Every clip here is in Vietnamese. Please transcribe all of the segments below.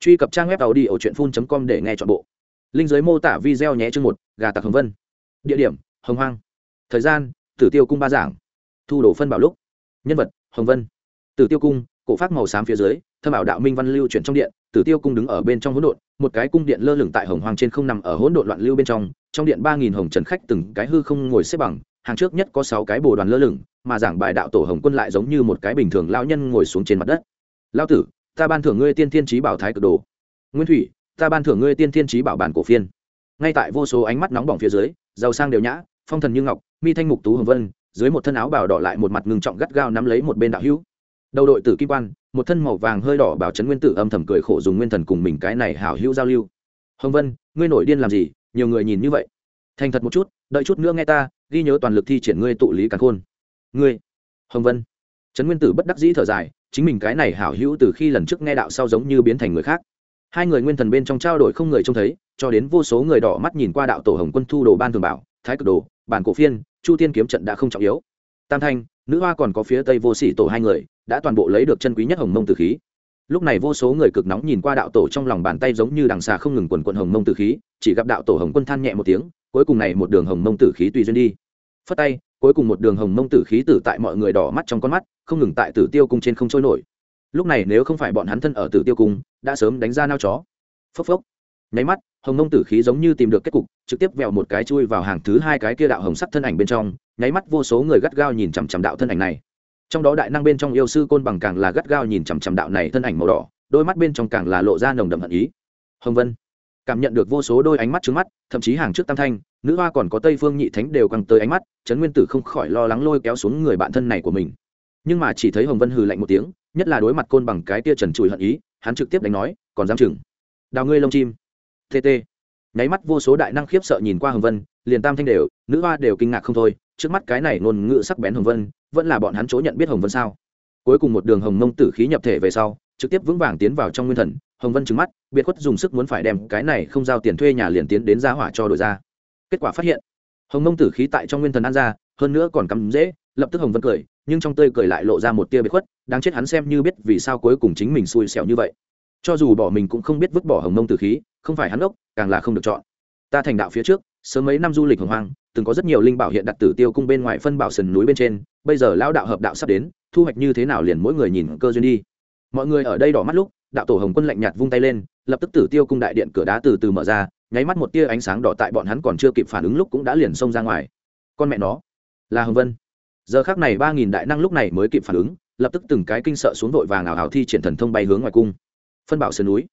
truy cập trang web tàu đi ở truyện phun com để nghe chọn bộ. Linh giới mô tả video nhé chương một, gà tặc hồng vân. Địa điểm, hồng hoang. Thời gian, tử tiêu cung ba giảng. Thu đổ phân bảo lúc. Nhân vật, hồng vân. Tử tiêu cung, cổ phát màu xám phía dưới, thâm ảo đạo minh văn lưu chuyển trong điện, tử tiêu cung đứng ở bên trong hỗn độn, một cái cung điện lơ lửng tại hồng hoang trên không nằm ở hỗn độn loạn lưu bên trong trong điện ba nghìn hồng trần khách từng cái hư không ngồi xếp bằng, hàng trước nhất có sáu cái bồ đoàn lơ lửng, mà giảng bài đạo tổ hồng quân lại giống như một cái bình thường lão nhân ngồi xuống trên mặt đất. Lao tử ta ban thưởng ngươi tiên thiên trí bảo thái cực đồ. Nguyên thủy, ta ban thưởng ngươi tiên thiên trí bảo bản cổ phiên. Ngay tại vô số ánh mắt nóng bỏng phía dưới, giàu sang đều nhã, phong thần như ngọc, mi thanh mục tú hồng vân, dưới một thân áo bảo đỏ lại một mặt ngừng trọng gắt gao nắm lấy một bên đạo hữu. Đầu đội tử kim quan, một thân màu vàng hơi đỏ bảo trấn nguyên tử âm thầm cười khổ dùng nguyên thần cùng mình cái này hảo hữu giao lưu. Hồng vân, ngươi nổi điên làm gì? Nhiều người nhìn như vậy. Thành thật một chút, đợi chút nữa nghe ta, ghi nhớ toàn lực thi triển ngươi tụ lý càn khôn. Ngươi, hồng vân. Trấn nguyên tử bất đắc dĩ thở dài chính mình cái này hảo hữu từ khi lần trước nghe đạo sau giống như biến thành người khác. Hai người nguyên thần bên trong trao đổi không người trông thấy, cho đến vô số người đỏ mắt nhìn qua đạo tổ hồng quân thu đồ ban thường bảo, thái cực đồ, bản cổ phiên, chu tiên kiếm trận đã không trọng yếu. Tam thanh, nữ hoa còn có phía tây vô sĩ tổ hai người, đã toàn bộ lấy được chân quý nhất hồng mông tử khí. Lúc này vô số người cực nóng nhìn qua đạo tổ trong lòng bàn tay giống như đằng xà không ngừng quần quận hồng mông tử khí, chỉ gặp đạo tổ hồng quân than nhẹ một tiếng, cuối cùng này một đường hồng mông tử khí tùy duyên đi. Phất tay cuối cùng một đường hồng mông tử khí tử tại mọi người đỏ mắt trong con mắt, không ngừng tại tử tiêu cung trên không trôi nổi. Lúc này nếu không phải bọn hắn thân ở tử tiêu cung, đã sớm đánh ra nao chó. Phốc phốc. Nháy mắt, hồng mông tử khí giống như tìm được kết cục, trực tiếp vẹo một cái chui vào hàng thứ hai cái kia đạo hồng sắc thân ảnh bên trong, nháy mắt vô số người gắt gao nhìn chằm chằm đạo thân ảnh này. Trong đó đại năng bên trong yêu sư côn bằng càng là gắt gao nhìn chằm chằm đạo này thân ảnh màu đỏ, đôi mắt bên trong càng là lộ ra nồng đậm hận ý. Hồng vân cảm nhận được vô số đôi ánh mắt trước mắt, thậm chí hàng trước tam thanh, nữ hoa còn có tây phương nhị thánh đều căng tới ánh mắt, trấn nguyên tử không khỏi lo lắng lôi kéo xuống người bạn thân này của mình. Nhưng mà chỉ thấy hồng vân hừ lạnh một tiếng, nhất là đối mặt côn bằng cái tia trần trụi hận ý, hắn trực tiếp đánh nói, còn dám chừng? Đào ngươi lông chim. Tt nháy mắt vô số đại năng khiếp sợ nhìn qua hồng vân, liền tam thanh đều, nữ hoa đều kinh ngạc không thôi, trước mắt cái này ngôn ngữ sắc bén hồng vân, vẫn là bọn hắn chỗ nhận biết hồng vân sao? Cuối cùng một đường hồng mông tử khí nhập thể về sau, trực tiếp vững vàng tiến vào trong nguyên thần hồng vân trừng mắt, biệt khuất dùng sức muốn phải đem cái này không giao tiền thuê nhà liền tiến đến ra hỏa cho đổi ra. Kết quả phát hiện, hồng mông tử khí tại trong nguyên thần ăn ra, hơn nữa còn cắm dễ, lập tức hồng vân cười, nhưng trong tơi cười lại lộ ra một tia biệt khuất, đáng chết hắn xem như biết vì sao cuối cùng chính mình xui xẻo như vậy. Cho dù bỏ mình cũng không biết vứt bỏ hồng mông tử khí, không phải hắn ốc, càng là không được chọn. Ta thành đạo phía trước, sớm mấy năm du lịch hồng hoang, từng có rất nhiều linh bảo hiện đặt tử tiêu cung bên ngoài phân bảo sườn núi bên trên, bây giờ lao đạo hợp đạo sắp đến, thu hoạch như thế nào liền mỗi người nhìn cơ duyên đi. Mọi người ở đây đỏ mắt lúc đạo tổ hồng quân lạnh nhạt vung tay lên, lập tức tử tiêu cung đại điện cửa đá từ từ mở ra, nháy mắt một tia ánh sáng đỏ tại bọn hắn còn chưa kịp phản ứng lúc cũng đã liền xông ra ngoài. Con mẹ nó, là hồng vân. Giờ khác này ba nghìn đại năng lúc này mới kịp phản ứng, lập tức từng cái kinh sợ xuống vội vàng ảo ảo thi triển thần thông bay hướng ngoài cung. Phân bảo sườn núi.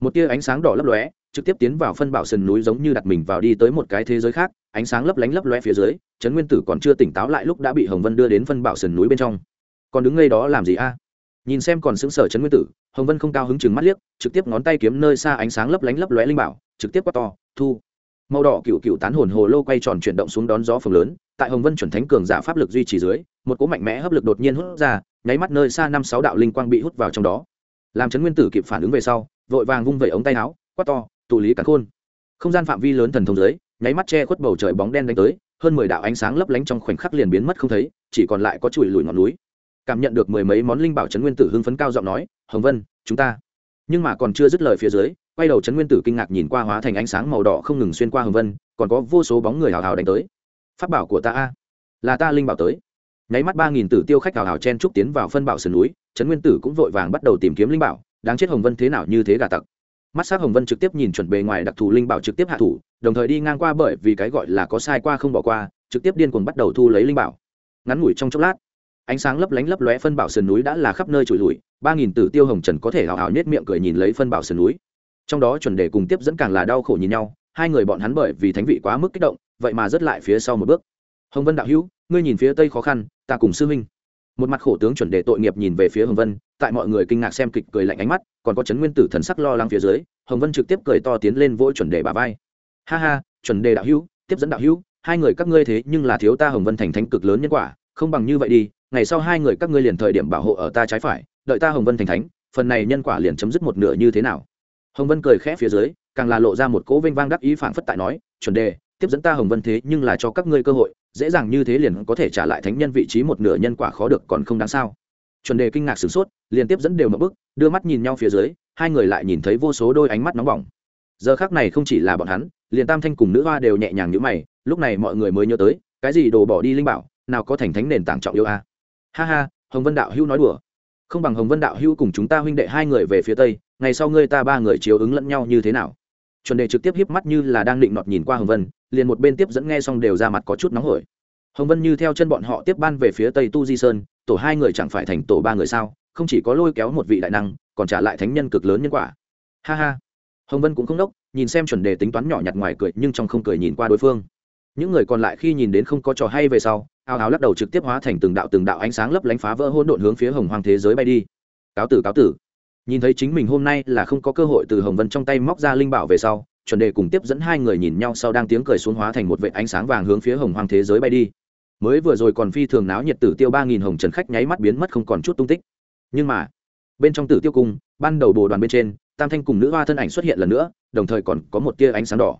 Một tia ánh sáng đỏ lấp lóe, trực tiếp tiến vào phân bảo sườn núi giống như đặt mình vào đi tới một cái thế giới khác, ánh sáng lấp lánh lấp lóe phía dưới, trấn nguyên tử còn chưa tỉnh táo lại lúc đã bị hồng vân đưa đến phân bảo sườn núi bên trong. Còn đứng ngay đó làm gì a? Nhìn xem còn xứng sở trấn nguyên tử, hồng vân không cao hứng chừng mắt liếc, trực tiếp ngón tay kiếm nơi xa ánh sáng lấp lánh lấp lóe linh bảo, trực tiếp quát to, thu! Màu đỏ cựu cựu tán hồn hồ lô quay tròn chuyển động xuống đón gió phường lớn, tại hồng vân chuẩn thánh cường giả pháp lực duy trì dưới, một cỗ mạnh mẽ hấp lực đột nhiên hút ra, nháy mắt nơi xa năm sáu đạo linh quang bị hút vào trong đó. Làm trấn nguyên tử kịp phản ứng về sau, vội vàng vung vẩy ống tay áo, quát to, tụ lý cắn khôn! Không gian phạm vi lớn thần thông dưới, nháy mắt che khuất bầu trời bóng đen đánh tới, hơn mười đạo ánh sáng lấp lánh trong khoảnh khắc liền biến mất không thấy, chỉ còn lại có chùi lùi ngọn núi cảm nhận được mười mấy món linh bảo trấn nguyên tử hưng phấn cao giọng nói, hồng vân, chúng ta. Nhưng mà còn chưa dứt lời phía dưới, quay đầu trấn nguyên tử kinh ngạc nhìn qua hóa thành ánh sáng màu đỏ không ngừng xuyên qua hồng vân, còn có vô số bóng người hào hào đánh tới. Phát bảo của ta a, là ta linh bảo tới. Nháy mắt ba nghìn tử tiêu khách hào hào chen trúc tiến vào phân bảo sườn núi trấn nguyên tử cũng vội vàng bắt đầu tìm kiếm linh bảo, đáng chết hồng vân thế nào như thế gà tặc. Mắt s á c hồng vân trực tiếp nhìn chuẩn bề ngoài đặc thù linh bảo trực tiếp hạ thủ, đồng thời đi ngang qua bởi vì cái gọi là có sai qua không bỏ qua, trực tiếp điên cuồng bắt đầu thu lấy linh bảo. Ngắn ngủi trong chốc lát ánh sáng lấp lánh lấp lóe phân bảo sườn núi đã là khắp nơi trụi lùi ba nghìn tử tiêu hồng trần có thể hào hào nhét miệng cười nhìn lấy phân bảo sườn núi. Trong đó chuẩn đề cùng tiếp dẫn càng là đau khổ nhìn nhau, hai người bọn hắn bởi vì thánh vị quá mức kích động, vậy mà rất lại phía sau một bước. Hồng vân đạo hữu, ngươi nhìn phía tây khó khăn, ta cùng sư huynh. Một mặt khổ tướng chuẩn đề tội nghiệp nhìn về phía hồng vân, tại mọi người kinh ngạc xem kịch cười lạnh ánh mắt, còn có chấn nguyên tử thần sắc lo lắng phía dưới, hồng vân trực tiếp cười to tiến lên vỗ chuẩn đề bà vai. Ha ha, chuẩn đề đạo hữu, tiếp dẫn đạo hữu, hai người các ngươi thế nhưng là thiếu ta hồng vân thành thánh cực lớn nhân quả, không bằng như vậy đi ngày sau hai người các ngươi liền thời điểm bảo hộ ở ta trái phải, đợi ta hồng vân thành thánh, phần này nhân quả liền chấm dứt một nửa như thế nào? Hồng vân cười khẽ phía dưới, càng là lộ ra một cỗ vênh vang đắc ý phảng phất tại nói, chuẩn đề, tiếp dẫn ta hồng vân thế nhưng là cho các ngươi cơ hội, dễ dàng như thế liền có thể trả lại thánh nhân vị trí một nửa nhân quả khó được còn không đáng sao? Chuẩn đề kinh ngạc sửng sốt, liền tiếp dẫn đều một bước, đưa mắt nhìn nhau phía dưới, hai người lại nhìn thấy vô số đôi ánh mắt nóng bỏng. Giờ khác này không chỉ là bọn hắn, liền tam thanh cùng nữ hoa đều nhẹ nhàng như mày, lúc này mọi người mới nhớ tới, cái gì đồ bỏ đi linh bảo, nào có thành thánh nền tảng trọng yêu a? Ha ha, hồng vân đạo hữu nói đùa. Không bằng hồng vân đạo hữu cùng chúng ta huynh đệ hai người về phía tây, ngày sau ngươi ta ba người chiếu ứng lẫn nhau như thế nào? Chuẩn đề trực tiếp hiếp mắt như là đang định nọt nhìn qua hồng vân, liền một bên tiếp dẫn nghe xong đều ra mặt có chút nóng hổi. Hồng vân như theo chân bọn họ tiếp ban về phía tây tu di sơn, tổ hai người chẳng phải thành tổ ba người sao, không chỉ có lôi kéo một vị đại năng, còn trả lại thánh nhân cực lớn nhân quả. Ha ha. Hồng vân cũng không đốc, nhìn xem chuẩn đề tính toán nhỏ nhặt ngoài cười, nhưng trong không cười nhìn qua đối phương. Những người còn lại khi nhìn đến không có trò hay về sau ao áo lắc đầu trực tiếp hóa thành từng đạo từng đạo ánh sáng lấp lánh phá vỡ hỗn độn hướng phía hồng hoàng thế giới bay đi. Cáo tử cáo tử. Nhìn thấy chính mình hôm nay là không có cơ hội từ hồng vân trong tay móc ra linh bảo về sau, chuẩn đề cùng tiếp dẫn hai người nhìn nhau sau đang tiếng cười xuống hóa thành một vệ ánh sáng vàng hướng phía hồng hoàng thế giới bay đi. Mới vừa rồi còn phi thường náo nhiệt tử tiêu ba nghìn hồng trần khách nháy mắt biến mất không còn chút tung tích. Nhưng mà, bên trong tử tiêu cung, ban đầu bồ đoàn bên trên, tam thanh cùng nữ hoa thân ảnh xuất hiện lần nữa, đồng thời còn có một tia ánh sáng đỏ.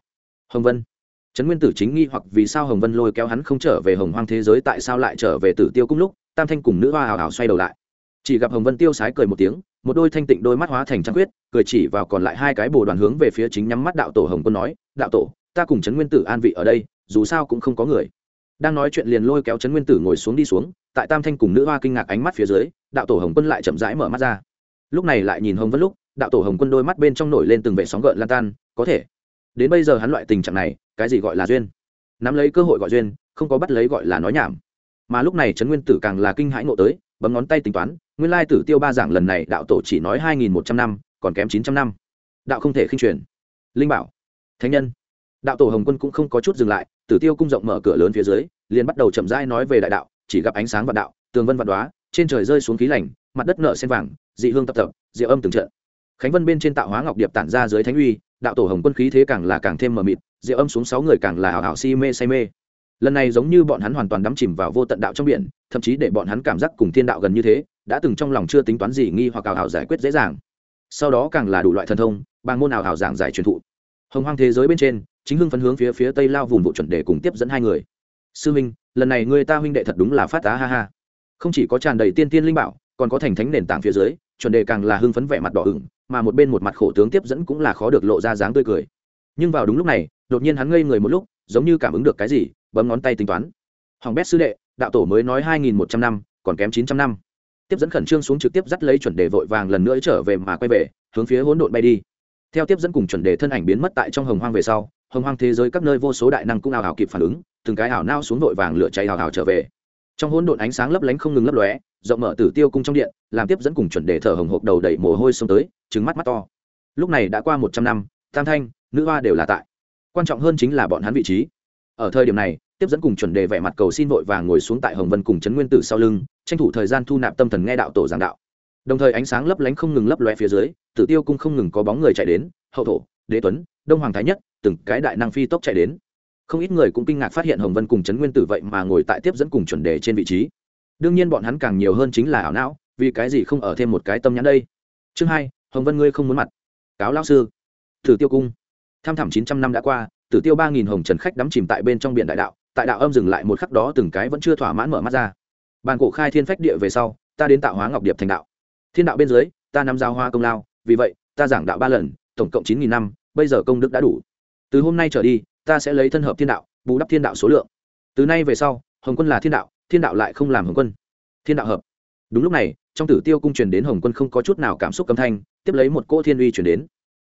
Hồng vân trấn nguyên tử chính nghi hoặc vì sao hồng vân lôi kéo hắn không trở về hồng hoang thế giới tại sao lại trở về tử tiêu cung lúc, tam thanh cùng nữ hoa hào hào xoay đầu lại. Chỉ gặp hồng vân tiêu sái cười một tiếng, một đôi thanh tịnh đôi mắt hóa thành trăng quyết cười chỉ vào còn lại hai cái bồ đoàn hướng về phía chính nhắm mắt đạo tổ hồng quân nói, đạo tổ, ta cùng trấn nguyên tử an vị ở đây, dù sao cũng không có người. Đang nói chuyện liền lôi kéo trấn nguyên tử ngồi xuống đi xuống, tại tam thanh cùng nữ hoa kinh ngạc ánh mắt phía dưới, đạo tổ hồng quân lại chậm rãi mở mắt ra. Lúc này lại nhìn hồng vân lúc, đạo tổ hồng quân đôi mắt bên trong nổi lên từng vệ sóng gợn lan tan, có thể đến bây giờ hắn loại tình trạng này, cái gì gọi là duyên? Nắm lấy cơ hội gọi duyên, không có bắt lấy gọi là nói nhảm. Mà lúc này trấn nguyên tử càng là kinh hãi ngộ tới, bấm ngón tay tính toán, nguyên lai tử tiêu ba giảng lần này đạo tổ chỉ nói hai nghìn một trăm năm, còn kém chín trăm năm. Đạo không thể khinh truyền. Linh bảo, thánh nhân. Đạo tổ hồng quân cũng không có chút dừng lại, tử tiêu cung rộng mở cửa lớn phía dưới, liền bắt đầu chậm rãi nói về đại đạo, chỉ gặp ánh sáng vạn đạo, tường vân vạn đoá trên trời rơi xuống khí lành, mặt đất nợ sen vàng, dị hương tập tập, diệu âm từng trận. Khánh vân bên trên tạo hóa ngọc điệp tản ra dưới thánh uy đạo tổ hồng quân khí thế càng là càng thêm mờ mịt, rượu âm xuống sáu người càng là hào hào si mê say mê. Lần này giống như bọn hắn hoàn toàn đắm chìm vào vô tận đạo trong biển, thậm chí để bọn hắn cảm giác cùng thiên đạo gần như thế, đã từng trong lòng chưa tính toán gì nghi hoặc hào hào giải quyết dễ dàng. Sau đó càng là đủ loại thần thông, bằng môn hào hào giảng giải truyền thụ. Hồng hoang thế giới bên trên, chính hưng phấn hướng phía phía tây lao vùng vụ chuẩn đề cùng tiếp dẫn hai người. Sư minh, lần này người ta huynh đệ thật đúng là phát tá ha ha. Không chỉ có tràn đầy tiên tiên linh bảo, còn có thành thánh nền tảng phía dưới, chuẩn đề càng là hưng phấn vẻ mặt đỏ ửng mà một bên một mặt khổ tướng tiếp dẫn cũng là khó được lộ ra dáng tươi cười. Nhưng vào đúng lúc này, đột nhiên hắn ngây người một lúc, giống như cảm ứng được cái gì, bấm ngón tay tính toán. Hoàng bét sư đệ, đạo tổ mới nói hai nghìn một trăm năm, còn kém chín trăm năm. Tiếp dẫn khẩn trương xuống trực tiếp dắt lấy chuẩn đề vội vàng lần nữa trở về mà quay về, hướng phía hỗn độn bay đi. Theo tiếp dẫn cùng chuẩn đề thân ảnh biến mất tại trong hồng hoang về sau, hồng hoang thế giới các nơi vô số đại năng cũng ảo ảo kịp phản ứng, từng cái ảo nao xuống vội vàng lửa cháy ảo ảo trở về. Trong hỗn độn ánh sáng lấp lánh không ngừng lấp lóe rộng mở tử tiêu cung trong điện, làm tiếp dẫn cùng chuẩn đề thở hồng hộc đầu đẩy mồ hôi xông tới trứng mắt mắt to. Lúc này đã qua một trăm năm, tam thanh, nữ hoa đều là tại. Quan trọng hơn chính là bọn hắn vị trí. Ở thời điểm này, tiếp dẫn cùng chuẩn đề vẻ mặt cầu xin vội vàng ngồi xuống tại hồng vân cùng trấn nguyên tử sau lưng, tranh thủ thời gian thu nạp tâm thần nghe đạo tổ giảng đạo. Đồng thời ánh sáng lấp lánh không ngừng lấp loe phía dưới, tử tiêu cung không ngừng có bóng người chạy đến, hậu thổ, đế tuấn, đông hoàng thái nhất, từng cái đại năng phi tốc chạy đến. Không ít người cũng kinh ngạc phát hiện hồng vân cùng trấn nguyên tử vậy mà ngồi tại tiếp dẫn cùng chuẩn đề trên vị trí đương nhiên bọn hắn càng nhiều hơn chính là ảo não, vì cái gì không ở thêm một cái tâm nhãn đây? Chương hai, hồng vân ngươi không muốn mặt. Cáo lão sư. Tử tiêu cung. Tham thảm chín trăm năm đã qua, tử tiêu ba nghìn hồng trần khách đắm chìm tại bên trong biển đại đạo, tại đạo âm dừng lại một khắc đó từng cái vẫn chưa thỏa mãn mở mắt ra. Bàn cổ khai thiên phách địa về sau, ta đến tạo hóa ngọc điệp thành đạo. Thiên đạo bên dưới, ta nắm giao hoa công lao, vì vậy, ta giảng đạo ba lần, tổng cộng chín nghìn năm, bây giờ công đức đã đủ. Từ hôm nay trở đi, ta sẽ lấy thân hợp thiên đạo, bù đắp thiên đạo số lượng. Từ nay về sau, hồng quân là thiên đạo thiên đạo lại không làm hồng quân. Thiên đạo hợp. Đúng lúc này, trong tử tiêu cung truyền đến hồng quân không có chút nào cảm xúc âm thanh, tiếp lấy một cỗ thiên uy truyền đến.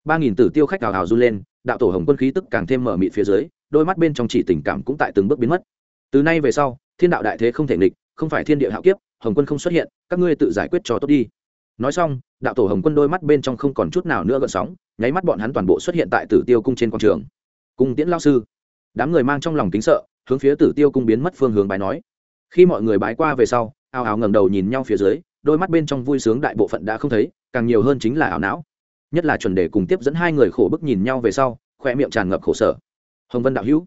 Ba nghìn tử tiêu khách hào hào run lên, đạo tổ hồng quân khí tức càng thêm mở mịt phía dưới, đôi mắt bên trong chỉ tình cảm cũng tại từng bước biến mất. Từ nay về sau, thiên đạo đại thế không thể nghịch, không phải thiên địa hạo kiếp, hồng quân không xuất hiện, các ngươi tự giải quyết cho tốt đi. Nói xong, đạo tổ hồng quân đôi mắt bên trong không còn chút nào nữa gợn sóng, nháy mắt bọn hắn toàn bộ xuất hiện tại tử tiêu cung trên quảng trường. Cung tiễn lao sư. Đám người mang trong lòng kính sợ, hướng phía tử tiêu cung biến mất phương hướng bài nói khi mọi người bái qua về sau ao ào ngẩng đầu nhìn nhau phía dưới, đôi mắt bên trong vui sướng đại bộ phận đã không thấy, càng nhiều hơn chính là ảo não. Nhất là chuẩn đề cùng tiếp dẫn hai người khổ bức nhìn nhau về sau khoe miệng tràn ngập khổ sở. Hồng vân đạo hữu,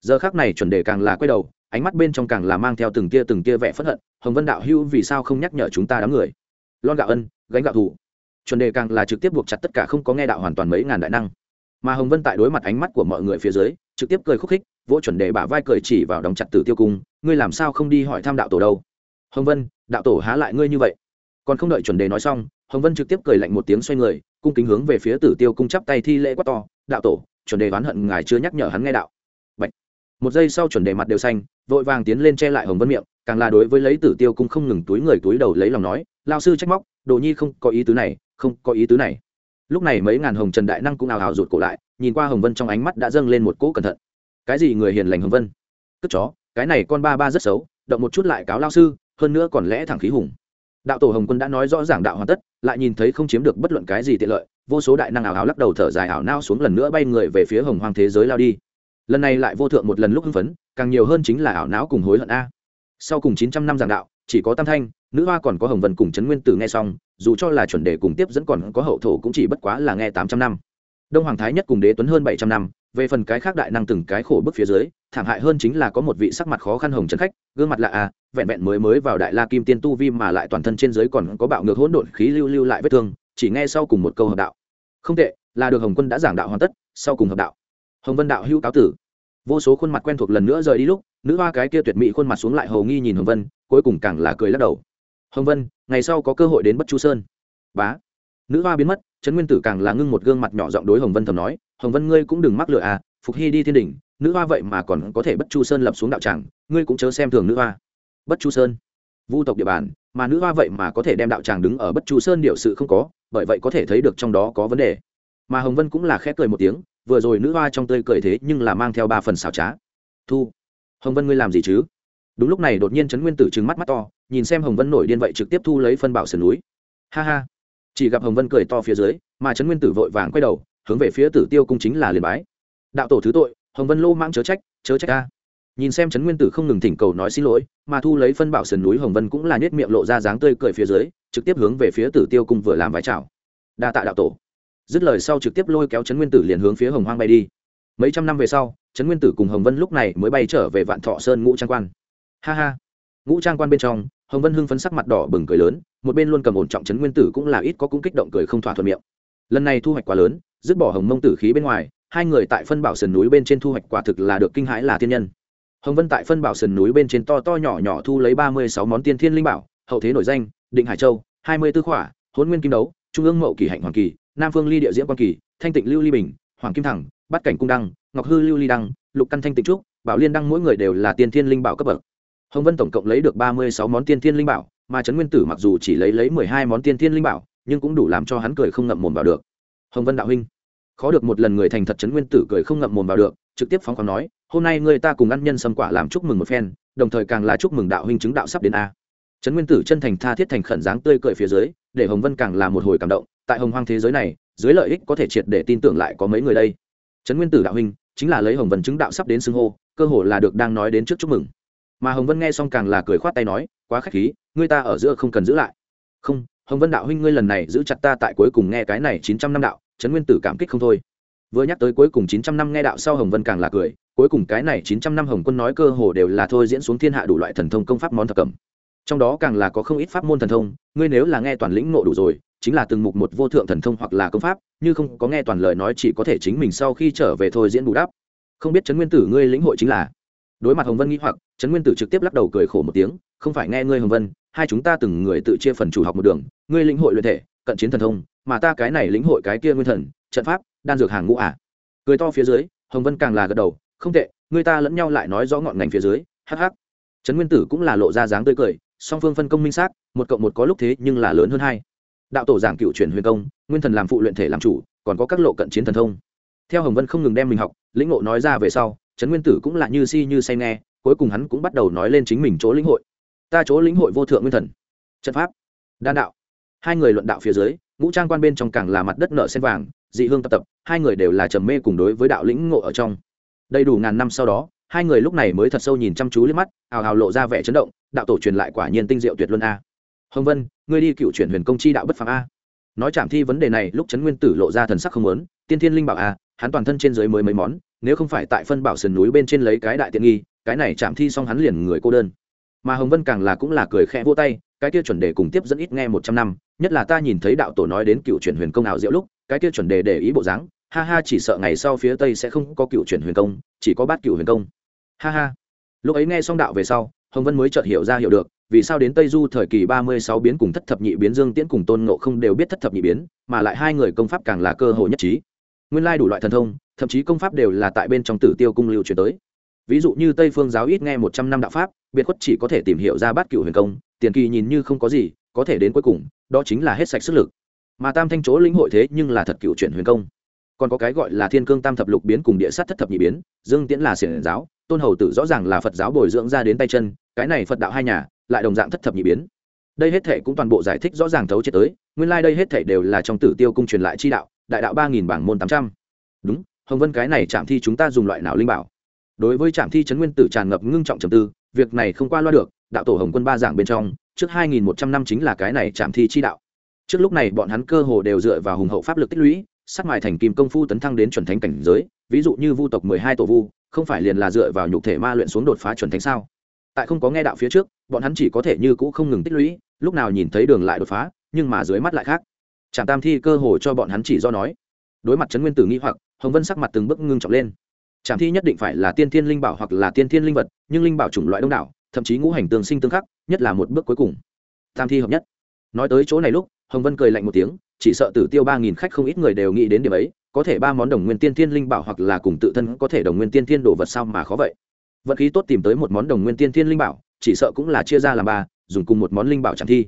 giờ khác này chuẩn đề càng là quay đầu, ánh mắt bên trong càng là mang theo từng tia từng tia vẻ phẫn hận, hồng vân đạo hữu, vì sao không nhắc nhở chúng ta đám người? Lon gạo ân, gánh gạo thủ. Chuẩn đề càng là trực tiếp buộc chặt tất cả không có nghe đạo hoàn toàn mấy ngàn đại năng. Mà hồng vân tại đối mặt ánh mắt của mọi người phía dưới trực tiếp cười khúc khích, vỗ chuẩn đề bả vai cười chỉ vào đóng chặt tử tiêu cung, ngươi làm sao không đi hỏi thăm đạo tổ đâu? Hồng vân, đạo tổ há lại ngươi như vậy? Còn không đợi chuẩn đề nói xong, hồng vân trực tiếp cười lạnh một tiếng xoay người, cung kính hướng về phía tử tiêu cung chắp tay thi lễ quát to, đạo tổ, chuẩn đề oán hận ngài chưa nhắc nhở hắn nghe đạo. Bạch. một giây sau chuẩn đề mặt đều xanh, vội vàng tiến lên che lại hồng vân miệng, càng là đối với lấy tử tiêu cung không ngừng túi người túi đầu lấy lòng nói, lao sư trách móc, đồ nhi không có ý tứ này, không có ý tứ này lúc này mấy ngàn hồng trần đại năng cũng ào ào rụt cổ lại, nhìn qua hồng vân trong ánh mắt đã dâng lên một cỗ cẩn thận. Cái gì người hiền lành hồng vân? Cất chó, cái này con ba ba rất xấu, động một chút lại cáo lao sư, hơn nữa còn lẽ thẳng khí hùng. Đạo tổ hồng quân đã nói rõ ràng đạo hoàn tất, lại nhìn thấy không chiếm được bất luận cái gì tiện lợi, vô số đại năng ảo ảo lắc đầu thở dài ảo nao xuống lần nữa bay người về phía hồng hoàng thế giới lao đi. Lần này lại vô thượng một lần lúc hưng phấn, càng nhiều hơn chính là ảo não cùng hối hận a. Sau cùng chín trăm năm giảng đạo, chỉ có tam thanh nữ hoa còn có hồng vân cùng trấn nguyên tử nghe xong, dù cho là chuẩn đề cùng tiếp dẫn còn có hậu thổ cũng chỉ bất quá là nghe tám trăm năm. Đông hoàng thái nhất cùng đế tuấn hơn bảy trăm năm, về phần cái khác đại năng từng cái khổ bức phía dưới, thảm hại hơn chính là có một vị sắc mặt khó khăn hồng trấn khách, gương mặt lạ à vẹn vẹn mới mới vào đại la kim tiên tu vi mà lại toàn thân trên dưới còn có bạo ngược hỗn độn khí lưu lưu lại vết thương, chỉ nghe sau cùng một câu hợp đạo. Không tệ, là được hồng quân đã giảng đạo hoàn tất, sau cùng hợp đạo. Hồng vân đạo hữu cáo tử. Vô số khuôn mặt quen thuộc lần nữa rời đi lúc, nữ hoa cái kia tuyệt mỹ khuôn mặt xuống lại hầu nghi nhìn hồng vân, cuối cùng càng là cười lắc đầu hồng vân ngày sau có cơ hội đến bất chu sơn. Bá. Nữ hoa biến mất trấn nguyên tử càng là ngưng một gương mặt nhỏ giọng đối hồng vân thầm nói hồng vân ngươi cũng đừng mắc lựa à phục hy đi thiên Đình, nữ hoa vậy mà còn có thể bất chu sơn lập xuống đạo tràng ngươi cũng chớ xem thường nữ hoa. Bất chu sơn. Vu tộc địa bàn mà nữ hoa vậy mà có thể đem đạo tràng đứng ở bất chu sơn điều sự không có bởi vậy có thể thấy được trong đó có vấn đề. Mà hồng vân cũng là khẽ cười một tiếng vừa rồi nữ hoa trong tươi cười thế nhưng là mang theo ba phần xào trá. Thu hồng vân ngươi làm gì chứ? Đúng lúc này đột nhiên trấn nguyên tử trừng mắt mắt to nhìn xem hồng vân nổi điên vậy trực tiếp thu lấy phân bảo sườn núi. Ha ha. Chỉ gặp hồng vân cười to phía dưới, mà trấn nguyên tử vội vàng quay đầu, hướng về phía tử tiêu cung chính là liền bái. Đạo tổ thứ tội, hồng vân lô mang chớ trách chớ trách ta. Nhìn xem trấn nguyên tử không ngừng thỉnh cầu nói xin lỗi, mà thu lấy phân bảo sườn núi hồng vân cũng là nhét miệng lộ ra dáng tươi cười phía dưới, trực tiếp hướng về phía tử tiêu cung vừa làm vái chào. Đa tạ đạo tổ. Dứt lời sau trực tiếp lôi kéo trấn nguyên tử liền hướng phía hồng hoang bay đi. Mấy trăm năm về sau, trấn nguyên tử cùng hồng vân lúc này mới bay trở về vạn thọ sơn ngũ trang quan. Ha ha. Ngũ trang quan bên trong hồng vân hưng phấn sắc mặt đỏ bừng cười lớn, một bên luôn cầm ổn trọng trấn nguyên tử cũng là ít có cũng kích động cười không thỏa thuận miệng. Lần này thu hoạch quá lớn, dứt bỏ hồng mông tử khí bên ngoài, hai người tại phân bảo sườn núi bên trên thu hoạch quả thực là được kinh hãi là thiên nhân. Hồng vân tại phân bảo sườn núi bên trên to to nhỏ nhỏ thu lấy ba mươi sáu món tiên thiên linh bảo, hậu thế nổi danh, định hải châu, hai mươi tư khỏa hôn nguyên kim đấu, trung ương mậu kỳ hạnh hoàng kỳ, nam phương ly địa diễn quan kỳ, thanh tịnh lưu ly bình, hoàng kim thẳng, Bát cảnh cung đăng, ngọc hư lưu ly đăng, lục căn thanh tịnh trúc, bảo liên đăng mỗi người đều là tiên thiên linh bảo cấp bậc hồng vân tổng cộng lấy được ba mươi sáu món tiên thiên linh bảo, mà trấn nguyên tử mặc dù chỉ lấy lấy mười hai món tiên thiên linh bảo, nhưng cũng đủ làm cho hắn cười không ngậm mồm vào được. Hồng vân đạo huynh, khó được một lần người thành thật trấn nguyên tử cười không ngậm mồm vào được, trực tiếp phóng khoáng nói, hôm nay người ta cùng ăn nhân sâm quả làm chúc mừng một phen, đồng thời càng là chúc mừng đạo huynh chứng đạo sắp đến a. Trấn nguyên tử chân thành tha thiết thành khẩn dáng tươi cười phía dưới, để hồng vân càng là một hồi cảm động, tại hồng hoang thế giới này, dưới lợi ích có thể triệt để tin tưởng lại có mấy người đây. Trấn nguyên tử đạo huynh, chính là lấy hồng vân chứng đạo sắp đến xưng hô, cơ hồ là được đang nói đến trước chúc mừng mà hồng vân nghe xong càng là cười khoát tay nói, quá k h á c h khí, ngươi ta ở giữa không cần giữ lại. Không, hồng vân đạo huynh ngươi lần này giữ chặt ta tại cuối cùng nghe cái này chín trăm năm đạo, trấn nguyên tử cảm kích không thôi. Vừa nhắc tới cuối cùng chín trăm năm nghe đạo sau hồng vân càng là cười, cuối cùng cái này chín trăm năm hồng quân nói cơ hồ đều là thôi diễn xuống thiên hạ đủ loại thần thông công pháp món thập cẩm. Trong đó càng là có không ít pháp môn thần thông, ngươi nếu là nghe toàn lĩnh ngộ đủ rồi, chính là từng mục một vô thượng thần thông hoặc là công pháp, như không có nghe toàn lời nói chỉ có thể chính mình sau khi trở về thôi diễn bù đắp. Không biết trấn nguyên tử ngươi lĩnh hội chính là đối mặt hồng vân nghĩ hoặc, trấn nguyên tử trực tiếp lắc đầu cười khổ một tiếng, không phải nghe ngươi hồng vân, hai chúng ta từng người tự chia phần chủ học một đường, ngươi lĩnh hội luyện thể, cận chiến thần thông, mà ta cái này lĩnh hội cái kia nguyên thần, trận pháp, đan dược hàng ngũ ả à. cười to phía dưới, hồng vân càng là gật đầu, không tệ, người ta lẫn nhau lại nói rõ ngọn ngành phía dưới hh trấn nguyên tử cũng là lộ ra dáng tươi cười, song phương phân công minh xác, một cộng một có lúc thế nhưng là lớn hơn hai. Đạo tổ giảng cựu truyền huyền công, nguyên thần làm phụ luyện thể làm chủ, còn có các lộ cận chiến thần thông. Theo hồng vân không ngừng đem mình học, lĩnh ngộ nói ra về sau trấn nguyên tử cũng là như si như say nghe, cuối cùng hắn cũng bắt đầu nói lên chính mình chỗ lĩnh hội. Ta chỗ lĩnh hội vô thượng nguyên thần, trận pháp, đan đạo. Hai người luận đạo phía dưới, ngũ trang quan bên trong càng là mặt đất nợ sen vàng, dị hương tập tập, hai người đều là trầm mê cùng đối với đạo lĩnh ngộ ở trong. Đầy đủ ngàn năm sau đó, hai người lúc này mới thật sâu nhìn chăm chú lên mắt, hào hào lộ ra vẻ chấn động, đạo tổ truyền lại quả nhiên tinh diệu tuyệt luân a. Hồng vân, ngươi đi cựu chuyển huyền công chi đạo bất phàm a. Nói chạm thi vấn đề này, lúc trấn nguyên tử lộ ra thần sắc không lớn tiên thiên linh bảo a, hắn toàn thân trên dưới mới mấy món nếu không phải tại phân bảo sườn núi bên trên lấy cái đại tiện nghi, cái này chạm thi xong hắn liền người cô đơn. Mà hồng vân càng là cũng là cười khẽ vô tay, cái kia chuẩn đề cùng tiếp dẫn ít nghe một trăm năm, nhất là ta nhìn thấy đạo tổ nói đến cựu chuyển huyền công nào diệu lúc, cái kia chuẩn đề để ý bộ dáng, ha ha chỉ sợ ngày sau phía tây sẽ không có cựu chuyển huyền công, chỉ có bát cựu huyền công. Ha ha. Lúc ấy nghe xong đạo về sau, hồng vân mới chợt hiểu ra hiểu được, vì sao đến tây du thời kỳ ba mươi sáu biến cùng thất thập nhị biến dương tiễn cùng tôn ngộ không đều biết thất thập nhị biến, mà lại hai người công pháp càng là cơ hội nhất trí. Nguyên lai đủ loại thần thông thậm chí công pháp đều là tại bên trong tử tiêu cung lưu truyền tới. Ví dụ như tây phương giáo ít nghe một trăm năm đạo pháp, biệt khuất chỉ có thể tìm hiểu ra bát cựu huyền công, tiền kỳ nhìn như không có gì, có thể đến cuối cùng, đó chính là hết sạch sức lực. Mà tam thanh chỗ lĩnh hội thế nhưng là thật cựu chuyển huyền công. Còn có cái gọi là thiên cương tam thập lục biến cùng địa sát thất thập nhị biến, dương tiễn là xiển giáo, tôn hầu tử rõ ràng là phật giáo bồi dưỡng ra đến tay chân, cái này phật đạo hai nhà, lại đồng dạng thất thập nhị biến. Đây hết thể cũng toàn bộ giải thích rõ ràng thấu chết tới, nguyên lai、like、đây hết thể đều là trong tử tiêu cung truyền lại chi đạo, đại đạo ba nghìn bảng môn tám trăm. Đúng hồng vân cái này chạm thi chúng ta dùng loại nào linh bảo? Đối với trạm thi chấn nguyên tử tràn ngập ngưng trọng trầm tư, việc này không qua loa được, đạo tổ hồng quân ba giảng bên trong, trước hai nghìn một trăm năm chính là cái này trạm thi chi đạo. Trước lúc này bọn hắn cơ hồ đều dựa vào hùng hậu pháp lực tích lũy, sắc ngoài thành kim công phu tấn thăng đến chuẩn thánh cảnh giới, ví dụ như vu tộc mười hai tổ vu, không phải liền là dựa vào nhục thể ma luyện xuống đột phá chuẩn thánh sao? Tại không có nghe đạo phía trước, bọn hắn chỉ có thể như cũ không ngừng tích lũy, lúc nào nhìn thấy đường lại đột phá, nhưng mà dưới mắt lại khác. Trạm tam thi cơ hồ cho bọn hắn chỉ do nói đối mặt trấn nguyên tử nghi hoặc, hồng vân sắc mặt từng bước ngưng trọng lên. Trạm thi nhất định phải là tiên thiên linh bảo hoặc là tiên thiên linh vật, nhưng linh bảo chủng loại đông đảo, thậm chí ngũ hành tương sinh tương khắc, nhất là một bước cuối cùng. Tam thi hợp nhất. Nói tới chỗ này lúc, hồng vân cười lạnh một tiếng, chỉ sợ tử tiêu ba nghìn khách không ít người đều nghĩ đến điểm ấy, có thể ba món đồng nguyên tiên thiên linh bảo hoặc là cùng tự thân có thể đồng nguyên tiên thiên đồ vật sao mà khó vậy? Vận khí tốt tìm tới một món đồng nguyên tiên thiên linh bảo, chỉ sợ cũng là chia ra làm ba, dùng cùng một món linh bảo chẳng thi.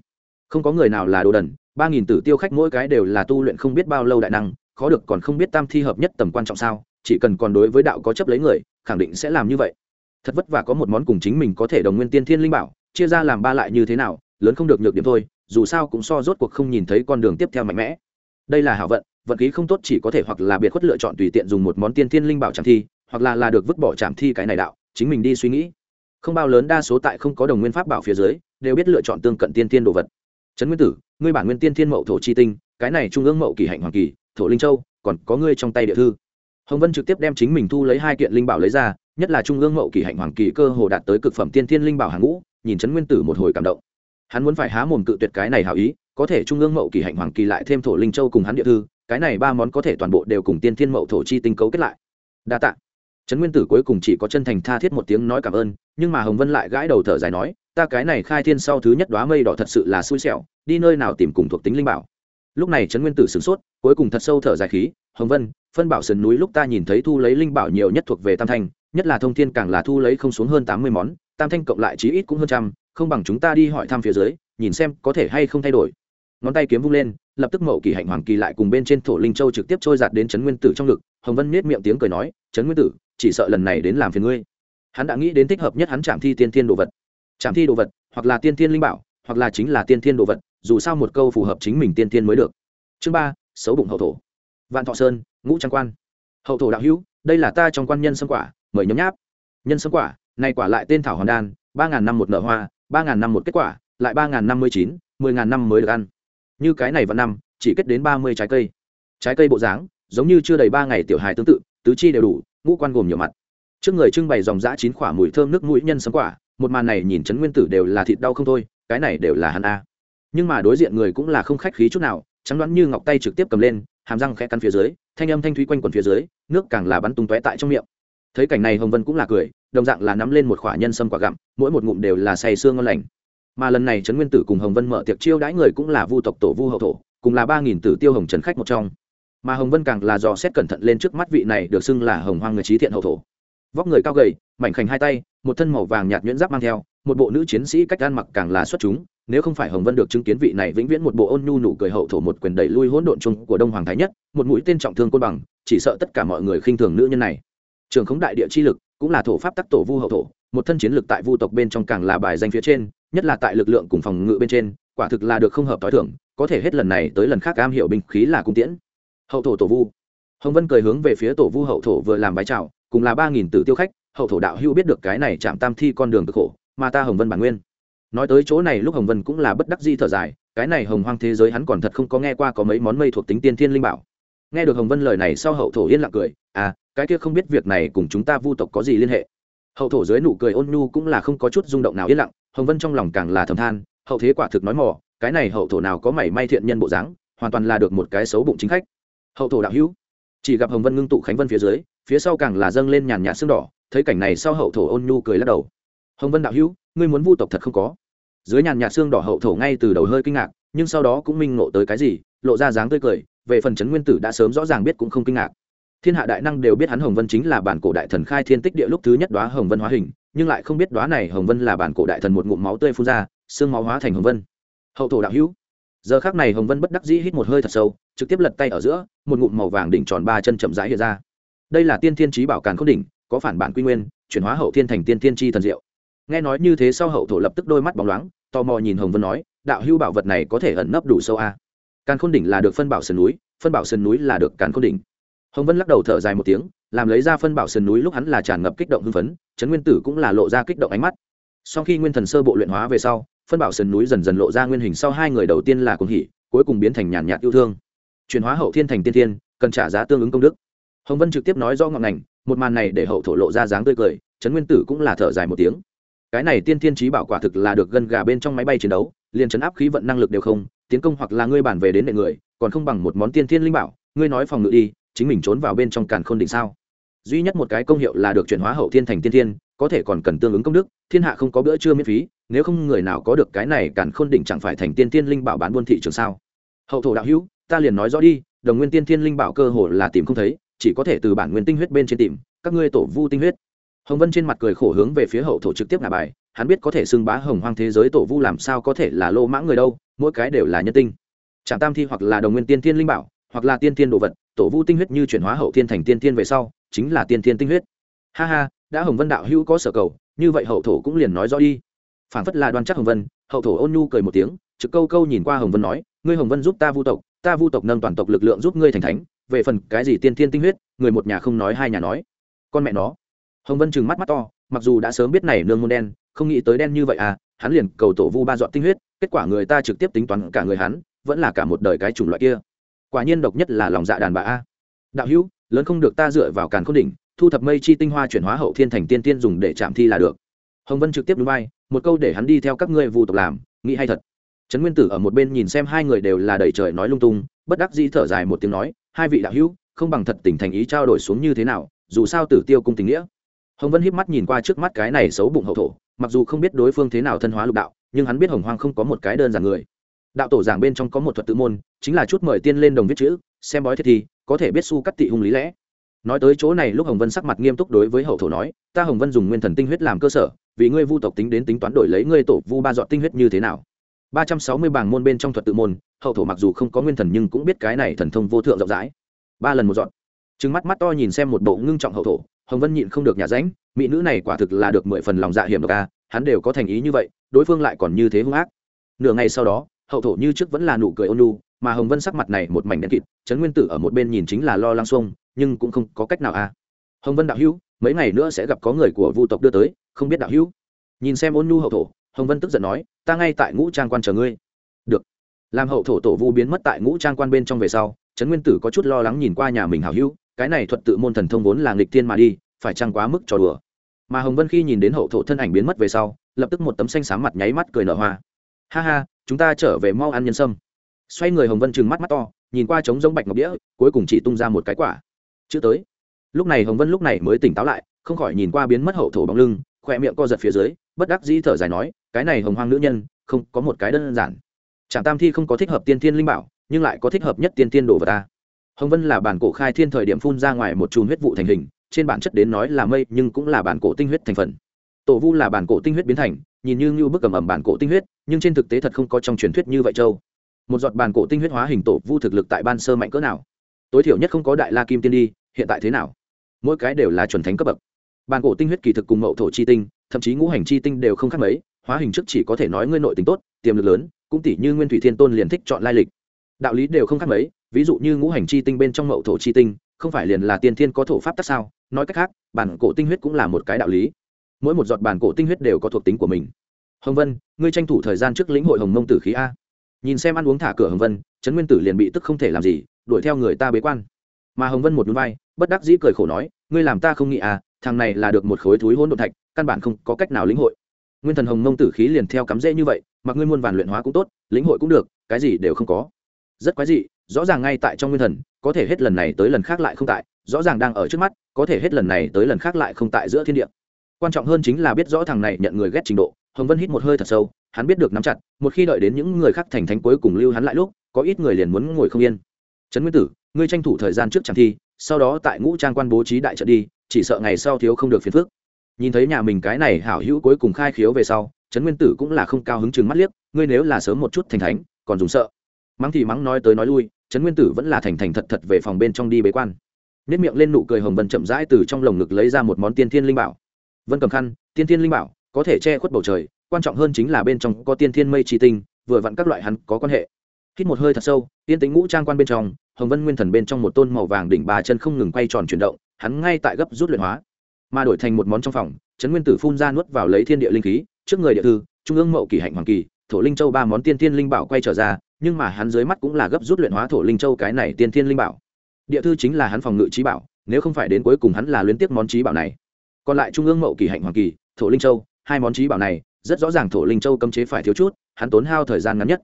Không có người nào là đồ đần, ba nghìn tử tiêu khách mỗi cái đều là tu luyện không biết bao lâu đại năng khó được còn không biết tam thi hợp nhất tầm quan trọng sao, chỉ cần còn đối với đạo có chấp lấy người, khẳng định sẽ làm như vậy. Thật vất vả có một món cùng chính mình có thể đồng nguyên tiên thiên linh bảo, chia ra làm ba lại như thế nào, lớn không được nhược điểm thôi, dù sao cũng so rốt cuộc không nhìn thấy con đường tiếp theo mạnh mẽ. Đây là hảo vận vận khí không tốt chỉ có thể hoặc là biệt khuất lựa chọn tùy tiện dùng một món tiên thiên linh bảo trảm thi, hoặc là là được vứt bỏ trảm thi cái này đạo, chính mình đi suy nghĩ. Không bao lớn đa số tại không có đồng nguyên pháp bảo phía dưới, đều biết lựa chọn tương cận tiên thiên đồ vật. Trấn nguyên tử, ngươi bản nguyên tiên thiên mậu thổ chi tinh, cái này trung ương mậu kỳ hạnh hoàng kỳ thổ linh châu, còn có ngươi trong tay địa thư. Hồng vân trực tiếp đem chính mình thu lấy hai kiện linh bảo lấy ra, nhất là trung ương mậu kỳ hạnh hoàng kỳ cơ hồ đạt tới cực phẩm tiên thiên linh bảo hàng ngũ, nhìn trấn nguyên tử một hồi cảm động. Hắn muốn phải há mồm cự tuyệt cái này hảo ý, có thể trung ương mậu kỳ hạnh hoàng kỳ lại thêm thổ linh châu cùng hắn địa thư, cái này ba món có thể toàn bộ đều cùng tiên thiên mậu thổ chi tinh cấu kết lại. Đa tạ. Trấn nguyên tử cuối cùng chỉ có chân thành tha thiết một tiếng nói cảm ơn, nhưng mà hồng vân lại gãi đầu thở dài nói, ta cái này khai thiên sau thứ nhất đoá mây đỏ thật sự là xui xẻo, đi nơi nào tìm cùng thuộc tính linh bảo? Lúc này trấn nguyên tử sửng sốt, cuối cùng thật sâu thở dài khí, hồng vân, phân bảo sườn núi lúc ta nhìn thấy thu lấy linh bảo nhiều nhất thuộc về tam thanh, nhất là thông thiên càng là thu lấy không xuống hơn tám mươi món, tam thanh cộng lại chí ít cũng hơn trăm, không bằng chúng ta đi hỏi thăm phía dưới, nhìn xem có thể hay không thay đổi. Ngón tay kiếm vung lên, lập tức mậu kỳ hạnh hoàng kỳ lại cùng bên trên thổ linh châu trực tiếp trôi giạt đến trấn nguyên tử trong ngực, hồng vân nết miệng tiếng cười nói, trấn nguyên tử, chỉ sợ lần này đến làm phiền ngươi. Hắn đã nghĩ đến thích hợp nhất hắn chạm thi tiên thiên đồ vật. Chạm thi đồ vật, hoặc là tiên thiên linh bảo, hoặc là chính là tiên thiên đồ vật dù sao một câu phù hợp chính mình tiên tiên mới được. Chương ba, xấu bụng hậu thổ. Vạn thọ sơn, ngũ trang quan. Hậu thổ đạo hữu, đây là ta trong quan nhân sâm quả, mời nhấm nháp. Nhân sâm quả này quả lại tên thảo hoàn đan, ba ngàn năm một nở hoa, ba ngàn năm một kết quả, lại ba ngàn năm mươi chín, mười ngàn năm mới được ăn. Như cái này vào năm, chỉ kết đến ba mươi trái cây. Trái cây bộ dáng, giống như chưa đầy ba ngày tiểu hài tương tự, tứ chi đều đủ, ngũ quan gồm nhiều mặt. Trước người trưng bày dòng dã chín quả mùi thơm nước mũi nhân sấm quả, một màn này nhìn trấn nguyên tử đều là thịt đau không thôi, cái này đều là hắn a nhưng mà đối diện người cũng là không khách khí chút nào, trắng đoán như ngọc tay trực tiếp cầm lên, hàm răng khẽ căn phía dưới, thanh âm thanh thúy quanh quần phía dưới, nước càng là bắn tung tóe tại trong miệng. Thấy cảnh này hồng vân cũng là cười, đồng dạng là nắm lên một khoả nhân sâm quả gặm, mỗi một ngụm đều là say xương ngon lành. Mà lần này trấn nguyên tử cùng hồng vân mở tiệc chiêu đãi người cũng là vu tộc tổ vu hậu thổ, cùng là ba nghìn tử tiêu hồng trần khách một trong. Mà hồng vân càng là dò xét cẩn thận lên trước mắt vị này được xưng là hồng hoang người trí thiện hậu thổ. Vóc người cao gầy, mảnh khảnh hai tay, một thân màu vàng nhạt nhuyễn giáp mang theo, một bộ nữ chiến sĩ cách ăn mặc càng là xuất chúng nếu không phải hồng vân được chứng kiến vị này vĩnh viễn một bộ ôn nhu nụ cười hậu thổ một quyền đẩy lui hỗn độn chung của đông hoàng thái nhất, một mũi tên trọng thương côn bằng, chỉ sợ tất cả mọi người khinh thường nữ nhân này. Trường khống đại địa chi lực cũng là thổ pháp tắc tổ vu hậu thổ, một thân chiến lực tại vu tộc bên trong càng là bài danh phía trên, nhất là tại lực lượng cùng phòng ngự bên trên, quả thực là được không hợp t h i thưởng có thể hết lần này tới lần khác am hiểu binh khí là cung tiễn. Hậu thổ tổ vu. Hồng vân cười hướng về phía tổ vu hậu thổ vừa làm bái trào cùng là ba nghìn tử tiêu khách, hậu thổ đạo hưu biết được cái này chạm tam thi con đường cực khổ, mà ta hồng vân bản nguyên nói tới chỗ này lúc hồng vân cũng là bất đắc di thở dài, cái này hồng hoang thế giới hắn còn thật không có nghe qua có mấy món mây thuộc tính tiên thiên linh bảo. Nghe được hồng vân lời này sau hậu thổ yên lặng cười à cái kia không biết việc này cùng chúng ta vu tộc có gì liên hệ? Hậu thổ dưới nụ cười ôn nhu cũng là không có chút rung động nào yên lặng, hồng vân trong lòng càng là thầm than, hậu thế quả thực nói mò, cái này hậu thổ nào có mảy may thiện nhân bộ dáng, hoàn toàn là được một cái xấu bụng chính khách. Hậu thổ đạo hữu, chỉ gặp hồng vân ngưng tụ khánh vân phía dưới, phía sau càng là dâng lên nhàn nhạt xương đỏ, thấy cảnh này sau hậu thổ ôn nhu cười lắc đầu. Hồng vân đạo hữu, ngươi muốn vu tộc thật không có? Dưới nhàn nhạt xương đỏ hậu thổ ngay từ đầu hơi kinh ngạc, nhưng sau đó cũng minh ngộ tới cái gì, lộ ra dáng tươi cười, về phần chấn nguyên tử đã sớm rõ ràng biết cũng không kinh ngạc. Thiên hạ đại năng đều biết hắn hồng vân chính là bản cổ đại thần khai thiên tích địa lúc thứ nhất đoá hồng vân hóa hình, nhưng lại không biết đoá này hồng vân là bản cổ đại thần một ngụm máu tươi phun ra, xương máu hóa thành hồng vân. Hậu thổ đạo hữu. Giờ khác này hồng vân bất đắc dĩ hít một hơi thật sâu, trực tiếp lật tay ở giữa, một ngụm màu vàng đỉnh tròn ba chân chậm rãi hiện ra. Đây là tiên thiên trí bảo càn k đỉnh, có phản bản quy nguyên, chuyển hóa hậu thiên thành tiên thiên tri thần diệu nghe nói như thế sau hậu thổ lập tức đôi mắt bóng loáng, tò mò nhìn hồng vân nói, đạo hưu bảo vật này có thể ẩn nấp đủ sâu a à? càn khôn đỉnh là được phân bảo sườn núi, phân bảo sườn núi là được càn khôn đỉnh. Hồng vân lắc đầu thở dài một tiếng, làm lấy ra phân bảo sườn núi lúc hắn là tràn ngập kích động hưng phấn, trấn nguyên tử cũng là lộ ra kích động ánh mắt. Sau khi nguyên thần sơ bộ luyện hóa về sau, phân bảo sườn núi dần dần lộ ra nguyên hình sau hai người đầu tiên là cùng hỉ, cuối cùng biến thành nhàn nhạt yêu thương. Chuyển hóa hậu thiên thành tiên thiên, cần trả giá tương ứng công đức. Hồng vân trực tiếp nói do ngọn ngành, một màn này để hậu thổ lộ ra dáng tươi cười, trấn nguyên tử cũng là thở dài một tiếng cái này tiên thiên trí bảo quả thực là được gần gà bên trong máy bay chiến đấu, liền chấn áp khí vận năng lực đều không, tiến công hoặc là ngươi bản về đến nệ người, còn không bằng một món tiên thiên linh bảo, ngươi nói phòng ngự đi, chính mình trốn vào bên trong càn khôn định sao? Duy nhất một cái công hiệu là được chuyển hóa hậu thiên thành tiên thiên, có thể còn cần tương ứng công đức, thiên hạ không có bữa trưa miễn phí, nếu không người nào có được cái này càn khôn định chẳng phải thành tiên thiên linh bảo bán buôn thị trường sao? Hậu thổ đạo hữu, ta liền nói rõ đi, đồng nguyên tiên thiên linh bảo cơ hồ là tìm không thấy, chỉ có thể từ bản nguyên tinh huyết bên trên tìm, các ngươi tổ vu tinh huyết hồng vân trên mặt cười khổ hướng về phía hậu thổ trực tiếp ngả bài, hắn biết có thể xưng bá hồng hoang thế giới tổ vu làm sao có thể là lô mãng người đâu, mỗi cái đều là nhân tinh. Trạm tam thi hoặc là đồng nguyên tiên thiên linh bảo, hoặc là tiên thiên đồ vật, tổ vu tinh huyết như chuyển hóa hậu thiên thành tiên thiên về sau, chính là tiên thiên tinh huyết. Ha ha, đã hồng vân đạo hữu có sở cầu, như vậy hậu thổ cũng liền nói rõ đi. Phản phất là đoan chắc hồng vân, hậu thổ ôn nhu cười một tiếng, trực câu câu nhìn qua hồng vân nói, ngươi hồng vân giúp ta vu tộc, ta vu tộc nâng toàn tộc lực lượng giúp ngươi thành thánh, về phần cái gì tiên thiên tinh huyết, người một nhà không nói hai nhà nói. Con mẹ nó hồng vân trừng mắt mắt to, mặc dù đã sớm biết này nương môn đen, không nghĩ tới đen như vậy à hắn liền cầu tổ vu ba dọn tinh huyết, kết quả người ta trực tiếp tính toán cả người hắn, vẫn là cả một đời cái chủng loại kia. Quả nhiên độc nhất là lòng dạ đàn bà a. Đạo hữu, lớn không được ta dựa vào càn khôn đỉnh, thu thập mây chi tinh hoa chuyển hóa hậu thiên thành tiên tiên dùng để chạm thi là được. Hồng vân trực tiếp núi bay một câu để hắn đi theo các ngươi vu tộc làm, nghĩ hay thật. Trấn nguyên tử ở một bên nhìn xem hai người đều là đầy trời nói lung tung, bất đắc dĩ thở dài một tiếng nói, hai vị đạo hữu, không bằng thật tình thành ý trao đổi xuống như thế nào, dù sao tử tiêu cung tình nghĩa hồng vân híp mắt nhìn qua trước mắt cái này xấu bụng hậu thổ, mặc dù không biết đối phương thế nào thân hóa lục đạo, nhưng hắn biết hồng hoang không có một cái đơn giản người. Đạo tổ giảng bên trong có một thuật tự môn, chính là chút mời tiên lên đồng viết chữ, xem bói thiết thì, có thể biết su cắt tị hung lý lẽ. Nói tới chỗ này lúc hồng vân sắc mặt nghiêm túc đối với hậu thổ nói, ta hồng vân dùng nguyên thần tinh huyết làm cơ sở, vì ngươi vu tộc tính đến tính toán đổi lấy ngươi tổ vu ba dọn tinh huyết như thế nào? Ba trăm sáu mươi bảng môn bên trong thuật tự môn, hậu thổ mặc dù không có nguyên thần nhưng cũng biết cái này thần thông vô thượng rộng rãi. Ba lần một dọn trừng mắt mắt to nhìn xem một bộ ngưng trọng hậu thổ hồng vân nhịn không được nhà ránh mỹ nữ này quả thực là được mười phần lòng dạ hiểm độc a hắn đều có thành ý như vậy đối phương lại còn như thế hung ác. Nửa ngày sau đó hậu thổ như trước vẫn là nụ cười ôn nhu, mà hồng vân sắc mặt này một mảnh đen kịt trấn nguyên tử ở một bên nhìn chính là lo lăng xuông nhưng cũng không có cách nào a. Hồng vân đạo hữu mấy ngày nữa sẽ gặp có người của vu tộc đưa tới không biết đạo hữu. Nhìn xem ôn nhu hậu thổ hồng vân tức giận nói ta ngay tại ngũ trang quan chờ ngươi. Được. Làm hậu thổ tổ vu biến mất tại ngũ trang quan bên trong về sau trấn nguyên tử có chút lo lắng nhìn qua nhà mình hảo hữu cái này thuật tự môn thần thông vốn là nghịch thiên mà đi, phải chăng quá mức trò đùa? Mà hồng vân khi nhìn đến hậu thổ thân ảnh biến mất về sau, lập tức một tấm xanh sáng mặt nháy mắt cười nở hoa. Ha ha, chúng ta trở về mau ăn nhân sâm. Xoay người hồng vân trừng mắt mắt to, nhìn qua trống giống bạch ngọc đĩa, cuối cùng chỉ tung ra một cái quả. Chữ tới. Lúc này hồng vân lúc này mới tỉnh táo lại, không khỏi nhìn qua biến mất hậu thổ bóng lưng, khỏe miệng co giật phía dưới, bất đắc dĩ thở dài nói, cái này hồng hoang nữ nhân, không có một cái đơn giản. Trạm tam thi không có thích hợp tiên thiên linh bảo, nhưng lại có thích hợp nhất tiên thiên đồ vật ta hồng vân là bản cổ khai thiên thời điểm phun ra ngoài một chùm huyết vụ thành hình, trên bản chất đến nói là mây, nhưng cũng là bản cổ tinh huyết thành phần. Tổ vu là bản cổ tinh huyết biến thành, nhìn như như bức cầm ẩm bản cổ tinh huyết, nhưng trên thực tế thật không có trong truyền thuyết như vậy châu. Một giọt bản cổ tinh huyết hóa hình tổ vu thực lực tại ban sơ mạnh cỡ nào? Tối thiểu nhất không có đại la kim tiên đi, hiện tại thế nào? Mỗi cái đều là chuẩn thánh cấp bậc. Bản cổ tinh huyết kỳ thực cùng mậu thổ chi tinh, thậm chí ngũ hành chi tinh đều không khác mấy, hóa hình trước chỉ có thể nói ngươi nội tính tốt, tiềm lực lớn, cũng tỷ như nguyên thủy thiên tôn liền thích chọn lai lịch đạo lý đều không khác mấy, ví dụ như ngũ hành chi tinh bên trong mậu thổ chi tinh, không phải liền là tiên thiên có thổ pháp tắc sao? Nói cách khác, bản cổ tinh huyết cũng là một cái đạo lý. Mỗi một giọt bản cổ tinh huyết đều có thuộc tính của mình. Hồng vân, ngươi tranh thủ thời gian trước lĩnh hội hồng mông tử khí a. Nhìn xem ăn uống thả cửa hồng vân, trấn nguyên tử liền bị tức không thể làm gì, đuổi theo người ta bế quan. Mà hồng vân một núi vai, bất đắc dĩ cười khổ nói, ngươi làm ta không nghĩ à thằng này là được một khối thúi hỗn độn thạch, căn bản không có cách nào lĩnh hội. Nguyên thần hồng mông tử khí liền theo cắm rễ như vậy, mặc ngươi muôn vàn luyện hóa cũng tốt, lĩnh hội cũng được, cái gì đều không có rất quái dị, rõ ràng ngay tại trong nguyên thần, có thể hết lần này tới lần khác lại không tại, rõ ràng đang ở trước mắt, có thể hết lần này tới lần khác lại không tại giữa thiên địa. Quan trọng hơn chính là biết rõ thằng này nhận người ghét trình độ, hồng vân hít một hơi thật sâu, hắn biết được nắm chặt, một khi đợi đến những người khác thành thánh cuối cùng lưu hắn lại lúc, có ít người liền muốn ngồi không yên. Trấn nguyên tử, ngươi tranh thủ thời gian trước chẳng thi, sau đó tại ngũ trang quan bố trí đại trận đi, chỉ sợ ngày sau thiếu không được phiền phức. Nhìn thấy nhà mình cái này hảo hữu cuối cùng khai khiếu về sau, trấn nguyên tử cũng là không cao hứng chừng mắt liếc, ngươi nếu là sớm một chút thành thánh, còn dùng sợ mắng thì mắng nói tới nói lui, trấn nguyên tử vẫn là thành thành thật thật về phòng bên trong đi bế quan. Nếp miệng lên nụ cười hồng vân chậm rãi từ trong lồng ngực lấy ra một món tiên thiên linh bảo. Vân cầm khăn, tiên thiên linh bảo, có thể che khuất bầu trời, quan trọng hơn chính là bên trong có tiên thiên mây tri tinh, vừa vặn các loại hắn có quan hệ. Hít một hơi thật sâu, tiên tính ngũ trang quan bên trong, hồng vân nguyên thần bên trong một tôn màu vàng đỉnh ba chân không ngừng quay tròn chuyển động, hắn ngay tại gấp rút luyện hóa. Mà đổi thành một món trong phòng, trấn nguyên tử phun ra nuốt vào lấy thiên địa linh khí, trước người địa thư, trung ương mậu kỷ hạnh hoàng kỳ, thổ linh châu ba món tiên thiên linh bảo quay trở ra nhưng mà hắn dưới mắt cũng là gấp rút luyện hóa thổ linh châu cái này tiên thiên linh bảo. Địa thư chính là hắn phòng ngự trí bảo, nếu không phải đến cuối cùng hắn là luyến tiếc món trí bảo này. Còn lại trung ương mậu kỳ hạnh hoàng kỳ, thổ linh châu, hai món trí bảo này, rất rõ ràng thổ linh châu cấm chế phải thiếu chút, hắn tốn hao thời gian ngắn nhất.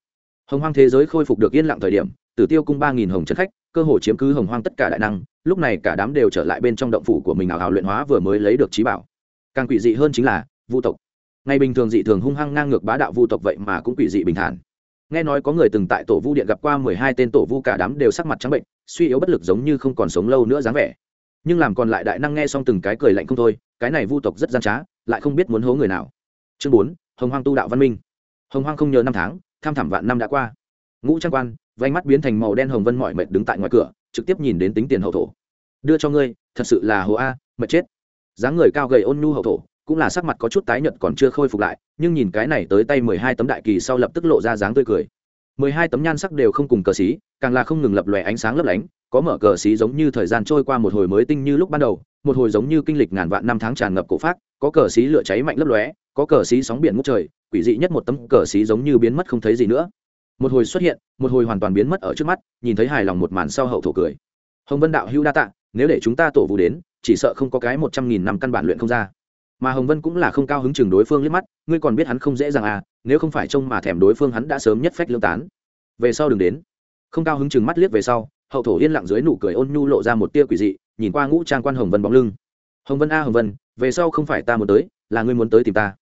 Hồng hoang thế giới khôi phục được yên lặng thời điểm, tử tiêu cung ba nghìn hồng trấn khách, cơ hồ chiếm cứ hồng hoang tất cả đại năng, lúc này cả đám đều trở lại bên trong động phủ của mình ảo hào luyện hóa vừa mới lấy được trí bảo. Càng quỷ dị hơn chính là, vu tộc. Ngày bình thường dị thường hung hăng ngang ngược bá đạo vu tộc vậy mà cũng quỷ dị bình thản nghe nói có người từng tại tổ vu điện gặp qua mười hai tên tổ vu cả đám đều sắc mặt trắng bệnh, suy yếu bất lực giống như không còn sống lâu nữa dáng vẻ. Nhưng làm còn lại đại năng nghe xong từng cái cười lạnh không thôi, cái này vu tộc rất gian trá, lại không biết muốn hố người nào. Chương bốn, hồng hoang tu đạo văn minh. Hồng hoang không nhớ năm tháng, tham thảm vạn năm đã qua. Ngũ trang quan vánh mắt biến thành màu đen hồng vân mọi mệt đứng tại ngoài cửa, trực tiếp nhìn đến tính tiền hậu thổ. Đưa cho ngươi, thật sự là hồ a, mệt chết. Dáng người cao gầy ôn nhu hậu thổ cũng là sắc mặt có chút tái nhợt còn chưa khôi phục lại, nhưng nhìn cái này tới tay mười hai tấm đại kỳ sau lập tức lộ ra dáng tươi cười. Mười hai tấm nhan sắc đều không cùng cờ xí, càng là không ngừng lập lòe ánh sáng lấp lánh, có mở cờ xí giống như thời gian trôi qua một hồi mới tinh như lúc ban đầu, một hồi giống như kinh lịch ngàn vạn năm tháng tràn ngập cổ phát có cờ xí lửa cháy mạnh lấp lóe, có cờ xí sóng biển ngút trời, quỷ dị nhất một tấm cờ xí giống như biến mất không thấy gì nữa. Một hồi xuất hiện, một hồi hoàn toàn biến mất ở trước mắt, nhìn thấy hài lòng một màn sau hậu thổ cười. Hồng vân đạo hữu đa tạ, nếu để chúng ta tổ vụ đến, chỉ sợ không có cái một trăm nghìn năm căn bản luyện không ra mà hồng vân cũng là không cao hứng chừng đối phương liếc mắt, ngươi còn biết hắn không dễ dàng à nếu không phải trông mà thèm đối phương hắn đã sớm nhất phách lương tán. Về sau đừng đến. Không cao hứng chừng mắt liếc về sau, hậu thổ yên lặng dưới nụ cười ôn nhu lộ ra một tia quỷ dị, nhìn qua ngũ trang quan hồng vân bóng lưng. Hồng vân a, hồng vân, về sau không phải ta muốn tới, là ngươi muốn tới tìm ta.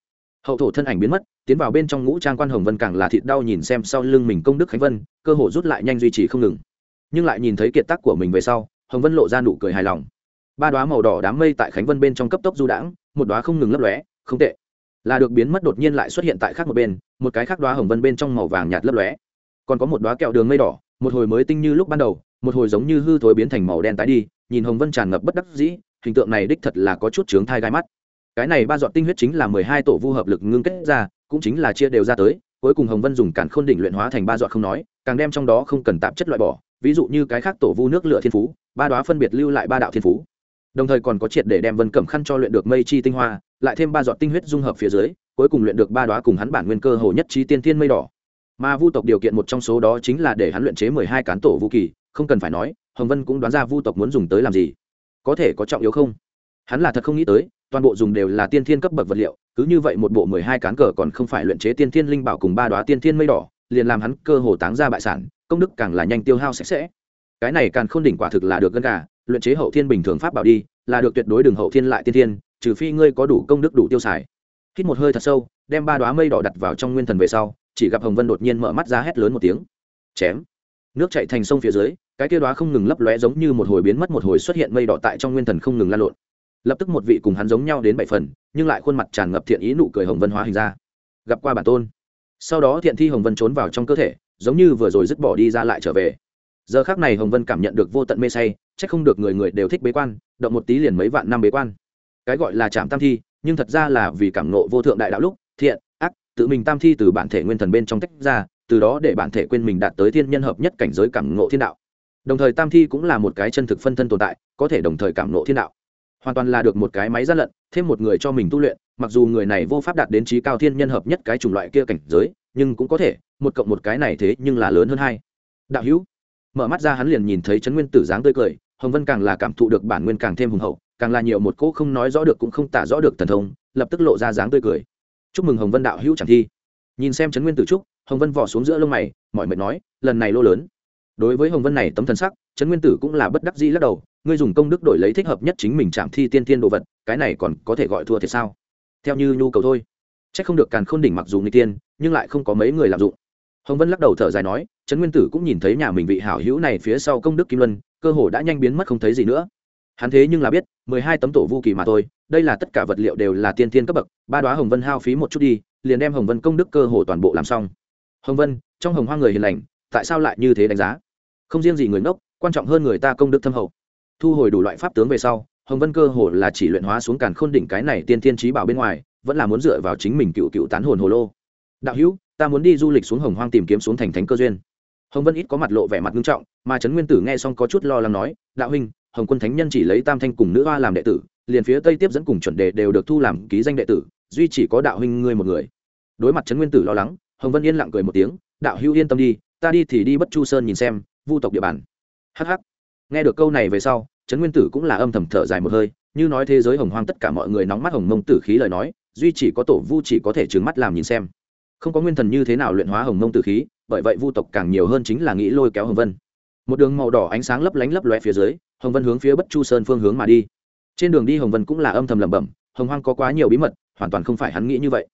Hậu thổ thân ảnh biến mất, tiến vào bên trong ngũ trang quan hồng vân càng là thịt đau nhìn xem sau lưng mình công đức khánh vân, cơ hồ rút lại nhanh duy trì không ngừng. Nhưng lại nhìn thấy kiệt tác của mình về sau, hồng vân lộ ra nụ cười hài lòng. Ba đoá màu đỏ đám mây tại khánh vân bên trong cấp tốc du đãng một đóa không ngừng lấp lóe, không tệ. Là được biến mất đột nhiên lại xuất hiện tại khác một bên, một cái khác đóa hồng vân bên trong màu vàng nhạt lấp lóe. Còn có một đóa kẹo đường mây đỏ, một hồi mới tinh như lúc ban đầu, một hồi giống như hư thối biến thành màu đen tái đi, nhìn hồng vân tràn ngập bất đắc dĩ, hình tượng này đích thật là có chút chướng thai gai mắt. Cái này ba dọn tinh huyết chính là mười hai tổ vu hợp lực ngưng kết ra, cũng chính là chia đều ra tới, cuối cùng hồng vân dùng cản khôn đỉnh luyện hóa thành ba dọn không nói, càng đem trong đó không cần tạp chất loại bỏ, ví dụ như cái khác tổ vu nước lửa thiên phú, ba đoá phân biệt lưu lại ba đạo thiên phú đồng thời còn có triệt để đem vân cẩm khăn cho luyện được mây chi tinh hoa, lại thêm ba giọt tinh huyết dung hợp phía dưới, cuối cùng luyện được ba đoá cùng hắn bản nguyên cơ hồ nhất trí tiên thiên mây đỏ. Mà vu tộc điều kiện một trong số đó chính là để hắn luyện chế mười hai cán tổ vũ kỳ, không cần phải nói, hồng vân cũng đoán ra vu tộc muốn dùng tới làm gì. Có thể có trọng yếu không? Hắn là thật không nghĩ tới, toàn bộ dùng đều là tiên thiên cấp bậc vật liệu, cứ như vậy một bộ mười hai cán cờ còn không phải luyện chế tiên thiên linh bảo cùng ba đoá tiên thiên mây đỏ, liền làm hắn cơ hồ táng ra bại sản, công đức càng là nhanh tiêu hao sạch sẽ. Cái này càng không đỉnh quả thực là được gân gà luyện chế hậu thiên bình thường pháp bảo đi, là được tuyệt đối đường hậu thiên lại tiên thiên, trừ phi ngươi có đủ công đức đủ tiêu xài. Hít một hơi thật sâu, đem ba đoá mây đỏ đặt vào trong nguyên thần về sau, chỉ gặp hồng vân đột nhiên mở mắt ra hét lớn một tiếng. Chém. Nước chạy thành sông phía dưới, cái kia đoá không ngừng lấp lóe giống như một hồi biến mất một hồi xuất hiện mây đỏ tại trong nguyên thần không ngừng lan lộn. Lập tức một vị cùng hắn giống nhau đến bảy phần, nhưng lại khuôn mặt tràn ngập thiện ý nụ cười hồng vân hóa hình ra. Gặp qua bản tôn. Sau đó thiện thi hồng vân trốn vào trong cơ thể, giống như vừa rồi dứt bỏ đi ra lại trở về. Giờ khác này hồng vân cảm nhận được vô tận mê say Chắc không được người người đều thích bế quan, động một tí liền mấy vạn năm bế quan. Cái gọi là chạm tam thi, nhưng thật ra là vì cảm nộ vô thượng đại đạo lúc, thiện, ác, tự mình tam thi từ bản thể nguyên thần bên trong tách ra, từ đó để bản thể quên mình đạt tới thiên nhân hợp nhất cảnh giới cảm nộ thiên đạo. Đồng thời tam thi cũng là một cái chân thực phân thân tồn tại, có thể đồng thời cảm nộ thiên đạo. Hoàn toàn là được một cái máy gian lận, thêm một người cho mình tu luyện, mặc dù người này vô pháp đạt đến trí cao thiên nhân hợp nhất cái chủng loại kia cảnh giới, nhưng cũng có thể, một cộng một cái này thế nhưng là lớn hơn hai. Đạo hữu, mở mắt ra hắn liền nhìn thấy trấn nguyên tử dáng tươi cười hồng vân càng là cảm thụ được bản nguyên càng thêm hùng hậu, càng là nhiều một cỗ không nói rõ được cũng không tả rõ được thần thông, lập tức lộ ra dáng tươi cười. Chúc mừng hồng vân đạo hữu chẳng thi. Nhìn xem trấn nguyên tử trúc, hồng vân vỏ xuống giữa lông mày mọi mệt nói, lần này lô lớn. Đối với hồng vân này tấm thần sắc, trấn nguyên tử cũng là bất đắc dĩ lắc đầu, ngươi dùng công đức đổi lấy thích hợp nhất chính mình chạm thi tiên tiên đồ vật, cái này còn có thể gọi thua thì sao? Theo như nhu cầu thôi. C không được càn khôn đỉnh mặc dù người tiên, nhưng lại không có mấy người làm dụng. Hồng vân lắc đầu thở dài nói trấn nguyên tử cũng nhìn thấy nhà mình vị hảo hữu này phía sau công đức kim luân, cơ hồ đã nhanh biến mất không thấy gì nữa. Hắn thế nhưng là biết, mười hai tấm tổ vu kỳ mà thôi, đây là tất cả vật liệu đều là tiên tiên cấp bậc, ba đoá hồng vân hao phí một chút đi, liền đem hồng vân công đức cơ hồ toàn bộ làm xong. Hồng vân, trong hồng hoa người hiền lành, tại sao lại như thế đánh giá? Không riêng gì người ngốc, quan trọng hơn người ta công đức thâm hậu. Thu hồi đủ loại pháp tướng về sau, hồng vân cơ hồ là chỉ luyện hóa xuống càn khôn đỉnh cái này tiên tiên trí bảo bên ngoài, vẫn là muốn dựa vào chính mình cựu cựu tán hồn hồ lô. Đạo hữu, ta muốn đi du lịch xuống hồng hoang tìm kiếm xuống thành thánh cơ duyên hồng vân ít có mặt lộ vẻ mặt nghiêm trọng, mà trấn nguyên tử nghe xong có chút lo lắng nói, đạo huynh, hồng quân thánh nhân chỉ lấy tam thanh cùng nữ hoa làm đệ tử, liền phía tây tiếp dẫn cùng chuẩn đề đều được thu làm ký danh đệ tử, duy chỉ có đạo huynh ngươi một người. Đối mặt trấn nguyên tử lo lắng, hồng vân yên lặng cười một tiếng, đạo hữu yên tâm đi, ta đi thì đi bất chu sơn nhìn xem, vu tộc địa bàn. Hh nghe được câu này về sau, trấn nguyên tử cũng là âm thầm thở dài một hơi, như nói thế giới hồng hoang tất cả mọi người nóng mắt hồng mông tử khí lời nói, duy chỉ có tổ vu chỉ có thể trừng mắt làm nhìn xem không có nguyên thần như thế nào luyện hóa hồng mông tử khí, bởi vậy vu tộc càng nhiều hơn chính là nghĩ lôi kéo hồng vân. Một đường màu đỏ ánh sáng lấp lánh lấp loe phía dưới, hồng vân hướng phía bất chu sơn phương hướng mà đi. Trên đường đi hồng vân cũng là âm thầm lẩm bẩm, hồng hoang có quá nhiều bí mật, hoàn toàn không phải hắn nghĩ như vậy.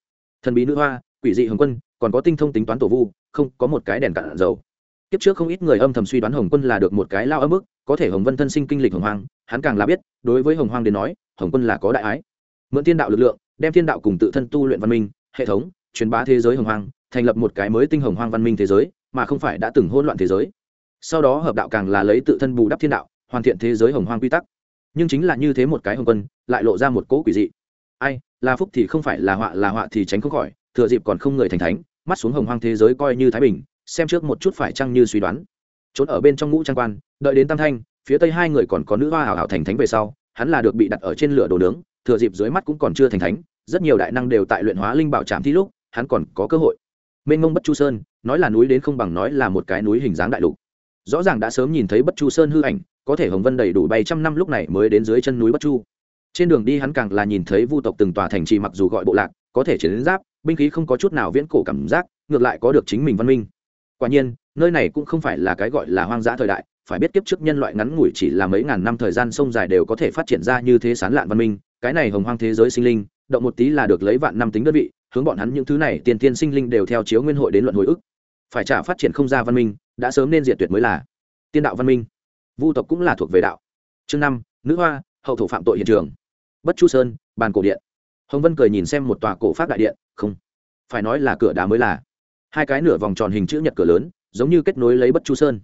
Thần bí nữ hoa, quỷ dị hồng quân, còn có tinh thông tính toán tổ vu, không có một cái đèn cạn dầu. Kiếp trước không ít người âm thầm suy đoán hồng quân là được một cái lao âm ức, có thể hồng vân thân sinh kinh lịch hồng hoang, hắn càng là biết, đối với hồng hoang đến nói, hồng quân là có đại ái. Mượn thiên đạo lực lượng, đem thiên đạo cùng tự thân tu luyện văn minh, hệ thống truyền bá thế giới hồng hoang, thành lập một cái mới tinh hồng hoang văn minh thế giới, mà không phải đã từng hỗn loạn thế giới. Sau đó hợp đạo càng là lấy tự thân bù đắp thiên đạo, hoàn thiện thế giới hồng hoang quy tắc. Nhưng chính là như thế một cái hồng quân, lại lộ ra một cỗ quỷ dị. Ai, là phúc thì không phải là họa là họa thì tránh không khỏi, thừa dịp còn không người thành thánh, mắt xuống hồng hoang thế giới coi như thái bình, xem trước một chút phải chăng như suy đoán. Trốn ở bên trong ngũ trang quan, đợi đến tam thanh, phía tây hai người còn có nữ hoa hảo hảo thành thánh về sau, hắn là được bị đặt ở trên lửa đồ nướng, thừa dịp dưới mắt cũng còn chưa thành thánh, rất nhiều đại năng đều tại luyện hóa linh bảo trạm thi lúc hắn còn có cơ hội. Mênh mông bất chu sơn, nói là núi đến không bằng nói là một cái núi hình dáng đại lục. Rõ ràng đã sớm nhìn thấy bất chu sơn hư ảnh, có thể hồng vân đầy đủ bảy trăm năm lúc này mới đến dưới chân núi bất chu. Trên đường đi hắn càng là nhìn thấy vu tộc từng tòa thành trì mặc dù gọi bộ lạc, có thể chiến giáp, binh khí không có chút nào viễn cổ cảm giác, ngược lại có được chính mình văn minh. Quả nhiên, nơi này cũng không phải là cái gọi là hoang dã thời đại, phải biết kiếp trước nhân loại ngắn ngủi chỉ là mấy ngàn năm thời gian sông dài đều có thể phát triển ra như thế sán lạn văn minh, cái này hồng hoang thế giới sinh linh, động một tí là được lấy vạn năm tính đơn vị hướng bọn hắn những thứ này tiền tiên sinh linh đều theo chiếu nguyên hội đến luận hồi ức. Phải trả phát triển không ra văn minh, đã sớm nên diệt tuyệt mới là. Tiên đạo văn minh. Vu tộc cũng là thuộc về đạo. Chương năm, nữ hoa, hậu thủ phạm tội hiện trường. Bất chu sơn, bàn cổ điện. Hồng vân cười nhìn xem một tòa cổ pháp đại điện, không. Phải nói là cửa đá mới là. Hai cái nửa vòng tròn hình chữ nhật cửa lớn, giống như kết nối lấy bất chu sơn.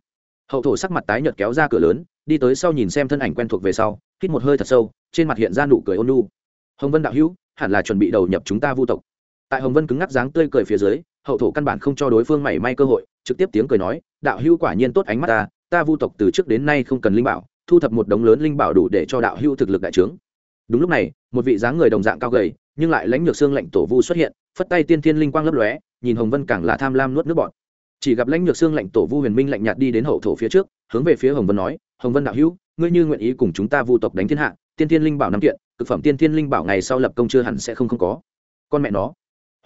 Hậu thổ sắc mặt tái nhợt kéo ra cửa lớn, đi tới sau nhìn xem thân ảnh quen thuộc về sau, hít một hơi thật sâu, trên mặt hiện ra nụ cười ôn nu hồng vân đạo hữu, hẳn là chuẩn bị đầu nhập chúng ta vu tộc tại hồng vân cứng ngắc dáng tươi cười phía dưới, hậu thổ căn bản không cho đối phương mảy may cơ hội, trực tiếp tiếng cười nói, đạo hữu quả nhiên tốt ánh mắt ta ta vu tộc từ trước đến nay không cần linh bảo, thu thập một đống lớn linh bảo đủ để cho đạo hữu thực lực đại trướng. Đúng lúc này, một vị dáng người đồng dạng cao gầy, nhưng lại lãnh nhược xương lạnh tổ vu xuất hiện, phất tay tiên thiên linh quang lấp lóe, nhìn hồng vân càng là tham lam nuốt nước bọt. Chỉ gặp lãnh nhược xương lạnh tổ vu huyền minh lạnh nhạt đi đến hậu thổ phía trước, hướng về phía hồng vân nói, hồng vân đạo hữu, ngươi như nguyện ý cùng chúng ta vu tộc đánh thiên hạ, tiên thiên linh bảo năm kiện, cực phẩm tiên thiên linh bảo ngày sau lập công chưa hẳn sẽ không không có. Con mẹ nó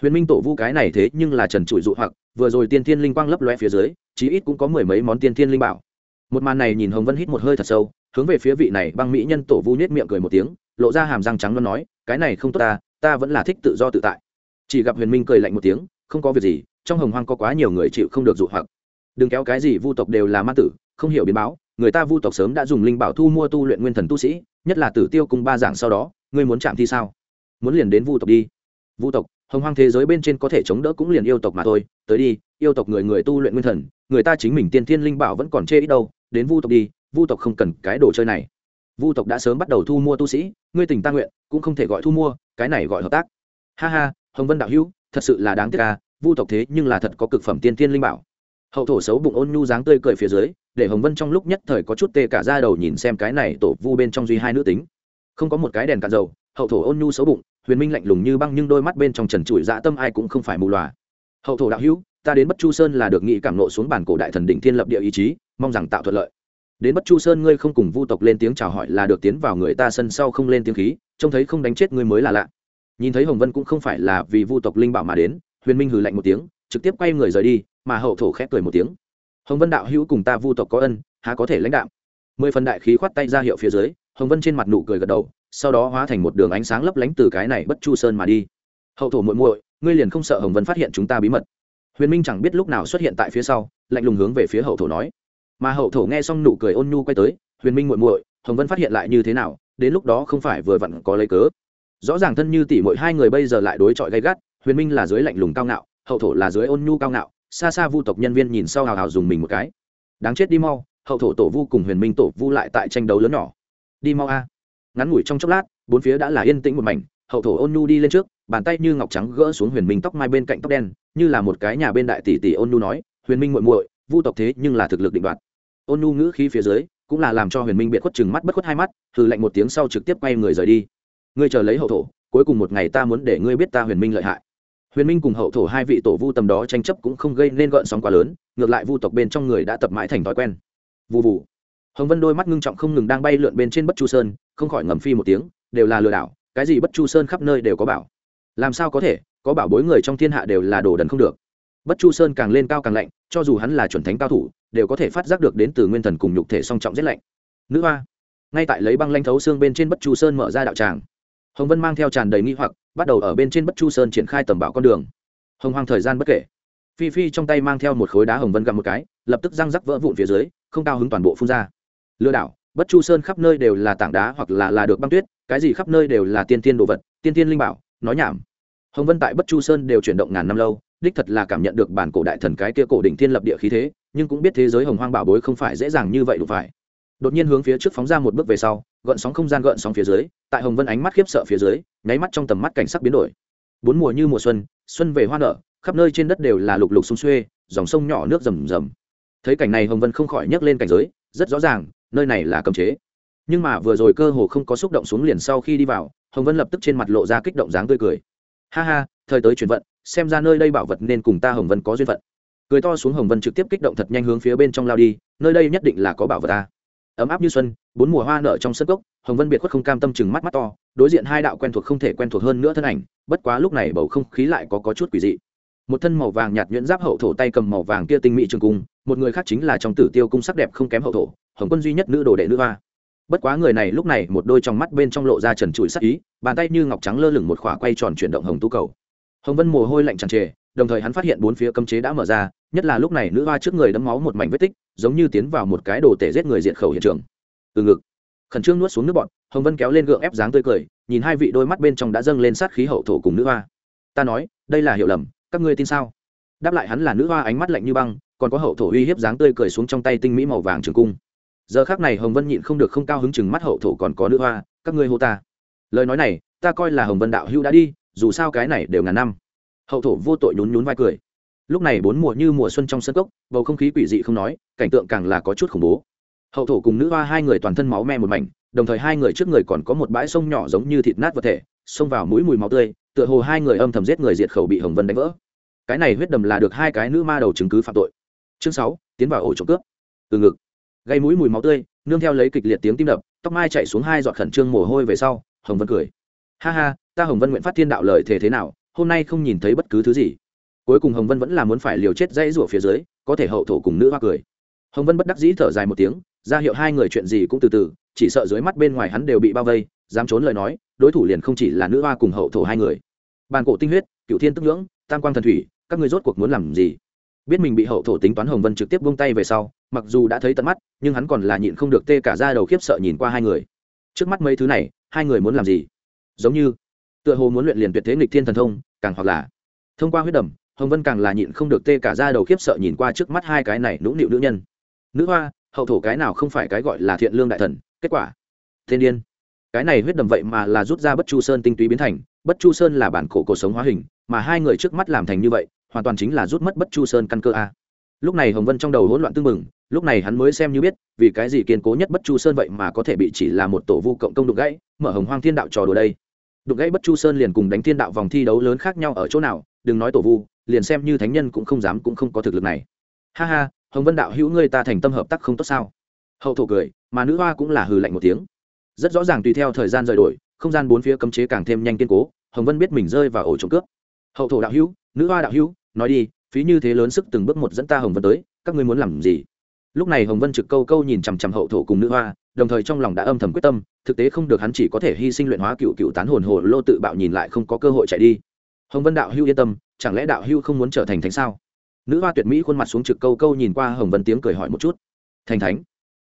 huyền minh tổ vu cái này thế nhưng là trần trụi dụ hoặc, vừa rồi tiên thiên linh quang lấp loe phía dưới, chí ít cũng có mười mấy món tiên thiên linh bảo. Một màn này nhìn hồng vân hít một hơi thật sâu, hướng về phía vị này băng mỹ nhân tổ vu nhét miệng cười một tiếng, lộ ra hàm răng trắng luôn nói, cái này không tốt ta ta vẫn là thích tự do tự tại. Chỉ gặp huyền minh cười lạnh một tiếng, không có việc gì, trong hồng hoang có quá nhiều người chịu không được dụ hoặc. Đừng kéo cái gì vu tộc đều là ma tử, không hiểu biến báo, người ta vu tộc sớm đã dùng linh bảo thu mua tu luyện nguyên thần tu sĩ, nhất là tử tiêu cung ba giảng sau đó, ngươi muốn chạm thì sao? Muốn liền đến vu tộc đi. Vu tộc hồng hoang thế giới bên trên có thể chống đỡ cũng liền yêu tộc mà thôi. Tới đi, yêu tộc người người tu luyện nguyên thần, người ta chính mình tiên thiên linh bảo vẫn còn chê ít đâu. Đến vu tộc đi, vu tộc không cần cái đồ chơi này. Vu tộc đã sớm bắt đầu thu mua tu sĩ, ngươi tình ta nguyện, cũng không thể gọi thu mua, cái này gọi hợp tác. Ha ha, hồng vân đạo hữu, thật sự là đáng tiếc ca vu tộc thế nhưng là thật có cực phẩm tiên thiên linh bảo. Hậu thổ xấu bụng ôn nhu dáng tươi cười phía dưới, để hồng vân trong lúc nhất thời có chút tê cả ra đầu nhìn xem cái này tổ vu bên trong duy hai nữ tính. Không có một cái đèn cạn dầu, hậu thổ ôn nhu xấu bụng huyền minh lạnh lùng như băng nhưng đôi mắt bên trong trần trụi dã tâm ai cũng không phải mù loà. Hậu thổ đạo hữu, ta đến bất chu sơn là được nghị cảm nộ xuống bản cổ đại thần đỉnh thiên lập địa ý chí, mong rằng tạo thuận lợi. Đến bất chu sơn ngươi không cùng vu tộc lên tiếng chào hỏi là được tiến vào người ta sân sau không lên tiếng khí, trông thấy không đánh chết ngươi mới là lạ. Nhìn thấy hồng vân cũng không phải là vì vu tộc linh bảo mà đến, huyền minh hừ lạnh một tiếng, trực tiếp quay người rời đi, mà hậu thổ khép cười một tiếng. Hồng vân đạo hữu cùng ta vu tộc có ân, há có thể lãnh đạo mười phần đại khí khoát tay ra hiệu phía dưới, hồng vân trên mặt nụ cười gật đầu sau đó hóa thành một đường ánh sáng lấp lánh từ cái này bất chu sơn mà đi. Hậu thổ muội muội, ngươi liền không sợ hồng vân phát hiện chúng ta bí mật. Huyền minh chẳng biết lúc nào xuất hiện tại phía sau, lạnh lùng hướng về phía hậu thổ nói. Mà hậu thổ nghe xong nụ cười ôn nhu quay tới, huyền minh muội muội, hồng vân phát hiện lại như thế nào? Đến lúc đó không phải vừa vặn có lấy cớ. Rõ ràng thân như tỷ muội hai người bây giờ lại đối chọi gay gắt, huyền minh là dưới lạnh lùng cao ngạo, hậu thổ là dưới ôn nhu cao ngạo, xa xa vu tộc nhân viên nhìn sau hào hào dùng mình một cái. Đáng chết đi mau, hậu thổ tổ vu cùng huyền minh tổ vu lại tại tranh đấu lớn nhỏ. Đi mau a ngắn ngủi trong chốc lát, bốn phía đã là yên tĩnh một mảnh, hậu thổ ôn nu đi lên trước, bàn tay như ngọc trắng gỡ xuống huyền minh tóc mai bên cạnh tóc đen, như là một cái nhà bên đại tỷ tỷ ôn nu nói, huyền minh muội muội, vu tộc thế nhưng là thực lực định đoạt. Ôn nu ngữ khí phía dưới, cũng là làm cho huyền minh biệt khuất chừng mắt bất khuất hai mắt thử lạnh một tiếng sau trực tiếp quay người rời đi. Ngươi chờ lấy hậu thổ, cuối cùng một ngày ta muốn để ngươi biết ta huyền minh lợi hại. Huyền minh cùng hậu thổ hai vị tổ vu tầm đó tranh chấp cũng không gây nên gợn sóng quá lớn, ngược lại vu tộc bên trong người đã tập mãi thành thói quen. Vụ vụ hồng vân đôi mắt ngưng trọng không ngừng đang bay lượn bên trên bất chu sơn không khỏi ngầm phi một tiếng, đều là lừa đảo, cái gì bất chu sơn khắp nơi đều có bảo. Làm sao có thể, có bảo bối người trong thiên hạ đều là đồ đần không được. Bất chu sơn càng lên cao càng lạnh, cho dù hắn là chuẩn thánh cao thủ, đều có thể phát giác được đến từ nguyên thần cùng nhục thể song trọng rét lạnh. Nữ hoa, ngay tại lấy băng lanh thấu xương bên trên bất chu sơn mở ra đạo tràng. Hồng vân mang theo tràn đầy nghi hoặc, bắt đầu ở bên trên bất chu sơn triển khai tầm bảo con đường. Hồng hoang thời gian bất kể. Phi phi trong tay mang theo một khối đá hồng vân gặm một cái, lập tức răng rắc vỡ vụn phía dưới, không cao hứng toàn bộ phun ra. Lừa đảo bất chu sơn khắp nơi đều là tảng đá hoặc là là được băng tuyết, cái gì khắp nơi đều là tiên tiên đồ vật, tiên tiên linh bảo, nói nhảm. Hồng vân tại bất chu sơn đều chuyển động ngàn năm lâu, đích thật là cảm nhận được bản cổ đại thần cái kia cổ đỉnh thiên lập địa khí thế, nhưng cũng biết thế giới hồng hoang bảo bối không phải dễ dàng như vậy đủ phải. Đột nhiên hướng phía trước phóng ra một bước về sau, gợn sóng không gian gợn sóng phía dưới, tại hồng vân ánh mắt khiếp sợ phía dưới, nháy mắt trong tầm mắt cảnh sắc biến đổi. Bốn mùa như mùa xuân xuân về hoa nở, khắp nơi trên đất đều là lục lục sung xuê, dòng sông nhỏ nước rầm rầm. Thấy cảnh này hồng vân không khỏi nhấc lên cảnh giới, rất rõ ràng nơi này là cấm chế. Nhưng mà vừa rồi cơ hồ không có xúc động xuống liền sau khi đi vào hồng vân lập tức trên mặt lộ ra kích động dáng tươi cười. Ha ha thời tới chuyển vận xem ra nơi đây bảo vật nên cùng ta hồng vân có duyên phận. Cười to xuống hồng vân trực tiếp kích động thật nhanh hướng phía bên trong lao đi nơi đây nhất định là có bảo vật ta. Ấm áp như xuân bốn mùa hoa nở trong sân gốc hồng vân biệt khuất không cam tâm chừng mắt mắt to đối diện hai đạo quen thuộc không thể quen thuộc hơn nữa thân ảnh bất quá lúc này bầu không khí lại có, có chút quỷ dị. Một thân màu vàng nhạt nhuyễn giáp hậu thổ tay cầm màu vàng kia tinh mỹ trường cung một người khác chính là trong tử tiêu cung sắc đẹp không kém hậu thổ hồng quân duy nhất nữ đồ đệ nữ hoa. Bất quá người này lúc này một đôi trong mắt bên trong lộ ra trần trụi sắc ý, bàn tay như ngọc trắng lơ lửng một khỏa quay tròn chuyển động hồng tú cầu. Hồng vân mồ hôi lạnh tràn trề, đồng thời hắn phát hiện bốn phía cấm chế đã mở ra, nhất là lúc này nữ hoa trước người đấm máu một mảnh vết tích, giống như tiến vào một cái đồ tể giết người diện khẩu hiện trường. Từ ngực, khẩn trương nuốt xuống nước bọn hồng vân kéo lên gượng ép dáng tươi cười, nhìn hai vị đôi mắt bên trong đã dâng lên sát khí hậu thổ cùng nữ hoa. Ta nói, đây là hiểu lầm, các ngươi tin sao? Đáp lại hắn là nữ hoa ánh mắt lạnh như băng, còn có hậu thổ uy hiếp dáng tươi cười xuống trong tay tinh mỹ màu vàng trường cung giờ khác này hồng vân nhịn không được không cao hứng chừng mắt hậu thổ còn có nữ hoa, các ngươi hô ta. Lời nói này, ta coi là hồng vân đạo hữu đã đi, dù sao cái này đều ngàn năm. Hậu thổ vô tội nhún nhún vai cười. Lúc này bốn mùa như mùa xuân trong sân cốc, bầu không khí quỷ dị không nói, cảnh tượng càng là có chút khủng bố. Hậu thổ cùng nữ hoa hai người toàn thân máu me một mảnh, đồng thời hai người trước người còn có một bãi sông nhỏ giống như thịt nát vật thể, xông vào mũi mùi máu tươi, tựa hồ hai người âm thầm giết người diệt khẩu bị hồng vân đánh vỡ. Cái này huyết đầm là được hai cái nữ ma đầu chứng cứ phạm tội. Chương sáu, tiến vào ổ trộm cướp. Từ ngực gây mũi mùi máu tươi, nương theo lấy kịch liệt tiếng tim đập, tóc mai chạy xuống hai giọt khẩn trương mồ hôi về sau, hồng vân cười. Ha ha, ta hồng vân nguyện phát thiên đạo lời thế thế nào, hôm nay không nhìn thấy bất cứ thứ gì. Cuối cùng hồng vân vẫn là muốn phải liều chết dãy rủa phía dưới, có thể hậu thổ cùng nữ hoa cười. Hồng vân bất đắc dĩ thở dài một tiếng, ra hiệu hai người chuyện gì cũng từ từ, chỉ sợ dưới mắt bên ngoài hắn đều bị bao vây, dám trốn lời nói, đối thủ liền không chỉ là nữ hoa cùng hậu thổ hai người. Bàn cổ tinh huyết cựu thiên tức ngưỡng tam quang thần thủy, các người rốt cuộc muốn làm gì? Biết mình bị hậu thổ tính toán hồng vân trực tiếp buông tay về sau, mặc dù đã thấy tận mắt, nhưng hắn còn là nhịn không được tê cả ra đầu khiếp sợ nhìn qua hai người. Trước mắt mấy thứ này, hai người muốn làm gì? Giống như, tựa hồ muốn luyện liền tuyệt thế nghịch thiên thần thông, càng hoặc là thông qua huyết đầm, hồng vân càng là nhịn không được tê cả ra đầu khiếp sợ nhìn qua trước mắt hai cái này nũng nịu nữ nhân. Nữ hoa, hậu thổ cái nào không phải cái gọi là thiện lương đại thần, kết quả? Thiên điên. Cái này huyết đầm vậy mà là rút ra bất chu sơn tinh túy biến thành, bất chu sơn là bản cổ cuộc sống hóa hình, mà hai người trước mắt làm thành như vậy hoàn toàn chính là rút mất bất chu sơn căn cơ a. Lúc này hồng vân trong đầu hỗn loạn tương mừng lúc này hắn mới xem như biết, vì cái gì kiên cố nhất bất chu sơn vậy mà có thể bị chỉ là một tổ vu cộng công đục gãy, mở hồng hoang thiên đạo trò đùa đây. Đục gãy bất chu sơn liền cùng đánh thiên đạo vòng thi đấu lớn khác nhau ở chỗ nào, đừng nói tổ vu, liền xem như thánh nhân cũng không dám cũng không có thực lực này. Ha ha, hồng vân đạo hữu ngươi ta thành tâm hợp tác không tốt sao? Hậu thổ cười, mà nữ hoa cũng là hừ lạnh một tiếng. Rất rõ ràng tùy theo thời gian rời đổi, không gian bốn phía cấm chế càng thêm nhanh kiên cố, hồng vân biết mình rơi vào ổ trộm cướp. Hậu thổ đạo hữu, nữ hoa đạo hữu nói đi, phí như thế lớn sức từng bước một dẫn ta hồng vân tới, các ngươi muốn làm gì? Lúc này hồng vân trực câu câu nhìn chằm chằm hậu thổ cùng nữ hoa, đồng thời trong lòng đã âm thầm quyết tâm, thực tế không được hắn chỉ có thể hy sinh luyện hóa cựu cựu tán hồn hồ lô tự bạo nhìn lại không có cơ hội chạy đi. Hồng vân đạo hưu yên tâm, chẳng lẽ đạo hưu không muốn trở thành thánh sao? Nữ hoa tuyệt mỹ khuôn mặt xuống trực câu câu nhìn qua hồng vân tiếng cười hỏi một chút. Thành thánh?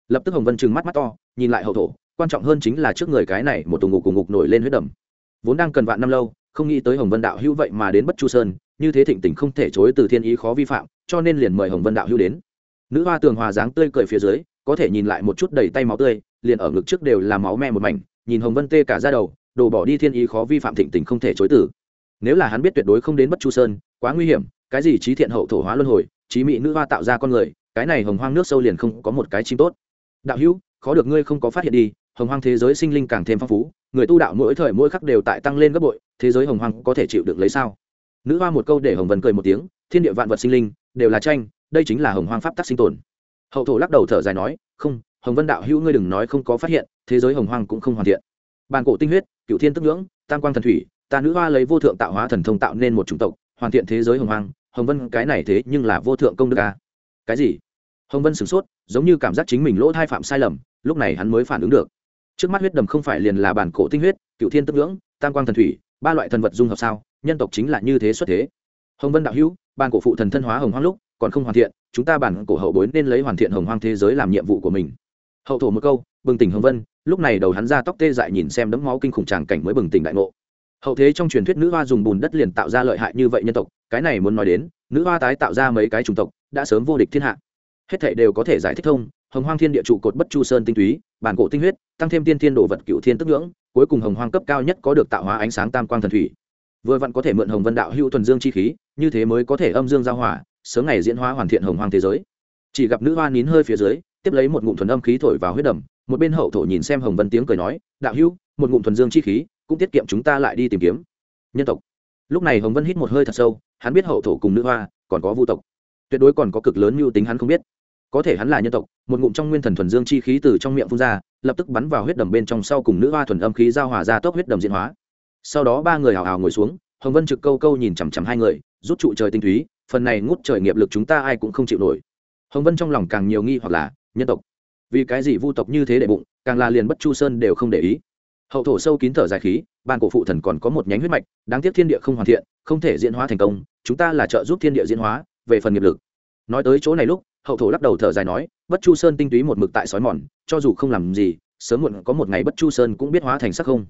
Lập tức hồng vân trừng mắt mắt to, nhìn lại hậu thổ, quan trọng hơn chính là trước người cái này một tù ngục cùng ngục nổi lên huyết đầm. Vốn đang cần vạn năm lâu không nghĩ tới hồng vân đạo hữu vậy mà đến bất chu sơn, như thế thịnh tình không thể chối từ thiên ý khó vi phạm, cho nên liền mời hồng vân đạo hữu đến. Nữ hoa tường hòa dáng tươi cười phía dưới, có thể nhìn lại một chút đầy tay máu tươi, liền ở ngực trước đều là máu me một mảnh, nhìn hồng vân tê cả ra đầu đổ bỏ đi thiên ý khó vi phạm thịnh tình không thể chối từ. Nếu là hắn biết tuyệt đối không đến bất chu sơn, quá nguy hiểm, cái gì trí thiện hậu thổ hóa luân hồi, trí mị nữ hoa tạo ra con người, cái này hồng hoang nước sâu liền không có một cái chim tốt. Đạo hữu, khó được ngươi không có phát hiện đi, hồng hoang thế giới sinh linh càng thêm phong phú, người tu đạo mỗi thời mỗi khắc đều tại tăng lên gấp bội thế giới hồng hoang có thể chịu được lấy sao? Nữ hoa một câu để hồng vân cười một tiếng, thiên địa vạn vật sinh linh, đều là tranh, đây chính là hồng hoang pháp tắc sinh tồn. Hậu thổ lắc đầu thở dài nói, không, hồng vân đạo hữu ngươi đừng nói không có phát hiện, thế giới hồng hoang cũng không hoàn thiện. Bàn cổ tinh huyết, cựu thiên tức ngưỡng, tam quang thần thủy, ta nữ hoa lấy vô thượng tạo hóa thần thông tạo nên một chủng tộc, hoàn thiện thế giới hồng hoang, hồng vân cái này thế nhưng là vô thượng công đức à? cái gì? Hồng vân sửng sốt, giống như cảm giác chính mình lỗ thai phạm sai lầm, lúc này hắn mới phản ứng được. Trước mắt huyết đầm không phải liền là bản cổ tinh huyết, cựu thiên tức ngưỡng, tam quang thần thủy ba loại thần vật dung hợp sao? Nhân tộc chính là như thế xuất thế. Hồng vân đạo hữu, bản cổ phụ thần thân hóa hồng hoang lúc, còn không hoàn thiện, chúng ta bản cổ hậu bối nên lấy hoàn thiện hồng hoang thế giới làm nhiệm vụ của mình. Hậu thổ một câu, bừng tỉnh hồng vân, lúc này đầu hắn ra tóc tê dại nhìn xem đấm máu kinh khủng tràng cảnh mới bừng tỉnh đại ngộ. Hậu thế trong truyền thuyết nữ hoa dùng bùn đất liền tạo ra lợi hại như vậy nhân tộc, cái này muốn nói đến, nữ hoa tái tạo ra mấy cái chủng tộc, đã sớm vô địch thiên hạ. Hết thảy đều có thể giải thích thông hồng hoang thiên địa trụ cột bất chu sơn tinh túy, bản cổ tinh huyết, tăng thêm tiên thiên đồ vật cựu thiên tức ngưỡng, cuối cùng hồng hoang cấp cao nhất có được tạo hóa ánh sáng tam quang thần thủy. Vừa vặn có thể mượn hồng vân đạo hữu thuần dương chi khí, như thế mới có thể âm dương giao hòa, sớm ngày diễn hóa hoàn thiện hồng hoang thế giới. Chỉ gặp nữ hoa nín hơi phía dưới, tiếp lấy một ngụm thuần âm khí thổi vào huyết đầm, một bên hậu thổ nhìn xem hồng vân tiếng cười nói, đạo hữu, một ngụm thuần dương chi khí, cũng tiết kiệm chúng ta lại đi tìm kiếm. Nhân tộc. Lúc này hồng vân hít một hơi thật sâu, hắn biết hậu thổ cùng nữ hoa còn có vu tộc. Tuyệt đối còn có cực lớn mưu tính hắn không biết có thể hắn là nhân tộc, một ngụm trong nguyên thần thuần dương chi khí từ trong miệng phun ra, lập tức bắn vào huyết đầm bên trong sau cùng nữ hoa thuần âm khí giao hòa ra tốc huyết đầm diễn hóa. Sau đó ba người hào hào ngồi xuống, hồng vân trực câu câu nhìn chằm chằm hai người, rút trụ trời tinh túy, phần này ngút trời nghiệp lực chúng ta ai cũng không chịu nổi. Hồng vân trong lòng càng nhiều nghi hoặc là, nhân tộc. Vì cái gì vu tộc như thế để bụng, càng là liền bất chu sơn đều không để ý. Hậu thổ sâu kín thở dài khí, ban cổ phụ thần còn có một nhánh huyết mạch, đáng tiếc thiên địa không hoàn thiện, không thể diễn hóa thành công, chúng ta là trợ giúp thiên địa diễn hóa, về phần nghiệp lực. Nói tới chỗ này lúc hậu thổ lắc đầu thở dài nói, bất chu sơn tinh túy một mực tại sói mòn, cho dù không làm gì, sớm muộn có một ngày bất chu sơn cũng biết hóa thành sắc không.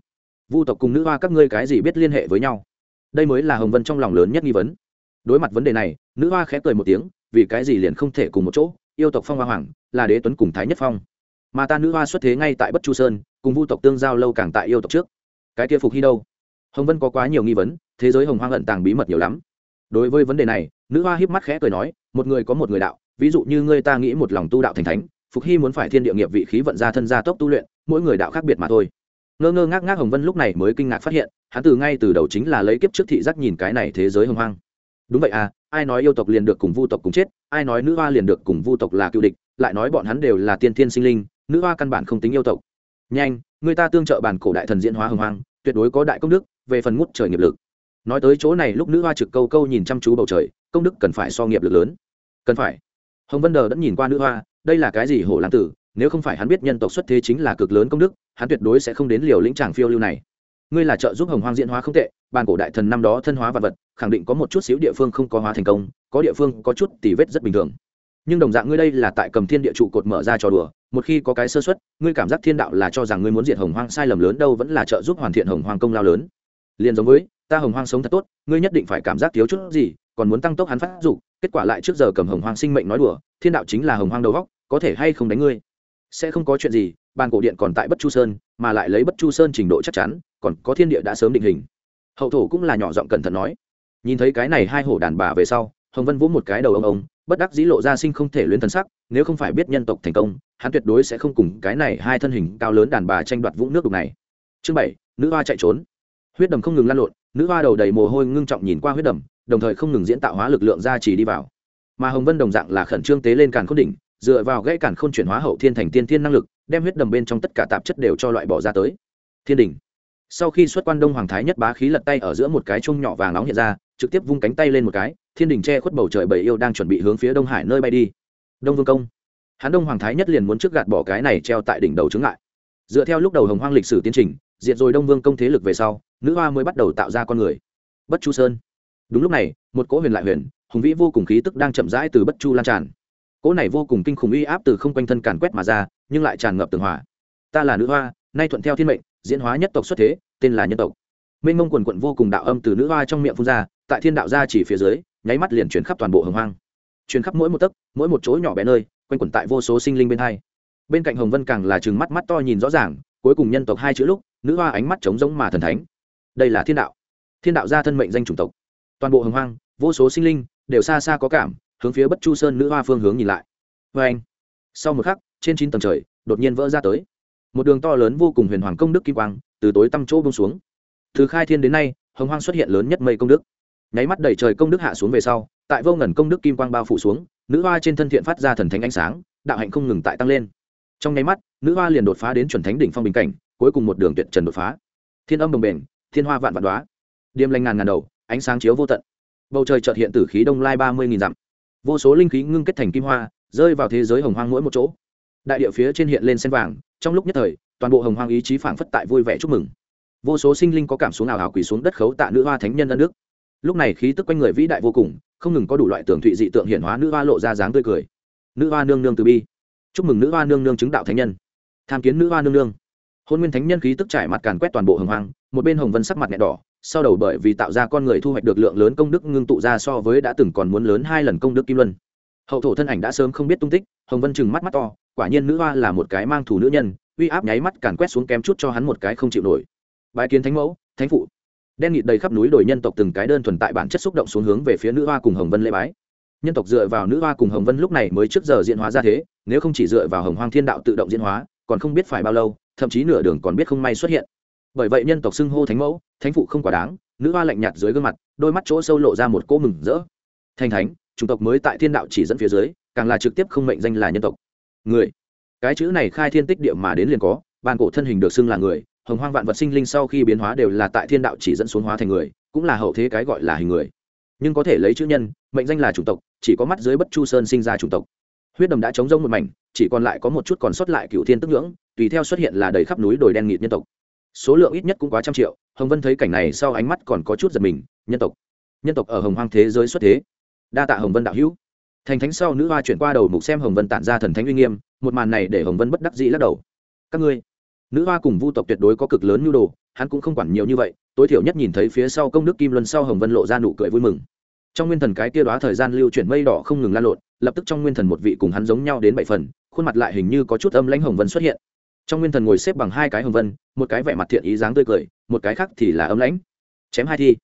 Vu tộc cùng nữ hoa các ngươi cái gì biết liên hệ với nhau? Đây mới là hồng vân trong lòng lớn nhất nghi vấn. Đối mặt vấn đề này, nữ hoa khẽ cười một tiếng, vì cái gì liền không thể cùng một chỗ? Yêu tộc phong hoa hoàng, là đế tuấn cùng thái nhất phong. Mà ta nữ hoa xuất thế ngay tại bất chu sơn, cùng vu tộc tương giao lâu càng tại yêu tộc trước. Cái kia phục hy đâu? Hồng vân có quá nhiều nghi vấn, thế giới hồng hoang ẩn tàng bí mật nhiều lắm. Đối với vấn đề này, nữ hoa híp mắt khẽ cười nói, một người có một người đạo ví dụ như ngươi ta nghĩ một lòng tu đạo thành thánh, phục hy muốn phải thiên địa nghiệp vị khí vận ra thân gia tốc tu luyện, mỗi người đạo khác biệt mà thôi. Ngơ ngơ ngác ngác hồng vân lúc này mới kinh ngạc phát hiện, hắn từ ngay từ đầu chính là lấy kiếp trước thị giác nhìn cái này thế giới hồng hoang. Đúng vậy à ai nói yêu tộc liền được cùng vu tộc cùng chết, ai nói nữ hoa liền được cùng vu tộc là cựu địch, lại nói bọn hắn đều là tiên thiên sinh linh, nữ hoa căn bản không tính yêu tộc. Nhanh, người ta tương trợ bản cổ đại thần diễn hóa hồng hoang, tuyệt đối có đại công đức, về phần ngút trời nghiệp lực. Nói tới chỗ này lúc nữ hoa trực câu câu nhìn chăm chú bầu trời, công đức cần phải so nghiệp lực lớn. Cần phải hồng vân đờ đã nhìn qua nữ hoa, đây là cái gì hổ lãng tử, nếu không phải hắn biết nhân tộc xuất thế chính là cực lớn công đức, hắn tuyệt đối sẽ không đến liều lĩnh tràng phiêu lưu này. Ngươi là trợ giúp hồng hoang diễn hóa không tệ bàn cổ đại thần năm đó thân hóa vật vật, khẳng định có một chút xíu địa phương không có hóa thành công, có địa phương có chút tỉ vết rất bình thường. Nhưng đồng dạng ngươi đây là tại cầm thiên địa trụ cột mở ra trò đùa, một khi có cái sơ xuất ngươi cảm giác thiên đạo là cho rằng ngươi muốn diệt hồng hoang, sai lầm lớn đâu vẫn là trợ giúp hoàn thiện hồng hoang công lao lớn. Liền giống với ta hồng hoang sống thật tốt, ngươi nhất định phải cảm giác thiếu chút gì, còn muốn tăng tốc hắn phát dục, kết quả lại trước giờ cầm hồng hoang sinh mệnh nói đùa, thiên đạo chính là hồng hoang đầu góc, có thể hay không đánh ngươi? Sẽ không có chuyện gì, bàn cổ điện còn tại bất chu sơn, mà lại lấy bất chu sơn trình độ chắc chắn, còn có thiên địa đã sớm định hình. Hậu thổ cũng là nhỏ giọng cẩn thận nói. Nhìn thấy cái này hai hổ đàn bà về sau, hồng vân vỗ một cái đầu ông ông, bất đắc dĩ lộ ra sinh không thể luyến thần sắc, nếu không phải biết nhân tộc thành công, hắn tuyệt đối sẽ không cùng cái này hai thân hình cao lớn đàn bà tranh đoạt vũng nước đục này. Chương bảy, nữ hoa chạy trốn huyết đầm không ngừng lan lộn, nữ hoa đầu đầy mồ hôi ngưng trọng nhìn qua huyết đầm, đồng thời không ngừng diễn tạo hóa lực lượng ra chỉ đi vào. Mà hồng vân đồng dạng là khẩn trương tế lên càn khôn đỉnh, dựa vào gãy càn khôn chuyển hóa hậu thiên thành tiên thiên năng lực, đem huyết đầm bên trong tất cả tạp chất đều cho loại bỏ ra tới. Thiên đỉnh. Sau khi xuất quan đông hoàng thái nhất bá khí lật tay ở giữa một cái chung nhỏ vàng nóng hiện ra, trực tiếp vung cánh tay lên một cái, thiên đình che khuất bầu trời bầy yêu đang chuẩn bị hướng phía đông hải nơi bay đi. Đông vương công. Hắn đông hoàng thái nhất liền muốn trước gạt bỏ cái này treo tại đỉnh đầu chứng lại dựa theo lúc đầu hồng hoang lịch sử tiến trình, diệt rồi đông vương công thế lực về sau nữ hoa mới bắt đầu tạo ra con người. Bất chu sơn. Đúng lúc này, một cỗ huyền lại huyền, hùng vĩ vô cùng khí tức đang chậm rãi từ bất chu lan tràn. Cỗ này vô cùng kinh khủng uy áp từ không quanh thân càn quét mà ra, nhưng lại tràn ngập tường hỏa. Ta là nữ hoa, nay thuận theo thiên mệnh, diễn hóa nhất tộc xuất thế, tên là nhân tộc. Minh mông quần quận vô cùng đạo âm từ nữ hoa trong miệng phun ra, tại thiên đạo gia chỉ phía dưới, nháy mắt liền chuyển khắp toàn bộ hồng hoang. Chuyển khắp mỗi một tấc, mỗi một chỗ nhỏ bé nơi, quanh quẩn tại vô số sinh linh bên hai. Bên cạnh hồng vân càng là chừng mắt mắt to nhìn rõ ràng, cuối cùng nhân tộc hai chữ lúc, nữ hoa ánh mắt trống rỗng mà thần thánh đây là thiên đạo. Thiên đạo gia thân mệnh danh chủng tộc. Toàn bộ hồng hoang, vô số sinh linh đều xa xa có cảm, hướng phía bất chu sơn nữ hoa phương hướng nhìn lại. Vê anh, sau một khắc, trên chín tầng trời, đột nhiên vỡ ra tới. Một đường to lớn vô cùng huyền hoàng công đức kim quang, từ tối tăm chỗ bông xuống. Từ khai thiên đến nay, hồng hoang xuất hiện lớn nhất mây công đức. Nháy mắt đẩy trời công đức hạ xuống về sau, tại vô ngần công đức kim quang bao phủ xuống, nữ hoa trên thân thiện phát ra thần thánh ánh sáng, đạo hạnh không ngừng tại tăng lên. Trong nháy mắt, nữ hoa liền đột phá đến chuẩn thánh đỉnh phong bình cảnh, cuối cùng một đường tuyệt trần đột phá. Thiên âm đồng bền thiên hoa vạn vạn đoá. Điềm lanh ngàn ngàn đầu, ánh sáng chiếu vô tận. Bầu trời chợt hiện tử khí đông lai ba mươi nghìn dặm. Vô số linh khí ngưng kết thành kim hoa, rơi vào thế giới hồng hoang mỗi một chỗ. Đại địa phía trên hiện lên sen vàng, trong lúc nhất thời, toàn bộ hồng hoang ý chí phảng phất tại vui vẻ chúc mừng. Vô số sinh linh có cảm xuống ảo hào quỳ xuống đất khấu tạ nữ hoa thánh nhân đất nước. lúc này khí tức quanh người vĩ đại vô cùng, không ngừng có đủ loại tưởng thụy dị tượng hiển hóa nữ hoa lộ ra dáng tươi cười. Nữ hoa nương nương từ bi. Chúc mừng nữ hoa nương nương chứng đạo thánh nhân. Tham kiến nữ hoa nương nương. Hôn nguyên thánh nhân khí tức trải mặt càn quét toàn bộ hồng hoang một bên hồng vân sắc mặt nhẹ đỏ, sau đầu bởi vì tạo ra con người thu hoạch được lượng lớn công đức ngưng tụ ra so với đã từng còn muốn lớn hai lần công đức kim luân. Hậu thổ thân ảnh đã sớm không biết tung tích, hồng vân chừng mắt mắt to, quả nhiên nữ hoa là một cái mang thủ nữ nhân, uy áp nháy mắt càn quét xuống kém chút cho hắn một cái không chịu nổi. Bái kiến thánh mẫu, thánh phụ. Đen nghịt đầy khắp núi đồi nhân tộc từng cái đơn thuần tại bản chất xúc động xuống hướng về phía nữ hoa cùng hồng vân lễ bái. Nhân tộc dựa vào nữ hoa cùng hồng vân lúc này mới trước giờ diễn hóa ra thế, nếu không chỉ dựa vào hồng hoang thiên đạo tự động diễn hóa, còn không biết phải bao lâu, thậm chí nửa đường còn biết không may xuất hiện bởi vậy nhân tộc xưng hô thánh mẫu, thánh phụ không quá đáng, nữ hoa lạnh nhạt dưới gương mặt, đôi mắt chỗ sâu lộ ra một cỗ mừng rỡ. Thành thánh, chủng tộc mới tại thiên đạo chỉ dẫn phía dưới, càng là trực tiếp không mệnh danh là nhân tộc. Người. Cái chữ này khai thiên tích địa mà đến liền có, bàn cổ thân hình được xưng là người, hồng hoang vạn vật sinh linh sau khi biến hóa đều là tại thiên đạo chỉ dẫn xuống hóa thành người, cũng là hậu thế cái gọi là hình người. Nhưng có thể lấy chữ nhân, mệnh danh là chủng tộc, chỉ có mắt dưới bất chu sơn sinh ra chủng tộc. Huyết đầm đã chống rông một mảnh, chỉ còn lại có một chút còn sót lại cựu thiên tức ngưỡng tùy theo xuất hiện là đầy khắp núi đồi đen nghịt nhân tộc số lượng ít nhất cũng quá trăm triệu, hồng vân thấy cảnh này sau ánh mắt còn có chút giật mình, nhân tộc nhân tộc ở hồng hoang thế giới xuất thế. Đa tạ hồng vân đạo hữu. Thành thánh sau nữ hoa chuyển qua đầu mục xem hồng vân tản ra thần thánh uy nghiêm, một màn này để hồng vân bất đắc dĩ lắc đầu. Các ngươi, nữ hoa cùng vu tộc tuyệt đối có cực lớn nhu đồ, hắn cũng không quản nhiều như vậy, tối thiểu nhất nhìn thấy phía sau công đức kim luân sau hồng vân lộ ra nụ cười vui mừng. Trong nguyên thần cái kia đoá thời gian lưu chuyển mây đỏ không ngừng lan lộn, lập tức trong nguyên thần một vị cùng hắn giống nhau đến bảy phần, khuôn mặt lại hình như có chút âm lãnh hồng vân xuất hiện trong nguyên thần ngồi xếp bằng hai cái hồng vân, một cái vẻ mặt thiện ý dáng tươi cười, một cái khác thì là âm lãnh. Chém hai thi.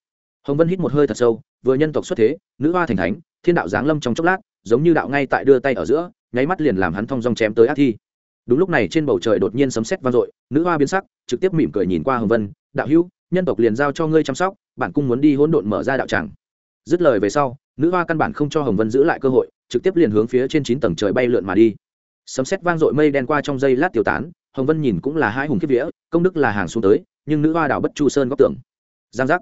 Hồng vân hít một hơi thật sâu, vừa nhân tộc xuất thế, nữ hoa thành thánh, thiên đạo giáng lâm trong chốc lát, giống như đạo ngay tại đưa tay ở giữa, nháy mắt liền làm hắn thong dong chém tới ác thi. Đúng lúc này trên bầu trời đột nhiên sấm sét vang dội, nữ hoa biến sắc, trực tiếp mỉm cười nhìn qua hồng vân, đạo hữu, nhân tộc liền giao cho ngươi chăm sóc, bản cung muốn đi hỗn độn mở ra đạo tràng. Dứt lời về sau, nữ hoa căn bản không cho hồng vân giữ lại cơ hội, trực tiếp liền hướng phía trên chín tầng trời bay lượn mà đi. Sấm sét vang dội mây đen qua trong giây lát tiêu tán hồng vân nhìn cũng là hai hùng kiếp vía, công đức là hàng xuống tới, nhưng nữ hoa đảo bất chu sơn góc tưởng giang giác.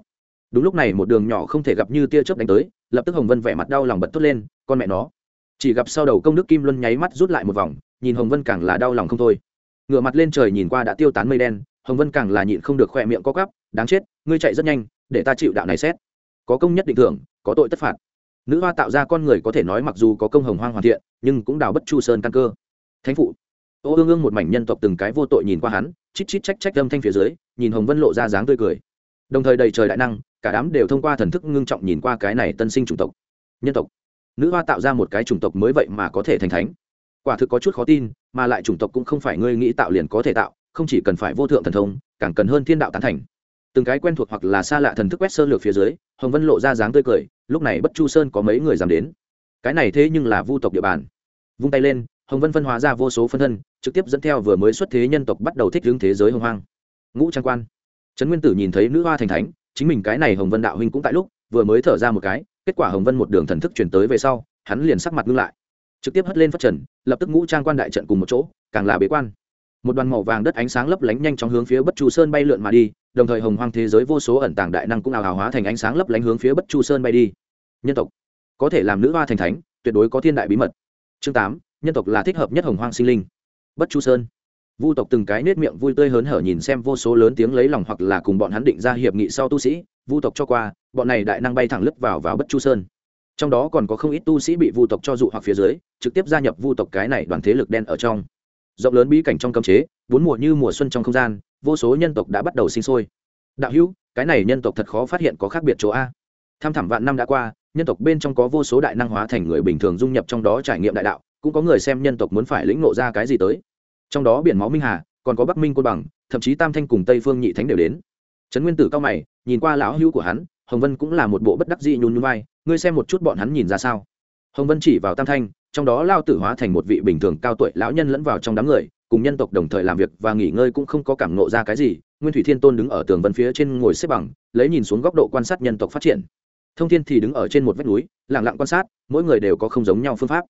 Đúng lúc này một đường nhỏ không thể gặp như tia chớp đánh tới, lập tức hồng vân vẻ mặt đau lòng bật tốt lên, con mẹ nó. Chỉ gặp sau đầu công đức kim luân nháy mắt rút lại một vòng, nhìn hồng vân càng là đau lòng không thôi. Ngửa mặt lên trời nhìn qua đã tiêu tán mây đen, hồng vân càng là nhịn không được khoe miệng co cắp đáng chết, ngươi chạy rất nhanh, để ta chịu đạo này xét. Có công nhất định thưởng, có tội tất phạt. Nữ hoa tạo ra con người có thể nói mặc dù có công hồng hoang hoàn thiện, nhưng cũng đào bất chu sơn căn cơ. Thánh phụ ô ương ương một mảnh nhân tộc từng cái vô tội nhìn qua hắn, chít chít trách trách âm thanh phía dưới, nhìn hồng vân lộ ra dáng tươi cười. Đồng thời đầy trời đại năng, cả đám đều thông qua thần thức ngưng trọng nhìn qua cái này tân sinh chủng tộc. Nhân tộc. Nữ hoa tạo ra một cái chủng tộc mới vậy mà có thể thành thánh. Quả thực có chút khó tin, mà lại chủng tộc cũng không phải ngươi nghĩ tạo liền có thể tạo, không chỉ cần phải vô thượng thần thông, càng cần hơn thiên đạo tán thành. Từng cái quen thuộc hoặc là xa lạ thần thức quét sơ lược phía dưới, hồng vân lộ ra dáng tươi cười, lúc này bất chu sơn có mấy người dám đến. Cái này thế nhưng là vu tộc địa bàn. Vung tay lên hồng vân phân hóa ra vô số phân thân, trực tiếp dẫn theo vừa mới xuất thế nhân tộc bắt đầu thích hướng thế giới hồng hoang. Ngũ trang quan. Trấn nguyên tử nhìn thấy nữ hoa thành thánh, chính mình cái này hồng vân đạo huynh cũng tại lúc, vừa mới thở ra một cái, kết quả hồng vân một đường thần thức chuyển tới về sau, hắn liền sắc mặt ngưng lại. Trực tiếp hất lên phát trần, lập tức ngũ trang quan đại trận cùng một chỗ, càng là bế quan. Một đoàn màu vàng đất ánh sáng lấp lánh nhanh chóng hướng phía bất chu sơn bay lượn mà đi, đồng thời hồng hoang thế giới vô số ẩn tàng đại năng cũng ảo hào hóa thành ánh sáng lấp lánh hướng phía bất chu sơn bay đi. Nhân tộc. Có thể làm nữ hoa thành thánh, tuyệt đối có thiên đại bí mật. Chương tám nhân tộc là thích hợp nhất hồng hoang sinh linh. Bất chu sơn. Vu tộc từng cái nết miệng vui tươi hớn hở nhìn xem vô số lớn tiếng lấy lòng hoặc là cùng bọn hắn định ra hiệp nghị sau tu sĩ, vu tộc cho qua, bọn này đại năng bay thẳng lướt vào vào bất chu sơn. Trong đó còn có không ít tu sĩ bị vu tộc cho dụ hoặc phía dưới, trực tiếp gia nhập vu tộc cái này đoàn thế lực đen ở trong. Rộng lớn bí cảnh trong cấm chế, bốn mùa như mùa xuân trong không gian, vô số nhân tộc đã bắt đầu sinh sôi. Đạo hữu, cái này nhân tộc thật khó phát hiện có khác biệt chỗ a. Tham thẳm vạn năm đã qua, nhân tộc bên trong có vô số đại năng hóa thành người bình thường dung nhập trong đó trải nghiệm đại đạo cũng có người xem nhân tộc muốn phải lĩnh ngộ ra cái gì tới. Trong đó biển máu minh hà, còn có bắc minh côn bằng, thậm chí tam thanh cùng tây phương nhị thánh đều đến. Trấn nguyên tử cao mày, nhìn qua lão hữu của hắn, hồng vân cũng là một bộ bất đắc dị nhún nhún vai, ngươi xem một chút bọn hắn nhìn ra sao? Hồng vân chỉ vào tam thanh, trong đó lao tử hóa thành một vị bình thường cao tuổi lão nhân lẫn vào trong đám người, cùng nhân tộc đồng thời làm việc và nghỉ ngơi cũng không có cảm nộ ra cái gì, nguyên thủy thiên tôn đứng ở tường vân phía trên ngồi xếp bằng, lấy nhìn xuống góc độ quan sát nhân tộc phát triển. Thông thiên thì đứng ở trên một vách núi lẳng lặng quan sát, mỗi người đều có không giống nhau phương pháp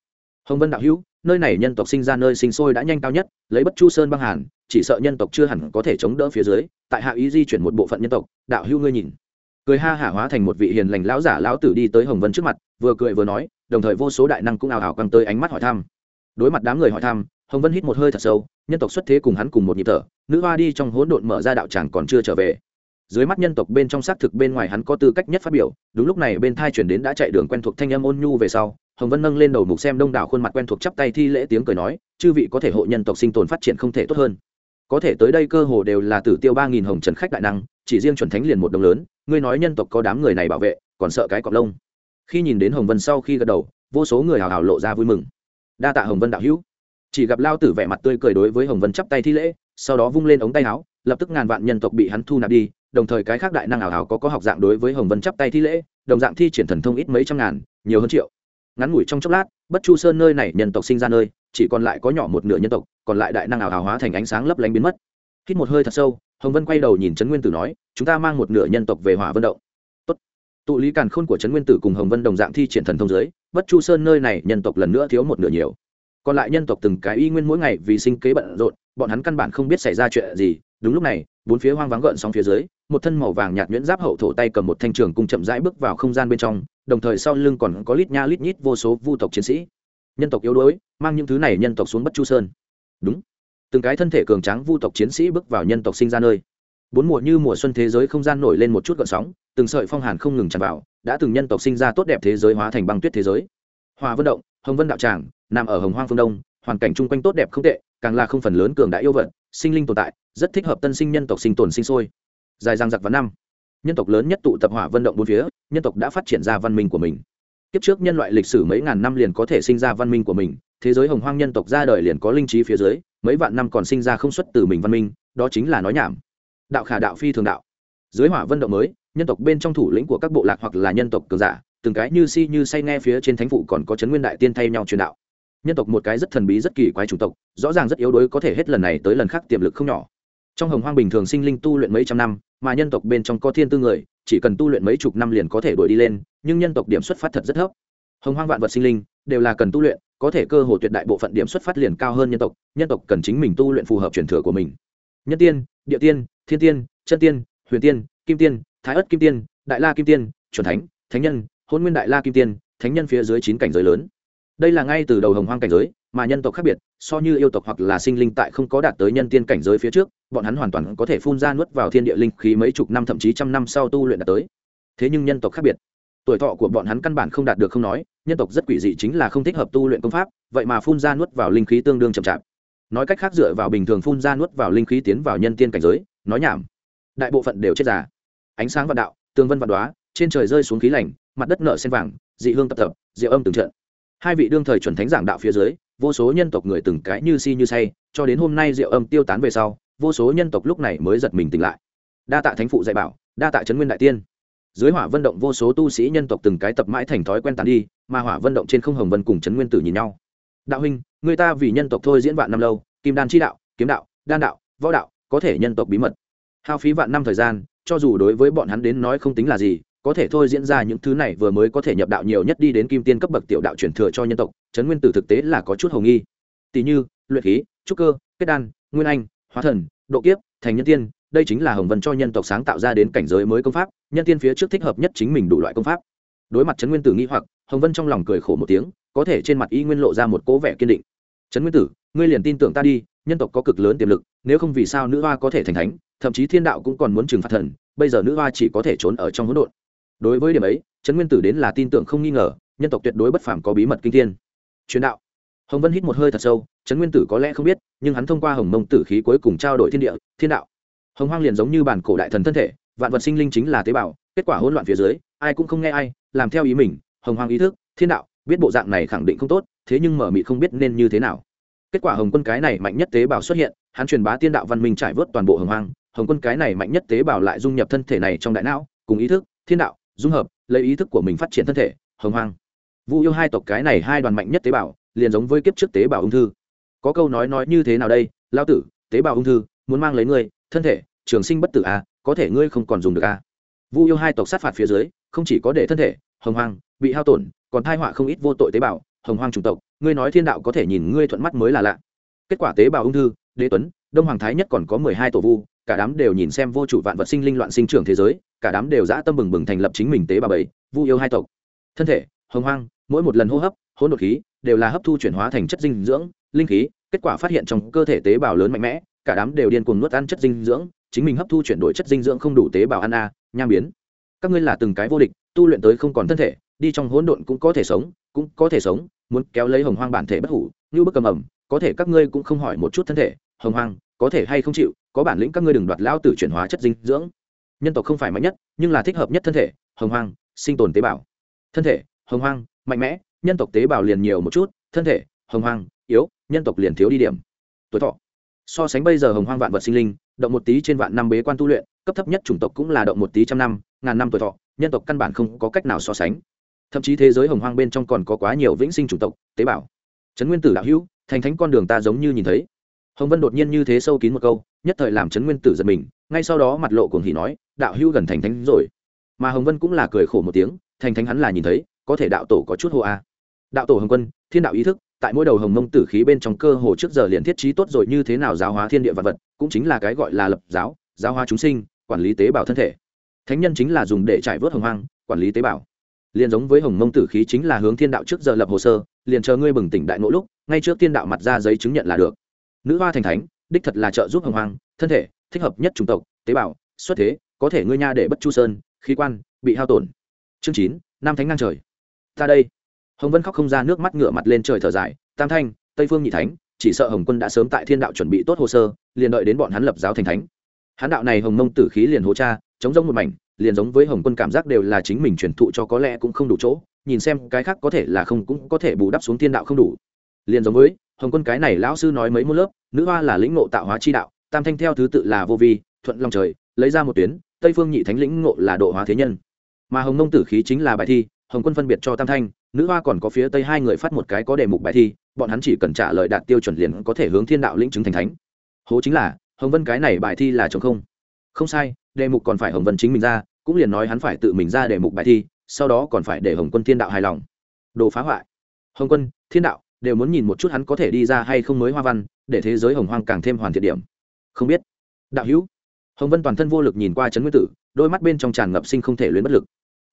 hồng vân đạo hữu, nơi này nhân tộc sinh ra nơi sinh sôi đã nhanh cao nhất, lấy bất chu sơn băng hàn, chỉ sợ nhân tộc chưa hẳn có thể chống đỡ phía dưới, tại hạ ý di chuyển một bộ phận nhân tộc, đạo hữu ngươi nhìn. Cười ha hả hóa thành một vị hiền lành lão giả lão tử đi tới hồng vân trước mặt, vừa cười vừa nói, đồng thời vô số đại năng cũng ào ào căng tới ánh mắt hỏi thăm. Đối mặt đám người hỏi thăm, hồng vân hít một hơi thật sâu, nhân tộc xuất thế cùng hắn cùng một nhịp thở, nữ hoa đi trong hỗn độn mở ra đạo tràng còn chưa trở về dưới mắt nhân tộc bên trong xác thực bên ngoài hắn có tư cách nhất phát biểu. Đúng lúc này bên thai chuyển đến đã chạy đường quen thuộc thanh âm ôn nhu về sau, hồng vân nâng lên đầu mục xem đông đảo khuôn mặt quen thuộc chắp tay thi lễ tiếng cười nói, chư vị có thể hộ nhân tộc sinh tồn phát triển không thể tốt hơn. Có thể tới đây cơ hồ đều là tử tiêu ba nghìn hồng trần khách đại năng, chỉ riêng chuẩn thánh liền một đồng lớn, ngươi nói nhân tộc có đám người này bảo vệ, còn sợ cái cọp lông. Khi nhìn đến hồng vân sau khi gật đầu, vô số người hào hào lộ ra vui mừng. Đa tạ hồng vân đạo hữu. Chỉ gặp lao tử vẻ mặt tươi cười đối với hồng vân chắp tay thi lễ, sau đó vung lên ống tay áo, lập tức ngàn vạn nhân tộc bị hắn thu nạp đi đồng thời cái khác đại năng ảo ảo có có học dạng đối với hồng vân chắp tay thi lễ, đồng dạng thi triển thần thông ít mấy trăm ngàn, nhiều hơn triệu. Ngắn ngủi trong chốc lát, bất chu sơn nơi này nhân tộc sinh ra nơi, chỉ còn lại có nhỏ một nửa nhân tộc, còn lại đại năng ảo ảo hóa thành ánh sáng lấp lánh biến mất. Hít một hơi thật sâu, hồng vân quay đầu nhìn trấn nguyên tử nói, chúng ta mang một nửa nhân tộc về hỏa vân động. Tốt. tụ lý càn khôn của trấn nguyên tử cùng hồng vân đồng dạng thi triển thần thông giới bất chu sơn nơi này nhân tộc lần nữa thiếu một nửa nhiều còn lại nhân tộc từng cái y nguyên mỗi ngày vì sinh kế bận rộn, bọn hắn căn bản không biết xảy ra chuyện gì. Đúng lúc này, bốn phía hoang vắng gợn sóng phía dưới, một thân màu vàng nhạt nhuyễn giáp hậu thổ tay cầm một thanh trường cung chậm rãi bước vào không gian bên trong, đồng thời sau lưng còn có lít nha lít nhít vô số vu tộc chiến sĩ. Nhân tộc yếu đuối, mang những thứ này nhân tộc xuống bất chu sơn. Đúng. Từng cái thân thể cường tráng vu tộc chiến sĩ bước vào nhân tộc sinh ra nơi. Bốn mùa như mùa xuân thế giới không gian nổi lên một chút gợn sóng, từng sợi phong hàn không ngừng tràn vào, đã từng nhân tộc sinh ra tốt đẹp thế giới hóa thành băng tuyết thế giới. Hòa vân động, hồng vân đạo tràng nằm ở hồng hoang phương đông hoàn cảnh chung quanh tốt đẹp không tệ càng là không phần lớn cường đại yêu vật, sinh linh tồn tại rất thích hợp tân sinh nhân tộc sinh tồn sinh sôi. Dài ràng giặc vào năm nhân tộc lớn nhất tụ tập hỏa vận động bốn phía nhân tộc đã phát triển ra văn minh của mình. Kiếp trước nhân loại lịch sử mấy ngàn năm liền có thể sinh ra văn minh của mình thế giới hồng hoang nhân tộc ra đời liền có linh trí phía dưới mấy vạn năm còn sinh ra không xuất từ mình văn minh đó chính là nói nhảm. Đạo khả đạo phi thường đạo. Dưới hỏa vận động mới nhân tộc bên trong thủ lĩnh của các bộ lạc hoặc là nhân tộc cường giả từng cái như si như say nghe phía trên thánh phụ còn có chấn nguyên đại tiên thay nhau truyền đạo nhân tộc một cái rất thần bí rất kỳ quái chủng tộc, rõ ràng rất yếu đuối có thể hết lần này tới lần khác tiềm lực không nhỏ. Trong hồng hoang bình thường sinh linh tu luyện mấy trăm năm, mà nhân tộc bên trong có thiên tư người, chỉ cần tu luyện mấy chục năm liền có thể đuổi đi lên, nhưng nhân tộc điểm xuất phát thật rất thấp. Hồng hoang vạn vật sinh linh, đều là cần tu luyện, có thể cơ hồ tuyệt đại bộ phận điểm xuất phát liền cao hơn nhân tộc nhân tộc cần chính mình tu luyện phù hợp truyền thừa của mình. Nhân tiên, địa tiên, thiên tiên, chân tiên, huyền tiên, kim tiên, thái ất kim tiên, đại la kim tiên, chuẩn thánh thánh nhân, hôn nguyên đại la kim tiên, thánh nhân phía dưới chín cảnh giới lớn đây là ngay từ đầu hồng hoang cảnh giới, mà nhân tộc khác biệt, so như yêu tộc hoặc là sinh linh tại không có đạt tới nhân tiên cảnh giới phía trước, bọn hắn hoàn toàn có thể phun ra nuốt vào thiên địa linh khí mấy chục năm thậm chí trăm năm sau tu luyện đạt tới. Thế nhưng nhân tộc khác biệt. Tuổi thọ của bọn hắn căn bản không đạt được không nói, nhân tộc rất quỷ dị chính là không thích hợp tu luyện công pháp, vậy mà phun ra nuốt vào linh khí tương đương chậm chạp. Nói cách khác dựa vào bình thường phun ra nuốt vào linh khí tiến vào nhân tiên cảnh giới, nói nhảm. Đại bộ phận đều chết già. Ánh sáng vạn đạo, tường vân vạn đoá trên trời rơi xuống khí lạnh mặt đất nợ sen vàng, dị hương tập tập, diệu âm từng trận hai vị đương thời chuẩn thánh giảng đạo phía dưới, vô số nhân tộc người từng cái như si như say, cho đến hôm nay rượu âm tiêu tán về sau, vô số nhân tộc lúc này mới giật mình tỉnh lại. Đa tạ thánh phụ dạy bảo, đa tạ trấn nguyên đại tiên. Dưới hỏa vận động vô số tu sĩ nhân tộc từng cái tập mãi thành thói quen tàn đi, mà hỏa vận động trên không hồng vân cùng trấn nguyên tử nhìn nhau. Đạo huynh, người ta vì nhân tộc thôi diễn vạn năm lâu, kim đan chi đạo, kiếm đạo, đan đạo, võ đạo, có thể nhân tộc bí mật. Hao phí vạn năm thời gian, cho dù đối với bọn hắn đến nói không tính là gì có thể thôi diễn ra những thứ này vừa mới có thể nhập đạo nhiều nhất đi đến kim tiên cấp bậc tiểu đạo truyền thừa cho nhân tộc, trấn nguyên tử thực tế là có chút hồng nghi. Tỷ như, luyện khí, trúc cơ, kết đan, nguyên anh, hóa thần, độ kiếp, thành nhân tiên, đây chính là hồng vân cho nhân tộc sáng tạo ra đến cảnh giới mới công pháp, nhân tiên phía trước thích hợp nhất chính mình đủ loại công pháp. Đối mặt trấn nguyên tử nghi hoặc, hồng vân trong lòng cười khổ một tiếng, có thể trên mặt y nguyên lộ ra một cố vẻ kiên định. Trấn nguyên tử, ngươi liền tin tưởng ta đi, nhân tộc có cực lớn tiềm lực, nếu không vì sao nữ hoa có thể thành thánh, thậm chí thiên đạo cũng còn muốn trừng phạt thần, bây giờ nữ hoa chỉ có thể trốn ở trong hỗn độn đối với điểm ấy, trấn nguyên tử đến là tin tưởng không nghi ngờ, nhân tộc tuyệt đối bất phàm có bí mật kinh thiên. Truyền đạo. Hồng vân hít một hơi thật sâu, trấn nguyên tử có lẽ không biết, nhưng hắn thông qua hồng mông tử khí cuối cùng trao đổi thiên địa, thiên đạo. Hồng hoang liền giống như bản cổ đại thần thân thể, vạn vật sinh linh chính là tế bào, kết quả hỗn loạn phía dưới, ai cũng không nghe ai, làm theo ý mình, hồng hoang ý thức, thiên đạo, biết bộ dạng này khẳng định không tốt, thế nhưng mở mị không biết nên như thế nào. Kết quả hồng quân cái này mạnh nhất tế bào xuất hiện, hắn truyền bá tiên đạo văn minh trải vớt toàn bộ hồng hoang, hồng quân cái này mạnh nhất tế bào lại dung nhập thân thể này trong đại não, cùng ý thức, thiên đạo dung hợp lấy ý thức của mình phát triển thân thể hồng hoang. Vu yêu hai tộc cái này hai đoàn mạnh nhất tế bào liền giống với kiếp trước tế bào ung thư. Có câu nói nói như thế nào đây? Lao tử tế bào ung thư muốn mang lấy ngươi thân thể trường sinh bất tử à, có thể ngươi không còn dùng được à. vu yêu hai tộc sát phạt phía dưới không chỉ có để thân thể hồng hoang bị hao tổn còn thai họa không ít vô tội tế bào hồng hoang chủng tộc ngươi nói thiên đạo có thể nhìn ngươi thuận mắt mới là lạ. Kết quả tế bào ung thư đế tuấn đông hoàng thái nhất còn có mười hai tổ vu cả đám đều nhìn xem vô chủ vạn vật sinh linh loạn sinh trưởng thế giới cả đám đều dã tâm bừng bừng thành lập chính mình tế bào bảy vu yêu hai tộc. Thân thể hồng hoang mỗi một lần hô hấp hỗn độn khí đều là hấp thu chuyển hóa thành chất dinh dưỡng linh khí kết quả phát hiện trong cơ thể tế bào lớn mạnh mẽ cả đám đều điên cuồng nuốt ăn chất dinh dưỡng chính mình hấp thu chuyển đổi chất dinh dưỡng không đủ tế bào ăn a à, nham biến. Các ngươi là từng cái vô địch tu luyện tới không còn thân thể đi trong hỗn độn cũng có thể sống cũng có thể sống muốn kéo lấy hồng hoang bản thể bất hủ như bức cầm ẩm có thể các ngươi cũng không hỏi một chút thân thể hồng hoang có thể hay không chịu có bản lĩnh các ngươi đừng đoạt lao tử chuyển hóa chất dinh dưỡng nhân tộc không phải mạnh nhất, nhưng là thích hợp nhất thân thể, hồng hoang, sinh tồn tế bào. Thân thể, hồng hoang, mạnh mẽ, nhân tộc tế bào liền nhiều một chút, thân thể, hồng hoang, yếu, nhân tộc liền thiếu đi điểm. Tuổi thọ. So sánh bây giờ hồng hoang vạn vật sinh linh, động một tí trên vạn năm bế quan tu luyện, cấp thấp nhất chủng tộc cũng là động một tí trăm năm, ngàn năm tuổi thọ, nhân tộc căn bản không có cách nào so sánh. Thậm chí thế giới hồng hoang bên trong còn có quá nhiều vĩnh sinh chủng tộc, tế bào. Trấn nguyên tử đạo hữu, thành thánh con đường ta giống như nhìn thấy. Hồng vân đột nhiên như thế sâu kín một câu, nhất thời làm trấn nguyên tử giật mình ngay sau đó mặt lộ cuồng hỉ nói, đạo hữu gần thành thánh rồi. Mà hồng vân cũng là cười khổ một tiếng, thành thánh hắn là nhìn thấy, có thể đạo tổ có chút hô a. Đạo tổ hồng quân, thiên đạo ý thức, tại mỗi đầu hồng mông tử khí bên trong cơ hồ trước giờ liền thiết trí tốt rồi như thế nào giáo hóa thiên địa vật vật, cũng chính là cái gọi là lập giáo giáo hóa chúng sinh, quản lý tế bào thân thể. Thánh nhân chính là dùng để trải vớt hồng hoang, quản lý tế bào. Liền giống với hồng mông tử khí chính là hướng thiên đạo trước giờ lập hồ sơ, liền chờ ngươi bừng tỉnh đại ngộ lúc, ngay trước thiên đạo mặt ra giấy chứng nhận là được. Nữ hoa thành thánh, đích thật là trợ giúp hồng hoang, thân thể thích hợp nhất chủng tộc, tế bào, xuất thế, có thể ngươi nha để bất chu sơn, khí quan, bị hao tổn. Chương chín, nam thánh ngang trời. Ta đây. Hồng vân khóc không ra, nước mắt ngựa mặt lên trời thở dài. Tam thanh, tây phương nhị thánh, chỉ sợ hồng quân đã sớm tại thiên đạo chuẩn bị tốt hồ sơ, liền đợi đến bọn hắn lập giáo thành thánh. Hắn đạo này hồng mông tử khí liền hố cha, chống giống một mảnh, liền giống với hồng quân cảm giác đều là chính mình truyền thụ cho có lẽ cũng không đủ chỗ, nhìn xem cái khác có thể là không cũng có thể bù đắp xuống thiên đạo không đủ. Liền giống với, hồng quân cái này lão sư nói mấy môn lớp, nữ hoa là lĩnh ngộ tạo hóa chi đạo tam thanh theo thứ tự là vô vi, thuận long trời, lấy ra một tuyến, tây phương nhị thánh lĩnh ngộ là độ hóa thế nhân. Mà hồng nông tử khí chính là bài thi, hồng quân phân biệt cho tam thanh, nữ hoa còn có phía tây hai người phát một cái có đề mục bài thi, bọn hắn chỉ cần trả lời đạt tiêu chuẩn liền có thể hướng thiên đạo lĩnh chứng thành thánh. Hố chính là, hồng vân cái này bài thi là chống không. Không sai, đề mục còn phải hồng vân chính mình ra, cũng liền nói hắn phải tự mình ra đề mục bài thi, sau đó còn phải để hồng quân thiên đạo hài lòng. Đồ phá hoại. Hồng quân, thiên đạo, đều muốn nhìn một chút hắn có thể đi ra hay không mới hoa văn, để thế giới hồng hoang càng thêm hoàn thiện điểm không biết. Đạo hữu. Hồng vân toàn thân vô lực nhìn qua trấn nguyên tử, đôi mắt bên trong tràn ngập sinh không thể luyến bất lực.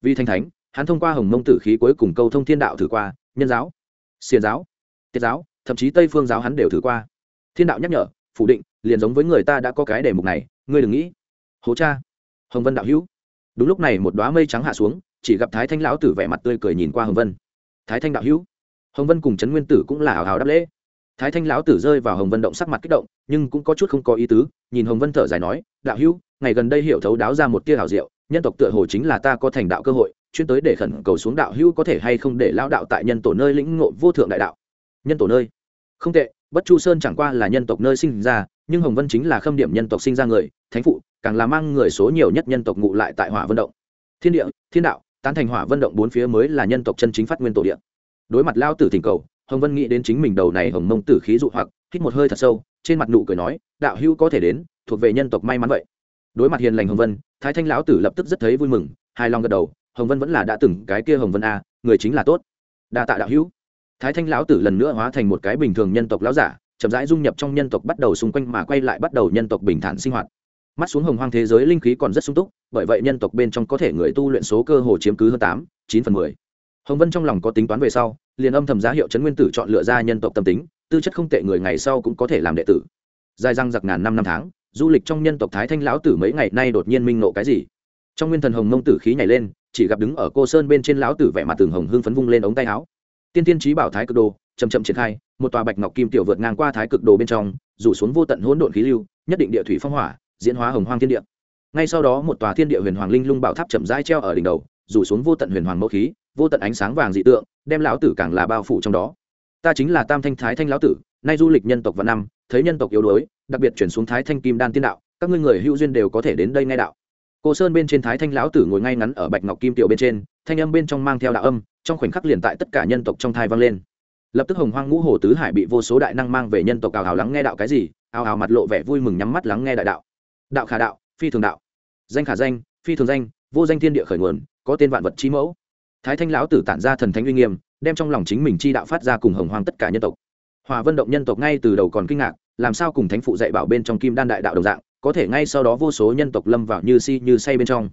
Vì thanh thánh, hắn thông qua hồng mông tử khí cuối cùng câu thông thiên đạo thử qua, nhân giáo xiền giáo, tiết giáo, thậm chí tây phương giáo hắn đều thử qua. Thiên đạo nhắc nhở, phủ định, liền giống với người ta đã có cái đề mục này, ngươi đừng nghĩ. Hố cha. Hồng vân đạo hữu. Đúng lúc này một đoá mây trắng hạ xuống, chỉ gặp thái thanh lão tử vẻ mặt tươi cười nhìn qua hồng vân. Thái thanh đạo hữu. Hồng vân cùng trấn nguyên tử cũng là hào hào đáp lễ thái thanh lão tử rơi vào hồng vân động sắc mặt kích động, nhưng cũng có chút không có ý tứ, nhìn hồng vân thở dài nói, đạo hữu, ngày gần đây hiểu thấu đáo ra một tia hào diệu, nhân tộc tựa hồ chính là ta có thành đạo cơ hội, chuyên tới để khẩn cầu xuống đạo hữu có thể hay không để lao đạo tại nhân tổ nơi lĩnh ngộ vô thượng đại đạo. Nhân tổ nơi? Không tệ, bất chu sơn chẳng qua là nhân tộc nơi sinh ra, nhưng hồng vân chính là khâm điểm nhân tộc sinh ra người, thánh phụ, càng là mang người số nhiều nhất nhân tộc ngụ lại tại hỏa vân động. Thiên địa, thiên đạo, tán thành hỏa vân động bốn phía mới là nhân tộc chân chính phát nguyên tổ địa. Đối mặt lao tử thỉnh cầu hồng vân nghĩ đến chính mình đầu này hồng mông tử khí dụ hoặc, hít một hơi thật sâu, trên mặt nụ cười nói, đạo hữu có thể đến, thuộc về nhân tộc may mắn vậy. Đối mặt hiền lành hồng vân, thái thanh lão tử lập tức rất thấy vui mừng, hài lòng gật đầu, hồng vân vẫn là đã từng cái kia hồng vân a, người chính là tốt. Đa tạ đạo hữu. Thái thanh lão tử lần nữa hóa thành một cái bình thường nhân tộc lão giả, chậm rãi dung nhập trong nhân tộc bắt đầu xung quanh mà quay lại bắt đầu nhân tộc bình thản sinh hoạt. Mắt xuống hồng hoang thế giới linh khí còn rất sung túc, bởi vậy nhân tộc bên trong có thể người tu luyện số cơ hồ chiếm cứ hơn tám, chín phần mười. Hồng vân trong lòng có tính toán về sau liền âm thầm giá hiệu trấn nguyên tử chọn lựa ra nhân tộc tâm tính, tư chất không tệ người ngày sau cũng có thể làm đệ tử. Dài răng giặc ngàn năm năm tháng, du lịch trong nhân tộc thái thanh lão tử mấy ngày nay đột nhiên minh nộ cái gì? Trong nguyên thần hồng mông tử khí nhảy lên, chỉ gặp đứng ở cô sơn bên trên lão tử vẻ mặt tường hồng hưng phấn vung lên ống tay áo. Tiên tiên trí bảo thái cực đồ chầm chậm triển khai, một tòa bạch ngọc kim tiểu vượt ngang qua thái cực đồ bên trong, rủ xuống vô tận hỗn độn khí lưu, nhất định địa thủy phong hỏa, diễn hóa hồng hoang thiên địa. Ngay sau đó một tòa thiên địa huyền hoàng linh lung bảo tháp chậm rãi treo ở đỉnh đầu, rủ xuống vô tận huyền hoàng mẫu khí vô tận ánh sáng vàng dị tượng, đem lão tử càng là bao phủ trong đó. Ta chính là tam thanh thái thanh lão tử, nay du lịch nhân tộc và năm, thấy nhân tộc yếu đuối, đặc biệt chuyển xuống thái thanh kim đan tiên đạo, các ngươi người hữu duyên đều có thể đến đây nghe đạo. Cô sơn bên trên thái thanh lão tử ngồi ngay ngắn ở bạch ngọc kim tiểu bên trên, thanh âm bên trong mang theo đạo âm, trong khoảnh khắc liền tại tất cả nhân tộc trong thai vang lên. Lập tức hồng hoang ngũ hồ tứ hải bị vô số đại năng mang về nhân tộc ào ào lắng nghe đạo cái gì, ào ào mặt lộ vẻ vui mừng nhắm mắt lắng nghe đại đạo. Đạo khả đạo, phi thường đạo. Danh khả danh, phi thường danh, vô danh thiên địa khởi nguồn, có tên vạn vật trí mẫu thái thanh lão tử tản ra thần thánh uy nghiêm, đem trong lòng chính mình chi đạo phát ra cùng hồng hoang tất cả nhân tộc. Hòa vân động nhân tộc ngay từ đầu còn kinh ngạc, làm sao cùng thánh phụ dạy bảo bên trong kim đan đại đạo đồng dạng, có thể ngay sau đó vô số nhân tộc lâm vào như si như say bên trong.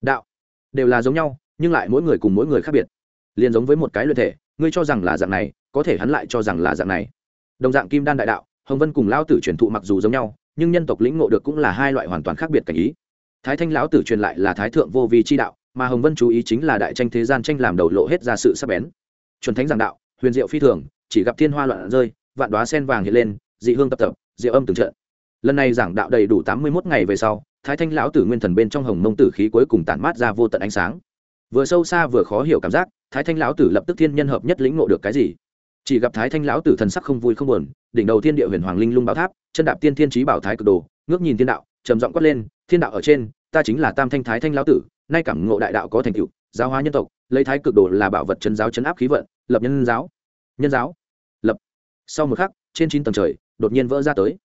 Đạo, đều là giống nhau, nhưng lại mỗi người cùng mỗi người khác biệt. Liền giống với một cái luyện thể, ngươi cho rằng là dạng này, có thể hắn lại cho rằng là dạng này. Đồng dạng kim đan đại đạo, hồng vân cùng lão tử truyền thụ mặc dù giống nhau, nhưng nhân tộc lĩnh ngộ được cũng là hai loại hoàn toàn khác biệt cảnh ý. Thái thanh lão tử truyền lại là thái thượng vô vi chi đạo mà hồng vân chú ý chính là đại tranh thế gian tranh làm đầu lộ hết ra sự sắc bén. Chuẩn thánh giảng đạo, huyền diệu phi thường, chỉ gặp thiên hoa loạn rơi, vạn đoá sen vàng hiện lên, dị hương tập tập, diệu âm từng trận. Lần này giảng đạo đầy đủ tám mươi mốt ngày về sau, thái thanh lão tử nguyên thần bên trong hồng mông tử khí cuối cùng tản mát ra vô tận ánh sáng. Vừa sâu xa vừa khó hiểu cảm giác, thái thanh lão tử lập tức thiên nhân hợp nhất lĩnh ngộ được cái gì? Chỉ gặp thái thanh lão tử thần sắc không vui không buồn, đỉnh đầu thiên địa huyền hoàng linh lung bảo tháp, chân đạp tiên thiên trí bảo thái cực đồ, ngước nhìn thiên đạo, trầm giọng quát lên, thiên đạo ở trên, ta chính là tam thanh thái thanh lão tử nay cảm ngộ đại đạo có thành tựu, giáo hóa nhân tộc, lấy thái cực đồ là bảo vật chân giáo chấn áp khí vận, lập nhân giáo. Nhân giáo. Lập. Sau một khắc, trên chín tầng trời, đột nhiên vỡ ra tới.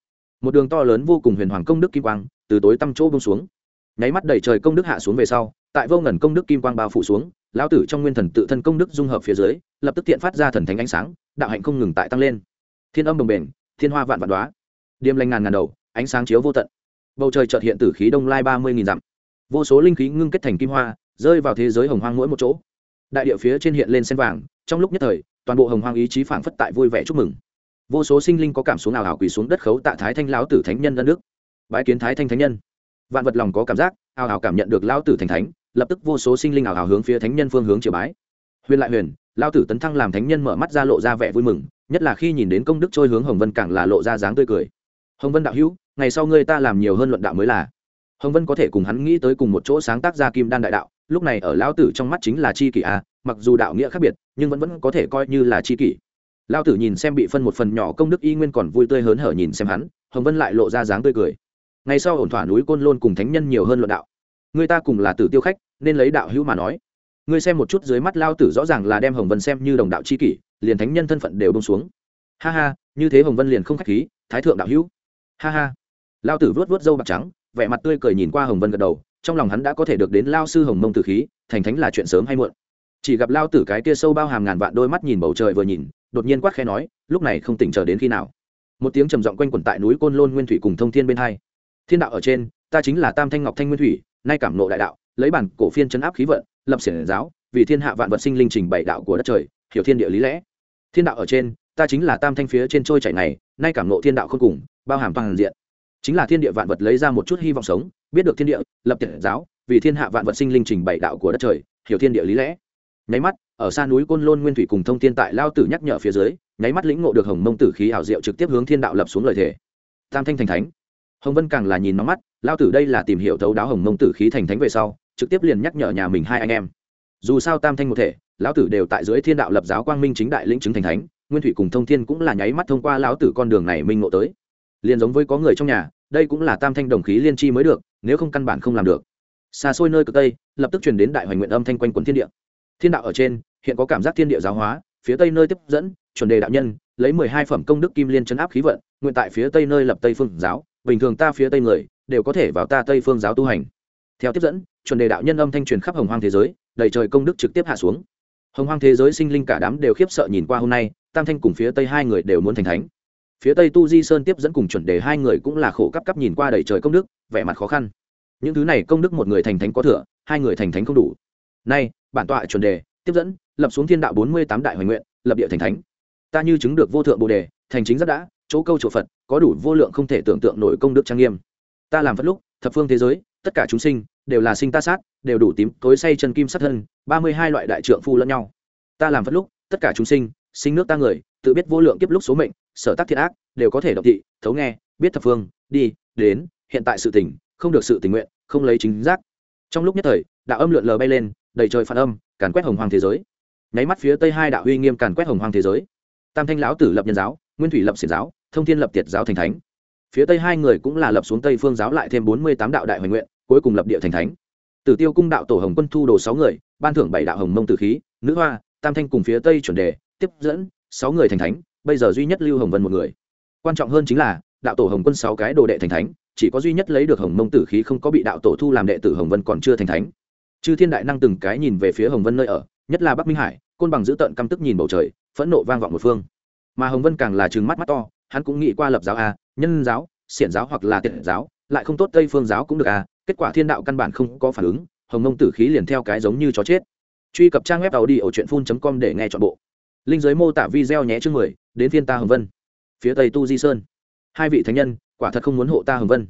Một đường to lớn vô cùng huyền hoàng công đức kim quang, từ tối tăm chỗ bông xuống. Nháy mắt đẩy trời công đức hạ xuống về sau, tại vô ngần công đức kim quang bao phủ xuống, lão tử trong nguyên thần tự thân công đức dung hợp phía dưới, lập tức tiện phát ra thần thánh ánh sáng, đạo hạnh không ngừng tại tăng lên. Thiên âm đồng bền thiên hoa vạn vạn đoá điềm lanh ngàn ngàn đầu, ánh sáng chiếu vô tận. Bầu trời chợt hiện tử khí đông lai ba mươi nghìn dặm vô số linh khí ngưng kết thành kim hoa, rơi vào thế giới hồng hoang mỗi một chỗ. Đại địa phía trên hiện lên sen vàng, trong lúc nhất thời, toàn bộ hồng hoang ý chí phảng phất tại vui vẻ chúc mừng. Vô số sinh linh có cảm xuống nào ảo quỳ xuống đất khấu tạ thái thanh lão tử thánh nhân đất nước. Bái kiến thái thanh thánh nhân. Vạn vật lòng có cảm giác hào ảo cảm nhận được lão tử thành thánh, lập tức vô số sinh linh hào ảo hướng phía thánh nhân phương hướng triều bái. Huyền lại huyền, lão tử tấn thăng làm thánh nhân mở mắt ra lộ ra vẻ vui mừng, nhất là khi nhìn đến công đức trôi hướng hồng vân càng là lộ ra dáng tươi cười. Hồng vân đạo hữu, ngày sau ngươi ta làm nhiều hơn luận đạo mới là hồng vân có thể cùng hắn nghĩ tới cùng một chỗ sáng tác ra kim đan đại đạo, lúc này ở lão tử trong mắt chính là chi kỷ a mặc dù đạo nghĩa khác biệt, nhưng vẫn vẫn có thể coi như là chi kỷ. Lão tử nhìn xem bị phân một phần nhỏ công đức y nguyên còn vui tươi hớn hở nhìn xem hắn, hồng vân lại lộ ra dáng tươi cười. Ngày sau ổn thỏa núi côn lôn cùng thánh nhân nhiều hơn luận đạo. Người ta cùng là tử tiêu khách, nên lấy đạo hữu mà nói. Ngươi xem một chút dưới mắt lao tử rõ ràng là đem hồng vân xem như đồng đạo chi kỷ, liền thánh nhân thân phận đều bông xuống. Ha ha, như thế hồng vân liền không khách khí, thái thượng đạo hữu. Ha ha. Lao tử vuốt vuốt râu bạc trắng vẻ mặt tươi cười nhìn qua hồng vân gật đầu, trong lòng hắn đã có thể được đến lao sư hồng mông tử khí, thành thánh là chuyện sớm hay muộn. Chỉ gặp lao tử cái kia sâu bao hàm ngàn vạn đôi mắt nhìn bầu trời vừa nhìn, đột nhiên quát khẽ nói, lúc này không tỉnh chờ đến khi nào? Một tiếng trầm giọng quanh quẩn tại núi côn lôn nguyên thủy cùng thông thiên bên hai. Thiên đạo ở trên, ta chính là tam thanh ngọc thanh nguyên thủy, nay cảm nộ đại đạo, lấy bản cổ phiên chấn áp khí vận, lập xiển giáo, vì thiên hạ vạn vật sinh linh trình bảy đạo của đất trời, hiểu thiên địa lý lẽ. Thiên đạo ở trên, ta chính là tam thanh phía trên trôi chảy này, nay cảm nộ thiên đạo không cùng, bao hàm toàn diện chính là thiên địa vạn vật lấy ra một chút hy vọng sống, biết được thiên địa, lập tiện giáo, vì thiên hạ vạn vật sinh linh trình bảy đạo của đất trời, hiểu thiên địa lý lẽ. Nháy mắt, ở xa núi côn lôn nguyên thủy cùng thông thiên tại lao tử nhắc nhở phía dưới, nháy mắt lĩnh ngộ được hồng mông tử khí ảo diệu trực tiếp hướng thiên đạo lập xuống lời thể tam thanh thành thánh. Hồng vân càng là nhìn nóng mắt, lao tử đây là tìm hiểu thấu đáo hồng mông tử khí thành thánh về sau, trực tiếp liền nhắc nhở nhà mình hai anh em. Dù sao tam thanh một thể, lão tử đều tại dưới thiên đạo lập giáo quang minh chính đại lĩnh chứng thành thánh, nguyên thủy cùng thông thiên cũng là nháy mắt thông qua lão tử con đường này minh ngộ tới liền giống với có người trong nhà, đây cũng là tam thanh đồng khí liên chi mới được, nếu không căn bản không làm được. Xa xôi nơi cực tây, lập tức truyền đến đại hoành nguyện âm thanh quanh quần thiên địa. Thiên đạo ở trên, hiện có cảm giác thiên địa giáo hóa, phía tây nơi tiếp dẫn, chuẩn đề đạo nhân, lấy mười hai phẩm công đức kim liên chấn áp khí vận, nguyện tại phía tây nơi lập tây phương giáo, bình thường ta phía tây người, đều có thể vào ta tây phương giáo tu hành. Theo tiếp dẫn, chuẩn đề đạo nhân âm thanh truyền khắp hồng hoang thế giới, đầy trời công đức trực tiếp hạ xuống. Hồng hoang thế giới sinh linh cả đám đều khiếp sợ nhìn qua hôm nay, tam thanh cùng phía tây hai người đều muốn thành thánh phía tây tu di sơn tiếp dẫn cùng chuẩn đề hai người cũng là khổ cấp cấp nhìn qua đầy trời công đức, vẻ mặt khó khăn. Những thứ này công đức một người thành thánh có thừa, hai người thành thánh không đủ. Nay, bản tọa chuẩn đề, tiếp dẫn, lập xuống thiên đạo bốn mươi tám đại hoành nguyện, lập địa thành thánh. Ta như chứng được vô thượng bồ đề, thành chính rất đã, chỗ câu chỗ phật, có đủ vô lượng không thể tưởng tượng nổi công đức trang nghiêm. Ta làm phật lúc, thập phương thế giới, tất cả chúng sinh, đều là sinh ta sát, đều đủ tím, tối say chân kim sát thân, ba mươi hai loại đại trượng phu lẫn nhau. Ta làm phật lúc, tất cả chúng sinh sinh nước ta người, tự biết vô lượng kiếp lúc số mệnh sở tác thiện ác, đều có thể động thị, thấu nghe, biết thập phương, đi, đến, hiện tại sự tỉnh không được sự tình nguyện, không lấy chính giác. Trong lúc nhất thời, đạo âm lượn lờ bay lên, đầy trời phản âm, càn quét hồng hoàng thế giới. Nháy mắt phía tây hai đạo uy nghiêm càn quét hồng hoàng thế giới. Tam thanh lão tử lập nhân giáo, nguyên thủy lập xiển giáo, thông thiên lập tiệt giáo thành thánh. Phía tây hai người cũng là lập xuống tây phương giáo lại thêm bốn mươi tám đạo đại hoành nguyện, cuối cùng lập địa thành thánh. Tử tiêu cung đạo tổ hồng quân thu đồ sáu người, ban thưởng bảy đạo hồng mông tử khí, nữ hoa, tam thanh cùng phía tây chuẩn đề, tiếp dẫn sáu người thành thánh bây giờ duy nhất lưu hồng vân một người quan trọng hơn chính là đạo tổ hồng quân sáu cái đồ đệ thành thánh chỉ có duy nhất lấy được hồng mông tử khí không có bị đạo tổ thu làm đệ tử hồng vân còn chưa thành thánh chư thiên đại năng từng cái nhìn về phía hồng vân nơi ở nhất là bắc minh hải côn bằng giữ tận căm tức nhìn bầu trời phẫn nộ vang vọng một phương mà hồng vân càng là trừng mắt mắt to hắn cũng nghĩ qua lập giáo a nhân giáo xiển giáo hoặc là tiện giáo lại không tốt tây phương giáo cũng được a kết quả thiên đạo căn bản không có phản ứng hồng mông tử khí liền theo cái giống như chó chết truy cập trang web tàu đi ở truyện phun com để nghe chọn bộ linh giới mô tả video nhé chương mười, đến phiên ta hồng vân. Phía tây tu di sơn. Hai vị thánh nhân, quả thật không muốn hộ ta hồng vân.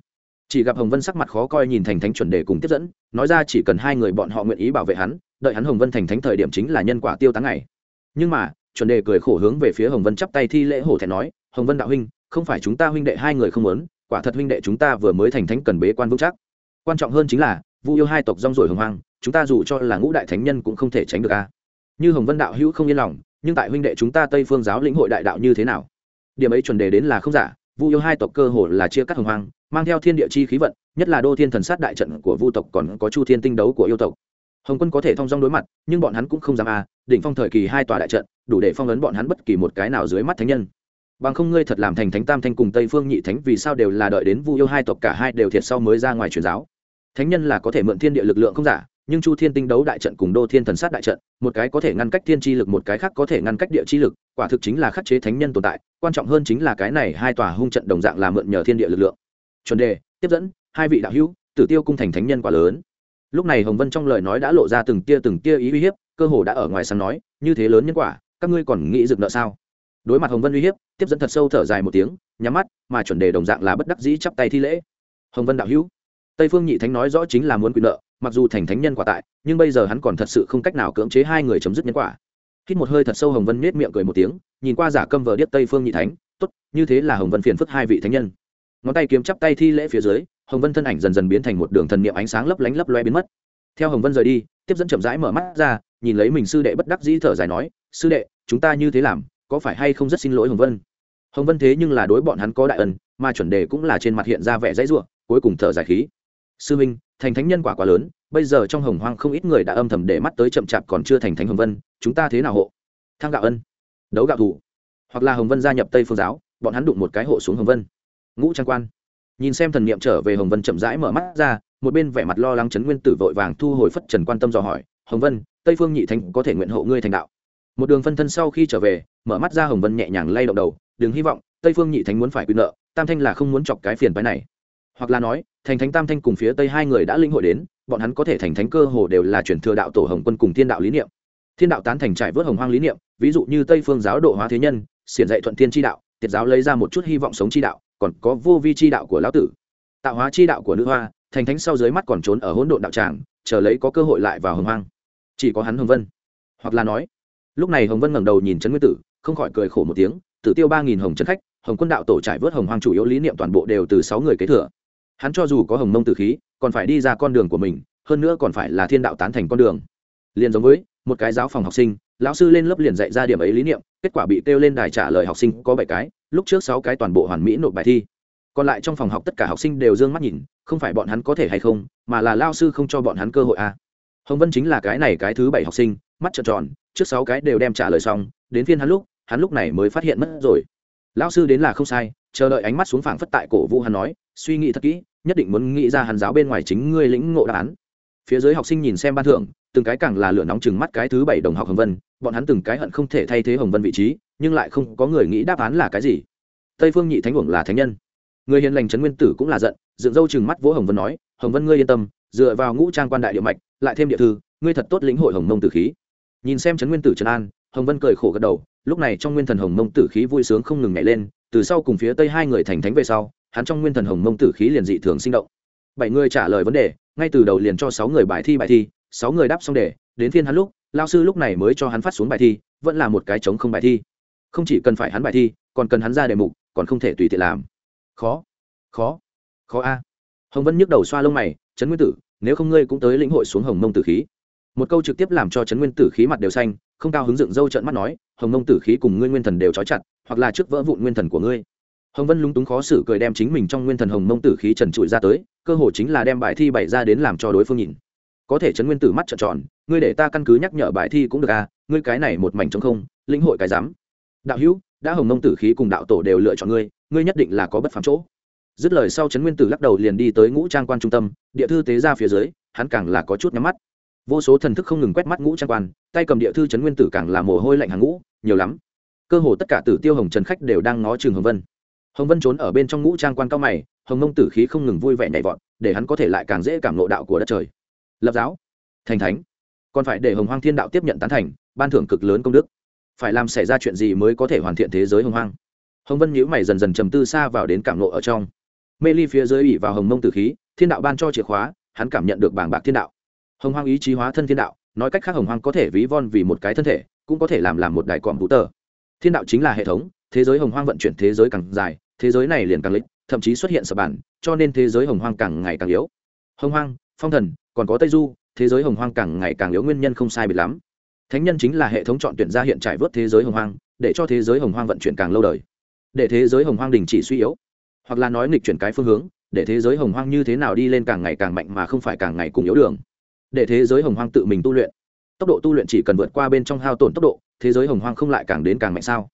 Chỉ gặp hồng vân sắc mặt khó coi nhìn thành thánh chuẩn đề cùng tiếp dẫn, nói ra chỉ cần hai người bọn họ nguyện ý bảo vệ hắn, đợi hắn hồng vân thành thánh thời điểm chính là nhân quả tiêu tán ngày. Nhưng mà, chuẩn đề cười khổ hướng về phía hồng vân chắp tay thi lễ hổ thẹn nói, hồng vân đạo huynh, không phải chúng ta huynh đệ hai người không muốn, quả thật huynh đệ chúng ta vừa mới thành thánh cần bế quan vững chắc. Quan trọng hơn chính là, vu yêu hai tộc rong rồi hồng hoang, chúng ta dù cho là ngũ đại thánh nhân cũng không thể tránh được a. Như hồng vân đạo hữu không yên lòng nhưng tại huynh đệ chúng ta tây phương giáo lĩnh hội đại đạo như thế nào? Điểm ấy chuẩn đề đến là không giả, vu yêu hai tộc cơ hồ là chia cắt hồng hoang, mang theo thiên địa chi khí vận, nhất là đô thiên thần sát đại trận của vu tộc còn có chu thiên tinh đấu của yêu tộc. Hồng quân có thể thông dong đối mặt, nhưng bọn hắn cũng không dám a đỉnh phong thời kỳ hai tòa đại trận, đủ để phong ấn bọn hắn bất kỳ một cái nào dưới mắt thánh nhân. Bằng không ngươi thật làm thành thánh tam thanh cùng tây phương nhị thánh, vì sao đều là đợi đến vu yêu hai tộc cả hai đều thiệt sau mới ra ngoài truyền giáo? Thánh nhân là có thể mượn thiên địa lực lượng không giả nhưng chu thiên tinh đấu đại trận cùng đô thiên thần sát đại trận, một cái có thể ngăn cách thiên chi lực, một cái khác có thể ngăn cách địa chi lực, quả thực chính là khắc chế thánh nhân tồn tại, quan trọng hơn chính là cái này hai tòa hung trận đồng dạng là mượn nhờ thiên địa lực lượng. Chuẩn đề, tiếp dẫn, hai vị đạo hữu, tử tiêu cung thành thánh nhân quá lớn. Lúc này hồng vân trong lời nói đã lộ ra từng tia từng tia ý uy hiếp, cơ hồ đã ở ngoài sáng nói, như thế lớn nhân quả, các ngươi còn nghĩ dựng nợ sao? Đối mặt hồng vân uy hiếp, tiếp dẫn thật sâu thở dài một tiếng, nhắm mắt, mà chuẩn đề đồng dạng là bất đắc dĩ chắp tay thi lễ. Hồng vân đạo hữu, tây phương nhị thánh nói rõ chính là muốn quyền nợ mặc dù thành thánh nhân quả tại, nhưng bây giờ hắn còn thật sự không cách nào cưỡng chế hai người chấm dứt nhân quả. Hít một hơi thật sâu hồng vân nết miệng cười một tiếng, nhìn qua giả câm vờ điếc tây phương nhị thánh, tốt, như thế là hồng vân phiền phức hai vị thánh nhân. Ngón tay kiếm chắp tay thi lễ phía dưới, hồng vân thân ảnh dần dần biến thành một đường thần niệm ánh sáng lấp lánh lấp loe biến mất. Theo hồng vân rời đi, tiếp dẫn chậm rãi mở mắt ra, nhìn lấy mình sư đệ bất đắc dĩ thở dài nói, sư đệ, chúng ta như thế làm, có phải hay không rất xin lỗi hồng vân? Hồng vân thế nhưng là đối bọn hắn có đại ân, mà chuẩn đề cũng là trên mặt hiện ra vẻ dãy ruộng cuối cùng thở dài khí sư minh, thành thánh nhân quả quá lớn, bây giờ trong hồng hoang không ít người đã âm thầm để mắt tới chậm chạp còn chưa thành thánh hồng vân, chúng ta thế nào hộ? Thang gạo ân. Đấu gạo thủ. Hoặc là hồng vân gia nhập tây phương giáo, bọn hắn đụng một cái hộ xuống hồng vân. Ngũ trang quan. Nhìn xem thần niệm trở về hồng vân chậm rãi mở mắt ra, một bên vẻ mặt lo lắng chấn nguyên tử vội vàng thu hồi phất trần quan tâm dò hỏi, hồng vân, tây phương nhị thánh có thể nguyện hộ ngươi thành đạo? Một đường phân thân sau khi trở về, mở mắt ra hồng vân nhẹ nhàng lay động đầu, đừng hy vọng, tây phương nhị thánh muốn phải quy nợ, tam thanh là không muốn chọc cái phiền phái này hoặc là nói, thành thánh tam thanh cùng phía tây hai người đã linh hội đến, bọn hắn có thể thành thánh cơ hồ đều là chuyển thừa đạo tổ hồng quân cùng thiên đạo lý niệm. Thiên đạo tán thành trải vớt hồng hoang lý niệm, ví dụ như tây phương giáo độ hóa thế nhân, xiển dạy thuận thiên tri đạo, tiệt giáo lấy ra một chút hy vọng sống tri đạo, còn có vô vi tri đạo của lão tử. Tạo hóa tri đạo của nữ hoa, thành thánh sau dưới mắt còn trốn ở hỗn độn đạo tràng, chờ lấy có cơ hội lại vào hồng hoang. Chỉ có hắn hồng vân. Hoặc là nói, lúc này hồng vân ngẩng đầu nhìn trấn nguyên tử, không khỏi cười khổ một tiếng, tử tiêu ba nghìn hồng trấn khách, hồng quân đạo tổ trải vớt hồng hoang chủ yếu lý niệm toàn bộ đều từ sáu người kế thừa hắn cho dù có hồng mông tử khí, còn phải đi ra con đường của mình, hơn nữa còn phải là thiên đạo tán thành con đường. Liền giống với một cái giáo phòng học sinh, lão sư lên lớp liền dạy ra điểm ấy lý niệm, kết quả bị kêu lên đài trả lời học sinh có bảy cái, lúc trước sáu cái toàn bộ hoàn mỹ nộp bài thi. Còn lại trong phòng học tất cả học sinh đều d ư ơ n g mắt nhìn, không phải bọn hắn có thể hay không, mà là lao sư không cho bọn hắn cơ hội à. hồng vân chính là cái này cái thứ bảy học sinh, mắt trợn tròn, trước sáu cái đều đem trả lời xong, đến phiên hắn lúc hắn lúc này mới phát hiện mất rồi. Lao sư đến là không sai, chờ đợi ánh mắt xuống phảng phất tại cổ vũ hắn nói, suy nghĩ thật kỹ nhất định muốn nghĩ ra hàn giáo bên ngoài chính ngươi lĩnh ngộ đáp án. Phía dưới học sinh nhìn xem ban thưởng, từng cái càng là lửa nóng chừng mắt cái thứ bảy đồng học hồng vân, bọn hắn từng cái hận không thể thay thế hồng vân vị trí, nhưng lại không có người nghĩ đáp án là cái gì. Tây phương nhị thánh uổng là thánh nhân. Người hiền lành trấn nguyên tử cũng là giận, dựng râu chừng mắt vỗ hồng vân nói, hồng vân ngươi yên tâm, dựa vào ngũ trang quan đại địa mạch, lại thêm địa thư, ngươi thật tốt lĩnh hội hồng mông tử khí. Nhìn xem trấn nguyên tử trần an, hồng vân cười khổ gật đầu, lúc này trong nguyên thần hồng mông tử khí vui sướng không ngừng nhảy lên, từ sau cùng phía tây hai người thành thánh về sau hắn trong nguyên thần hồng mông tử khí liền dị thường sinh động. Bảy người trả lời vấn đề, ngay từ đầu liền cho sáu người bài thi bài thi, sáu người đáp xong đề, đến thiên hắn lúc lao sư lúc này mới cho hắn phát xuống bài thi, vẫn là một cái chống không bài thi. Không chỉ cần phải hắn bài thi, còn cần hắn ra đề mục, còn không thể tùy tiện làm. Khó khó khó a. Hồng vân nhức đầu xoa lông mày, trấn nguyên tử, nếu không ngươi cũng tới lĩnh hội xuống hồng mông tử khí. Một câu trực tiếp làm cho trấn nguyên tử khí mặt đều xanh, không cao hứng dựng râu trợn mắt nói, hồng mông tử khí cùng ngươi nguyên thần đều trói chặt, hoặc là trước vỡ vụn nguyên thần của ngươi hồng vân lúng túng khó xử cười đem chính mình trong nguyên thần hồng mông tử khí trần trụi ra tới, cơ hội chính là đem bài thi bày ra đến làm cho đối phương nhìn. Có thể trấn nguyên tử mắt trợn tròn, ngươi để ta căn cứ nhắc nhở bài thi cũng được à ngươi cái này một mảnh trống không, lĩnh hội cái dám. Đạo hữu, đã hồng mông tử khí cùng đạo tổ đều lựa chọn ngươi ngươi nhất định là có bất phàm chỗ. Dứt lời sau trấn nguyên tử lắc đầu liền đi tới ngũ trang quan trung tâm, địa thư tế ra phía dưới, hắn càng là có chút nhắm mắt. Vô số thần thức không ngừng quét mắt ngũ trang quan, tay cầm địa thư trấn nguyên tử càng là mồ hôi lạnh hàng ngũ, nhiều lắm. Cơ hồ tất cả tử tiêu hồng trần khách đều đang ngó trường hồng vân hồng vân trốn ở bên trong ngũ trang quan cao mày, hồng mông tử khí không ngừng vui vẻ nhảy vọt, để hắn có thể lại càng dễ cảm lộ đạo của đất trời. Lập giáo, thành thánh. Còn phải để hồng hoang thiên đạo tiếp nhận tán thành, ban thưởng cực lớn công đức. Phải làm xảy ra chuyện gì mới có thể hoàn thiện thế giới hồng hoang? Hồng vân nhíu mày dần dần trầm tư xa vào đến cảm lộ ở trong. Mê ly phía dưới ủy vào hồng mông tử khí, thiên đạo ban cho chìa khóa, hắn cảm nhận được bảng bạc thiên đạo. Hồng hoang ý chí hóa thân thiên đạo, nói cách khác hồng hoang có thể ví von vì một cái thân thể, cũng có thể làm làm một đại còm vũ tờ. Thiên đạo chính là hệ thống thế giới hồng hoang vận chuyển thế giới càng dài thế giới này liền càng lịch thậm chí xuất hiện sập bản cho nên thế giới hồng hoang càng ngày càng yếu hồng hoang phong thần còn có tây du thế giới hồng hoang càng ngày càng yếu nguyên nhân không sai biệt lắm thánh nhân chính là hệ thống chọn tuyển ra hiện trải vớt thế giới hồng hoang để cho thế giới hồng hoang vận chuyển càng lâu đời để thế giới hồng hoang đình chỉ suy yếu hoặc là nói nghịch chuyển cái phương hướng để thế giới hồng hoang như thế nào đi lên càng ngày càng mạnh mà không phải càng ngày cùng yếu đường để thế giới hồng hoang tự mình tu luyện tốc độ tu luyện chỉ cần vượt qua bên trong hao tổn tốc độ thế giới hồng hoang không lại càng đến càng mạnh sao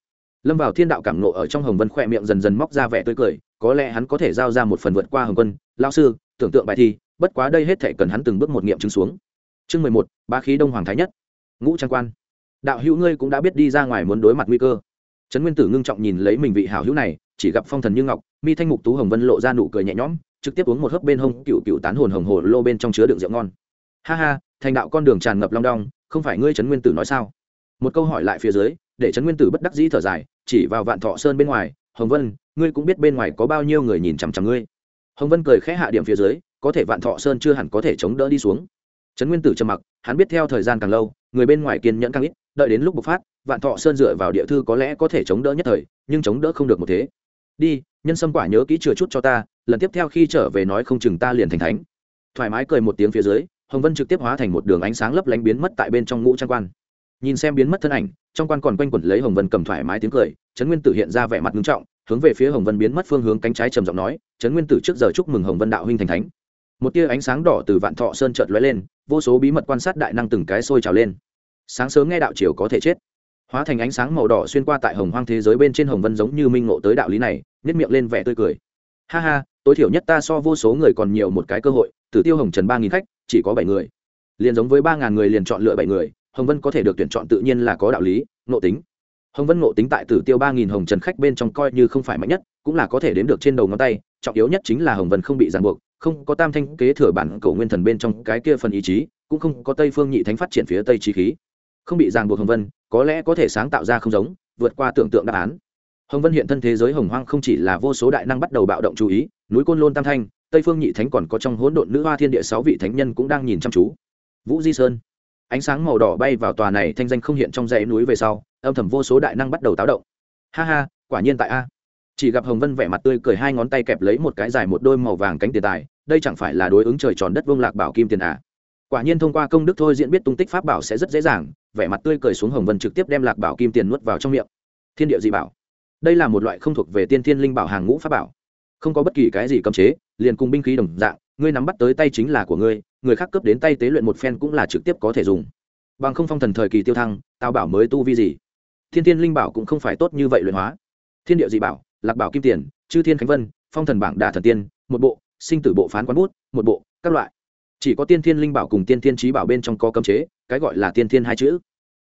lâm vào thiên đạo cảm nộ ở trong hồng vân khỏe miệng dần dần móc ra vẻ tươi cười, có lẽ hắn có thể giao ra một phần vượt qua hồng quân lao sư, tưởng tượng bài thi, bất quá đây hết thể cần hắn từng bước một nghiệm chứng xuống. Chương mười một ba khí đông hoàng thái nhất. Ngũ trang quan. Đạo hữu ngươi cũng đã biết đi ra ngoài muốn đối mặt nguy cơ. Trấn nguyên tử ngưng trọng nhìn lấy mình vị hảo hữu này, chỉ gặp phong thần như ngọc, mi thanh mục tú hồng vân lộ ra nụ cười nhẹ nhõm, trực tiếp uống một hớp bên hông cựu cựu tán hồn hồng hồ lô bên trong chứa đựng rượu ngon. Ha ha, thành đạo con đường tràn ngập long đong, không phải ngươi trấn nguyên tử nói sao? Một câu hỏi lại phía dưới để trấn nguyên tử bất đắc dĩ thở dài, chỉ vào vạn thọ sơn bên ngoài, hồng vân, ngươi cũng biết bên ngoài có bao nhiêu người nhìn chằm chằm ngươi. Hồng vân cười khẽ hạ điểm phía dưới, có thể vạn thọ sơn chưa hẳn có thể chống đỡ đi xuống. Trấn nguyên tử trầm mặc, hắn biết theo thời gian càng lâu, người bên ngoài kiên nhẫn càng ít, đợi đến lúc bộc phát, vạn thọ sơn dựa vào địa thư có lẽ có thể chống đỡ nhất thời, nhưng chống đỡ không được một thế. Đi, nhân sâm quả nhớ kỹ chừa chút cho ta, lần tiếp theo khi trở về nói không chừng ta liền thành thánh. Thoải mái cười một tiếng phía dưới, hồng vân trực tiếp hóa thành một đường ánh sáng lấp lánh biến mất tại bên trong ngũ trang quan nhìn xem biến mất thân ảnh, trong quan còn quanh quẩn lấy hồng vân cầm thoải mái tiếng cười, trấn nguyên tử hiện ra vẻ mặt nghiêm trọng, hướng về phía hồng vân biến mất phương hướng cánh trái trầm giọng nói, trấn nguyên tử trước giờ chúc mừng hồng vân đạo huynh thành thánh. Một tia ánh sáng đỏ từ vạn thọ sơn chợt lóe lên, vô số bí mật quan sát đại năng từng cái sôi trào lên. Sáng sớm nghe đạo triều có thể chết. Hóa thành ánh sáng màu đỏ xuyên qua tại hồng hoang thế giới bên trên hồng vân giống như minh ngộ tới đạo lý này nhét miệng lên vẻ tươi cười. Ha ha, tối thiểu nhất ta so vô số người còn nhiều một cái cơ hội, tử tiêu hồng trần ba nghìn khách, chỉ có bảy người. Liền giống với ba ngàn người liền chọn lựa bảy người hồng vân có thể được tuyển chọn tự nhiên là có đạo lý nộ tính. Hồng vân nộ tính tại tử tiêu ba nghìn hồng trần khách bên trong coi như không phải mạnh nhất, cũng là có thể đến được trên đầu ngón tay, trọng yếu nhất chính là hồng vân không bị ràng buộc, không có tam thanh kế thừa bản cầu nguyên thần bên trong cái kia phần ý chí, cũng không có tây phương nhị thánh phát triển phía tây trí khí. Không bị ràng buộc hồng vân, có lẽ có thể sáng tạo ra không giống, vượt qua tưởng tượng đáp án. Hồng vân hiện thân thế giới hồng hoang không chỉ là vô số đại năng bắt đầu bạo động chú ý, núi côn lôn tam thanh, tây phương nhị thánh còn có trong hỗn độn nữ hoa thiên địa sáu vị thánh nhân cũng đang nhìn chăm chú. Vũ di sơn ánh sáng màu đỏ bay vào tòa này thanh danh không hiện trong dãy núi về sau, âm thầm vô số đại năng bắt đầu táo động. Ha ha, quả nhiên tại a. Chỉ gặp hồng vân vẻ mặt tươi cười hai ngón tay kẹp lấy một cái dài một đôi màu vàng cánh tiền tài, đây chẳng phải là đối ứng trời tròn đất vương lạc bảo kim tiền à? Quả nhiên thông qua công đức thôi diễn biết tung tích pháp bảo sẽ rất dễ dàng, vẻ mặt tươi cười xuống hồng vân trực tiếp đem lạc bảo kim tiền nuốt vào trong miệng. Thiên địa dị bảo. Đây là một loại không thuộc về tiên thiên linh bảo hàng ngũ pháp bảo. Không có bất kỳ cái gì cấm chế, liền cùng binh khí đồng dạng, ngươi nắm bắt tới tay chính là của ngươi người khác cướp đến tay tế luyện một phen cũng là trực tiếp có thể dùng. Bằng không phong thần thời kỳ tiêu thăng tao bảo mới tu vi gì? Thiên thiên linh bảo cũng không phải tốt như vậy luyện hóa. Thiên địa dị bảo, lạc bảo kim tiền, chư thiên khánh vân, phong thần bảng đà thần tiên, một bộ, sinh tử bộ phán quán bút, một bộ, các loại. Chỉ có tiên thiên linh bảo cùng tiên thiên trí bảo bên trong có cấm chế, cái gọi là tiên thiên hai chữ.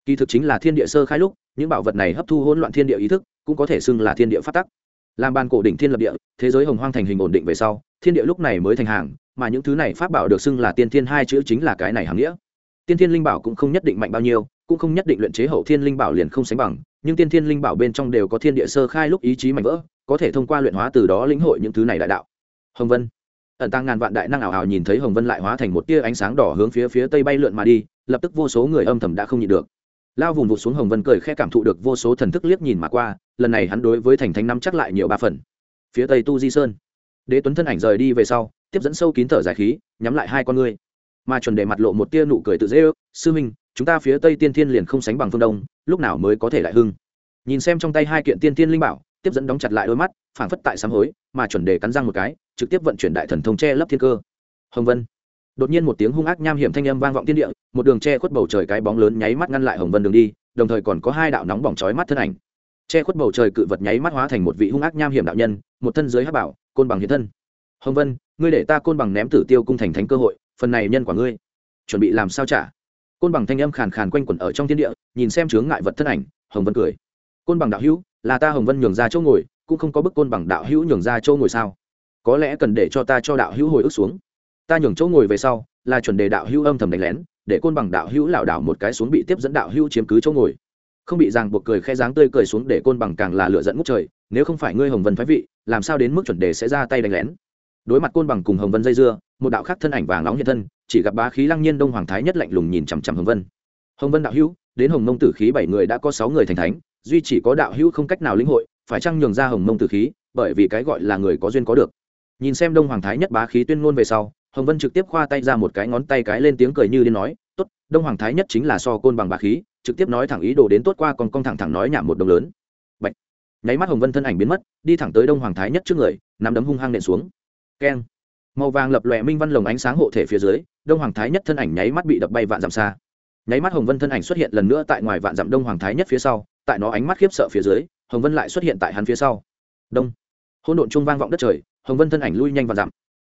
Kỳ thực chính là thiên địa sơ khai lúc, những bảo vật này hấp thu hỗn loạn thiên địa ý thức, cũng có thể xưng là thiên địa phát tắc. Làm ban cổ đỉnh thiên lập địa, thế giới hồng hoang thành hình ổn định về sau, thiên địa lúc này mới thành hàng mà những thứ này pháp bảo được xưng là tiên thiên hai chữ chính là cái này hàng nghĩa. Tiên thiên linh bảo cũng không nhất định mạnh bao nhiêu, cũng không nhất định luyện chế hậu thiên linh bảo liền không sánh bằng, nhưng tiên thiên linh bảo bên trong đều có thiên địa sơ khai lúc ý chí mạnh vỡ, có thể thông qua luyện hóa từ đó lĩnh hội những thứ này đại đạo. Hồng vân. Ẩn tăng ngàn vạn đại năng ảo ảo nhìn thấy hồng vân lại hóa thành một tia ánh sáng đỏ hướng phía phía tây bay lượn mà đi, lập tức vô số người âm thầm đã không nhịn được. Lao vùng vụt xuống hồng vân cười khẽ cảm thụ được vô số thần thức liếc nhìn mà qua, lần này hắn đối với thành thánh năm chắc lại nhiều ba phần. Phía tây tu di sơn. Đế tuấn thân ảnh rời đi về sau tiếp dẫn sâu kín thở dài khí, nhắm lại hai con ngươi. Mà chuẩn đề mặt lộ một tia nụ cười tự dễ ước, sư minh, chúng ta phía tây tiên thiên liền không sánh bằng phương đông, lúc nào mới có thể lại hưng? Nhìn xem trong tay hai kiện tiên thiên linh bảo, tiếp dẫn đóng chặt lại đôi mắt, phảng phất tại sám hối, mà chuẩn đề cắn răng một cái, trực tiếp vận chuyển đại thần thông che lấp thiên cơ. Hồng vân. Đột nhiên một tiếng hung ác nham hiểm thanh âm vang vọng thiên địa, một đường che khuất bầu trời cái bóng lớn nháy mắt ngăn lại hồng vân đường đi, đồng thời còn có hai đạo nóng bỏng chói mắt thân ảnh. Che khuất bầu trời cự vật nháy mắt hóa thành một vị hung ác nham hiểm đạo nhân, một thân dưới hắc bảo, côn bằng hiện thân. Hồng vân ngươi để ta côn bằng ném tử tiêu cung thành thánh cơ hội, phần này nhân quả ngươi. Chuẩn bị làm sao trả? Côn bằng thanh âm khàn khàn quanh quẩn ở trong thiên địa, nhìn xem chướng ngại vật thân ảnh, hồng vân cười. Côn bằng đạo hữu, là ta hồng vân nhường ra chỗ ngồi, cũng không có bức côn bằng đạo hữu nhường ra chỗ ngồi sao? Có lẽ cần để cho ta cho đạo hữu hồi ức xuống. Ta nhường chỗ ngồi về sau, là chuẩn đề đạo hữu âm thầm đánh lén, để côn bằng đạo hữu lảo đảo một cái xuống bị tiếp dẫn đạo hữu chiếm cứ chỗ ngồi. Không bị ràng buộc cười khe dáng tươi cười xuống để côn bằng càng là lựa dẫn ngút trời, nếu không phải ngươi hồng vân phái vị, làm sao đến mức chuẩn đề sẽ ra tay đánh lén? Đối mặt côn bằng cùng hồng vân dây dưa, một đạo khác thân ảnh vàng nóng hiện thân, chỉ gặp bá khí lăng nhiên đông hoàng thái nhất lạnh lùng nhìn chằm chằm hồng vân. Hồng vân đạo hữu, đến hồng mông tử khí bảy người đã có sáu người thành thánh, duy chỉ có đạo hữu không cách nào lĩnh hội, phải chăng nhường ra hồng mông tử khí, bởi vì cái gọi là người có duyên có được. Nhìn xem đông hoàng thái nhất bá khí tuyên ngôn về sau, hồng vân trực tiếp khoa tay ra một cái ngón tay cái lên tiếng cười như điên nói, tốt, đông hoàng thái nhất chính là so côn bằng bá khí, trực tiếp nói thẳng ý đồ đến tốt qua còn con thẳng thẳng nói nhảm một đồng lớn. Bạch. nháy mắt hồng vân thân ảnh biến mất, đi thẳng tới đông hoàng thái nhất trước người, nắm đấm hung hăng nện xuống keng. Màu vàng lập lòe minh văn lồng ánh sáng hộ thể phía dưới, đông hoàng thái nhất thân ảnh nháy mắt bị đập bay vạn dặm xa. Nháy mắt hồng vân thân ảnh xuất hiện lần nữa tại ngoài vạn dặm đông hoàng thái nhất phía sau, tại nó ánh mắt khiếp sợ phía dưới, hồng vân lại xuất hiện tại hắn phía sau. Đông. Hỗn độn trung vang vọng đất trời, hồng vân thân ảnh lui nhanh vạn dặm.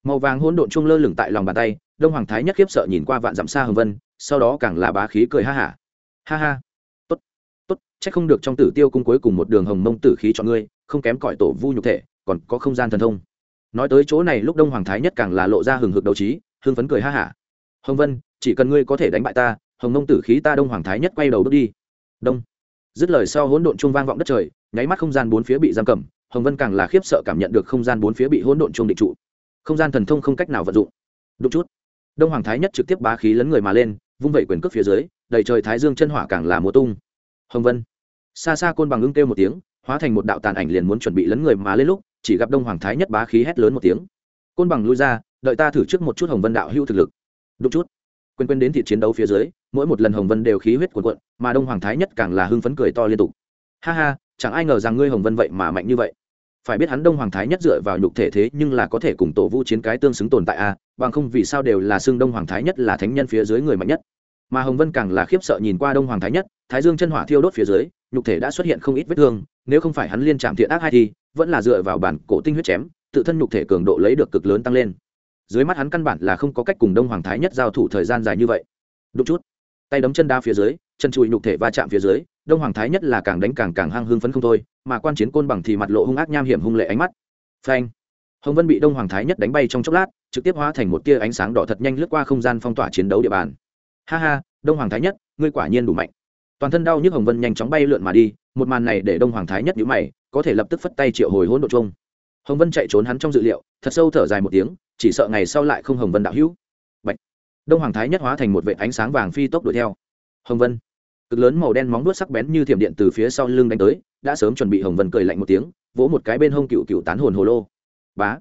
Màu vàng hỗn độn trung lơ lửng tại lòng bàn tay, đông hoàng thái nhất khiếp sợ nhìn qua vạn dặm xa hồng vân, sau đó càng là bá khí cười ha hả. Ha. ha. Ha tốt. Tốt, chắc không được trong tử tiêu cung cuối cùng một đường hồng mông tử khí chọn ngươi, không kém cõi tổ vu nhục thể, còn có không gian thần thông nói tới chỗ này lúc đông hoàng thái nhất càng là lộ ra hừng hực đấu trí, hưng phấn cười ha hả. Hồng vân, chỉ cần ngươi có thể đánh bại ta, hồng Nông tử khí ta đông hoàng thái nhất quay đầu bước đi. Đông. Dứt lời sau hỗn độn chung vang vọng đất trời, nháy mắt không gian bốn phía bị giam cầm, hồng vân càng là khiếp sợ cảm nhận được không gian bốn phía bị hỗn độn chung định trụ. Không gian thần thông không cách nào vận dụng. Đúng chút. Đông hoàng thái nhất trực tiếp bá khí lấn người mà lên, vung vẩy quyền cước phía dưới, đầy trời thái dương chân hỏa càng là mùa tung. Hồng vân. Xa xa côn bằng ưng kêu một tiếng, hóa thành một đạo tàn ảnh liền muốn chuẩn bị lấn người mà lên lúc chỉ gặp đông hoàng thái nhất bá khí hét lớn một tiếng. Côn bằng lui ra, đợi ta thử trước một chút hồng vân đạo hưu thực lực. Đúng chút. Quên quên đến thị chiến đấu phía dưới, mỗi một lần hồng vân đều khí huyết cuồn cuộn, mà đông hoàng thái nhất càng là hưng phấn cười to liên tục. Ha ha, chẳng ai ngờ rằng ngươi hồng vân vậy mà mạnh như vậy. Phải biết hắn đông hoàng thái nhất dựa vào nhục thể thế nhưng là có thể cùng tổ vu chiến cái tương xứng tồn tại a, bằng không vì sao đều là xương đông hoàng thái nhất là thánh nhân phía dưới người mạnh nhất. Mà hồng vân càng là khiếp sợ nhìn qua đông hoàng thái nhất, thái dương chân hỏa thiêu đốt phía dưới, nhục thể đã xuất hiện không ít vết thương, nếu không phải hắn liên chạm thiện ác hai thì vẫn là dựa vào bản cổ tinh huyết chém, tự thân nhục thể cường độ lấy được cực lớn tăng lên. Dưới mắt hắn căn bản là không có cách cùng đông hoàng thái nhất giao thủ thời gian dài như vậy. Đúng chút. Tay đấm chân đa phía dưới, chân chùi nhục thể va chạm phía dưới, đông hoàng thái nhất là càng đánh càng càng hăng hưng phấn không thôi, mà quan chiến côn bằng thì mặt lộ hung ác nham hiểm hung lệ ánh mắt. Phanh. Hồng vân bị đông hoàng thái nhất đánh bay trong chốc lát, trực tiếp hóa thành một tia ánh sáng đỏ thật nhanh lướt qua không gian phong tỏa chiến đấu địa bàn. Ha ha, đông hoàng thái nhất, ngươi quả nhiên đủ mạnh. Toàn thân đau nhức hồng vân nhanh chóng bay lượn mà đi, một màn này để đông hoàng thái nhất nhữ mày có thể lập tức phất tay triệu hồi hỗn độ chung. Hồng vân chạy trốn hắn trong dự liệu, thật sâu thở dài một tiếng, chỉ sợ ngày sau lại không hồng vân đạo hữu. Bạch. đông hoàng thái nhất hóa thành một vệ ánh sáng vàng phi tốc đuổi theo. Hồng vân. Cực lớn màu đen móng đuốt sắc bén như thiểm điện từ phía sau lưng đánh tới, đã sớm chuẩn bị hồng vân cười lạnh một tiếng, vỗ một cái bên hông cựu cựu tán hồn hồ lô. Bá.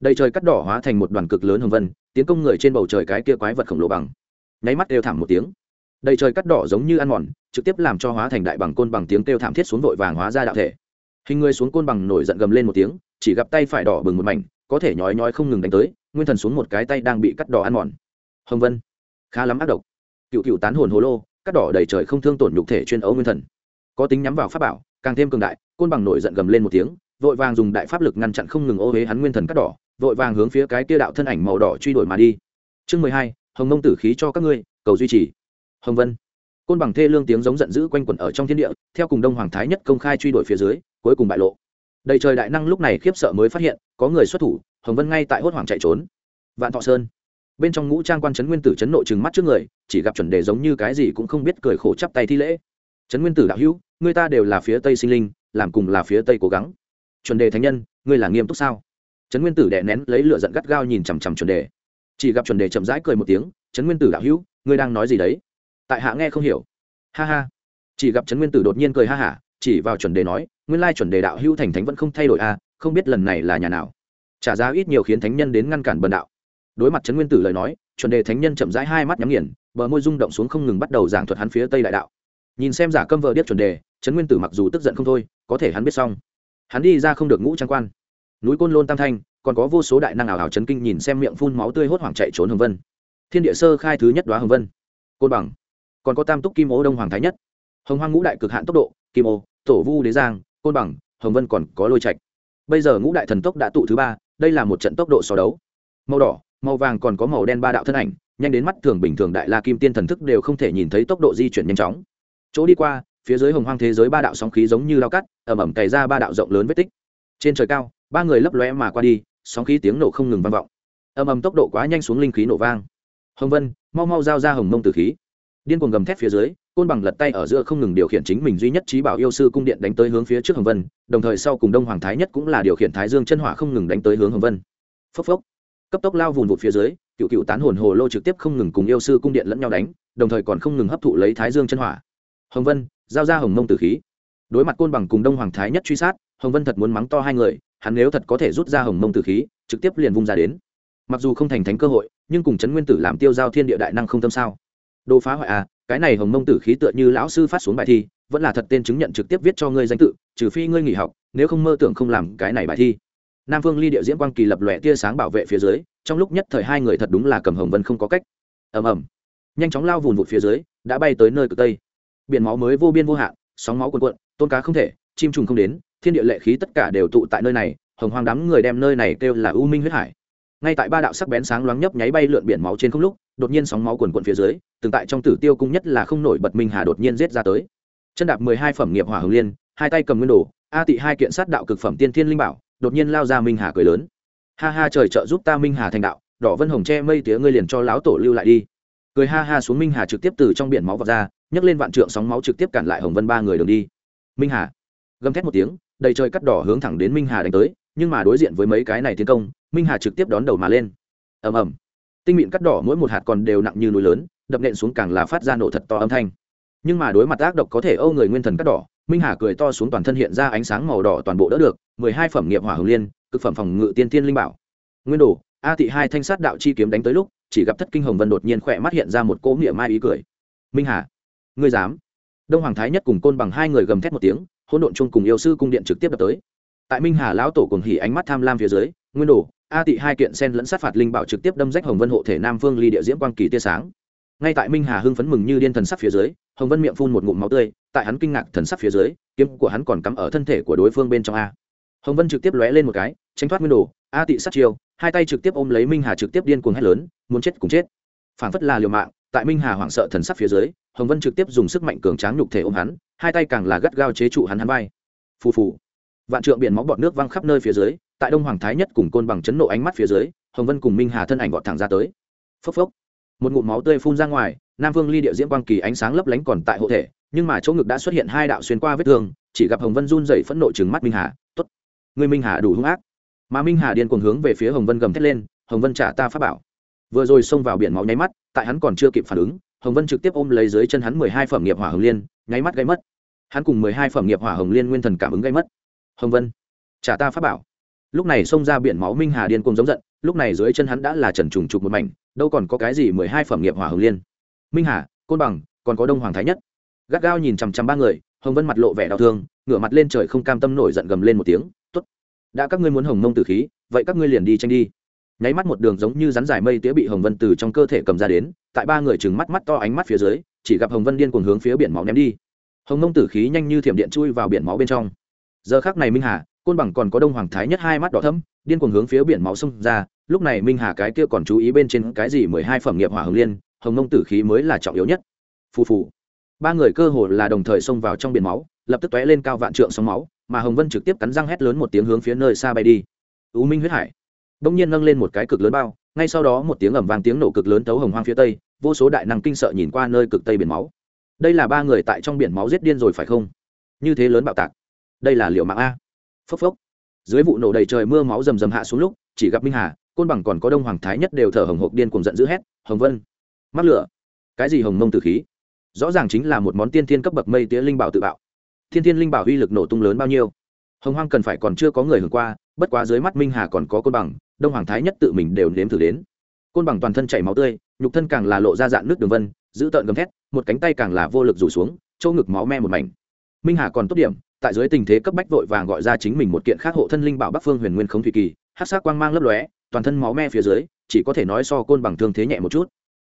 Đầy trời cắt đỏ hóa thành một đoàn cực lớn hồng vân, tiến công người trên bầu trời cái kia quái vật khổng lồ bằng. Nháy mắt đều thảm một tiếng. Đầy trời cắt đỏ giống như ăn mòn, trực tiếp làm cho hóa thành đại bằng côn bằng tiếng kêu thảm thiết xuống vội vàng hóa ra đạo thể hình người xuống côn bằng nổi giận gầm lên một tiếng, chỉ gặp tay phải đỏ bừng một mảnh, có thể nhói nhói không ngừng đánh tới, nguyên thần xuống một cái tay đang bị cắt đỏ ăn mòn. Hồng vân, khá lắm ác độc. Cựu cựu tán hồn hồ lô, cắt đỏ đầy trời không thương tổn nhục thể chuyên ấu nguyên thần. Có tính nhắm vào pháp bảo, càng thêm cường đại, côn bằng nổi giận gầm lên một tiếng, vội vàng dùng đại pháp lực ngăn chặn không ngừng ô huế hắn nguyên thần cắt đỏ, vội vàng hướng phía cái kia đạo thân ảnh màu đỏ truy đuổi mà đi. Chương mười hai, hồng mông tử khí cho các ngươi, cầu duy trì. Hồng vân, côn bằng thê lương tiếng giống giận dữ quanh quẩn ở trong thiên địa, theo cùng đông hoàng thái nhất công khai truy đuổi phía dưới cuối cùng bại lộ. Đầy trời đại năng lúc này khiếp sợ mới phát hiện, có người xuất thủ, hồng vân ngay tại hốt hoảng chạy trốn. Vạn thọ sơn. Bên trong ngũ trang quan trấn nguyên tử chấn nội trừng mắt trước người, chỉ gặp chuẩn đề giống như cái gì cũng không biết cười khổ chắp tay thi lễ. Trấn nguyên tử đạo hữu, người ta đều là phía tây sinh linh, làm cùng là phía tây cố gắng. Chuẩn đề thánh nhân, ngươi là nghiêm túc sao? Trấn nguyên tử đè nén, lấy lửa giận gắt gao nhìn chằm chằm chuẩn đề. Chỉ gặp chuẩn đề chậm rãi cười một tiếng, trấn nguyên tử đạo hữu, ngươi đang nói gì đấy? Tại hạ nghe không hiểu. Ha ha. Chỉ gặp trấn nguyên tử đột nhiên cười ha hả chỉ vào chuẩn đề nói nguyên lai chuẩn đề đạo hữu thành thánh vẫn không thay đổi a à, không biết lần này là nhà nào. Trả giá ít nhiều khiến thánh nhân đến ngăn cản bần đạo. Đối mặt trấn nguyên tử lời nói chuẩn đề thánh nhân chậm rãi hai mắt nhắm nghiền bờ môi rung động xuống không ngừng bắt đầu giảng thuật hắn phía tây đại đạo. Nhìn xem giả câm vợ điếc chuẩn đề trấn nguyên tử mặc dù tức giận không thôi có thể hắn biết xong. Hắn đi ra không được ngũ trang quan. Núi côn lôn tam thanh còn có vô số đại năng ảo ảo chấn kinh nhìn xem miệng phun máu tươi hốt hoảng chạy trốn hồng vân. Thiên địa sơ khai thứ nhất đoá hồng vân. Côn bằng. Còn có tam túc kim ô đông hoàng thái nhất. Hồng hoang ngũ đại cực hạn tốc độ kim ô tổ vu đế giang, côn bằng, hồng vân còn có lôi trạch. Bây giờ ngũ đại thần tốc đã tụ thứ ba, đây là một trận tốc độ so đấu. Màu đỏ, màu vàng còn có màu đen ba đạo thân ảnh, nhanh đến mắt thường bình thường đại la kim tiên thần thức đều không thể nhìn thấy tốc độ di chuyển nhanh chóng. Chỗ đi qua, phía dưới hồng hoang thế giới ba đạo sóng khí giống như lao cắt ẩm ẩm cày ra ba đạo rộng lớn vết tích. Trên trời cao, ba người lấp lóe mà qua đi, sóng khí tiếng nổ không ngừng vang vọng. Ầm ầm tốc độ quá nhanh xuống linh khí nổ vang. Hồng vân, mau mau giao ra hồng mông tử khí. Điên cuồng gầm thét phía dưới côn bằng lật tay ở giữa không ngừng điều khiển chính mình duy nhất trí bảo yêu sư cung điện đánh tới hướng phía trước hồng vân, đồng thời sau cùng đông hoàng thái nhất cũng là điều khiển thái dương chân hỏa không ngừng đánh tới hướng hồng vân. Phốc phốc. Cấp tốc lao vùn vụt phía dưới, cựu cựu tán hồn hồ lô trực tiếp không ngừng cùng yêu sư cung điện lẫn nhau đánh, đồng thời còn không ngừng hấp thụ lấy thái dương chân hỏa. Hồng vân, giao ra hồng mông tử khí. Đối mặt côn bằng cùng đông hoàng thái nhất truy sát, hồng vân thật muốn mắng to hai người, hắn nếu thật có thể rút ra hồng mông tử khí, trực tiếp liền vung ra đến. Mặc dù không thành thánh cơ hội, nhưng cùng chấn nguyên tử làm tiêu giao thiên địa đại năng không tâm sao. Đồ phá hoại à cái này hồng mông tử khí tựa như lão sư phát xuống bài thi, vẫn là thật tên chứng nhận trực tiếp viết cho ngươi danh tự, trừ phi ngươi nghỉ học, nếu không mơ tưởng không làm cái này bài thi. Nam phương ly địa diễn quang kỳ lập lòe tia sáng bảo vệ phía dưới, trong lúc nhất thời hai người thật đúng là cầm hồng vân không có cách. Ầm ầm. Nhanh chóng lao vùn vụt phía dưới, đã bay tới nơi cực tây. Biển máu mới vô biên vô hạn, sóng máu cuồn cuộn, tôn cá không thể, chim trùng không đến, thiên địa lệ khí tất cả đều tụ tại nơi này, hồng hoang đám người đem nơi này kêu là u minh huyết hải ngay tại ba đạo sắc bén sáng loáng nhấp nháy bay lượn biển máu trên không lúc, đột nhiên sóng máu quần quận phía dưới, từng tại trong tử tiêu cung nhất là không nổi bật minh hà đột nhiên giết ra tới. Chân đạp mười hai phẩm nghiệp hỏa hồng liên, hai tay cầm nguyên đồ, a tị hai kiện sát đạo cực phẩm tiên thiên linh bảo, đột nhiên lao ra minh hà cười lớn. Ha ha trời trợ giúp ta minh hà thành đạo, đỏ vân hồng che mây tía ngươi liền cho láo tổ lưu lại đi. Cười ha ha xuống minh hà trực tiếp từ trong biển máu vọt ra, nhấc lên vạn trượng sóng máu trực tiếp cản lại hồng vân ba người đường đi. Minh hà, gầm thét một tiếng, đầy trời cắt đỏ hướng thẳng đến minh hà đánh tới, nhưng mà đối diện với mấy cái này tiến công minh hà trực tiếp đón đầu mà lên. Ầm ầm. Tinh mịn cắt đỏ mỗi một hạt còn đều nặng như núi lớn, đập nện xuống càng là phát ra nổ thật to âm thanh. Nhưng mà đối mặt ác độc có thể âu người nguyên thần cắt đỏ, minh hà cười to xuống toàn thân hiện ra ánh sáng màu đỏ toàn bộ đỡ được, mười hai phẩm nghiệp hỏa hồng liên, cực phẩm phòng ngự tiên tiên linh bảo. Nguyên đồ, a tị hai thanh sát đạo chi kiếm đánh tới lúc, chỉ gặp thất kinh hồng vân đột nhiên khỏe mắt hiện ra một cỗ nghĩa mai ý cười. Minh hà, ngươi dám? Đông hoàng thái nhất cùng côn bằng hai người gầm thét một tiếng, hỗn độn chung cùng yêu sư cung điện trực tiếp đập tới. Tại minh hà lão tổ cùng hỉ ánh mắt tham lam phía dưới, nguyên đồ a tị hai kiện sen lẫn sát phạt linh bảo trực tiếp đâm rách hồng vân hộ thể nam phương ly địa diễm quang kỳ tia sáng. Ngay tại minh hà hưng phấn mừng như điên thần sắc phía dưới, hồng vân miệng phun một ngụm máu tươi, tại hắn kinh ngạc thần sắc phía dưới, kiếm của hắn còn cắm ở thân thể của đối phương bên trong a. Hồng vân trực tiếp lóe lên một cái, tránh thoát nguyên đồ, a tị sát chiêu, hai tay trực tiếp ôm lấy minh hà trực tiếp điên cuồng hét lớn, muốn chết cùng chết. Phản phất là liều mạng, tại minh hà hoảng sợ thần sắc phía dưới, hồng vân trực tiếp dùng sức mạnh cường tráng nhục thể ôm hắn, hai tay càng là gắt gao chế trụ hắn hắn vai. Phù phù. Vạn trượng biển máu bọt nước văng khắp nơi phía dưới tại đông hoàng thái nhất cùng côn bằng chấn nộ ánh mắt phía dưới, hồng vân cùng minh hà thân ảnh gọt thẳng ra tới. Phốc phốc. Một ngụm máu tươi phun ra ngoài, nam vương ly địa diễm quang kỳ ánh sáng lấp lánh còn tại hộ thể, nhưng mà chỗ ngực đã xuất hiện hai đạo xuyên qua vết thương, chỉ gặp hồng vân run dậy phẫn nộ chừng mắt minh hà t ố t người minh hà đủ hung ác. Mà minh hà điên cuồng hướng về phía hồng vân gầm thét lên, hồng vân trả ta pháp bảo. Vừa rồi xông vào biển máu nháy mắt, tại hắn còn chưa kịp phản ứng, hồng vân trực tiếp ôm lấy dưới chân hắn mười hai phẩm nghiệp hỏa hồng liên, nháy mắt gây mất. Hắn cùng mười hai phẩm nghiệp hỏa hồng liên nguyên thần cảm ứng gây mất. Hồng vân, trả ta pháp bảo lúc này xông ra biển máu minh hà điên cùng giống giận, lúc này dưới chân hắn đã là trần trùng trục một mảnh, đâu còn có cái gì mười hai phẩm nghiệp hỏa hồng liên. Minh hà, côn bằng, còn có đông hoàng thái nhất. Gắt gao nhìn chằm chằm ba người, hồng vân mặt lộ vẻ đau thương, ngửa mặt lên trời không cam tâm nổi giận gầm lên một tiếng t ố t đã các ngươi muốn hồng mông tử khí, vậy các ngươi liền đi tranh đi. Nháy mắt một đường giống như rắn dài mây tía bị hồng vân từ trong cơ thể cầm ra đến, tại ba người chừng mắt mắt to ánh mắt phía dưới, chỉ gặp hồng vân điên cuồng hướng phía biển máu ném đi. Hồng mông tử khí nhanh như thiểm điện chui vào biển máu bên trong. Giờ khác này minh hà côn bằng còn có đông hoàng thái nhất hai mắt đỏ thấm điên cuồng hướng phía biển máu xông ra, lúc này minh hà cái kia còn chú ý bên trên cái gì mười hai phẩm nghiệp hỏa hồng liên, hồng nông tử khí mới là trọng yếu nhất. Phù phù. Ba người cơ hồ là đồng thời xông vào trong biển máu, lập tức tóe lên cao vạn trượng sóng máu, mà hồng vân trực tiếp cắn răng hét lớn một tiếng hướng phía nơi xa bay đi. U minh huyết hải. Đông nhiên nâng lên một cái cực lớn bao, ngay sau đó một tiếng ẩm vang tiếng nổ cực lớn tấu hồng hoang phía tây, vô số đại năng kinh sợ nhìn qua nơi cực tây biển máu. Đây là ba người tại trong biển máu giết điên rồi phải không? Như thế lớn bạo tạc. Đây là liệu mạng a phốc phốc. Dưới vụ nổ đầy trời mưa máu rầm rầm hạ xuống lúc, chỉ gặp minh hà, côn bằng còn có đông hoàng thái nhất đều thở hồng hộc điên cùng giận dữ hét, hồng vân, mắc lửa. Cái gì hồng mông tử khí? Rõ ràng chính là một món tiên thiên cấp bậc mây tía linh bảo tự bạo. Thiên thiên linh bảo uy lực nổ tung lớn bao nhiêu? Hồng hoang cần phải còn chưa có người hưởng qua, bất quá dưới mắt minh hà còn có côn bằng, đông hoàng thái nhất tự mình đều nếm thử đến. Côn bằng toàn thân chảy máu tươi, nhục thân càng là lộ ra dạn nước đường vân, giữ tợn gầm thét, một cánh tay càng là vô lực rủ xuống châu ngực máu me một mảnh. Minh hà còn tốt điểm tại dưới tình thế cấp bách vội vàng gọi ra chính mình một kiện khác hộ thân linh bảo bắc phương huyền nguyên không thủy kỳ hát sát quang mang lấp lóe, toàn thân máu me phía dưới, chỉ có thể nói so côn bằng thương thế nhẹ một chút.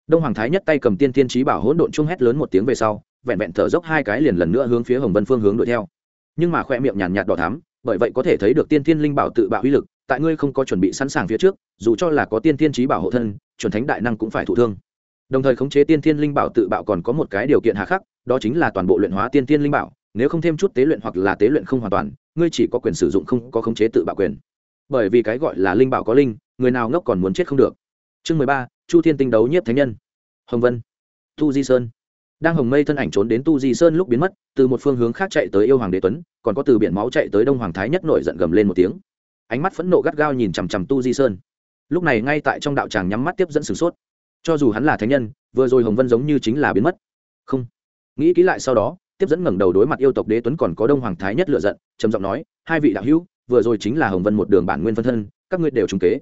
Đông hoàng thái nhất tay cầm tiên thiên trí bảo hỗn độn chung hét lớn một tiếng về sau, vẹn vẹn thở dốc hai cái liền lần nữa hướng phía hồng vân phương hướng đuổi theo. Nhưng mà khoe miệng nhàn nhạt đỏ thắm, bởi vậy có thể thấy được tiên thiên linh bảo tự bạo uy lực, tại ngươi không có chuẩn bị sẵn sàng phía trước, dù cho là có tiên thiên trí bảo hộ thân, chuẩn thánh đại năng cũng phải thụ thương. Đồng thời khống chế tiên thiên linh bảo tự bạo còn có một cái điều kiện hạ khắc, đó chính là toàn bộ luyện hóa tiên thiên linh bảo nếu không thêm chút tế luyện hoặc là tế luyện không hoàn toàn, ngươi chỉ có quyền sử dụng không có khống chế tự bạo quyền. Bởi vì cái gọi là linh bảo có linh, người nào ngốc còn muốn chết không được. Chương mười ba, chu thiên tinh đấu nhiếp thánh nhân. Hồng vân, tu di sơn. Đang hồng mây thân ảnh trốn đến tu di sơn lúc biến mất, từ một phương hướng khác chạy tới yêu hoàng đế tuấn, còn có từ biển máu chạy tới đông hoàng thái nhất nổi giận gầm lên một tiếng. Ánh mắt phẫn nộ gắt gao nhìn chằm chằm tu di sơn. Lúc này ngay tại trong đạo tràng nhắm mắt tiếp dẫn sửng sốt. Cho dù hắn là thánh nhân, vừa rồi hồng vân giống như chính là biến mất. Không. Nghĩ kỹ lại sau đó tiếp dẫn ngẩng đầu đối mặt yêu tộc đế tuấn còn có đông hoàng thái nhất lựa giận, trầm giọng nói, hai vị đạo hữu, vừa rồi chính là hồng vân một đường bản nguyên phân thân, các ngươi đều trúng kế.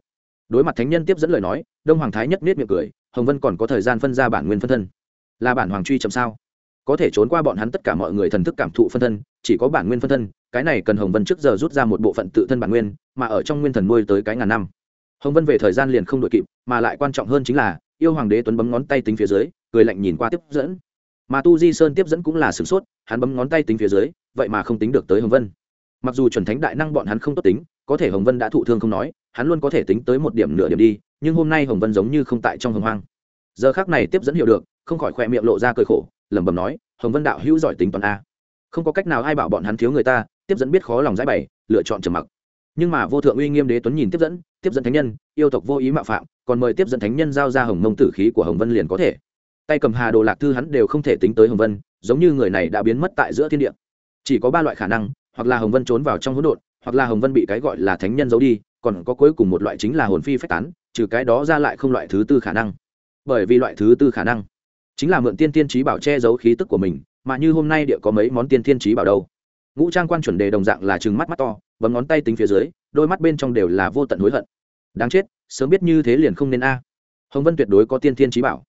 Đối mặt thánh nhân tiếp dẫn lời nói, đông hoàng thái nhất nết miệng cười, hồng vân còn có thời gian phân ra bản nguyên phân thân. Là bản hoàng truy chậm sao? Có thể trốn qua bọn hắn tất cả mọi người thần thức cảm thụ phân thân, chỉ có bản nguyên phân thân, cái này cần hồng vân trước giờ rút ra một bộ phận tự thân bản nguyên, mà ở trong nguyên thần nuôi tới cái ngàn năm. Hồng vân về thời gian liền không đội kịp, mà lại quan trọng hơn chính là, yêu hoàng đế tuấn bấm ngón tay tính phía dưới, cười lạnh nhìn qua tiếp dẫn mà tu di sơn tiếp dẫn cũng là sửng sốt, hắn bấm ngón tay tính phía dưới, vậy mà không tính được tới hồng vân. Mặc dù chuẩn thánh đại năng bọn hắn không tốt tính, có thể hồng vân đã thụ thương không nói, hắn luôn có thể tính tới một điểm nửa điểm đi, nhưng hôm nay hồng vân giống như không tại trong hồng hoang. Giờ khác này tiếp dẫn hiểu được, không khỏi khoe miệng lộ ra cười khổ, lẩm bẩm nói, hồng vân đạo hữu giỏi tính toán a. Không có cách nào ai bảo bọn hắn thiếu người ta, tiếp dẫn biết khó lòng giải bày, lựa chọn trầm mặc. Nhưng mà vô thượng uy nghiêm đế tuấn nhìn tiếp dẫn tiếp dẫn thánh nhân, yêu tộc vô ý mạo phạm, còn mời tiếp dẫn thánh nhân giao ra hồng mông tử khí của hồng vân liền có thể tay cầm hà đồ lạc thư hắn đều không thể tính tới hồng vân, giống như người này đã biến mất tại giữa thiên địa. Chỉ có ba loại khả năng, hoặc là hồng vân trốn vào trong hỗn độn, hoặc là hồng vân bị cái gọi là thánh nhân giấu đi, còn có cuối cùng một loại chính là hồn phi phách tán, trừ cái đó ra lại không loại thứ tư khả năng. Bởi vì loại thứ tư khả năng chính là mượn tiên tiên trí bảo che giấu khí tức của mình, mà như hôm nay địa có mấy món tiên tiên trí bảo đâu. Ngũ trang quan chuẩn đề đồng dạng là trừng mắt mắt to, bấm ngón tay tính phía dưới, đôi mắt bên trong đều là vô tận hối hận. Đáng chết, sớm biết như thế liền không nên a. Hồng vân tuyệt đối có tiên tiên trí bảo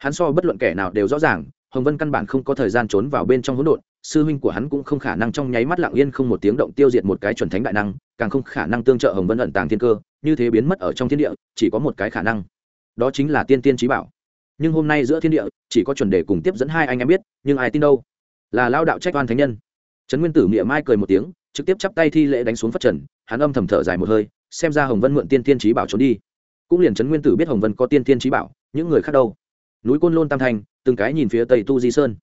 hắn so bất luận kẻ nào đều rõ ràng, hồng vân căn bản không có thời gian trốn vào bên trong hỗn độn, sư huynh của hắn cũng không khả năng trong nháy mắt lặng yên không một tiếng động tiêu diệt một cái chuẩn thánh đại năng, càng không khả năng tương trợ hồng vân ẩn tàng thiên cơ, như thế biến mất ở trong thiên địa, chỉ có một cái khả năng. Đó chính là tiên tiên trí bảo. Nhưng hôm nay giữa thiên địa, chỉ có chuẩn đề cùng tiếp dẫn hai anh em biết, nhưng ai tin đâu? Là lao đạo trách oan thánh nhân. Trấn nguyên tử miệng mai cười một tiếng, trực tiếp chắp tay thi lễ đánh xuống phất trần, hắn âm thầm thở dài một hơi, xem ra hồng vân mượn tiên tiên trí bảo trốn đi. Cũng liền trấn nguyên tử biết hồng vân có tiên tiên trí bảo, những người khác đâu? Núi côn lôn tam thành từng cái nhìn phía tây tu di sơn.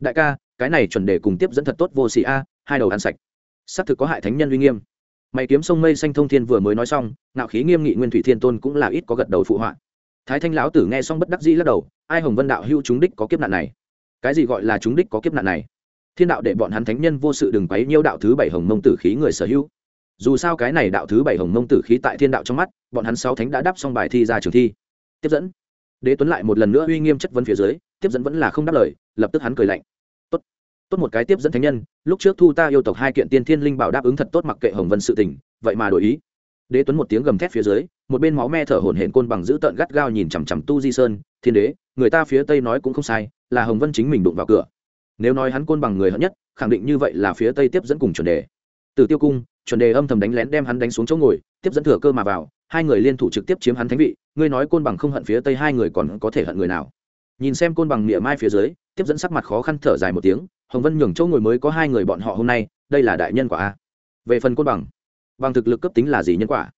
Đại ca, cái này chuẩn đề cùng tiếp dẫn thật tốt vô xỉ a, hai đầu ăn sạch. Xác thực có hại thánh nhân uy nghiêm. Mày kiếm sông mây xanh thông thiên vừa mới nói xong nạo khí nghiêm nghị nguyên thủy thiên tôn cũng là ít có gật đầu phụ họa. Thái thanh lão tử nghe xong bất đắc dĩ lắc đầu, ai hồng vân đạo hưu chúng đích có kiếp nạn này? Cái gì gọi là chúng đích có kiếp nạn này? Thiên đạo để bọn hắn thánh nhân vô sự đừng quấy nhiêu đạo thứ bảy hồng mông tử khí người sở hữu. Dù sao cái này đạo thứ bảy hồng mông tử khí tại thiên đạo trong mắt, bọn hắn sáu thánh đã đáp xong bài thi ra trường thi. Tiếp dẫn đế tuấn lại một lần nữa uy nghiêm chất vấn phía dưới, tiếp dẫn vẫn là không đáp lời, lập tức hắn cười lạnh. Tốt tốt một cái tiếp dẫn thánh nhân, lúc trước thu ta yêu tộc hai kiện tiên thiên linh bảo đáp ứng thật tốt mặc kệ hồng vân sự tình, vậy mà đổi ý. Đế tuấn một tiếng gầm thét phía dưới, một bên máu me thở hổn hển côn bằng giữ tợn gắt gao nhìn chằm chằm tu di sơn, thiên đế, người ta phía tây nói cũng không sai, là hồng vân chính mình đụng vào cửa. Nếu nói hắn côn bằng người hận nhất, khẳng định như vậy là phía tây tiếp dẫn cùng chuẩn đề. Từ tiêu cung, chuẩn đề âm thầm đánh lén đem hắn đánh xuống chỗ ngồi, tiếp dẫn thừa cơ mà vào hai người liên thủ trực tiếp chiếm hắn thánh vị, ngươi nói côn bằng không hận phía tây hai người còn có thể hận người nào? Nhìn xem côn bằng mỉa mai phía dưới, tiếp dẫn sắc mặt khó khăn thở dài một tiếng, hồng vân nhường chỗ ngồi mới có hai người bọn họ hôm nay, đây là đại nhân quả a. Về phần côn bằng bằng thực lực cấp tính là gì nhân quả?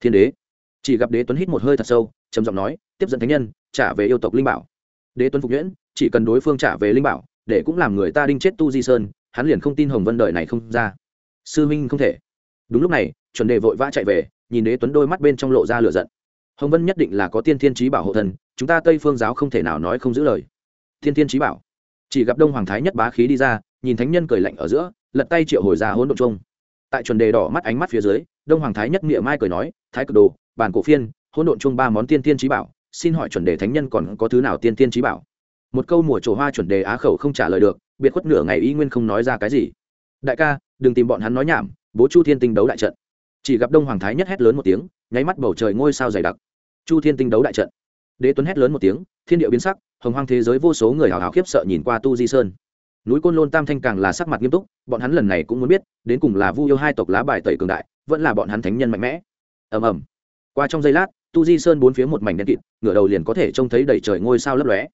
Thiên đế. Chỉ gặp đế tuấn hít một hơi thật sâu, trầm giọng nói, tiếp dẫn thánh nhân, trả về yêu tộc linh bảo. Đế tuấn phục nhuyễn, chỉ cần đối phương trả về linh bảo, để cũng làm người ta đinh chết tu di sơn, hắn liền không tin hồng vân đời này không ra. Sư minh không thể. Đúng lúc này, chuẩn đề vội vã chạy về nhìn đế tuấn đôi mắt bên trong lộ ra lửa giận. Hồng vân nhất định là có tiên thiên trí bảo hộ thần, chúng ta tây phương giáo không thể nào nói không giữ lời. Thiên thiên trí bảo. Chỉ gặp đông hoàng thái nhất bá khí đi ra, nhìn thánh nhân cười lạnh ở giữa, lật tay triệu hồi ra hỗn độn chung. Tại chuẩn đề đỏ mắt ánh mắt phía dưới, đông hoàng thái nhất nghĩa mai cười nói, thái cực đồ, bản cổ phiên, hỗn độn chung ba món tiên Thiên trí bảo, xin hỏi chuẩn đề thánh nhân còn có thứ nào tiên tiên trí bảo? Một câu mùa trổ hoa chuẩn đề á khẩu không trả lời được, biệt khuất nửa ngày y nguyên không nói ra cái gì. Đại ca, đừng tìm bọn hắn nói nhảm, bố chu thiên tinh đấu đại trận chỉ gặp đông hoàng thái nhất hét lớn một tiếng, nháy mắt bầu trời ngôi sao dày đặc. Chu thiên tinh đấu đại trận. Đế tuấn hét lớn một tiếng, thiên địa biến sắc, hồng hoang thế giới vô số người hào hào khiếp sợ nhìn qua tu di sơn. Núi côn lôn tam thanh càng là sắc mặt nghiêm túc, bọn hắn lần này cũng muốn biết, đến cùng là vu yêu hai tộc lá bài tẩy cường đại, vẫn là bọn hắn thánh nhân mạnh mẽ. Ầm ầm. Qua trong giây lát, tu di sơn bốn phía một mảnh đen kịt, ngửa đầu liền có thể trông thấy đầy trời ngôi sao lấp lóe.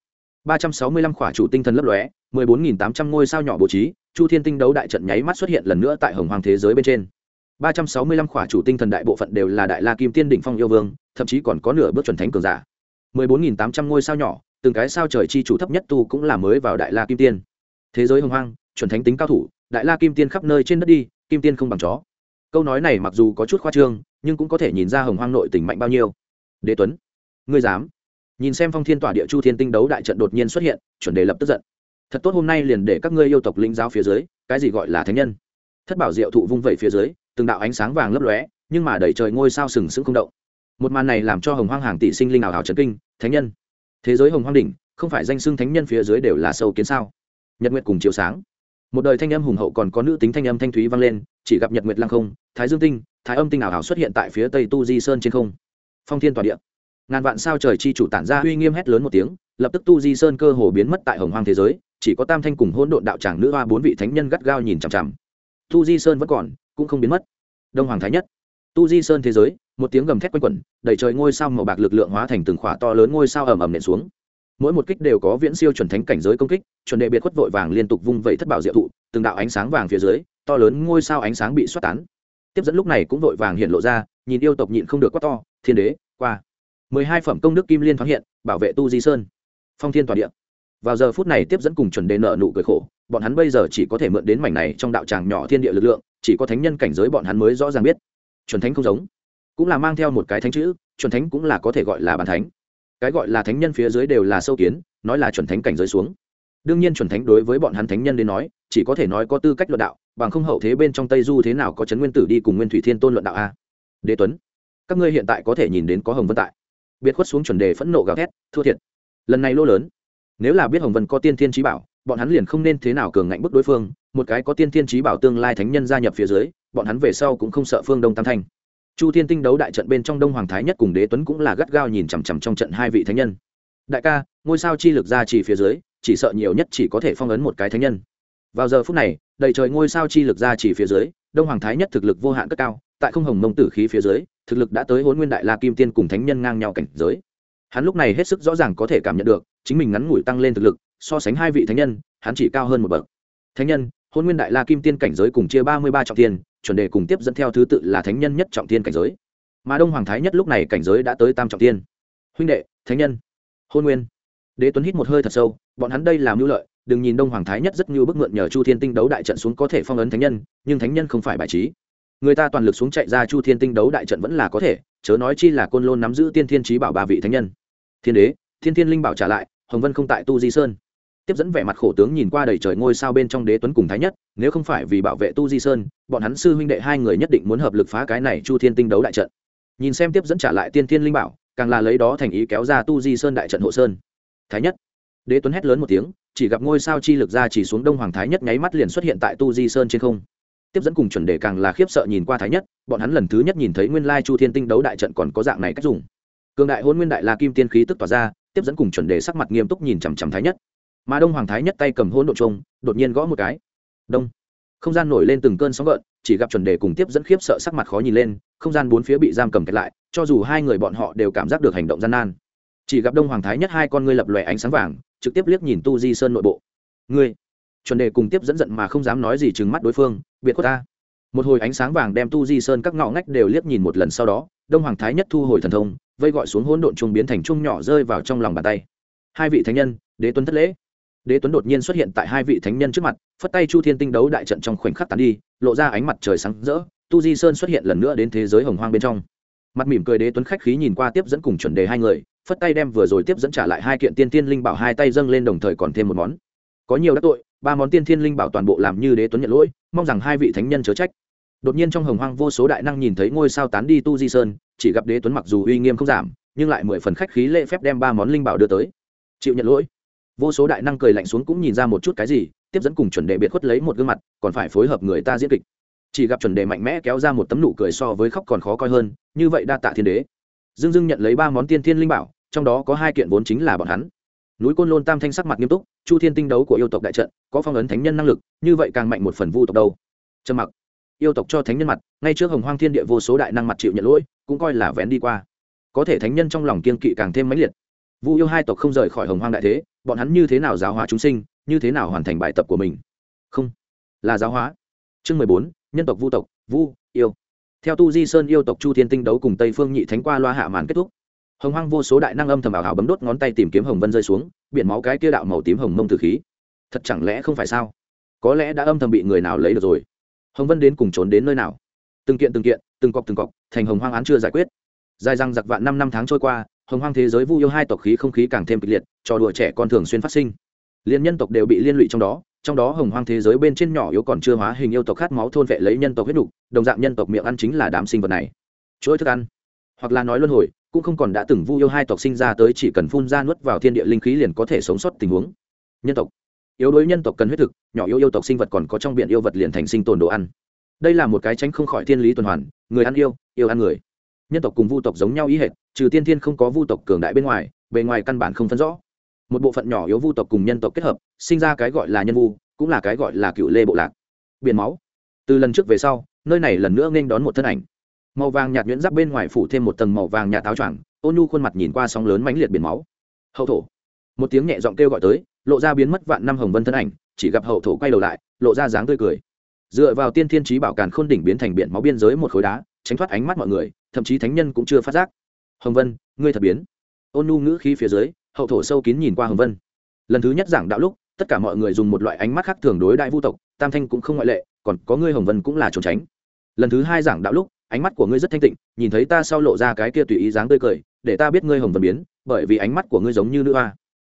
Ba trăm sáu mươi lăm khỏa chủ tinh thần lấp lóe, mười bốn nghìn tám trăm ngôi sao nhỏ bố trí, chu thiên tinh đấu đại trận nháy mắt xuất hiện lần nữa tại hồng hoàng thế giới bên trên ba trăm sáu mươi lăm khỏa chủ tinh thần đại bộ phận đều là đại la kim tiên đỉnh phong yêu vương, thậm chí còn có nửa bước chuẩn thánh cường giả. Mười bốn nghìn tám trăm ngôi sao nhỏ, từng cái sao trời chi chủ thấp nhất tu cũng là mới vào đại la kim tiên. Thế giới hồng hoang, chuẩn thánh tính cao thủ, đại la kim tiên khắp nơi trên đất đi, kim tiên không bằng chó. Câu nói này mặc dù có chút khoa trương, nhưng cũng có thể nhìn ra hồng hoang nội tỉnh mạnh bao nhiêu. Đế tuấn, ngươi dám? Nhìn xem phong thiên tỏa địa chu thiên tinh đấu đại trận đột nhiên xuất hiện, chuẩn đề lập tức giận. Thật tốt hôm nay liền để các ngươi yêu tộc linh giáo phía dưới, cái gì gọi là thánh nhân? Thất bảo diệu thụ vung vẩy phía dưới từng đạo ánh sáng vàng lấp lóe, nhưng mà đẩy trời ngôi sao sừng sững không động. Một màn này làm cho hồng hoang hàng tỷ sinh linh ảo hảo trấn kinh, thánh nhân. Thế giới hồng hoang đỉnh, không phải danh xưng thánh nhân phía dưới đều là sâu kiến sao? Nhật nguyệt cùng chiếu sáng. Một đời thanh âm hùng hậu còn có nữ tính thanh âm thanh thúy vang lên, chỉ gặp nhật nguyệt lăng không, thái dương tinh, thái âm tinh ảo hảo xuất hiện tại phía tây tu di sơn trên không. Phong thiên tòa địa. Ngàn vạn sao trời chi chủ tản ra uy nghiêm hét lớn một tiếng, lập tức tu di sơn cơ hồ biến mất tại hồng hoang thế giới, chỉ có tam thanh cùng hỗn độn đạo tràng nữ hoa bốn vị thánh nhân gắt gao nhìn chằm chằm. Tu di sơn vẫn còn cũng không biến mất. Đông hoàng thái nhất. Tu di sơn thế giới, một tiếng gầm thét quanh quẩn, đầy trời ngôi sao màu bạc lực lượng hóa thành từng khỏa to lớn ngôi sao ầm ầm nện xuống. Mỗi một kích đều có viễn siêu chuẩn thánh cảnh giới công kích, chuẩn đệ biệt khuất vội vàng liên tục vung vẩy thất bảo diệu thụ, từng đạo ánh sáng vàng phía dưới, to lớn ngôi sao ánh sáng bị xoát tán. Tiếp dẫn lúc này cũng vội vàng hiện lộ ra, nhìn yêu tộc nhịn không được quá to, thiên đế, qua. Mười hai phẩm công đức kim liên thoáng hiện, bảo vệ tu di sơn. Phong thiên tòa địa. Vào giờ phút này tiếp dẫn cùng chuẩn đề nợ nụ cười khổ, bọn hắn bây giờ chỉ có thể mượn đến mảnh này trong đạo tràng nhỏ thiên địa lực lượng chỉ có thánh nhân cảnh giới bọn hắn mới rõ ràng biết. Chuẩn thánh không giống, cũng là mang theo một cái thánh chữ, chuẩn thánh cũng là có thể gọi là bàn thánh. Cái gọi là thánh nhân phía dưới đều là sâu kiến, nói là chuẩn thánh cảnh giới xuống. Đương nhiên chuẩn thánh đối với bọn hắn thánh nhân đến nói, chỉ có thể nói có tư cách luận đạo, bằng không hậu thế bên trong tây du thế nào có chấn nguyên tử đi cùng nguyên thủy thiên tôn luận đạo a? Đế tuấn, các ngươi hiện tại có thể nhìn đến có hồng vân tại. Biệt khuất xuống chuẩn đề phẫn nộ gào thét, thua thiệt. Lần này lỗ lớn, nếu là biết hồng vân có tiên thiên trí bảo bọn hắn liền không nên thế nào cường ngạnh bức đối phương, một cái có tiên thiên trí bảo tương lai thánh nhân gia nhập phía dưới, bọn hắn về sau cũng không sợ phương đông tam thanh chu thiên tinh đấu đại trận bên trong đông hoàng thái nhất cùng đế tuấn cũng là gắt gao nhìn chằm chằm trong trận hai vị thánh nhân. Đại ca, ngôi sao chi lực ra chỉ phía dưới, chỉ sợ nhiều nhất chỉ có thể phong ấn một cái thánh nhân. Vào giờ phút này, đầy trời ngôi sao chi lực ra chỉ phía dưới, đông hoàng thái nhất thực lực vô hạn cất cao, tại không hồng mông tử khí phía dưới, thực lực đã tới hôn nguyên đại la kim tiên cùng thánh nhân ngang nhau cảnh giới. Hắn lúc này hết sức rõ ràng có thể cảm nhận được, chính mình ngắn ngủi tăng lên thực lực so sánh hai vị thánh nhân, hắn chỉ cao hơn một bậc. Thánh nhân, hôn nguyên đại la kim tiên cảnh giới cùng chia ba mươi ba trọng tiên chuẩn đề cùng tiếp dẫn theo thứ tự là thánh nhân nhất trọng tiên cảnh giới. Mà đông hoàng thái nhất lúc này cảnh giới đã tới tam trọng tiên huynh đệ, thánh nhân, hôn nguyên. Đế tuấn hít một hơi thật sâu, bọn hắn đây làm mưu lợi, đừng nhìn đông hoàng thái nhất rất như bức mượn nhờ chu thiên tinh đấu đại trận xuống có thể phong ấn thánh nhân, nhưng thánh nhân không phải bài trí. Người ta toàn lực xuống chạy ra chu thiên tinh đấu đại trận vẫn là có thể, chớ nói chi là côn lôn nắm giữ tiên thiên trí bảo ba vị thánh nhân. Thiên đế, thiên thiên linh bảo trả lại, hồng vân không tại tu di sơn tiếp dẫn vẻ mặt khổ tướng nhìn qua đầy trời ngôi sao bên trong đế tuấn cùng thái nhất, nếu không phải vì bảo vệ tu di sơn, bọn hắn sư huynh đệ hai người nhất định muốn hợp lực phá cái này chu thiên tinh đấu đại trận. Nhìn xem tiếp dẫn trả lại tiên thiên linh bảo, càng là lấy đó thành ý kéo ra tu di sơn đại trận hộ sơn. Thái nhất, đế tuấn hét lớn một tiếng, chỉ gặp ngôi sao chi lực ra chỉ xuống đông hoàng thái nhất nháy mắt liền xuất hiện tại tu di sơn trên không. Tiếp dẫn cùng chuẩn đề càng là khiếp sợ nhìn qua thái nhất, bọn hắn lần thứ nhất nhìn thấy nguyên lai chu thiên tinh đấu đại trận còn có dạng này cách dùng. Cường đại hôn nguyên đại la kim tiên khí tức tỏa ra, tiếp dẫn cùng chuẩn đề sắc mặt nghiêm túc nhìn chằm chằm thái nhất mà đông hoàng thái nhất tay cầm hôn độn trông đột nhiên gõ một cái. Đông. Không gian nổi lên từng cơn sóng gợn, chỉ gặp chuẩn đề cùng tiếp dẫn khiếp sợ sắc mặt khó nhìn lên, không gian bốn phía bị giam cầm kẹt lại, cho dù hai người bọn họ đều cảm giác được hành động gian nan. Chỉ gặp đông hoàng thái nhất hai con ngươi lập lòe ánh sáng vàng, trực tiếp liếc nhìn tu di sơn nội bộ. Ngươi. Chuẩn đề cùng tiếp dẫn giận mà không dám nói gì chừng mắt đối phương, biệt của ta. Một hồi ánh sáng vàng đem tu di sơn các ngõ ngách đều liếc nhìn một lần sau đó, đông hoàng thái nhất thu hồi thần thông, vây gọi xuống hỗn độn chung biến thành chung nhỏ rơi vào trong lòng bàn tay. Hai vị thánh nhân, đế tuấn thất lễ đế tuấn đột nhiên xuất hiện tại hai vị thánh nhân trước mặt, phất tay chu thiên tinh đấu đại trận trong khoảnh khắc tàn đi, lộ ra ánh mặt trời sáng rỡ, tu di sơn xuất hiện lần nữa đến thế giới hồng hoang bên trong. Mặt mỉm cười đế tuấn khách khí nhìn qua tiếp dẫn cùng chuẩn đề hai người, phất tay đem vừa rồi tiếp dẫn trả lại hai kiện tiên tiên linh bảo hai tay dâng lên đồng thời còn thêm một món. Có nhiều đắc tội, ba món tiên thiên linh bảo toàn bộ làm như đế tuấn nhận lỗi, mong rằng hai vị thánh nhân chớ trách. Đột nhiên trong hồng hoang vô số đại năng nhìn thấy ngôi sao tán đi tu di sơn, chỉ gặp đế tuấn mặc dù uy nghiêm không giảm, nhưng lại mười phần khách khí lễ phép đem ba món linh bảo đưa tới. Chịu nhận lỗi vô số đại năng cười lạnh xuống cũng nhìn ra một chút cái gì, tiếp dẫn cùng chuẩn đề biệt khuất lấy một gương mặt, còn phải phối hợp người ta diễn kịch. Chỉ gặp chuẩn đề mạnh mẽ kéo ra một tấm nụ cười so với khóc còn khó coi hơn, như vậy đa tạ thiên đế. Dương dưng nhận lấy ba món tiên thiên linh bảo, trong đó có hai kiện vốn chính là bọn hắn. Núi côn lôn tam thanh sắc mặt nghiêm túc, chu thiên tinh đấu của yêu tộc đại trận, có phong ấn thánh nhân năng lực, như vậy càng mạnh một phần vu tộc đâu. Trầm mặc. Yêu tộc cho thánh nhân mặt, ngay trước hồng hoang thiên địa vô số đại năng mặt chịu nhận lỗi, cũng coi là vén đi qua. Có thể thánh nhân trong lòng kiên kỵ càng thêm mãnh liệt vu yêu hai tộc không rời khỏi hồng hoang đại thế, bọn hắn như thế nào giáo hóa chúng sinh, như thế nào hoàn thành bài tập của mình? Không. Là giáo hóa. Chương mười bốn, nhân tộc vu tộc, vu yêu. Theo tu di sơn yêu tộc chu thiên tinh đấu cùng tây phương nhị thánh qua loa hạ màn kết thúc, hồng hoang vô số đại năng âm thầm ảo hảo bấm đốt ngón tay tìm kiếm hồng vân rơi xuống, biển máu cái kia đạo màu tím hồng mông tử khí. Thật chẳng lẽ không phải sao? Có lẽ đã âm thầm bị người nào lấy được rồi. Hồng vân đến cùng trốn đến nơi nào? Từng kiện từng kiện, từng cọc từng cọc, thành hồng hoang án chưa giải quyết. Dài răng giặc vạn năm năm tháng trôi qua hồng hoang thế giới vu yêu hai tộc khí không khí càng thêm kịch liệt, trò đùa trẻ con thường xuyên phát sinh. Liên nhân tộc đều bị liên lụy trong đó trong đó hồng hoang thế giới bên trên nhỏ yếu còn chưa hóa hình yêu tộc khát máu thôn vệ lấy nhân tộc huyết đục đồng dạng nhân tộc miệng ăn chính là đám sinh vật này. Chuỗi thức ăn, hoặc là nói luân hồi, cũng không còn đã từng vu yêu hai tộc sinh ra tới chỉ cần phun ra nuốt vào thiên địa linh khí liền có thể sống sót tình huống. Nhân tộc, yếu đuối nhân tộc cần huyết thực, nhỏ yếu yêu tộc sinh vật còn có trong biển yêu vật liền thành sinh tồn đồ ăn. Đây là một cái tránh không khỏi thiên lý tuần hoàn, người ăn yêu yêu ăn người nhân tộc cùng vu tộc giống nhau ý hệt, trừ tiên thiên không có vu tộc cường đại bên ngoài, bề ngoài căn bản không phân rõ. Một bộ phận nhỏ yếu vu tộc cùng nhân tộc kết hợp, sinh ra cái gọi là nhân vu, cũng là cái gọi là cựu lê bộ lạc. Biển máu. Từ lần trước về sau, nơi này lần nữa nghênh đón một thân ảnh. Màu vàng nhạt nhuyễn giáp bên ngoài phủ thêm một tầng màu vàng nhạt áo choàng, ôn nhu khuôn mặt nhìn qua sóng lớn mãnh liệt biển máu. Hậu thổ. Một tiếng nhẹ giọng kêu gọi tới, lộ ra biến mất vạn năm hồng vân thân ảnh, chỉ gặp hậu thổ quay đầu lại, lộ ra dáng tươi cười. Dựa vào tiên thiên trí bảo càn khôn đỉnh biến thành biển máu biên giới một khối đá, tránh thoát ánh mắt mọi người thậm chí thánh nhân cũng chưa phát giác. Hồng vân, ngươi thật biến. Ôn nu ngữ khí phía dưới, hậu thổ sâu kín nhìn qua hồng vân. Lần thứ nhất giảng đạo lúc, tất cả mọi người dùng một loại ánh mắt khác thường đối đại vu tộc, tam thanh cũng không ngoại lệ, còn có ngươi hồng vân cũng là trốn tránh. Lần thứ hai giảng đạo lúc, ánh mắt của ngươi rất thanh tịnh, nhìn thấy ta sau lộ ra cái kia tùy ý dáng tươi cười, để ta biết ngươi hồng vân biến, bởi vì ánh mắt của ngươi giống như nữ hoa.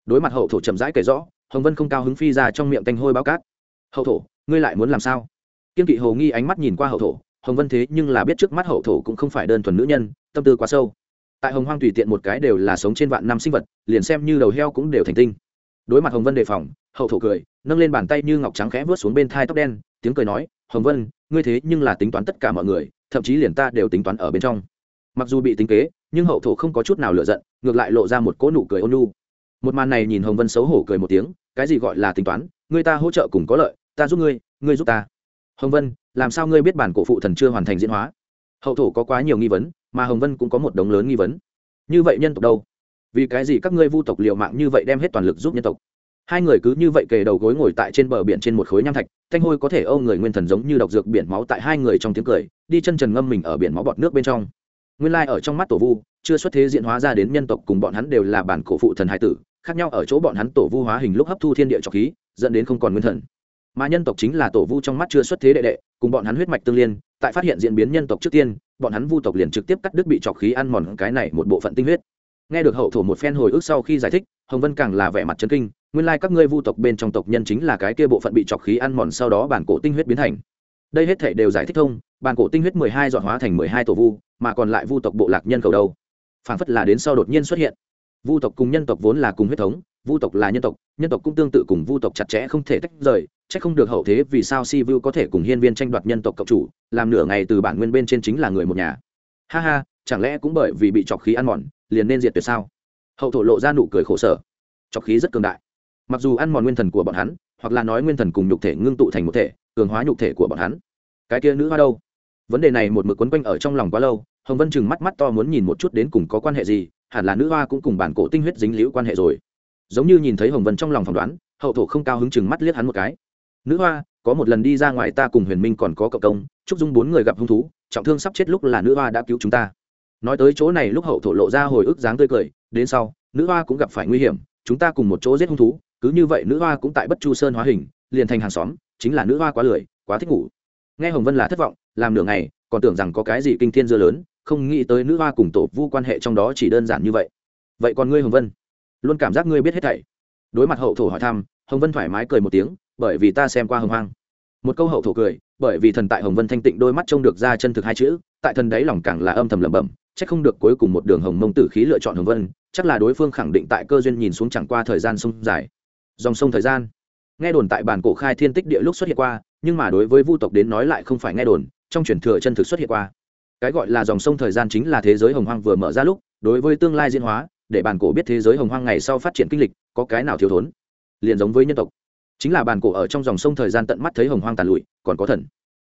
Đối mặt hậu thổ chậm rãi kể rõ, hồng vân không cao hứng phi ra trong miệng tanh hôi bao cát. Hậu thổ, ngươi lại muốn làm sao? Kiên kỵ hồ nghi ánh mắt nhìn qua hậu thổ hồng vân thế nhưng là biết trước mắt hậu thổ cũng không phải đơn thuần nữ nhân, tâm tư quá sâu. Tại hồng hoang tùy tiện một cái đều là sống trên vạn năm sinh vật, liền xem như đầu heo cũng đều thành tinh. Đối mặt hồng vân đề phòng, hậu thổ cười, nâng lên bàn tay như ngọc trắng khẽ vớt xuống bên thai tóc đen, tiếng cười nói, hồng vân, ngươi thế nhưng là tính toán tất cả mọi người, thậm chí liền ta đều tính toán ở bên trong. Mặc dù bị tính kế, nhưng hậu thổ không có chút nào lựa giận, ngược lại lộ ra một cỗ nụ cười ôn nu một màn này nhìn hồng vân xấu hổ cười một tiếng, cái gì gọi là tính toán? Người ta hỗ trợ cùng có lợi, ta giúp ngươi ngươi giúp ta hồng vân, làm sao ngươi biết bản cổ phụ thần chưa hoàn thành diễn hóa? Hậu thổ có quá nhiều nghi vấn, mà hồng vân cũng có một đống lớn nghi vấn. Như vậy nhân tộc đâu? Vì cái gì các ngươi vu tộc liều mạng như vậy đem hết toàn lực giúp nhân tộc? Hai người cứ như vậy kề đầu gối ngồi tại trên bờ biển trên một khối nham thạch, thanh hôi có thể âu người nguyên thần giống như độc dược biển máu tại hai người trong tiếng cười, đi chân trần ngâm mình ở biển máu bọt nước bên trong. Nguyên lai ở trong mắt tổ vu, chưa xuất thế diện hóa ra đến nhân tộc cùng bọn hắn đều là bản cổ phụ thần hai tử, khác nhau ở chỗ bọn hắn tổ vu hóa hình lúc hấp thu thiên địa trọc khí, dẫn đến không còn nguyên thần mà nhân tộc chính là tổ vu trong mắt chưa xuất thế đệ đệ, cùng bọn hắn huyết mạch tương liên, tại phát hiện diễn biến nhân tộc trước tiên, bọn hắn vu tộc liền trực tiếp cắt đứt bị trọc khí ăn mòn cái này một bộ phận tinh huyết. Nghe được hậu thổ một phen hồi ức sau khi giải thích, hồng vân càng là vẻ mặt chấn kinh, nguyên lai các ngươi vu tộc bên trong tộc nhân chính là cái kia bộ phận bị trọc khí ăn mòn sau đó bản cổ tinh huyết biến thành. Đây hết thể đều giải thích thông, bản cổ tinh huyết mười hai dọn hóa thành mười hai tổ vu, mà còn lại vu tộc bộ lạc nhân cầu đâu. Phản phất là đến sau đột nhiên xuất hiện vu tộc cùng nhân tộc vốn là cùng huyết thống, vu tộc là nhân tộc nhân tộc cũng tương tự cùng vu tộc chặt chẽ không thể tách rời c h ắ c không được hậu thế vì sao si vu có thể cùng hiên viên tranh đoạt nhân tộc cộng chủ, làm nửa ngày từ bản nguyên bên trên chính là người một nhà. Ha ha, chẳng lẽ cũng bởi vì bị trọc khí ăn mòn, liền nên diệt tuyệt sao? Hậu thổ lộ ra nụ cười khổ sở. Trọc khí rất cường đại. Mặc dù ăn mòn nguyên thần của bọn hắn, hoặc là nói nguyên thần cùng nhục thể ngưng tụ thành một thể, cường hóa nhục thể của bọn hắn. Cái kia nữ hoa đâu? Vấn đề này một mực quấn quanh ở trong lòng quá lâu, hồng vân chừng mắt mắt to muốn nhìn một chút đến cùng có quan hệ gì hẳn là nữ hoa cũng cùng bản cổ tinh huyết dính liễu quan hệ rồi. Giống như nhìn thấy hồng vân trong lòng phỏng đoán, hậu thổ không cao hứng chừng mắt liếc hắn một cái. Nữ hoa, có một lần đi ra ngoài ta cùng huyền minh còn có cộng công, chúc dung bốn người gặp hung thú, trọng thương sắp chết lúc là nữ hoa đã cứu chúng ta. Nói tới chỗ này lúc hậu thổ lộ ra hồi ức dáng tươi cười, đến sau, nữ hoa cũng gặp phải nguy hiểm, chúng ta cùng một chỗ giết hung thú, cứ như vậy nữ hoa cũng tại bất chu sơn hóa hình, liền thành hàng xóm, chính là nữ hoa quá lười, quá thích ngủ. Nghe hồng vân là thất vọng, làm nửa ngày, còn tưởng rằng có cái gì kinh thiên dưa lớn không nghĩ tới nữ hoa cùng tổ vu quan hệ trong đó chỉ đơn giản như vậy. Vậy còn ngươi hồng vân? Luôn cảm giác ngươi biết hết thảy. Đối mặt hậu thổ hỏi thăm, hồng vân thoải mái cười một tiếng, bởi vì ta xem qua hồng hoang. Một câu hậu thổ cười, bởi vì thần tại hồng vân thanh tịnh đôi mắt trông được ra chân thực hai chữ, tại thần đáy lòng càng là âm thầm lẩm bẩm, chắc không được cuối cùng một đường hồng mông tử khí lựa chọn hồng vân, chắc là đối phương khẳng định tại cơ duyên nhìn xuống chẳng qua thời gian sông dài. Dòng sông thời gian. Nghe đồn tại bản cổ khai thiên tích địa lúc xuất hiện qua, nhưng mà đối với vu tộc đến nói lại không phải nghe đồn, trong truyền thừa chân thực xuất hiện qua cái gọi là dòng sông thời gian chính là thế giới hồng hoang vừa mở ra lúc, đối với tương lai diễn hóa, để bản cổ biết thế giới hồng hoang ngày sau phát triển kinh lịch, có cái nào thiếu thốn. Liền giống với nhân tộc. Chính là bản cổ ở trong dòng sông thời gian tận mắt thấy hồng hoang tàn lụi, còn có thần.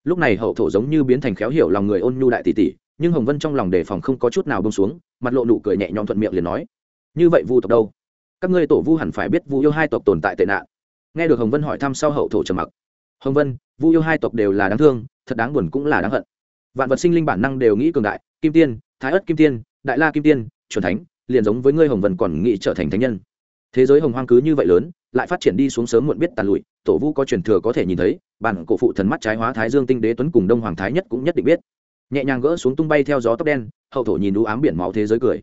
Lúc này hậu thổ giống như biến thành khéo hiểu lòng người ôn nhu đại tỷ tỷ, nhưng hồng vân trong lòng đề phòng không có chút nào bông xuống, mặt lộ nụ cười nhẹ nhõm thuận miệng liền nói, như vậy vu tộc đâu? Các ngươi tổ vu hẳn phải biết vu yêu hai tộc tồn tại tệ nạn. Nghe được hồng vân hỏi thăm sau hậu thổ trầm mặc. Hồng vân, vu yêu hai tộc đều là đáng thương, thật đáng buồn cũng là đáng hận vạn vật sinh linh bản năng đều nghĩ cường đại, kim tiên, thái ất kim tiên, đại la kim tiên c thánh, liền giống với ngươi hồng vân còn nghĩ trở thành thánh nhân. Thế giới hồng hoang cứ như vậy lớn, lại phát triển đi xuống sớm muộn biết tàn lụi, tổ vu có truyền thừa có thể nhìn thấy, bản cổ phụ thần mắt trái hóa thái dương tinh đế tuấn cùng đông hoàng thái nhất cũng nhất định biết. Nhẹ nhàng gỡ xuống tung bay theo gió tóc đen, hậu thổ nhìn đũ ám biển máu thế giới cười.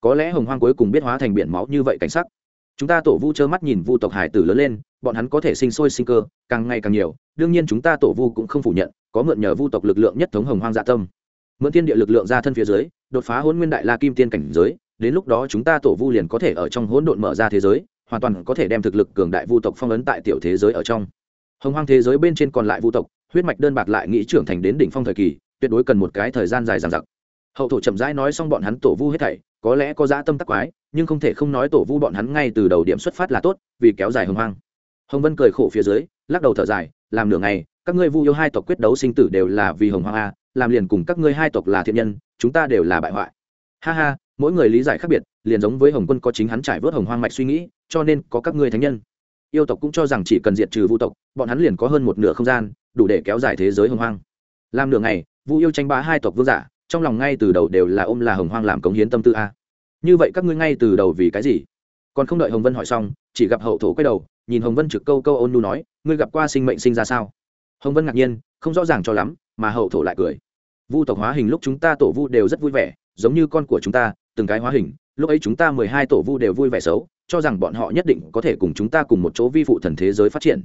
Có lẽ hồng hoang cuối cùng biết hóa thành biển máu như vậy cảnh sắc. Chúng ta tổ vu trơ mắt nhìn vu tộc hải tử lớn lên, bọn hắn có thể sinh sôi sinh cơ, càng ngày càng nhiều, đương nhiên chúng ta tổ vu cũng không phủ nhận có mượn nhờ vu tộc lực lượng nhất thống hồng hoang dạ tâm. Mượn thiên địa lực lượng ra thân phía dưới, đột phá hôn nguyên đại la kim tiên cảnh giới, đến lúc đó chúng ta tổ vu liền có thể ở trong hỗn độn mở ra thế giới, hoàn toàn có thể đem thực lực cường đại vu tộc phong ấn tại tiểu thế giới ở trong. Hồng hoang thế giới bên trên còn lại vu tộc, huyết mạch đơn bạc lại nghĩ trưởng thành đến đỉnh phong thời kỳ, tuyệt đối cần một cái thời gian dài dằng dặc. Hậu thổ chậm rãi nói xong bọn hắn tổ vu hết thảy, có lẽ có dã tâm tắc quái, nhưng không thể không nói tổ vu bọn hắn ngay từ đầu điểm xuất phát là tốt, vì kéo dài hồng hoang. Hồng vân cười khổ phía dưới, lắc đầu thở dài, làm nửa ngày các ngươi vu yêu hai tộc quyết đấu sinh tử đều là vì hồng hoang a, làm liền cùng các ngươi hai tộc là thiện nhân, chúng ta đều là bại hoại. Ha ha, mỗi người lý giải khác biệt, liền giống với hồng quân có chính hắn trải vớt hồng hoang mạch suy nghĩ, cho nên có các ngươi thánh nhân. Yêu tộc cũng cho rằng chỉ cần diệt trừ vu tộc, bọn hắn liền có hơn một nửa không gian, đủ để kéo dài thế giới hồng hoang. Làm nửa ngày, vu yêu tranh bá hai tộc vương giả, trong lòng ngay từ đầu đều là ôm là hồng hoang làm cống hiến tâm tư a. Như vậy các ngươi ngay từ đầu vì cái gì? Còn không đợi hồng vân hỏi xong, chỉ gặp hậu thổ quay đầu, nhìn hồng vân trực câu câu ôn nu nói, ngươi gặp qua sinh mệnh sinh ra sao? Hồng vân ngạc nhiên, không rõ ràng cho lắm, mà hậu thổ lại cười. Vu tộc hóa hình lúc chúng ta tổ vu đều rất vui vẻ, giống như con của chúng ta, từng cái hóa hình, lúc ấy chúng ta mười hai tổ vu đều vui vẻ xấu, cho rằng bọn họ nhất định có thể cùng chúng ta cùng một chỗ vi phụ thần thế giới phát triển.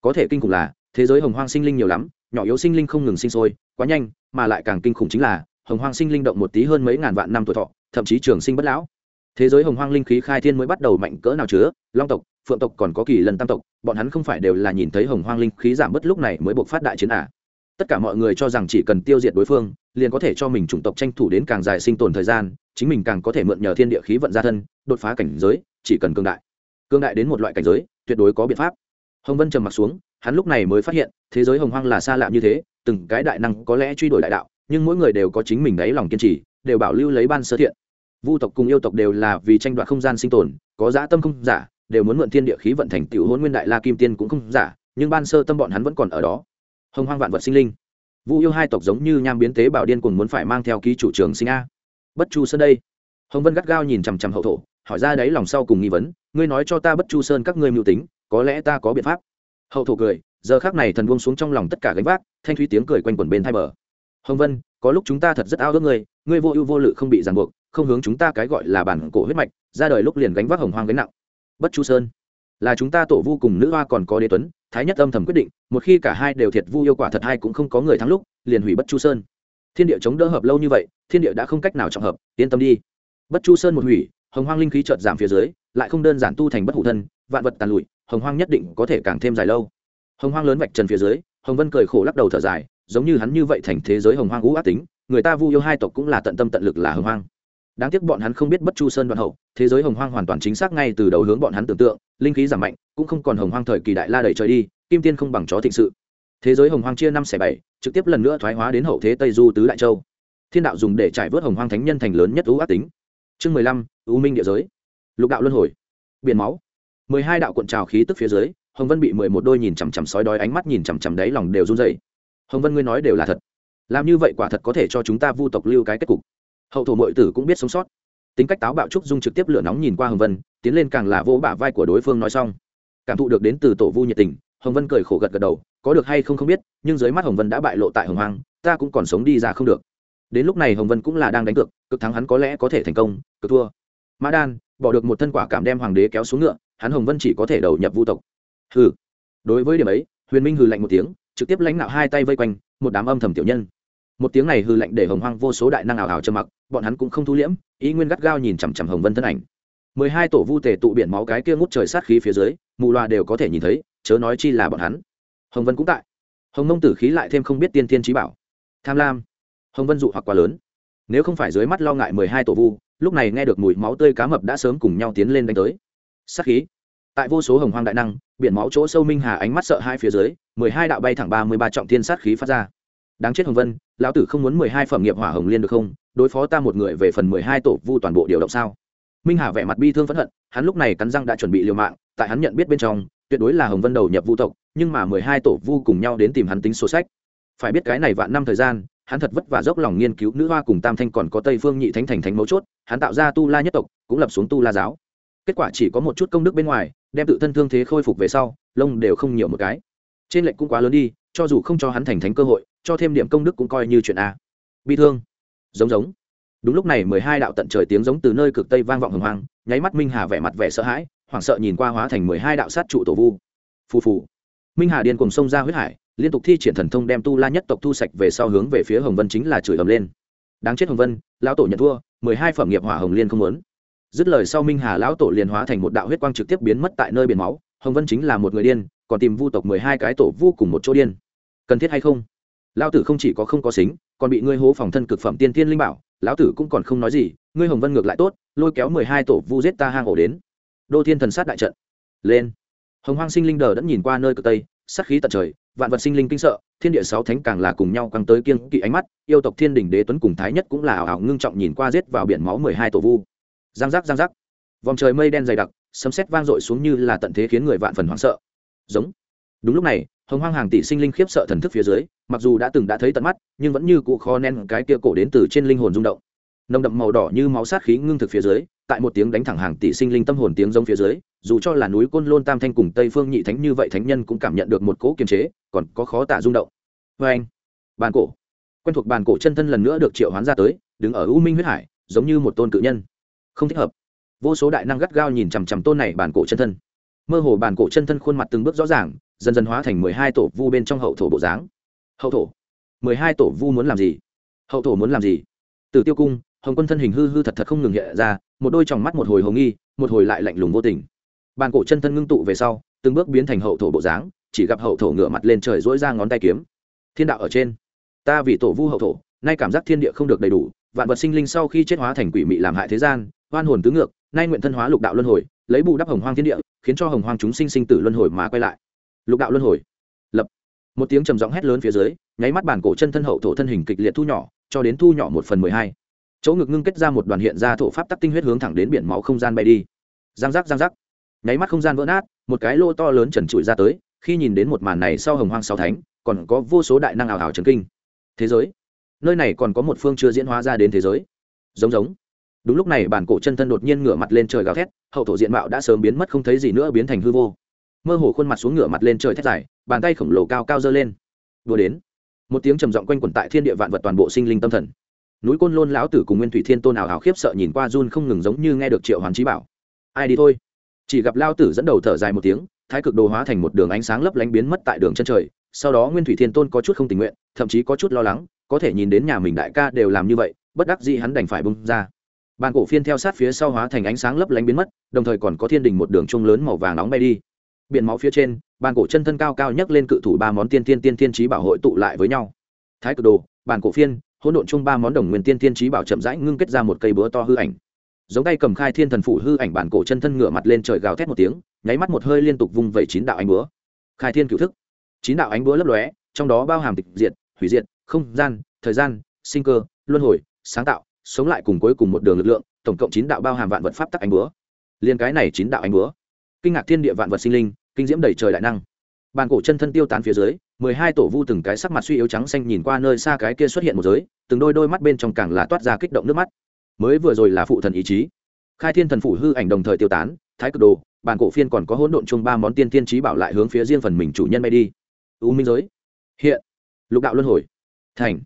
Có thể kinh khủng là, thế giới hồng hoang sinh linh nhiều lắm, nhỏ yếu sinh linh không ngừng sinh sôi, quá nhanh, mà lại càng kinh khủng chính là, hồng hoang sinh linh động một tí hơn mấy ngàn vạn năm tuổi thọ, thậm chí trường sinh bất lão thế giới hồng hoang linh khí khai thiên mới bắt đầu mạnh cỡ nào chứa, long tộc, phượng tộc còn có kỳ lần tam tộc, bọn hắn không phải đều là nhìn thấy hồng hoang linh khí giảm bớt lúc này mới buộc phát đại chiến à. tất cả mọi người cho rằng chỉ cần tiêu diệt đối phương, liền có thể cho mình chủng tộc tranh thủ đến càng dài sinh tồn thời gian, chính mình càng có thể mượn nhờ thiên địa khí vận ra thân, đột phá cảnh giới, chỉ cần cương đại. Cương đại đến một loại cảnh giới, tuyệt đối có biện pháp. Hồng vân trầm mặc xuống, hắn lúc này mới phát hiện, thế giới hồng hoang là xa lạ như thế, từng cái đại năng có lẽ truy đuổi đại đạo, nhưng mỗi người đều có chính mình đáy lòng kiên trì, đều bảo lưu lấy ban sơ thiện vu tộc cùng yêu tộc đều là vì tranh đoạt không gian sinh tồn, có dã tâm không giả, đều muốn mượn thiên địa khí vận thành tiểu hôn nguyên đại la kim tiên cũng không giả, nhưng ban sơ tâm bọn hắn vẫn còn ở đó. Hồng hoang vạn vật sinh linh. Vu yêu hai tộc giống như nham biến tế bảo điên cùng muốn phải mang theo ký chủ trường sinh a. Bất chu sơn đây. Hồng vân gắt gao nhìn chằm chằm hậu thổ, hỏi ra đấy lòng sau cùng nghi vấn, ngươi nói cho ta bất chu sơn các ngươi mưu tính, có lẽ ta có biện pháp. Hậu thổ cười, giờ khác này thần buông xuống trong lòng tất cả gánh vác, thanh thúy tiếng cười quanh quẩn bên thai bờ. Hồng vân, có lúc chúng ta thật rất ao ước ngươi ngươi vô ưu vô lự không bị ràng buộc không hướng chúng ta cái gọi là bản cổ huyết mạch, ra đời lúc liền gánh vác hồng hoang gánh nặng. Bất chu sơn, là chúng ta tổ vu cùng nữ hoa còn có đế tuấn, thái nhất âm thầm quyết định, một khi cả hai đều thiệt vu yêu quả thật hai cũng không có người thắng lúc, liền hủy bất chu sơn. Thiên địa chống đỡ hợp lâu như vậy, thiên địa đã không cách nào trọng hợp, yên tâm đi. Bất chu sơn một hủy, hồng hoang linh khí chợt giảm phía dưới, lại không đơn giản tu thành bất hủ thân, vạn vật tàn lụi, hồng hoang nhất định có thể càng thêm dài lâu. Hồng hoang lớn vạch trần phía dưới, hồng vân cười khổ lắc đầu thở dài, giống như hắn như vậy thành thế giới hồng hoang ngũ ác tính, người ta vu yêu hai tộc cũng là tận tâm tận lực là hồng hoang đáng tiếc bọn hắn không biết bất chu sơn đoạn hậu, thế giới hồng hoang hoàn toàn chính xác ngay từ đầu hướng bọn hắn tưởng tượng, linh khí giảm mạnh, cũng không còn hồng hoang thời kỳ đại la đầy trời đi, kim tiên không bằng chó thịnh sự. Thế giới hồng hoang chia năm xẻ bảy, trực tiếp lần nữa thoái hóa đến hậu thế tây du tứ đại châu. Thiên đạo dùng để trải vớt hồng hoang thánh nhân thành lớn nhất ưu ác tính. Chương mười lăm ưu minh địa giới. Lục đạo luân hồi. Biển máu. Mười hai đạo cuộn trào khí tức phía dưới, hồng vân bị mười một đôi nhìn chằm chằm sói đói ánh mắt nhìn chằm chằm đáy lòng đều run dày hồng vân ngươi nói đều là thật. Làm như vậy quả thật có thể cho chúng ta vu tộc lưu cái kết cục hậu thổ mội tử cũng biết sống sót. Tính cách táo bạo trúc dung trực tiếp lửa nóng nhìn qua hồng vân, tiến lên càng là vỗ bả vai của đối phương nói xong. Cảm thụ được đến từ tổ vu nhiệt tình, hồng vân cười khổ gật gật đầu, có được hay không không biết, nhưng dưới mắt hồng vân đã bại lộ tại hồng hoang, ta cũng còn sống đi ra không được. Đến lúc này hồng vân cũng là đang đánh cược, cực thắng hắn có lẽ có thể thành công, cực thua. Mã đan, bỏ được một thân quả cảm đem hoàng đế kéo xuống ngựa, hắn hồng vân chỉ có thể đầu nhập vu tộc. Hừ. Đối với điểm ấy, huyền minh hừ lạnh một tiếng, trực tiếp lãnh nạo hai tay vây quanh, một đám âm thầm tiểu nhân một tiếng này hư lệnh để hồng hoang vô số đại năng ảo ảo trầm mặc, bọn hắn cũng không thu liễm ý nguyên gắt gao nhìn chằm chằm hồng vân thân ảnh. Mười hai tổ vu tề tụ biển máu cái kia ngút trời sát khí phía dưới, mù loà đều có thể nhìn thấy, chớ nói chi là bọn hắn. Hồng vân cũng tại. Hồng nông tử khí lại thêm không biết tiên tiên trí bảo. Tham lam. Hồng vân dụ hoặc quá lớn. Nếu không phải dưới mắt lo ngại mười hai tổ vu, lúc này nghe được mùi máu tươi cá mập đã sớm cùng nhau tiến lên đánh tới. Sát khí. Tại vô số hồng hoang đại năng, biển máu chỗ sâu minh hà ánh mắt sợ hai phía dưới, mười hai đạo bay thẳng ba mươi ba trọng thiên sát khí phát ra đáng chết hồng vân, lão tử không muốn mười hai phẩm nghiệp hỏa hồng liên được không? Đối phó ta một người về phần mười hai tổ vu toàn bộ điều động sao? Minh hà vẻ mặt bi thương phẫn hận, hắn lúc này cắn răng đã chuẩn bị liều mạng, tại hắn nhận biết bên trong, tuyệt đối là hồng vân đầu nhập vu tộc, nhưng mà mười hai tổ vu cùng nhau đến tìm hắn tính sổ sách. Phải biết cái này vạn năm thời gian, hắn thật vất vả dốc lòng nghiên cứu nữ hoa cùng tam thanh còn có tây phương nhị thánh thành thánh mấu chốt, hắn tạo ra tu la nhất tộc, cũng lập xuống tu la giáo. Kết quả chỉ có một chút công đức bên ngoài, đem tự thân thương thế khôi phục về sau, lông đều không nhiều một cái trên lệnh cũng quá lớn đi, cho dù không cho hắn thành thánh cơ hội, cho thêm điểm công đức cũng coi như chuyện a. Bi thương. Giống giống. Đúng lúc này mười hai đạo tận trời tiếng giống từ nơi cực tây vang vọng hồng hoang, nháy mắt minh hà vẻ mặt vẻ sợ hãi, hoảng sợ nhìn qua hóa thành mười hai đạo sát trụ tổ vu. Phù phù. Minh hà điên cùng sông ra huyết hải, liên tục thi triển thần thông đem tu la nhất tộc thu sạch về sau hướng về phía hồng vân chính là chửi ầm lên. Đáng chết hồng vân, lão tổ nhận thua, mười hai phẩm nghiệp hỏa hồng liên không muốn. Dứt lời sau minh hà lão tổ liền hóa thành một đạo huyết quang trực tiếp biến mất tại nơi biển máu, hồng vân chính là một người điên còn tìm vu tộc mười hai cái tổ vu cùng một chỗ điên. Cần thiết hay không? Lão tử không chỉ có không có xính, còn bị ngươi hố phòng thân cực phẩm tiên thiên linh bảo, lão tử cũng còn không nói gì, ngươi hồng vân ngược lại tốt, lôi kéo mười hai tổ vu giết ta hang ổ đến. Đô thiên thần sát đại trận. Lên. Hồng hoang sinh linh đờ đã nhìn qua nơi cực tây, sát khí tận trời, vạn vật sinh linh kinh sợ, thiên địa sáu thánh càng là cùng nhau căng tới kiên kỵ ánh mắt, yêu tộc thiên đình đế tuấn cùng thái nhất cũng là ảo ảo ngưng trọng nhìn qua giết vào biển máu mười hai tổ vu. Giang giác giang giác. Vòng trời mây đen dày đặc, sấm sét vang dội xuống như là tận thế khiến người vạn phần hoảng sợ giống. Đúng lúc này, hồng hoang hàng tỷ sinh linh khiếp sợ thần thức phía dưới, mặc dù đã từng đã thấy tận mắt, nhưng vẫn như cụ khó nén cái kia cổ đến từ trên linh hồn rung động. Nồng đậm màu đỏ như máu sát khí ngưng thực phía dưới, tại một tiếng đánh thẳng hàng tỷ sinh linh tâm hồn tiếng giống phía dưới, dù cho là núi côn lôn tam thanh cùng tây phương nhị thánh như vậy thánh nhân cũng cảm nhận được một cỗ kiềm chế, còn có khó tả rung động. Vê anh, bàn cổ. Quen thuộc bàn cổ chân thân lần nữa được triệu hoán ra tới, đứng ở u minh huyết hải, giống như một tôn cự nhân. Không thích hợp. Vô số đại năng gắt gao nhìn chằm chằm tôn này bàn cổ chân thân mơ hồ bàn cổ chân thân khuôn mặt từng bước rõ ràng, dần dần hóa thành mười hai tổ vu bên trong hậu thổ bộ dáng. Hậu thổ? Mười hai tổ vu muốn làm gì? Hậu thổ muốn làm gì? Từ tiêu cung, hồng quân thân hình hư hư thật thật không ngừng hiện ra, một đôi tròng mắt một hồi hồng nghi, một hồi lại lạnh lùng vô tình. Bàn cổ chân thân ngưng tụ về sau, từng bước biến thành hậu thổ bộ dáng, chỉ gặp hậu thổ ngửa mặt lên trời dỗi ra ngón tay kiếm. Thiên đạo ở trên. Ta vì tổ vu hậu thổ, nay cảm giác thiên địa không được đầy đủ, vạn vật sinh linh sau khi chết hóa thành quỷ mị làm hại thế gian, oan hồn tứ ngược, nay nguyện thân hóa lục đạo luân hồi lấy bù đắp hồng hoang thiên địa, khiến cho hồng hoang chúng sinh sinh tử luân hồi mà quay lại. Lục đạo luân hồi. Lập. Một tiếng trầm giọng hét lớn phía dưới, nháy mắt bản cổ chân thân hậu thổ thân hình kịch liệt thu nhỏ, cho đến thu nhỏ một phần mười hai. Chỗ ngực ngưng kết ra một đoàn hiện ra thổ pháp tắc tinh huyết hướng thẳng đến biển máu không gian bay đi. Giang giác giang giác. Nháy mắt không gian vỡ nát, một cái lô to lớn trần trụi ra tới, khi nhìn đến một màn này sau hồng hoang sáu thánh, còn có vô số đại năng ảo ảo trần kinh. Thế giới. Nơi này còn có một phương chưa diễn hóa ra đến thế giới. Giống giống đúng lúc này bản cổ chân thân đột nhiên ngửa mặt lên trời gào thét, hậu thổ diện mạo đã sớm biến mất không thấy gì nữa biến thành hư vô. Mơ hồ khuôn mặt xuống ngửa mặt lên trời thét dài, bàn tay khổng lồ cao cao dơ lên. Vừa đến, một tiếng trầm giọng quanh quẩn tại thiên địa vạn vật toàn bộ sinh linh tâm thần. Núi côn lôn lão tử cùng nguyên thủy thiên tôn ảo ảo khiếp sợ nhìn qua run không ngừng giống như nghe được triệu hoàn trí bảo. Ai đi thôi? Chỉ gặp lao tử dẫn đầu thở dài một tiếng, thái cực đồ hóa thành một đường ánh sáng lấp lánh biến mất tại đường chân trời, sau đó nguyên thủy thiên tôn có chút không tình nguyện, thậm chí có chút lo lắng, có thể nhìn đến nhà mình đại ca đều làm như vậy, bất đắc dĩ hắn đành phải bung ra bàn cổ phiên theo sát phía sau hóa thành ánh sáng lấp lánh biến mất, đồng thời còn có thiên đình một đường trung lớn màu vàng nóng bay đi. Biển máu phía trên, bàn cổ chân thân cao cao nhấc lên cự thủ ba món tiên tiên tiên tiên trí bảo hội tụ lại với nhau. Thái cực đồ, bàn cổ phiên, hỗn độn chung ba món đồng nguyên tiên tiên trí bảo chậm rãi ngưng kết ra một cây búa to hư ảnh. Giống tay cầm khai thiên thần phủ hư ảnh bản cổ chân thân ngửa mặt lên trời gào thét một tiếng, nháy mắt một hơi liên tục vung vẩy chín đạo ánh búa. Khai thiên cựu thức. Chín đạo ánh búa lấp lóe, trong đó bao hàm tịch diệt, hủy diệt, không gian, thời gian, sinh cơ, luân hồi, sáng tạo sống lại cùng cuối cùng một đường lực lượng, tổng cộng chín đạo bao hàm vạn vật pháp tắc ánh búa. Liên cái này chín đạo ánh búa. Kinh ngạc thiên địa vạn vật sinh linh, kinh diễm đầy trời đại năng. Bàn cổ chân thân tiêu tán phía dưới, mười hai tổ vu từng cái sắc mặt suy yếu trắng xanh nhìn qua nơi xa cái kia xuất hiện một giới, từng đôi đôi mắt bên trong càng là toát ra kích động nước mắt. Mới vừa rồi là phụ thần ý chí. Khai thiên thần phủ hư ảnh đồng thời tiêu tán, thái cực đồ, bàn cổ phiên còn có hỗn độn chung ba món tiên tiên trí bảo lại hướng phía riêng phần mình chủ nhân bay đi. U minh giới. Hiện. Lục đạo luân hồi. Thành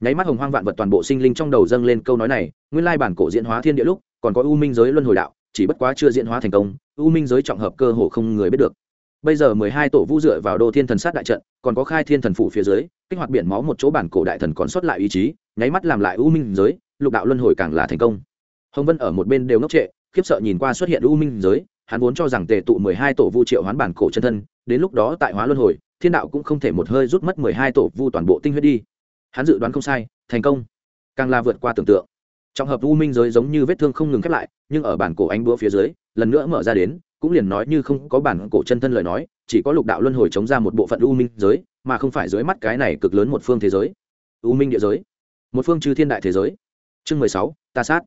nháy mắt hồng hoang vạn vật toàn bộ sinh linh trong đầu dâng lên câu nói này, nguyên lai bản cổ diễn hóa thiên địa lúc, còn có u minh giới luân hồi đạo, chỉ bất quá chưa diễn hóa thành công, u minh giới trọng hợp cơ hồ không người biết được. Bây giờ mười hai tổ vu dựa vào đô thiên thần sát đại trận, còn có khai thiên thần phủ phía dưới, kích hoạt biển máu một chỗ bản cổ đại thần còn sót lại ý chí, nháy mắt làm lại u minh giới, lục đạo luân hồi càng là thành công. Hồng vân ở một bên đều ngốc trệ, khiếp sợ nhìn qua xuất hiện u minh giới, hắn vốn cho rằng tề tụ mười hai tổ vu triệu hoán bản cổ chân thân, đến lúc đó tại hóa luân hồi, thiên đạo cũng không thể một hơi rút mất mười hai tổ vu toàn bộ tinh huyết đi hắn dự đoán không sai, thành công. Càng là vượt qua tưởng tượng. Trong hợp u minh giới giống như vết thương không ngừng khép lại, nhưng ở bản cổ ánh búa phía dưới, lần nữa mở ra đến, cũng liền nói như không có bản cổ chân thân lời nói, chỉ có lục đạo luân hồi chống ra một bộ phận u minh giới, mà không phải dưới mắt cái này cực lớn một phương thế giới. U minh địa giới. Một phương chư thiên đại thế giới. Chương mười sáu, ta sát.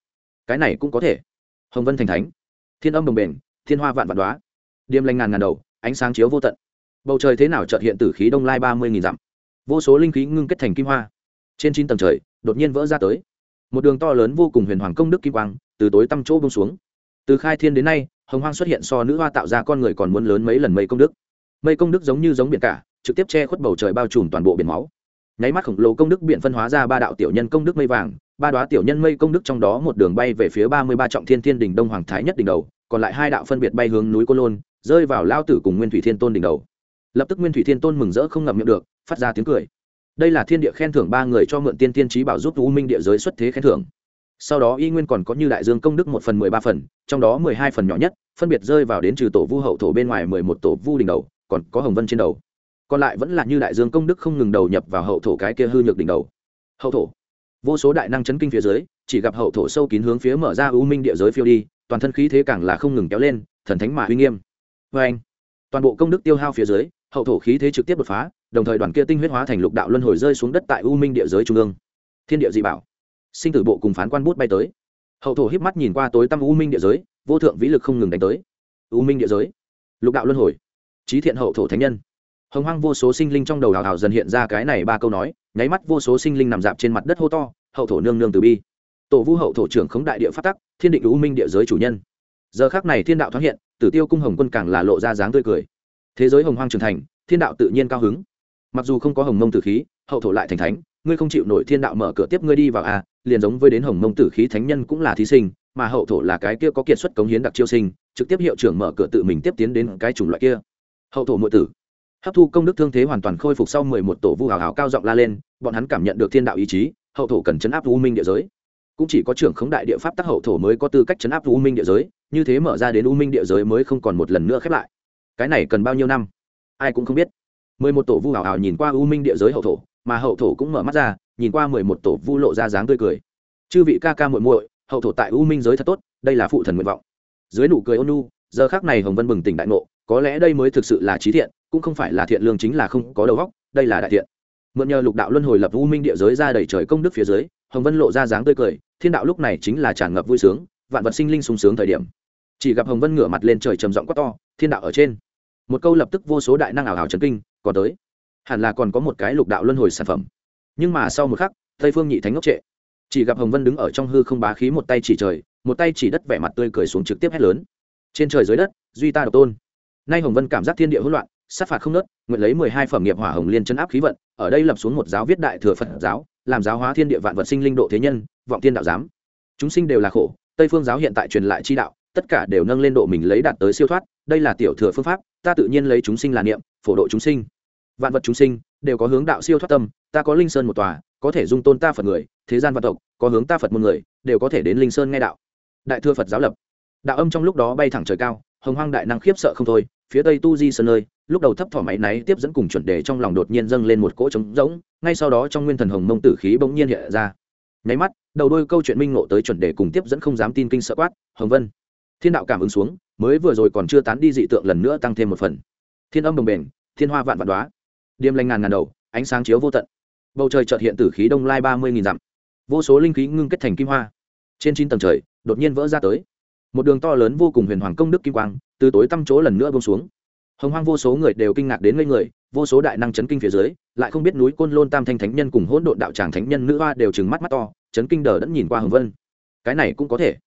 Cái này cũng có thể. Hồng vân thành thánh. Thiên âm đồng bền thiên hoa vạn vạn đoá điềm lành ngàn ngàn đầu, ánh sáng chiếu vô tận. Bầu trời thế nào trợt hiện từ khí đông lai ba mươi nghìn dặm. Vô số linh khí ngưng kết thành kim hoa trên chín tầng trời, đột nhiên vỡ ra tới. Một đường to lớn vô cùng huyền hoàng công đức kim quang, từ tối tăm chỗ bông xuống. Từ khai thiên đến nay, hồng hoang xuất hiện so nữ hoa tạo ra con người còn muốn lớn mấy lần mây công đức. Mây công đức giống như giống biển cả, trực tiếp che khuất bầu trời bao trùm toàn bộ biển máu. Nháy mắt khổng lồ công đức biển phân hóa ra ba đạo tiểu nhân công đức mây vàng, ba đoá tiểu nhân mây công đức trong đó một đường bay về phía ba mươi ba trọng thiên thiên đỉnh đông hoàng thái nhất đỉnh đầu, còn lại hai đạo phân biệt bay hướng núi cô lôn, rơi vào lao tử cùng nguyên thủy thiên tôn đỉnh đầu. Lập tức nguyên thủy thiên tôn mừng rỡ không ngậm miệng được, phát ra tiếng cười đây là thiên địa khen thưởng ba người cho mượn tiên tiên trí bảo giúp u minh địa giới xuất thế khen thưởng. Sau đó y nguyên còn có như đại dương công đức một phần mười ba phần, trong đó mười hai phần nhỏ nhất, phân biệt rơi vào đến trừ tổ vu hậu thổ bên ngoài mười một tổ vu đỉnh đầu, còn có hồng vân trên đầu. Còn lại vẫn là như đại dương công đức không ngừng đầu nhập vào hậu thổ cái kia hư nhược đỉnh đầu. Hậu thổ. Vô số đại năng chấn kinh phía dưới, chỉ gặp hậu thổ sâu kín hướng phía mở ra u minh địa giới phiêu đi, toàn thân khí thế càng là không ngừng kéo lên, thần thánh mà uy nghiêm. Vê anh toàn bộ công đức tiêu hao phía dưới, hậu thổ khí thế trực tiếp đột phá đồng thời đoàn kia tinh huyết hóa thành lục đạo luân hồi rơi xuống đất tại u minh địa giới trung ương. Thiên địa dị bảo. Sinh tử bộ cùng phán quan bút bay tới. Hậu thổ híp mắt nhìn qua tối tăm u minh địa giới, vô thượng vĩ lực không ngừng đánh tới. U minh địa giới. Lục đạo luân hồi. Trí thiện hậu thổ thánh nhân. Hồng hoang vô số sinh linh trong đầu hào hào dần hiện ra cái này ba câu nói, nháy mắt vô số sinh linh nằm dạp trên mặt đất hô to, hậu thổ nương nương từ bi. Tổ vu hậu thổ trưởng khống đại địa phát tắc, thiên định u minh địa giới chủ nhân. Giờ khác này thiên đạo thoát hiện, tử tiêu cung hồng quân càng là lộ ra dáng tươi cười. Thế giới hồng hoang trưởng thành, thiên đạo tự nhiên cao hứng mặc dù không có hồng mông tử khí hậu thổ lại thành thánh ngươi không chịu nổi thiên đạo mở cửa tiếp ngươi đi vào a à, liền giống với đến hồng mông tử khí thánh nhân cũng là thí sinh mà hậu thổ là cái kia có kiệt xuất cống hiến đặc chiêu sinh trực tiếp hiệu trưởng mở cửa tự mình tiếp tiến đến cái chủng loại kia. Hậu thổ nội tử. Hấp thu công đức thương thế hoàn toàn khôi phục sau mười một tổ vu hào hào cao giọng la lên bọn hắn cảm nhận được thiên đạo ý chí hậu thổ cần chấn áp u minh địa giới. Cũng chỉ có trưởng khống đại địa pháp tắc hậu thổ mới có tư cách chấn áp u minh địa giới như thế mở ra đến u minh địa giới mới không còn một lần nữa khép lại. Cái này cần bao nhiêu năm? Ai cũng không biết mười một tổ vu hào hào nhìn qua u minh địa giới hậu thổ, mà hậu thổ cũng mở mắt ra, nhìn qua mười một tổ vu lộ ra dáng tươi cười. Chư vị ca ca muội muội, hậu thổ tại u minh giới thật tốt, đây là phụ thần nguyện vọng. Dưới nụ cười ôn nu giờ khác này hồng vân bừng tỉnh đại ngộ, có lẽ đây mới thực sự là trí thiện, cũng không phải là thiện lương chính là không có đầu óc, đây là đại thiện. Mượn nhờ lục đạo luân hồi lập u minh địa giới ra đầy trời công đức phía dưới, hồng vân lộ ra dáng tươi cười, thiên đạo lúc này chính là tràn ngập vui sướng, vạn vật sinh linh sung sướng thời điểm. Chỉ gặp hồng vân ngửa mặt lên trời trầm giọng quát to, thiên đạo ở trên một câu lập tức vô số đại năng ảo ảo trấn kinh, còn tới. Hẳn là còn có một cái lục đạo luân hồi sản phẩm. Nhưng mà sau một khắc, tây phương nhị thánh ngốc trệ. Chỉ gặp hồng vân đứng ở trong hư không bá khí một tay chỉ trời, một tay chỉ đất vẻ mặt tươi cười xuống trực tiếp hét lớn. Trên trời dưới đất, duy ta độc tôn. Nay hồng vân cảm giác thiên địa hỗn loạn, sát phạt không nớt, nguyện lấy mười hai phẩm nghiệp hỏa hồng liên chân áp khí vận, ở đây lập xuống một giáo viết đại thừa phật giáo, làm giáo hóa thiên địa vạn vật sinh linh độ thế nhân, vọng thiên đạo giám. Chúng sinh đều là khổ, tây phương giáo hiện tại truyền lại chi đạo, tất cả đều nâng lên độ mình lấy đạt tới siêu thoát, đây là tiểu thừa phương pháp ta tự nhiên lấy chúng sinh là niệm, phổ độ chúng sinh. Vạn vật chúng sinh đều có hướng đạo siêu thoát tâm, ta có linh sơn một tòa, có thể dung tôn ta phật người, thế gian vạn tộc, có hướng ta phật một người, đều có thể đến linh sơn nghe đạo. Đại thừa phật giáo lập. Đạo âm trong lúc đó bay thẳng trời cao, hồng hoang đại năng khiếp sợ không thôi, phía tây tu di sơn nơi, lúc đầu thấp thỏ máy náy tiếp dẫn cùng chuẩn đề trong lòng đột nhiên dâng lên một cỗ trống rỗng, ngay sau đó trong nguyên thần hồng mông tử khí bỗng nhiên hiện ra. Nháy mắt, đầu đôi câu chuyện minh ngộ tới chuẩn đề cùng tiếp dẫn không dám tin kinh sợ quát, hồng vân, thiên đạo cảm ứng xuống mới vừa rồi còn chưa tán đi dị tượng lần nữa tăng thêm một phần. Thiên âm đồng bền thiên hoa vạn vạn đoá điềm lanh ngàn ngàn đầu, ánh sáng chiếu vô tận. Bầu trời chợt hiện tử khí đông lai ba mươi nghìn dặm. Vô số linh khí ngưng kết thành kim hoa. Trên chín tầng trời, đột nhiên vỡ ra tới. Một đường to lớn vô cùng huyền hoàng công đức kim quang, từ tối tăm chỗ lần nữa bông xuống. Hồng hoang vô số người đều kinh ngạc đến ngây người, vô số đại năng chấn kinh phía dưới, lại không biết núi côn lôn tam thanh thánh nhân cùng hỗn độn đạo tràng thánh nhân nữ hoa đều trừng mắt mắt to, chấn kinh đờ đẫn nhìn qua hồng vân. Cái này cũng có thể.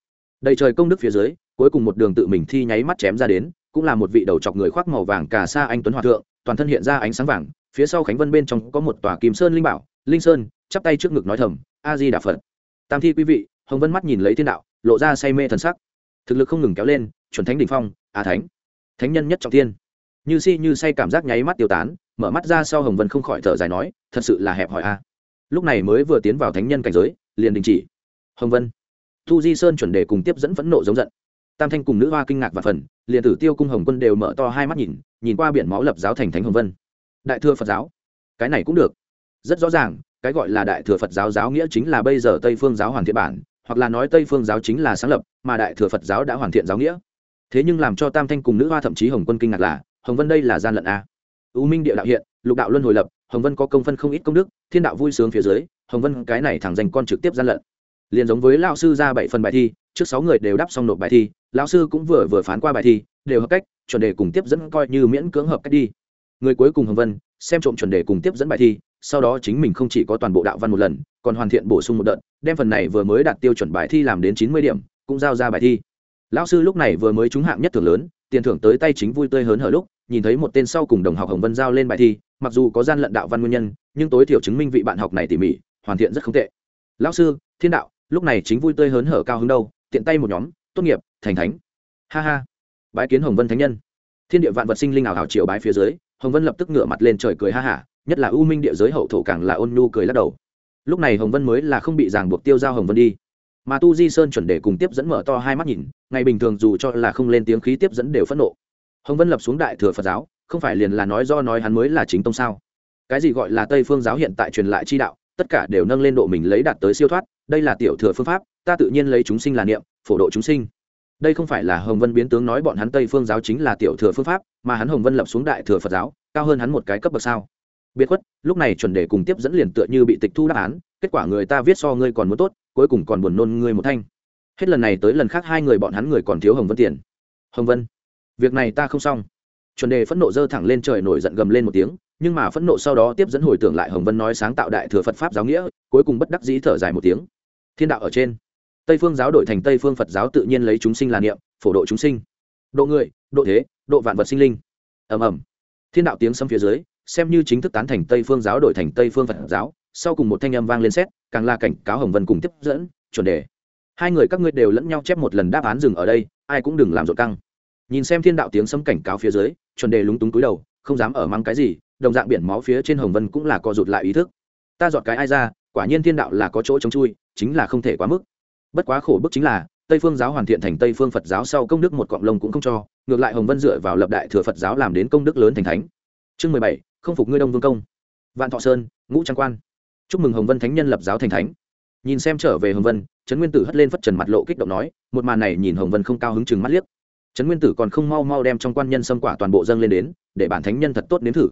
Đầy trời công đức phía dưới cuối cùng một đường tự mình thi nháy mắt chém ra đến, cũng là một vị đầu chọc người khoác màu vàng cả sa anh tuấn hòa thượng, toàn thân hiện ra ánh sáng vàng, phía sau khánh vân bên trong có một tòa kim sơn linh bảo, linh sơn, chắp tay trước ngực nói thầm a di đà phật. Tam thi quý vị, hồng vân mắt nhìn lấy thiên đạo, lộ ra say mê thần sắc. Thực lực không ngừng kéo lên, chuẩn thánh đỉnh phong, a thánh. Thánh nhân nhất trọng tiên như si như say cảm giác nháy mắt tiêu tán, mở mắt ra sau hồng vân không khỏi thở dài nói, thật sự là hẹp hòi a. Lúc này mới vừa tiến vào thánh nhân cảnh giới, liền đình chỉ. Hồng vân. Thu di sơn chuẩn đề cùng tiếp dẫn phẫn nộ giống giận tam thanh cùng nữ hoa kinh ngạc và phần, liền tử tiêu cung hồng quân đều mở to hai mắt nhìn nhìn qua biển máu lập giáo thành thánh hồng vân. Đại thừa phật giáo. Cái này cũng được. Rất rõ ràng, cái gọi là đại thừa phật giáo giáo nghĩa chính là bây giờ tây phương giáo hoàn thiện bản, hoặc là nói tây phương giáo chính là sáng lập, mà đại thừa phật giáo đã hoàn thiện giáo nghĩa. Thế nhưng làm cho tam thanh cùng nữ hoa thậm chí hồng quân kinh ngạc là, hồng vân đây là gian lận a. U minh địa đạo hiện, lục đạo luân hồi lập, hồng vân có công phân không ít công đức, thiên đạo vui sướng phía dưới, hồng vân cái này thẳng dành con trực tiếp gian lận. Liền giống với lao sư ra bảy phần bài thi trước sáu người đều đáp xong nộp bài thi, lão sư cũng vừa vừa phán qua bài thi, đều hợp cách, chuẩn đề cùng tiếp dẫn coi như miễn cưỡng hợp cách đi. Người cuối cùng hồng vân, xem trộm chuẩn đề cùng tiếp dẫn bài thi, sau đó chính mình không chỉ có toàn bộ đạo văn một lần, còn hoàn thiện bổ sung một đợt, đem phần này vừa mới đạt tiêu chuẩn bài thi làm đến chín mươi điểm, cũng giao ra bài thi. Lão sư lúc này vừa mới trúng hạng nhất thưởng lớn, tiền thưởng tới tay chính vui tươi hớn hở lúc, nhìn thấy một tên sau cùng đồng học hồng vân giao lên bài thi, mặc dù có gian lận đạo văn nguyên nhân, nhưng tối thiểu chứng minh vị bạn học này tỉ mỉ, hoàn thiện rất không tệ. Lão sư, thiên đạo, lúc này chính vui tươi hớn hở cao hứng đâu? Tiện tay một nhóm, tốt nghiệp, thành thánh. Ha ha. Bái kiến hồng vân thánh nhân. Thiên địa vạn vật sinh linh ảo hảo chiều bái phía dưới, hồng vân lập tức ngửa mặt lên trời cười ha hả nhất là u minh địa giới hậu thổ càng là ôn nhu cười lắc đầu. Lúc này hồng vân mới là không bị ràng buộc tiêu giao hồng vân đi. Mà tu di sơn chuẩn để cùng tiếp dẫn mở to hai mắt nhìn, ngày bình thường dù cho là không lên tiếng khí tiếp dẫn đều phẫn nộ. Hồng vân lập xuống đại thừa phật giáo, không phải liền là nói do nói hắn mới là chính tông sao? Cái gì gọi là tây phương giáo hiện tại truyền lại chi đạo, tất cả đều nâng lên độ mình lấy đạt tới siêu thoát, đây là tiểu thừa phương pháp ta tự nhiên lấy chúng sinh là niệm, phổ độ chúng sinh. Đây không phải là hồng vân biến tướng nói bọn hắn tây phương giáo chính là tiểu thừa phương pháp, mà hắn hồng vân lập xuống đại thừa phật giáo, cao hơn hắn một cái cấp bậc sao? Biệt khuất, lúc này chuẩn đề cùng tiếp dẫn liền tựa như bị tịch thu đáp án, kết quả người ta viết so ngươi còn muốn tốt, cuối cùng còn buồn nôn ngươi một thanh. Hết lần này tới lần khác hai người bọn hắn người còn thiếu hồng vân tiền. Hồng vân, việc này ta không xong. Chuẩn đề phẫn nộ dơ thẳng lên trời nổi giận gầm lên một tiếng, nhưng mà phẫn nộ sau đó tiếp dẫn hồi tưởng lại hồng vân nói sáng tạo đại thừa phật pháp giáo nghĩa, cuối cùng bất đắc dĩ thở dài một tiếng. Thiên đạo ở trên tây phương giáo đổi thành tây phương phật giáo tự nhiên lấy chúng sinh là niệm, phổ độ chúng sinh. Độ người, độ thế, độ vạn vật sinh linh. Ầm ầm. Thiên đạo tiếng xâm phía dưới, xem như chính thức tán thành tây phương giáo đổi thành tây phương phật giáo, sau cùng một thanh âm vang lên xét càng là cảnh cáo hồng vân cùng tiếp dẫn, chuẩn đề. Hai người các ngươi đều lẫn nhau chép một lần đáp án dừng ở đây, ai cũng đừng làm rộn căng. Nhìn xem thiên đạo tiếng sấm cảnh cáo phía dưới, chuẩn đề lúng túng túi đầu, không dám ở mắng cái gì, đồng dạng biển máu phía trên hồng vân cũng là co rụt lại ý thức. Ta dọn cái ai ra, quả nhiên thiên đạo là có chỗ chống chui, chính là không thể quá mức bất quá khổ bức chính là, tây phương giáo hoàn thiện thành tây phương phật giáo sau công đức một cọng lông cũng không cho, ngược lại hồng vân dựa vào lập đại thừa phật giáo làm đến công đức lớn thành thánh. Chương mười bảy, không phục ngươi đông vương công. Vạn thọ sơn, ngũ trang quan. Chúc mừng hồng vân thánh nhân lập giáo thành thánh. Nhìn xem trở về hồng vân, trấn nguyên tử hất lên phất trần mặt lộ kích động nói, một màn này nhìn hồng vân không cao hứng chừng mắt liếc. Trấn nguyên tử còn không mau mau đem trong quan nhân xâm quả toàn bộ dâng lên đến, để bản thánh nhân thật tốt nếm thử.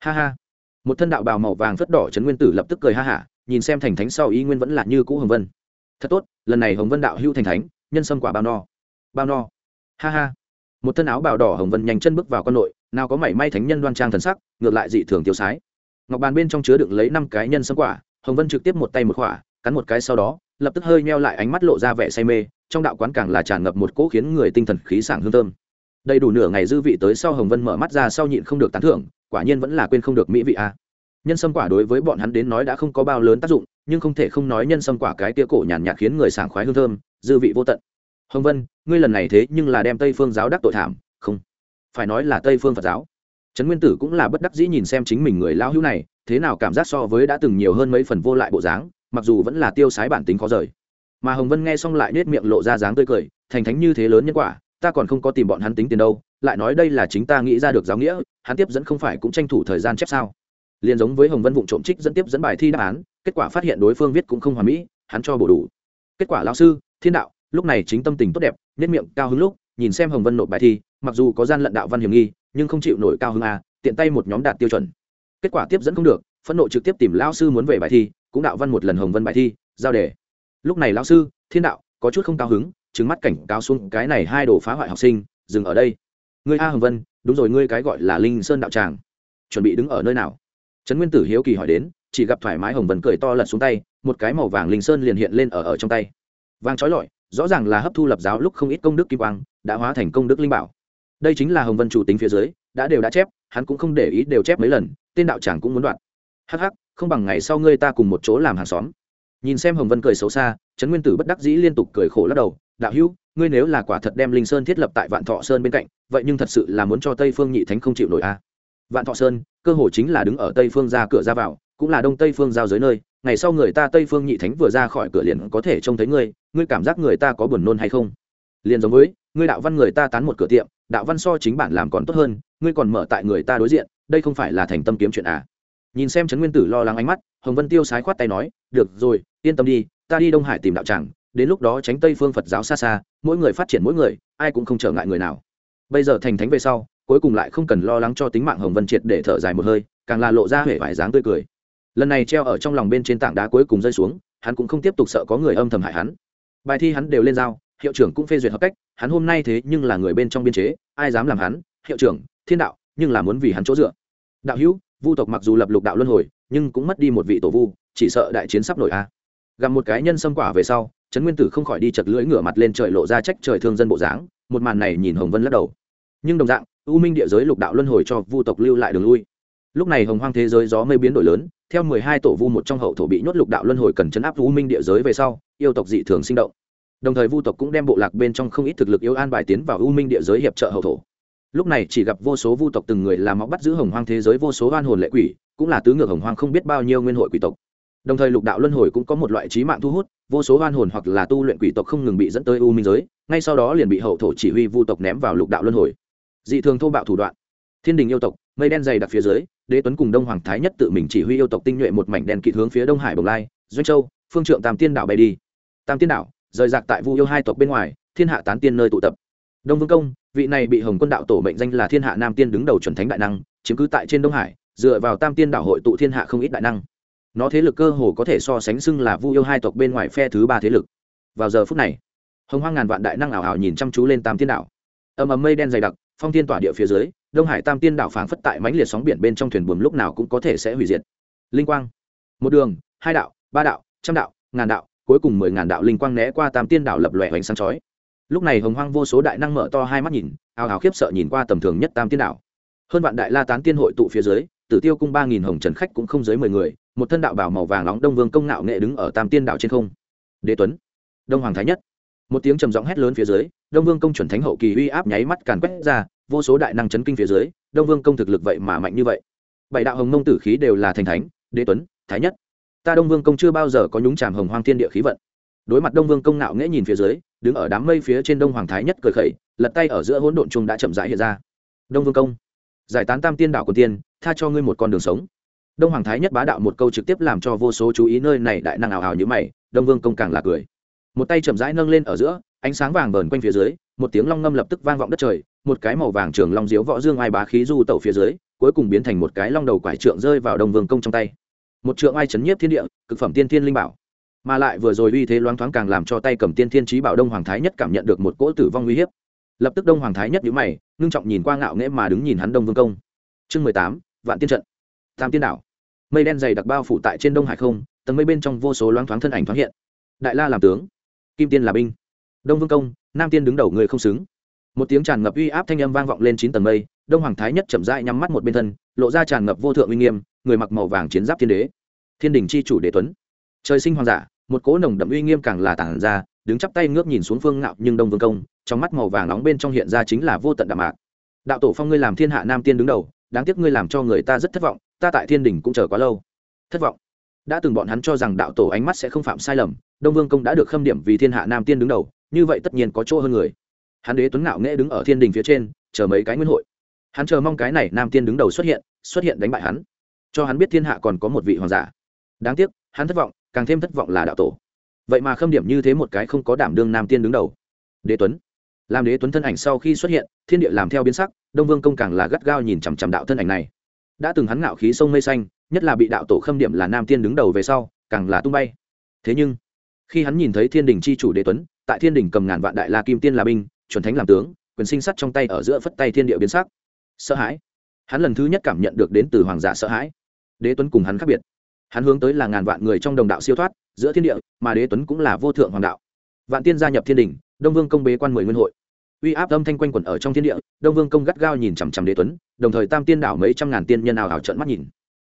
Ha ha. Một thân đạo bào màu vàng phất đỏ trấn nguyên tử lập tức cười ha hả, nhìn xem thành thánh sau ý nguyên vẫn là như cũ hồng vân thật tốt lần này hồng vân đạo hưu thành thánh nhân sâm quả bao no. Bao no. Ha ha. Một thân áo bào đỏ hồng vân nhanh chân bước vào con nội nào có mảy may thánh nhân đoan trang thần sắc ngược lại dị thường tiêu sái. Ngọc bàn bên trong chứa đựng lấy năm cái nhân sâm quả hồng vân trực tiếp một tay một quả, cắn một cái sau đó lập tức hơi meo lại ánh mắt lộ ra vẻ say mê trong đạo quán càng là tràn ngập một cỗ khiến người tinh thần khí sảng hương thơm. Đầy đủ nửa ngày dư vị tới sau hồng vân mở mắt ra sau nhịn không được tán thưởng quả nhiên vẫn là quên không được mỹ vị a. Nhân sâm quả đối với bọn hắn đến nói đã không có bao lớn tác dụng nhưng không thể không nói nhân sâm quả cái tia cổ nhàn nhạt khiến người sảng khoái hương thơm, dư vị vô tận. Hồng vân, ngươi lần này thế nhưng là đem tây phương giáo đắc tội thảm. Không, phải nói là tây phương phật giáo. Trấn nguyên tử cũng là bất đắc dĩ nhìn xem chính mình người lao hữu này, thế nào cảm giác so với đã từng nhiều hơn mấy phần vô lại bộ dáng, mặc dù vẫn là tiêu sái bản tính khó rời. Mà hồng vân nghe xong lại nết miệng lộ ra dáng tươi cười, thành thánh như thế lớn nhân quả, ta còn không có tìm bọn hắn tính tiền đâu, lại nói đây là chính ta nghĩ ra được giáo nghĩa, hắn tiếp dẫn không phải cũng tranh thủ thời gian chép sao. Liền giống với hồng vân vụ trộm trích dẫn tiếp dẫn bài thi đáp án kết quả phát hiện đối phương viết cũng không hoàn mỹ, hắn cho bổ đủ. Kết quả lão sư, thiên đạo, lúc này chính tâm tình tốt đẹp, nhất miệng cao hứng lúc, nhìn xem hồng vân nộp bài thi, mặc dù có gian lận đạo văn hiểm nghi, nhưng không chịu nổi cao hứng a tiện tay một nhóm đạt tiêu chuẩn. Kết quả tiếp dẫn không được, phẫn nộ trực tiếp tìm lão sư muốn về bài thi, cũng đạo văn một lần hồng vân bài thi, giao đề. Lúc này lão sư, thiên đạo, có chút không cao hứng trứng mắt cảnh cao xuống, cái này hai đồ phá hoại học sinh, dừng ở đây. Ngươi a hồng vân, đúng rồi, ngươi cái gọi là linh sơn đạo tràng, chuẩn bị đứng ở nơi nào? Trấn nguyên tử hiếu kỳ hỏi đến chỉ gặp thoải mái hồng vân cười to lật xuống tay, một cái màu vàng linh sơn liền hiện lên ở ở trong tay. Vàng trói lọi, rõ ràng là hấp thu lập giáo lúc không ít công đức kim quang, đã hóa thành công đức linh bảo. Đây chính là hồng vân chủ tính phía dưới, đã đều đã chép, hắn cũng không để ý đều chép mấy lần, tên đạo tràng cũng muốn đoạn. Hắc hắc, không bằng ngày sau ngươi ta cùng một chỗ làm hàng xóm. Nhìn xem hồng vân cười xấu xa, trấn nguyên tử bất đắc dĩ liên tục cười khổ lắc đầu, đạo hữu, ngươi nếu là quả thật đem linh sơn thiết lập tại vạn thọ sơn bên cạnh, vậy nhưng thật sự là muốn cho tây phương nhị thánh không chịu nổi a. Vạn thọ sơn, cơ hồ chính là đứng ở tây phương ra cửa ra vào cũng là đông tây phương giao giới nơi, ngày sau người ta tây phương nhị thánh vừa ra khỏi cửa liền có thể trông thấy ngươi ngươi cảm giác người ta có buồn nôn hay không? Liền giống với, ngươi đạo văn người ta tán một cửa tiệm, đạo văn so chính bản làm còn tốt hơn, ngươi còn mở tại người ta đối diện, đây không phải là thành tâm kiếm chuyện à? Nhìn xem trấn nguyên tử lo lắng ánh mắt, hồng vân tiêu sái khoát tay nói, được rồi, yên tâm đi, ta đi đông hải tìm đạo tràng, đến lúc đó tránh tây phương phật giáo xa xa, mỗi người phát triển mỗi người, ai cũng không trở ngại người nào. Bây giờ thành thánh về sau, cuối cùng lại không cần lo lắng cho tính mạng hồng vân triệt để thở dài một hơi, càng là lộ ra hệ vải dáng tươi cười lần này treo ở trong lòng bên trên tảng đá cuối cùng rơi xuống, hắn cũng không tiếp tục sợ có người âm thầm hại hắn. Bài thi hắn đều lên giao, hiệu trưởng cũng phê duyệt hợp cách, hắn hôm nay thế nhưng là người bên trong biên chế, ai dám làm hắn? Hiệu trưởng, thiên đạo, nhưng là muốn vì hắn chỗ dựa. Đạo hữu, vu tộc mặc dù lập lục đạo luân hồi, nhưng cũng mất đi một vị tổ vu, chỉ sợ đại chiến sắp nổi a. À. gặp một cái nhân xâm quả về sau, trấn nguyên tử không khỏi đi chật lưỡi ngửa mặt lên trời lộ ra trách trời thương dân bộ dáng, một màn này nhìn hồng vân lắc đầu. Nhưng đồng dạng, u minh địa giới lục đạo luân hồi cho vu tộc lưu lại đường lui. Lúc này hồng hoang thế giới gió mây biến đổi lớn theo mười hai tổ vu một trong hậu thổ bị nhốt lục đạo luân hồi cần chấn áp u minh địa giới về sau, yêu tộc dị thường sinh động. Đồng thời vu tộc cũng đem bộ lạc bên trong không ít thực lực yếu an bài tiến vào u minh địa giới hiệp trợ hậu thổ. Lúc này chỉ gặp vô số vu tộc từng người làm móc bắt giữ hồng hoang thế giới vô số oan hồn lệ quỷ, cũng là tứ ngược hồng hoang không biết bao nhiêu nguyên hội quỷ tộc. Đồng thời lục đạo luân hồi cũng có một loại trí mạng thu hút, vô số oan hồn hoặc là tu luyện quỷ tộc không ngừng bị dẫn tới u minh giới, ngay sau đó liền bị hậu thổ chỉ huy vu tộc ném vào lục đạo luân hồi. Dị thường thô bạo thủ đoạn thiên đình yêu tộc, mây đen dày đặc phía dưới, đế tuấn cùng đông hoàng thái nhất tự mình chỉ huy yêu tộc tinh nhuệ một mảnh đèn kịt hướng phía đông hải bồng lai, doanh châu, phương trượng tam tiên đảo bay đi. Tam tiên đảo, rời rạc tại vu yêu hai tộc bên ngoài, thiên hạ tán tiên nơi tụ tập. Đông vương công, vị này bị hồng quân đạo tổ mệnh danh là thiên hạ nam tiên đứng đầu chuẩn thánh đại năng, chiếm cứ tại trên đông hải, dựa vào tam tiên đảo hội tụ thiên hạ không ít đại năng. Nó thế lực cơ hồ có thể so sánh xưng là vu yêu hai tộc bên ngoài phe thứ ba thế lực. Vào giờ phút này, hồng hoang ngàn vạn đại năng ảo ảo nhìn chăm chú lên tam tiên đảo. Ầm ầm mây đen dày đặc, phong tiên tỏa địa phía dưới đông hải tam tiên đảo phảng phất tại mãnh liệt sóng biển bên trong thuyền buồm lúc nào cũng có thể sẽ hủy diệt. Linh quang, một đường, hai đạo, ba đạo, trăm đạo, ngàn đạo, cuối cùng mười ngàn đạo linh quang né qua tam tiên đảo lập lòe hoành sáng chói. Lúc này hồng hoang vô số đại năng mở to hai mắt nhìn, ào ào khiếp sợ nhìn qua tầm thường nhất tam tiên đảo. Hơn vạn đại la tán tiên hội tụ phía dưới, tử tiêu cung ba nghìn hồng trần khách cũng không dưới mười người, một thân đạo bảo màu vàng nóng đông vương công nạo nghệ đứng ở tam tiên đảo trên không. Đế tuấn, đông hoàng thái nhất. Một tiếng trầm giọng hét lớn phía dưới, đông vương công chuẩn thánh hậu kỳ uy áp nháy mắt càn quét ra vô số đại năng chấn kinh phía dưới, đông vương công thực lực vậy mà mạnh như vậy. Bảy đạo hồng mông tử khí đều là thành thánh, đế tuấn, thái nhất. Ta đông vương công chưa bao giờ có nhúng tràm hồng hoang thiên địa khí vận. Đối mặt đông vương công nạo nghễ nhìn phía dưới, đứng ở đám mây phía trên đông hoàng thái nhất cười khẩy, lật tay ở giữa hỗn độn chung đã chậm rãi hiện ra. Đông vương công, giải tán tam tiên đạo của tiên, tha cho ngươi một con đường sống. Đông hoàng thái nhất bá đạo một câu trực tiếp làm cho vô số chú ý nơi này đại năng ảo ảo như mày, đông vương công càng là cười. Một tay chậm rãi nâng lên ở giữa ánh sáng vàng bờn quanh phía dưới, một tiếng long ngâm lập tức vang vọng đất trời, một cái màu vàng trường long diếu võ dương ai bá khí du tẩu phía dưới, cuối cùng biến thành một cái long đầu quải trượng rơi vào đông vương công trong tay. Một trượng ai chấn nhiếp thiên địa, cực phẩm tiên thiên linh bảo. Mà lại vừa rồi uy thế loáng thoáng càng làm cho tay cầm tiên thiên trí bảo đông hoàng thái nhất cảm nhận được một cỗ tử vong uy hiếp. Lập tức đông hoàng thái nhất nhíu mày, ngưng trọng nhìn qua ngạo nghễ mà đứng nhìn hắn đông vương công. Chương mười tám, vạn tiên trận. Tam tiên đảo. Mây đen dày đặc bao phủ tại trên đông hải không, tầng mây bên trong vô số loáng thoáng thân ảnh thoáng hiện. Đại la làm tướng, kim tiên là binh đông vương công, nam tiên đứng đầu người không xứng. Một tiếng tràn ngập uy áp thanh âm vang vọng lên chín tầng mây, đông hoàng thái nhất chậm rãi nhắm mắt một bên thân, lộ ra tràn ngập vô thượng uy nghiêm, người mặc màu vàng chiến giáp thiên đế. Thiên đình c h i chủ đế tuấn. Trời sinh hoàng giả, một cỗ nồng đậm uy nghiêm càng là tản ra, đứng chắp tay ngước nhìn xuống phương ngạo nhưng đông vương công, trong mắt màu vàng nóng bên trong hiện ra chính là vô tận đạm mạc. Đạo tổ phong ngươi làm thiên hạ nam tiên đứng đầu, đáng tiếc ngươi làm cho người ta rất thất vọng, ta tại thiên đình cũng chờ quá lâu. Thất vọng. Đã từng bọn hắn cho rằng đạo tổ ánh mắt sẽ không phạm sai lầm, đông vương công đã được khâm điểm vì thiên hạ nam tiên đứng đầu như vậy tất nhiên có chỗ hơn người. Hắn đế tuấn ngạo nghễ đứng ở thiên đình phía trên, chờ mấy cái nguyên hội. Hắn chờ mong cái này nam tiên đứng đầu xuất hiện xuất hiện đánh bại hắn. Cho hắn biết thiên hạ còn có một vị hoàng giả. Đáng tiếc, hắn thất vọng, càng thêm thất vọng là đạo tổ. Vậy mà khâm điểm như thế một cái không có đảm đương nam tiên đứng đầu. Đế tuấn. Làm đế tuấn thân ảnh sau khi xuất hiện, thiên địa làm theo biến sắc, đông vương công càng là gắt gao nhìn chằm chằm đạo thân ảnh này. Đã từng hắn ngạo khí sông mây xanh, nhất là bị đạo tổ khâm điểm là nam tiên đứng đầu về sau, càng là tung bay. Thế nhưng, khi hắn nhìn thấy thiên đình c h i chủ đế tuấn tại thiên đình cầm ngàn vạn đại la kim tiên là binh, chuẩn thánh làm tướng, quyền sinh sắt trong tay ở giữa phất tay thiên địa biến sắc. Sợ hãi. Hắn lần thứ nhất cảm nhận được đến từ hoàng giả sợ hãi. Đế tuấn cùng hắn khác biệt. Hắn hướng tới là ngàn vạn người trong đồng đạo siêu thoát, giữa thiên địa, mà đế tuấn cũng là vô thượng hoàng đạo. Vạn tiên gia nhập thiên đình đông vương công bế quan mười nguyên hội. Uy áp âm thanh quanh quẩn ở trong thiên địa, đông vương công gắt gao nhìn chằm chằm đế tuấn, đồng thời tam tiên đảo mấy trăm ngàn tiên nhân nào hào trận mắt nhìn.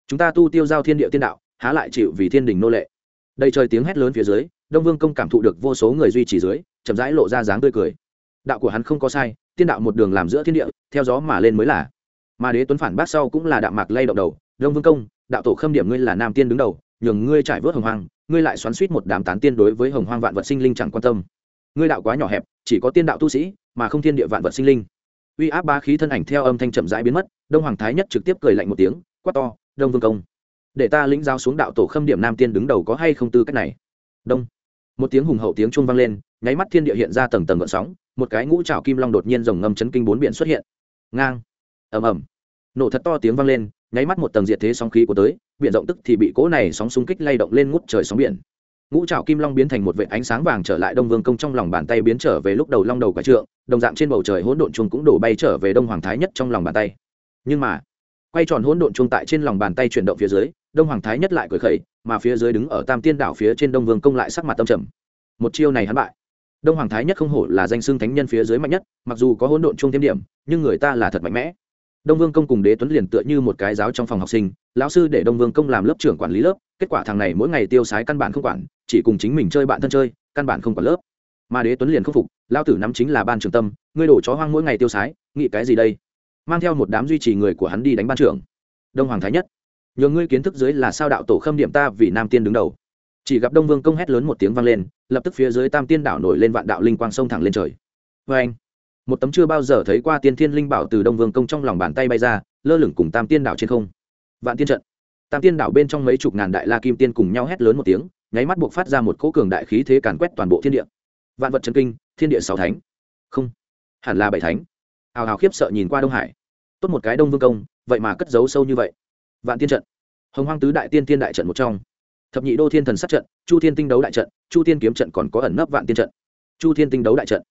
Chúng ta tu tiêu giao thiên địa tiên đạo, há lại chịu vì thiên đình nô lệ. Đầy trời tiếng hét lớn phía dưới đông vương công cảm thụ được vô số người duy trì dưới, chậm rãi lộ ra dáng tươi cười. Đạo của hắn không có sai, tiên đạo một đường làm giữa thiên địa, theo gió mà lên mới là. Mà đế tuấn phản bác sau cũng là đạo mạc lay động đầu, đông vương công, đạo tổ khâm điểm ngươi là nam tiên đứng đầu, nhường ngươi trải vớt hồng hoang, ngươi lại xoắn suýt một đám tán tiên đối với hồng hoang vạn vật sinh linh chẳng quan tâm. Ngươi đạo quá nhỏ hẹp, chỉ có tiên đạo tu sĩ, mà không thiên địa vạn vật sinh linh. Uy áp ba khí thân ảnh theo âm thanh chậm rãi biến mất, đông hoàng thái nhất trực tiếp cười lạnh một tiếng, quát to, đông vương công, để ta lĩnh giáo xuống đạo tổ khâm điểm nam tiên đứng đầu có hay không tư cách này? Đông một tiếng hùng hậu tiếng chuông vang lên, nháy mắt thiên địa hiện ra tầng tầng gợn sóng, một cái ngũ trào kim long đột nhiên rồng ngâm chấn kinh bốn biển xuất hiện. Ngang. Ầm ầm. Nổ thật to tiếng vang lên, nháy mắt một tầng diệt thế sóng khí của tới, biển rộng tức thì bị cỗ này sóng xung kích lay động lên ngút trời sóng biển. Ngũ trào kim long biến thành một vệ ánh sáng vàng trở lại đông vương công trong lòng bàn tay biến trở về lúc đầu long đầu quả trượng, đồng dạng trên bầu trời hỗn độn chuông cũng đổ bay trở về đông hoàng thái nhất trong lòng bàn tay. Nhưng mà, quay tròn hỗn độn chuông tại trên lòng bàn tay chuyển động phía dưới, đông hoàng thái nhất lại cười khẩy mà phía dưới đứng ở tam tiên đảo phía trên đông vương công lại sắc mặt tâm trầm. Một chiêu này hắn bại. Đông hoàng thái nhất không hổ là danh xưng thánh nhân phía dưới mạnh nhất, mặc dù có hỗn độn chung thêm điểm, nhưng người ta là thật mạnh mẽ. Đông vương công cùng đế tuấn liền tựa như một cái giáo trong phòng học sinh, lão sư để đông vương công làm lớp trưởng quản lý lớp, kết quả thằng này mỗi ngày tiêu sái căn bản không quản, chỉ cùng chính mình chơi bạn thân chơi, căn bản không quản lớp. Mà đế tuấn liền khắc phục lao tử nắm chính là ban trưởng tâm, ngươi đổ chó hoang mỗi ngày tiêu sái, nghĩ cái gì đây? Mang theo một đám duy trì người của hắn đi đánh ban trưởng. Đông hoàng thái nhất nhờ ngươi kiến thức dưới là sao đạo tổ khâm điểm ta vì nam tiên đứng đầu. Chỉ gặp đông vương công hét lớn một tiếng vang lên, lập tức phía dưới tam tiên đảo nổi lên vạn đạo linh quang sông thẳng lên trời. Vê anh, một tấm chưa bao giờ thấy qua tiên thiên linh bảo từ đông vương công trong lòng bàn tay bay ra, lơ lửng cùng tam tiên đảo trên không. Vạn tiên trận. Tam tiên đảo bên trong mấy chục ngàn đại la kim tiên cùng nhau hét lớn một tiếng, nháy mắt buộc phát ra một cỗ cường đại khí thế càn quét toàn bộ thiên địa. Vạn vật chân kinh, thiên địa sáu thánh. Không, hẳn là bảy thánh. Hào hào khiếp sợ nhìn qua đông hải. Tốt một cái đông vương công, vậy mà cất giấu sâu như vậy vạn tiên trận, hồng hoang tứ đại tiên tiên đại trận một trong, thập nhị đô thiên thần sát trận, chu thiên tinh đấu đại trận, chu thiên kiếm trận còn có ẩn nấp vạn tiên trận, chu thiên tinh đấu đại trận.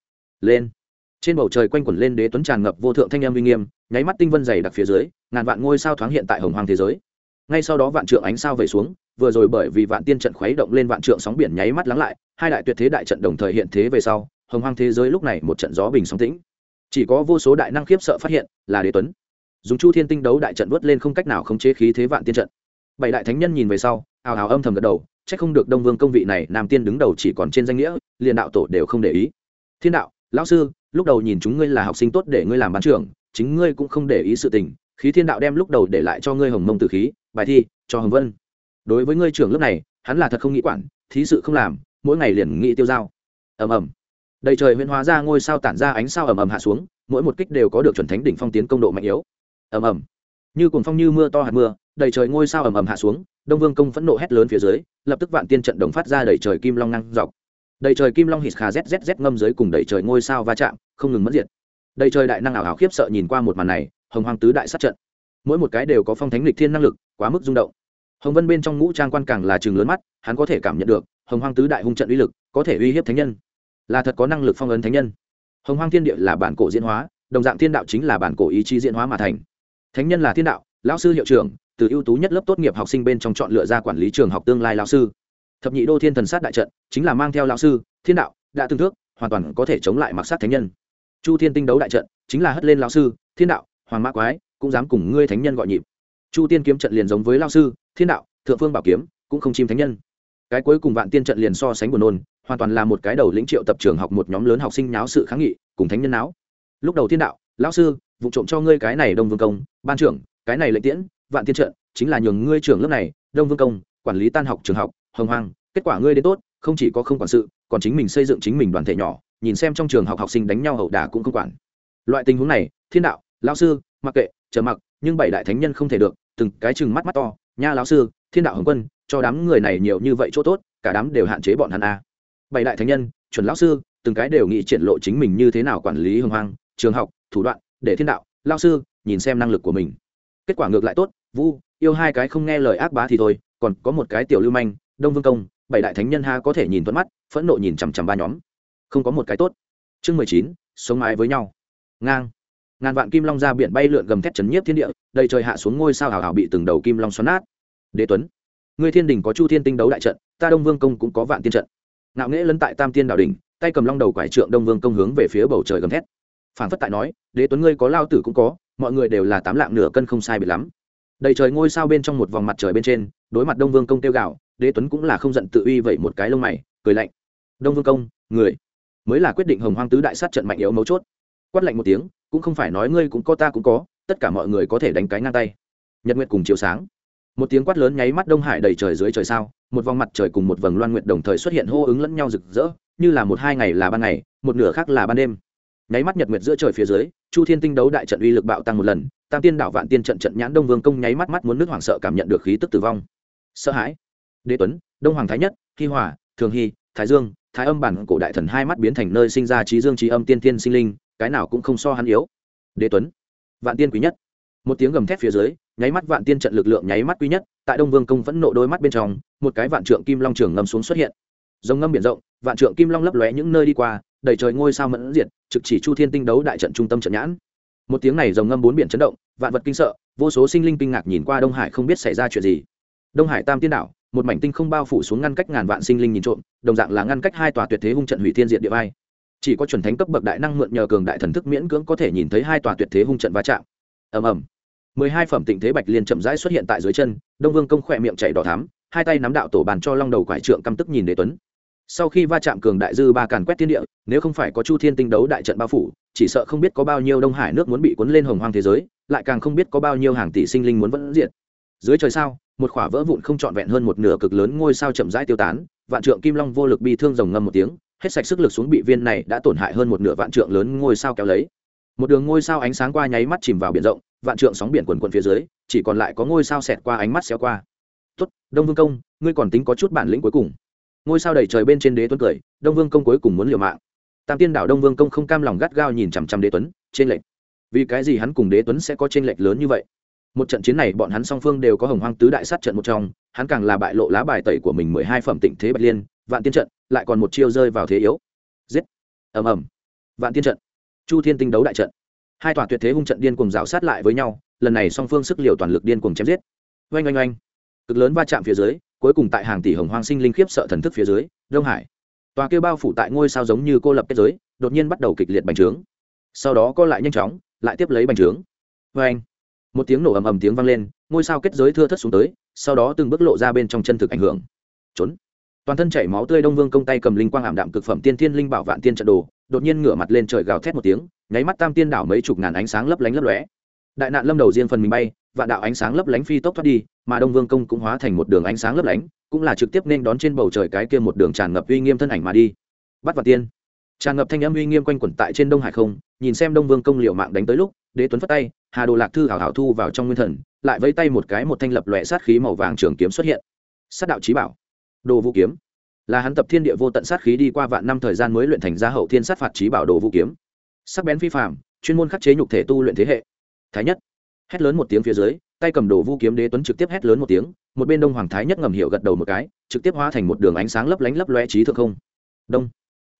Lên, trên bầu trời quanh quẩn lên đế tuấn tràn ngập vô thượng thanh âm uy nghiêm, nháy mắt tinh vân dày đặc phía dưới, ngàn vạn ngôi sao thoáng hiện tại hồng hoàng thế giới. Ngay sau đó vạn trượng ánh sao về xuống, vừa rồi bởi vì vạn tiên trận khuấy động lên vạn trượng sóng biển nháy mắt lắng lại, hai đại tuyệt thế đại trận đồng thời hiện thế về sau, hồng hoàng thế giới lúc này một trận gió bình sóng tĩnh. Chỉ có vô số đại năng khiếp sợ phát hiện là đế tuấn dùng chu thiên tinh đấu đại trận vớt lên không cách nào khống chế khí thế vạn tiên trận. Bảy đại thánh nhân nhìn về sau, ào ào âm thầm gật đầu c h ắ c không được đông vương công vị này, nam tiên đứng đầu chỉ còn trên danh nghĩa, liền đạo tổ đều không để ý. Thiên đạo, lão sư, lúc đầu nhìn chúng ngươi là học sinh tốt để ngươi làm bán trưởng, chính ngươi cũng không để ý sự tình, khí thiên đạo đem lúc đầu để lại cho ngươi hồng mông từ khí, bài thi, cho hồng vân. Đối với ngươi trưởng lớp này, hắn là thật không nghĩ quản, thí sự không làm, mỗi ngày liền nghĩ tiêu dao ầm ầm. Đầy trời huyễn hóa ra ngôi sao tản ra ánh sao ầm ầm hạ xuống, mỗi một kích đều có được chuẩn thánh đỉnh phong tiến công độ mạnh yếu ầm ầm. Như cuồng phong như mưa to hạt mưa, đầy trời ngôi sao ầm ầm hạ xuống, đông vương công phẫn nộ hét lớn phía dưới, lập tức vạn tiên trận đồng phát ra đầy trời kim long năng dọc. Đầy trời kim long hít khà zzz ngâm dưới cùng đầy trời ngôi sao va chạm, không ngừng mất diệt. Đầy trời đại năng ảo hảo khiếp sợ nhìn qua một màn này, hồng hoàng tứ đại sát trận. Mỗi một cái đều có phong thánh lịch thiên năng lực, quá mức rung động. Hồng vân bên trong ngũ trang quan càng là trường lớn mắt, hắn có thể cảm nhận được, hồng hoàng tứ đại hung trận uy lực, có thể uy hiếp thánh nhân. Là thật có năng lực phong ấn thánh nhân. Hồng hoàng thiên địa là bản cổ diễn hóa, đồng dạng thiên đạo chính là bản cổ ý chí diễn hóa mà thành thánh nhân là thiên đạo, lão sư hiệu trưởng, từ ưu tú nhất lớp tốt nghiệp học sinh bên trong chọn lựa ra quản lý trường học tương lai lão sư. Thập nhị đô thiên thần sát đại trận, chính là mang theo lão sư, thiên đạo, đã tương thước, hoàn toàn có thể chống lại mặc sát thánh nhân. Chu thiên tinh đấu đại trận, chính là hất lên lão sư, thiên đạo, hoàng mã quái, cũng dám cùng ngươi thánh nhân gọi nhịp. Chu tiên kiếm trận liền giống với lão sư, thiên đạo, thượng phương bảo kiếm, cũng không chim thánh nhân. Cái cuối cùng vạn tiên trận liền so sánh buồn nôn, hoàn toàn là một cái đầu lĩnh triệu tập trường học một nhóm lớn học sinh nháo sự kháng nghị, cùng thánh nhân náo. Lúc đầu thiên đạo, lão sư vụ trộm cho ngươi cái này đông vương công, ban trưởng, cái này lệnh tiễn, vạn tiên trận, chính là nhường ngươi trưởng lớp này, đông vương công, quản lý tan học, trường học, hồng hoang, kết quả ngươi đến tốt, không chỉ có không quản sự, còn chính mình xây dựng chính mình đoàn thể nhỏ, nhìn xem trong trường học học sinh đánh nhau hậu đả cũng không quản. Loại tình huống này, thiên đạo, lão sư, mặc kệ, chờ mặc, nhưng bảy đại thánh nhân không thể được, từng cái chừng mắt mắt to, nha lão sư, thiên đạo hồng quân, cho đám người này nhiều như vậy chỗ tốt, cả đám đều hạn chế bọn hắn a. Bảy đại thánh nhân, chuẩn lão sư, từng cái đều nghĩ triển lộ chính mình như thế nào quản lý hồng hoang, trường học, thủ đoạn để thiên đạo, lao sư, nhìn xem năng lực của mình. Kết quả ngược lại tốt, vu, yêu hai cái không nghe lời ác bá thì thôi, còn có một cái tiểu lưu manh, đông vương công, bảy đại thánh nhân ha có thể nhìn thuận mắt, phẫn nộ nhìn chằm chằm ba nhóm. Không có một cái tốt. Chương mười chín, sống mái với nhau. Ngang. Ngàn vạn kim long ra biển bay lượn gầm thét chấn nhiếp thiên địa, đầy trời hạ xuống ngôi sao hào hào bị từng đầu kim long xoắn nát. Đế tuấn, ngươi thiên đình có chu thiên tinh đấu đại trận, ta đông vương công cũng có vạn tiên trận. Ngạo nghễ lấn tại tam tiên đảo đình tay cầm long đầu quải trượng đông vương công hướng về phía bầu trời gầm thét. Phản phất tại nói đế tuấn ngươi có lao tử cũng có, mọi người đều là tám lạng nửa cân không sai biệt lắm. Đầy trời ngôi sao bên trong một vòng mặt trời bên trên, đối mặt đông vương công tiêu gạo đế tuấn cũng là không giận tự uy vậy một cái lông mày, cười lạnh. Đông vương công, người mới là quyết định hồng hoang tứ đại sát trận mạnh yếu mấu chốt. Quát lạnh một tiếng, cũng không phải nói ngươi cũng có ta cũng có, tất cả mọi người có thể đánh cái ngang tay. Nhật nguyệt cùng chiều sáng. Một tiếng quát lớn nháy mắt đông hải đầy trời dưới trời sao, một vòng mặt trời cùng một vầng loan nguyệt đồng thời xuất hiện hô ứng lẫn nhau rực rỡ, như là một hai ngày là ban ngày, một nửa khác là ban đêm nháy mắt nhật nguyệt giữa trời phía dưới, chu thiên tinh đấu đại trận uy lực bạo tăng một lần, tam tiên đảo vạn tiên trận trận nhãn đông vương công nháy mắt mắt muốn nước hoảng sợ cảm nhận được khí tức tử vong. Sợ hãi. Đế tuấn, đông hoàng thái nhất, hi hòa, thường hy, thái dương, thái âm bản cổ đại thần hai mắt biến thành nơi sinh ra trí dương trí âm tiên tiên sinh linh, cái nào cũng không so hắn yếu. Đế tuấn, vạn tiên quý nhất. Một tiếng gầm thét phía dưới, nháy mắt vạn tiên trận lực lượng nháy mắt quý nhất, tại đông vương công vẫn nộ đôi mắt bên trong, một cái vạn trượng kim long trường ngâm xuống xuất hiện. Dòng ngâm biển rộng, vạn trượng kim long lấp lóe những nơi đi qua đầy trời ngôi sao mẫn diệt, trực chỉ chu thiên tinh đấu đại trận trung tâm trận nhãn. Một tiếng này dòng ngâm bốn biển chấn động, vạn vật kinh sợ, vô số sinh linh kinh ngạc nhìn qua đông hải không biết xảy ra chuyện gì. Đông hải tam tiên đảo, một mảnh tinh không bao phủ xuống ngăn cách ngàn vạn sinh linh nhìn trộm, đồng dạng là ngăn cách hai tòa tuyệt thế hung trận hủy thiên diện địa vai. Chỉ có chuẩn thánh cấp bậc đại năng mượn nhờ cường đại thần thức miễn cưỡng có thể nhìn thấy hai tòa tuyệt thế hung trận va chạm. Ầm ầm. Mười hai phẩm tịnh thế bạch liên chậm rãi xuất hiện tại dưới chân, đông vương công khỏe miệng chảy đỏ thắm, hai tay nắm đạo tổ bàn cho long đầu quải trượng căm tức nhìn đế tuấn sau khi va chạm cường đại dư ba càn quét thiên địa, nếu không phải có chu thiên tinh đấu đại trận bao phủ, chỉ sợ không biết có bao nhiêu đông hải nước muốn bị cuốn lên hồng hoang thế giới, lại càng không biết có bao nhiêu hàng tỷ sinh linh muốn vẫn diện dưới trời sao, một khỏa vỡ vụn không trọn vẹn hơn một nửa cực lớn ngôi sao chậm rãi tiêu tán, vạn trượng kim long vô lực bi thương rồng ngâm một tiếng, hết sạch sức lực xuống bị viên này đã tổn hại hơn một nửa vạn trượng lớn ngôi sao kéo lấy. Một đường ngôi sao ánh sáng qua nháy mắt chìm vào biển rộng, vạn trượng sóng biển quần quần phía dưới, chỉ còn lại có ngôi sao xẹt qua ánh mắt xéo qua. Tốt, đông vương công, ngươi còn tính có chút bản lĩnh cuối cùng ngôi sao đầy trời bên trên đế tuấn cười, đông vương công cuối cùng muốn liều mạng. Tam tiên đảo đông vương công không cam lòng gắt gao nhìn chằm chằm đế tuấn trên lệnh vì cái gì hắn cùng đế tuấn sẽ có trên lệnh lớn như vậy? Một trận chiến này bọn hắn song phương đều có hồng hoang tứ đại sát trận một trong, hắn càng là bại lộ lá bài tẩy của mình mười hai phẩm tịnh thế bạch liên, vạn tiên trận, lại còn một chiêu rơi vào thế yếu. Giết! Ầm ầm. Vạn tiên trận, chu thiên tinh đấu đại trận. Hai tòa tuyệt thế hung trận điên cùng rào sát lại với nhau, lần này song phương sức liều toàn lực điên cùng chém giết. Oanh oanh oanh. Cực lớn va chạm phía dưới cuối cùng tại hàng tỷ hồng hoang sinh linh khiếp sợ thần thức phía dưới, đông hải. Tòa kêu bao phủ tại ngôi sao giống như cô lập kết giới, đột nhiên bắt đầu kịch liệt bành trướng. Sau đó co lại nhanh chóng, lại tiếp lấy bành trướng. Oanh một tiếng nổ ầm ầm tiếng vang lên, ngôi sao kết giới thưa thất xuống tới, sau đó từng bước lộ ra bên trong chân thực ảnh hưởng. Trốn. Toàn thân chảy máu tươi đông vương công tay cầm linh quang ảm đạm cực phẩm tiên thiên linh bảo vạn tiên trận đồ, đột nhiên ngửa mặt lên trời gào thét một tiếng, nháy mắt tam tiên đảo mấy chục ngàn ánh sáng lấp lánh lấp lóe. Đại nạn lâm đầu riêng phần mình bay, vạn đạo ánh sáng lấp lánh phi tốc thoát đi mà đông vương công cũng hóa thành một đường ánh sáng lấp lánh, cũng là trực tiếp nên đón trên bầu trời cái kia một đường tràn ngập uy nghiêm thân ảnh mà đi. Bắt vào tiên. Tràn ngập thanh âm uy nghiêm quanh quẩn tại trên đông hải không, nhìn xem đông vương công liệu mạng đánh tới lúc, đế tuấn phất tay, hà đồ lạc thư hảo hảo thu vào trong nguyên thần, lại vẫy tay một cái một thanh lập lòe sát khí màu vàng trường kiếm xuất hiện. Sát đạo trí bảo. Đồ vũ kiếm. Là hắn tập thiên địa vô tận sát khí đi qua vạn năm thời gian mới luyện thành ra hậu thiên sát phạt trí bảo đồ vũ kiếm. Sắc bén phi phạm chuyên môn khắc chế nhục thể tu luyện thế hệ. Thái nhất. Hét lớn một tiếng phía dưới tay cầm đồ vũ kiếm đế tuấn trực tiếp hét lớn một tiếng, một bên đông hoàng thái nhất ngầm hiệu gật đầu một cái, trực tiếp hóa thành một đường ánh sáng lấp lánh lấp loe trí thượng không. Đông.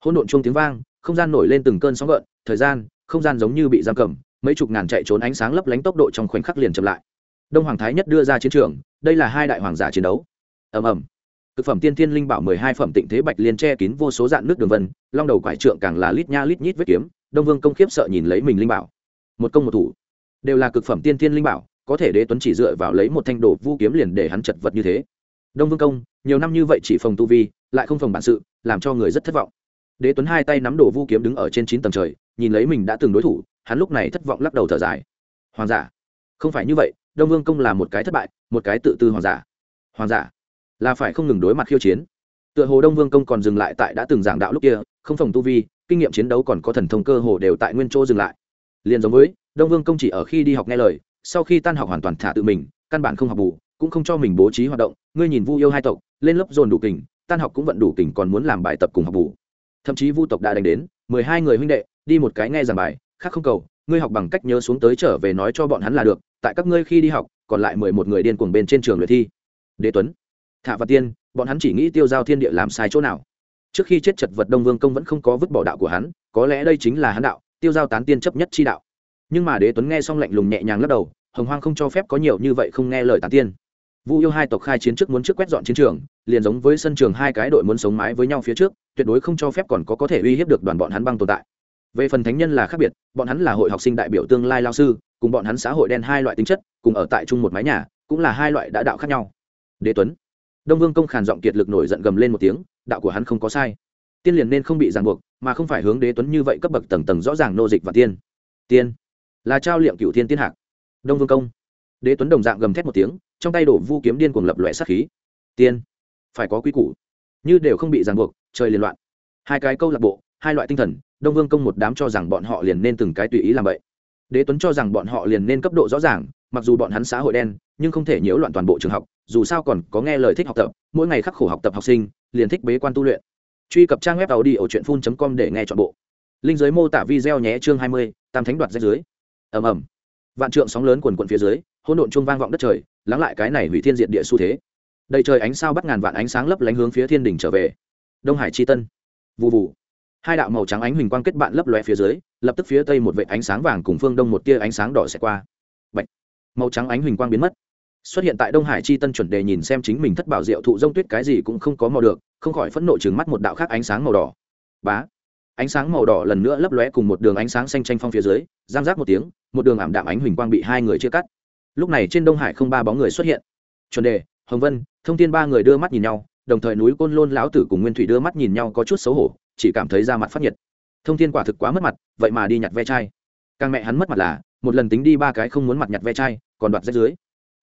Hỗn độn chung tiếng vang, không gian nổi lên từng cơn sóng gợn, thời gian, không gian giống như bị giam cầm, mấy chục ngàn chạy trốn ánh sáng lấp lánh tốc độ trong khoảnh khắc liền chậm lại. Đông hoàng thái nhất đưa ra chiến trường, đây là hai đại hoàng giả chiến đấu. Ầm ầm. Thực phẩm tiên thiên linh bảo mười hai phẩm tịnh thế bạch liên che kín vô số dạng nước đường vân, long đầu quải trượng càng là lít nha lít nhít vết kiếm, đông vương công khiếp sợ nhìn lấy mình linh bảo. Một công một thủ. Đều là cực phẩm tiên thiên linh bảo có thể đế tuấn chỉ dựa vào lấy một thanh đồ vu kiếm liền để hắn chật vật như thế. Đông vương công, nhiều năm như vậy chỉ phòng tu vi, lại không phòng bản sự, làm cho người rất thất vọng. Đế tuấn hai tay nắm đồ vu kiếm đứng ở trên chín tầng trời, nhìn lấy mình đã từng đối thủ, hắn lúc này thất vọng lắc đầu thở dài. Hoàng giả, không phải như vậy, đông vương công là một cái thất bại, một cái tự tư hoàng giả. Hoàng giả, là phải không ngừng đối mặt khiêu chiến. Tựa hồ đông vương công còn dừng lại tại đã từng giảng đạo lúc kia, không phòng tu vi, kinh nghiệm chiến đấu còn có thần thông cơ hồ đều tại nguyên chỗ dừng lại. Liền giống với, đông vương công chỉ ở khi đi học nghe lời sau khi tan học hoàn toàn thả tự mình, căn bản không học bù, cũng không cho mình bố trí hoạt động, ngươi nhìn vu yêu hai tộc, lên lớp dồn đủ kình, tan học cũng vận đủ kình còn muốn làm bài tập cùng học bù. Thậm chí vu tộc đã đánh đến, mười hai người huynh đệ, đi một cái nghe giảng bài, khác không cầu, ngươi học bằng cách nhớ xuống tới trở về nói cho bọn hắn là được, tại các ngươi khi đi học, còn lại mười một người điên cuồng bên trên trường luyện thi. Đế tuấn thạ và tiên, bọn hắn chỉ nghĩ tiêu giao thiên địa làm sai chỗ nào. Trước khi chết chật vật đông vương công vẫn không có vứt bỏ đạo của hắn, có lẽ đây chính là hắn đạo, tiêu giao tán tiên chấp nhất chi đạo nhưng mà đế tuấn nghe xong lạnh lùng nhẹ nhàng lắc đầu, hồng hoang không cho phép có nhiều như vậy không nghe lời tán tiên. Vu yêu hai tộc khai chiến trước muốn trước quét dọn chiến trường, liền giống với sân trường hai cái đội muốn sống mái với nhau phía trước, tuyệt đối không cho phép còn có có thể uy hiếp được đoàn bọn hắn băng tồn tại. Về phần thánh nhân là khác biệt, bọn hắn là hội học sinh đại biểu tương lai lao sư, cùng bọn hắn xã hội đen hai loại tính chất, cùng ở tại chung một mái nhà, cũng là hai loại đã đạo khác nhau. Đế tuấn. Đông vương công khàn giọng kiệt lực nổi giận gầm lên một tiếng, đạo của hắn không có sai. Tiên liền nên không bị ràng buộc, mà không phải hướng đế tuấn như vậy cấp bậc tầng tầng rõ ràng nô dịch và tiên. Tiên là trao liệm cựu thiên tiên hạc. Đông vương công. Đế tuấn đồng dạng gầm thét một tiếng, trong tay đổ vu kiếm điên cuồng lập loại sát khí. Tiên, phải có quy củ. Như đều không bị ràng buộc, trời liên loạn. Hai cái câu lạc bộ, hai loại tinh thần, đông vương công một đám cho rằng bọn họ liền nên từng cái tùy ý làm vậy. Đế tuấn cho rằng bọn họ liền nên cấp độ rõ ràng, mặc dù bọn hắn xã hội đen, nhưng không thể nhiễu loạn toàn bộ trường học, dù sao còn có nghe lời thích học tập, mỗi ngày khắc khổ học tập học sinh, liền thích bế quan tu luyện. Truy cập trang web tàu đi ở truyện phun com để nghe chọn bộ. Linh giới mô tả video nhé, chương hai mươi, tam thánh đoạt danh dưới ầm ầm. Vạn trượng sóng lớn quần quận phía dưới, hỗn độn chuông vang vọng đất trời, lắng lại cái này hủy thiên diện địa xu thế. Đầy trời ánh sao bắt ngàn vạn ánh sáng lấp lánh hướng phía thiên đỉnh trở về. Đông hải chi tân. Vụ vụ hai đạo màu trắng ánh huỳnh quang kết bạn lấp loe phía dưới, lập tức phía tây một vệ ánh sáng vàng cùng phương đông một tia ánh sáng đỏ sẽ qua. Bạch. màu trắng ánh huỳnh quang biến mất. Xuất hiện tại đông hải chi tân chuẩn đề nhìn xem chính mình thất bảo diệu thụ dông tuyết cái gì cũng không có mò được, không khỏi phẫn nộ chừng mắt một đạo khác ánh sáng màu đỏ. Bá ánh sáng màu đỏ lần nữa lấp lóe cùng một đường ánh sáng xanh tranh phong phía dưới, giang giác một tiếng, một đường ảm đạm ánh huỳnh quang bị hai người chia cắt. Lúc này trên đông hải không ba bóng người xuất hiện. Chuẩn đề, hồng vân, thông tin ba người đưa mắt nhìn nhau, đồng thời núi côn lôn lão tử cùng nguyên thủy đưa mắt nhìn nhau có chút xấu hổ, chỉ cảm thấy da mặt phát nhiệt. Thông thiên quả thực quá mất mặt, vậy mà đi nhặt ve chai. Càng mẹ hắn mất mặt là, một lần tính đi ba cái không muốn mặt nhặt ve chai, còn đoạt rách dưới.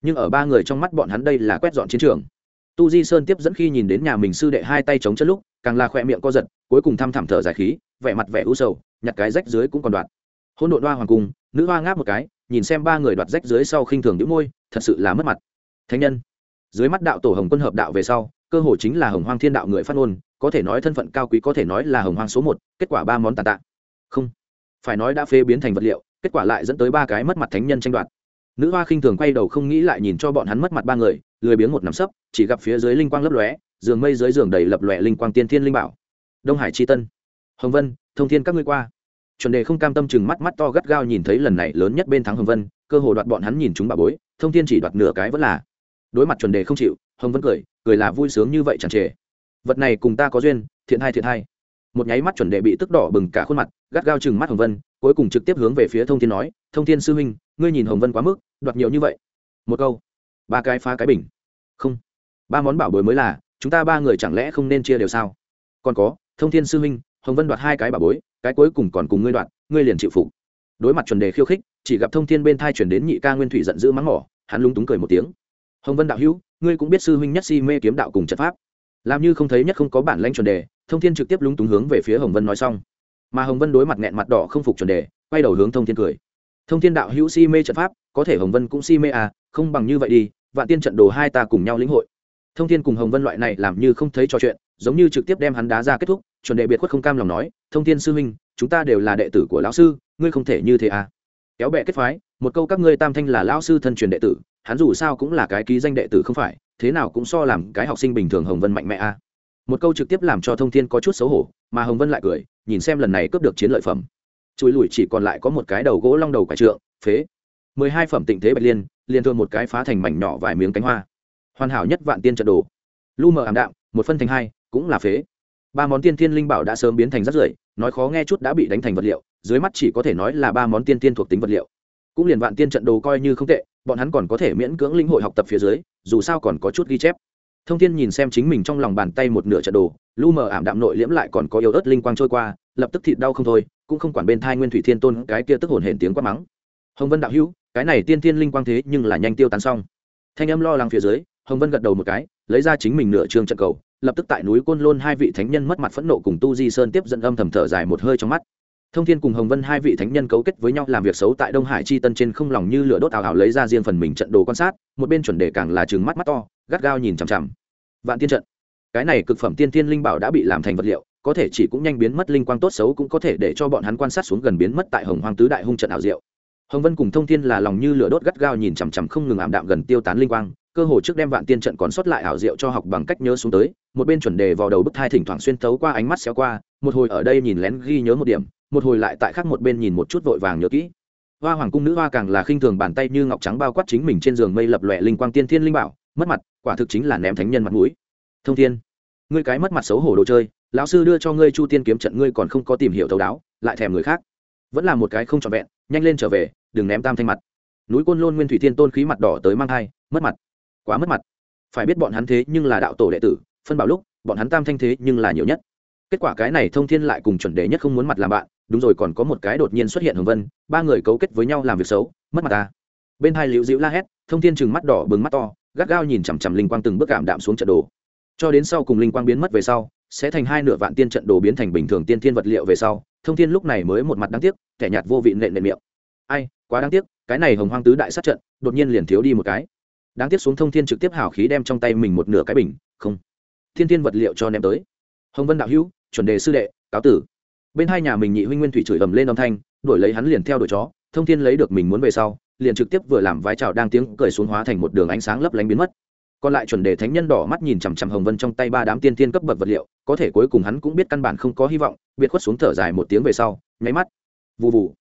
Nhưng ở ba người trong mắt bọn hắn đây là quét dọn chiến trường tu di sơn tiếp dẫn khi nhìn đến nhà mình sư đệ hai tay chống chân lúc, càng là khoe miệng co giật, cuối cùng thăm thẳm thở dài khí, vẻ mặt vẻ u sầu, nhặt cái rách dưới cũng còn đoạt. Hôn đội hoa hoàng cung, nữ hoa ngáp một cái, nhìn xem ba người đoạt rách dưới sau khinh thường đĩu môi, thật sự là mất mặt. Thánh nhân, dưới mắt đạo tổ hồng quân hợp đạo về sau, cơ hội chính là hồng hoang thiên đạo người phát ngôn, có thể nói thân phận cao quý có thể nói là hồng hoang số một, kết quả ba món tàn tạ. Không, phải nói đã phê biến thành vật liệu, kết quả lại dẫn tới ba cái mất mặt thánh nhân tranh đoạt. Nữ hoa khinh thường quay đầu không nghĩ lại nhìn cho bọn hắn mất mặt ba người lười biếng một nắm sấp, chỉ gặp phía dưới linh quang lấp lóe, giường mây dưới giường đầy lập lòe linh quang tiên thiên linh bảo. Đông hải tri tân. Hồng vân, thông thiên các ngươi qua. Chuẩn đề không cam tâm chừng mắt mắt to gắt gao nhìn thấy lần này lớn nhất bên thắng hồng vân, cơ hồ đoạt bọn hắn nhìn chúng bà bối, thông thiên chỉ đoạt nửa cái vẫn là. Đối mặt chuẩn đề không chịu, hồng vân cười cười là vui sướng như vậy chẳng trề vật này cùng ta có duyên, thiện hai thiện hai một nháy mắt chuẩn đề bị tức đỏ bừng cả khuôn mặt, gắt gao chừng mắt hồng vân, cuối cùng trực tiếp hướng về phía thông thiên nói, thông thiên sư huynh, ngươi nhìn hồng vân quá mức, đoạt nhiều như vậy. Một câu. Ba cái phá cái bình không. Ba món bảo bối mới là, chúng ta ba người chẳng lẽ không nên chia đều sao? Còn có, thông thiên sư huynh hồng vân đoạt hai cái bảo bối, cái cuối cùng còn cùng ngươi đoạt, ngươi liền chịu phục. Đối mặt chuẩn đề khiêu khích, chỉ gặp thông thiên bên thai chuyển đến nhị ca nguyên thủy giận dữ mắng mỏ, hắn lúng túng cười một tiếng. Hồng vân đạo hữu, ngươi cũng biết sư huynh nhất si mê kiếm đạo cùng trận pháp. Làm như không thấy nhất không có bản lãnh chuẩn đề, thông thiên trực tiếp lúng túng hướng về phía hồng vân nói xong. Mà hồng vân đối mặt nghẹn mặt đỏ không phục chuẩn đề, quay đầu hướng thông thiên cười. Thông thiên đạo hữu si mê trận pháp, có thể hồng vân cũng si mê à không bằng như vậy đi vạn tiên trận đồ hai ta cùng nhau lĩnh hội. Thông thiên cùng hồng vân loại này làm như không thấy trò chuyện, giống như trực tiếp đem hắn đá ra kết thúc, chuẩn đệ biệt khuất không cam lòng nói, thông thiên sư huynh, chúng ta đều là đệ tử của lão sư, ngươi không thể như thế à? Kéo bẹ kết phái, một câu các ngươi tam thanh là lão sư thân truyền đệ tử, hắn dù sao cũng là cái ký danh đệ tử không phải, thế nào cũng so làm cái học sinh bình thường hồng vân mạnh mẽ à. Một câu trực tiếp làm cho thông thiên có chút xấu hổ, mà hồng vân lại cười, nhìn xem lần này cướp được chiến lợi phẩm. Chùi lùi chỉ còn lại có một cái đầu gỗ long đầu quải trượng, phế. mười hai phẩm tịnh thế bạch liên liền thường một cái phá thành mảnh nhỏ vài miếng cánh hoa. Hoàn hảo nhất vạn tiên trận đồ. Lu mờ ảm đạm, một phân thành hai, cũng là phế. Ba món tiên thiên linh bảo đã sớm biến thành rắt rưởi, nói khó nghe chút đã bị đánh thành vật liệu, dưới mắt chỉ có thể nói là ba món tiên tiên thuộc tính vật liệu. Cũng liền vạn tiên trận đồ coi như không tệ, bọn hắn còn có thể miễn cưỡng linh hội học tập phía dưới, dù sao còn có chút ghi chép. Thông thiên nhìn xem chính mình trong lòng bàn tay một nửa trận đồ, lu mờ ảm đạm nội liễm lại còn có yếu ớt linh quang trôi qua, lập tức thịt đau không thôi, cũng không quản bên thai nguyên thủy thiên tôn cái kia tức hồn hển tiếng quát mắng. Hồng vân đạo hữu cái này tiên tiên linh quang thế nhưng là nhanh tiêu tán xong. Thanh âm lo lắng phía dưới, hồng vân gật đầu một cái, lấy ra chính mình nửa trương trận cầu, lập tức tại núi côn lôn hai vị thánh nhân mất mặt phẫn nộ cùng tu di sơn tiếp dẫn âm thầm thở dài một hơi trong mắt. Thông thiên cùng hồng vân hai vị thánh nhân cấu kết với nhau làm việc xấu tại đông hải chi tân trên không lòng như lửa đốt ảo ảo lấy ra riêng phần mình trận đồ quan sát, một bên chuẩn đề càng là chừng mắt mắt to, gắt gao nhìn chằm chằm. Vạn tiên trận. Cái này cực phẩm tiên tiên linh bảo đã bị làm thành vật liệu, có thể chỉ cũng nhanh biến mất linh quang tốt xấu cũng có thể để cho bọn hắn quan sát xuống gần biến mất tại hồng hoang tứ đại hung trận ảo diệu hồng vân cùng thông thiên là lòng như lửa đốt gắt gao nhìn chằm chằm không ngừng ảm đạm gần tiêu tán linh quang, cơ hồ trước đem vạn tiên trận còn sót lại ảo diệu cho học bằng cách nhớ xuống tới, một bên chuẩn đề vào đầu bức thai thỉnh thoảng xuyên tấu qua ánh mắt xéo qua, một hồi ở đây nhìn lén ghi nhớ một điểm, một hồi lại tại khác một bên nhìn một chút vội vàng nhớ kỹ. Hoa hoàng cung nữ hoa càng là khinh thường bàn tay như ngọc trắng bao quát chính mình trên giường mây lập lòe linh quang tiên thiên linh bảo, mất mặt, quả thực chính là ném thánh nhân mặt mũi. Thông thiên, ngươi cái mất mặt xấu hổ đồ chơi, lão sư đưa cho ngươi chu tiên kiếm trận ngươi còn không có tìm hiểu thấu đáo, lại thèm người khác vẫn là một cái không trọn vẹn, nhanh lên trở về, đừng ném tam thanh mặt. Núi côn lôn nguyên thủy thiên tôn khí mặt đỏ tới mang thai, mất mặt. Quá mất mặt. Phải biết bọn hắn thế nhưng là đạo tổ đệ tử, phân bảo lúc, bọn hắn tam thanh thế nhưng là nhiều nhất. Kết quả cái này thông thiên lại cùng chuẩn đề nhất không muốn mặt làm bạn, đúng rồi còn có một cái đột nhiên xuất hiện hồng vân, ba người cấu kết với nhau làm việc xấu, mất mặt ta. Bên hai liễu diễu la hét, thông thiên chừng mắt đỏ bừng mắt to, gắt gao nhìn chằm chằm linh quang từng bước cảm đạm xuống trận đồ. Cho đến sau cùng linh quang biến mất về sau, sẽ thành hai nửa vạn tiên trận đồ biến thành bình thường tiên thiên vật liệu về sau thông thiên lúc này mới một mặt đáng tiếc, kẻ nhạt vô vị nện nện miệng. Ai, quá đáng tiếc, cái này hồng hoang tứ đại sát trận, đột nhiên liền thiếu đi một cái. Đáng tiếc xuống thông thiên trực tiếp hào khí đem trong tay mình một nửa cái bình, không. Thiên thiên vật liệu cho ném tới. Hồng vân đạo hữu, chuẩn đề sư đệ, cáo tử. Bên hai nhà mình nhị huynh nguyên thủy chửi ầm lên âm thanh đổi lấy hắn liền theo đuổi chó, thông thiên lấy được mình muốn về sau, liền trực tiếp vừa làm vái trào đang tiếng cười xuống hóa thành một đường ánh sáng lấp lánh biến mất còn lại chuẩn đề thánh nhân đỏ mắt nhìn chằm chằm hồng vân trong tay ba đám tiên tiên cấp bậc vật liệu, có thể cuối cùng hắn cũng biết căn bản không có hy vọng, biệt khuất xuống thở dài một tiếng về sau, nháy mắt. Vụ vụ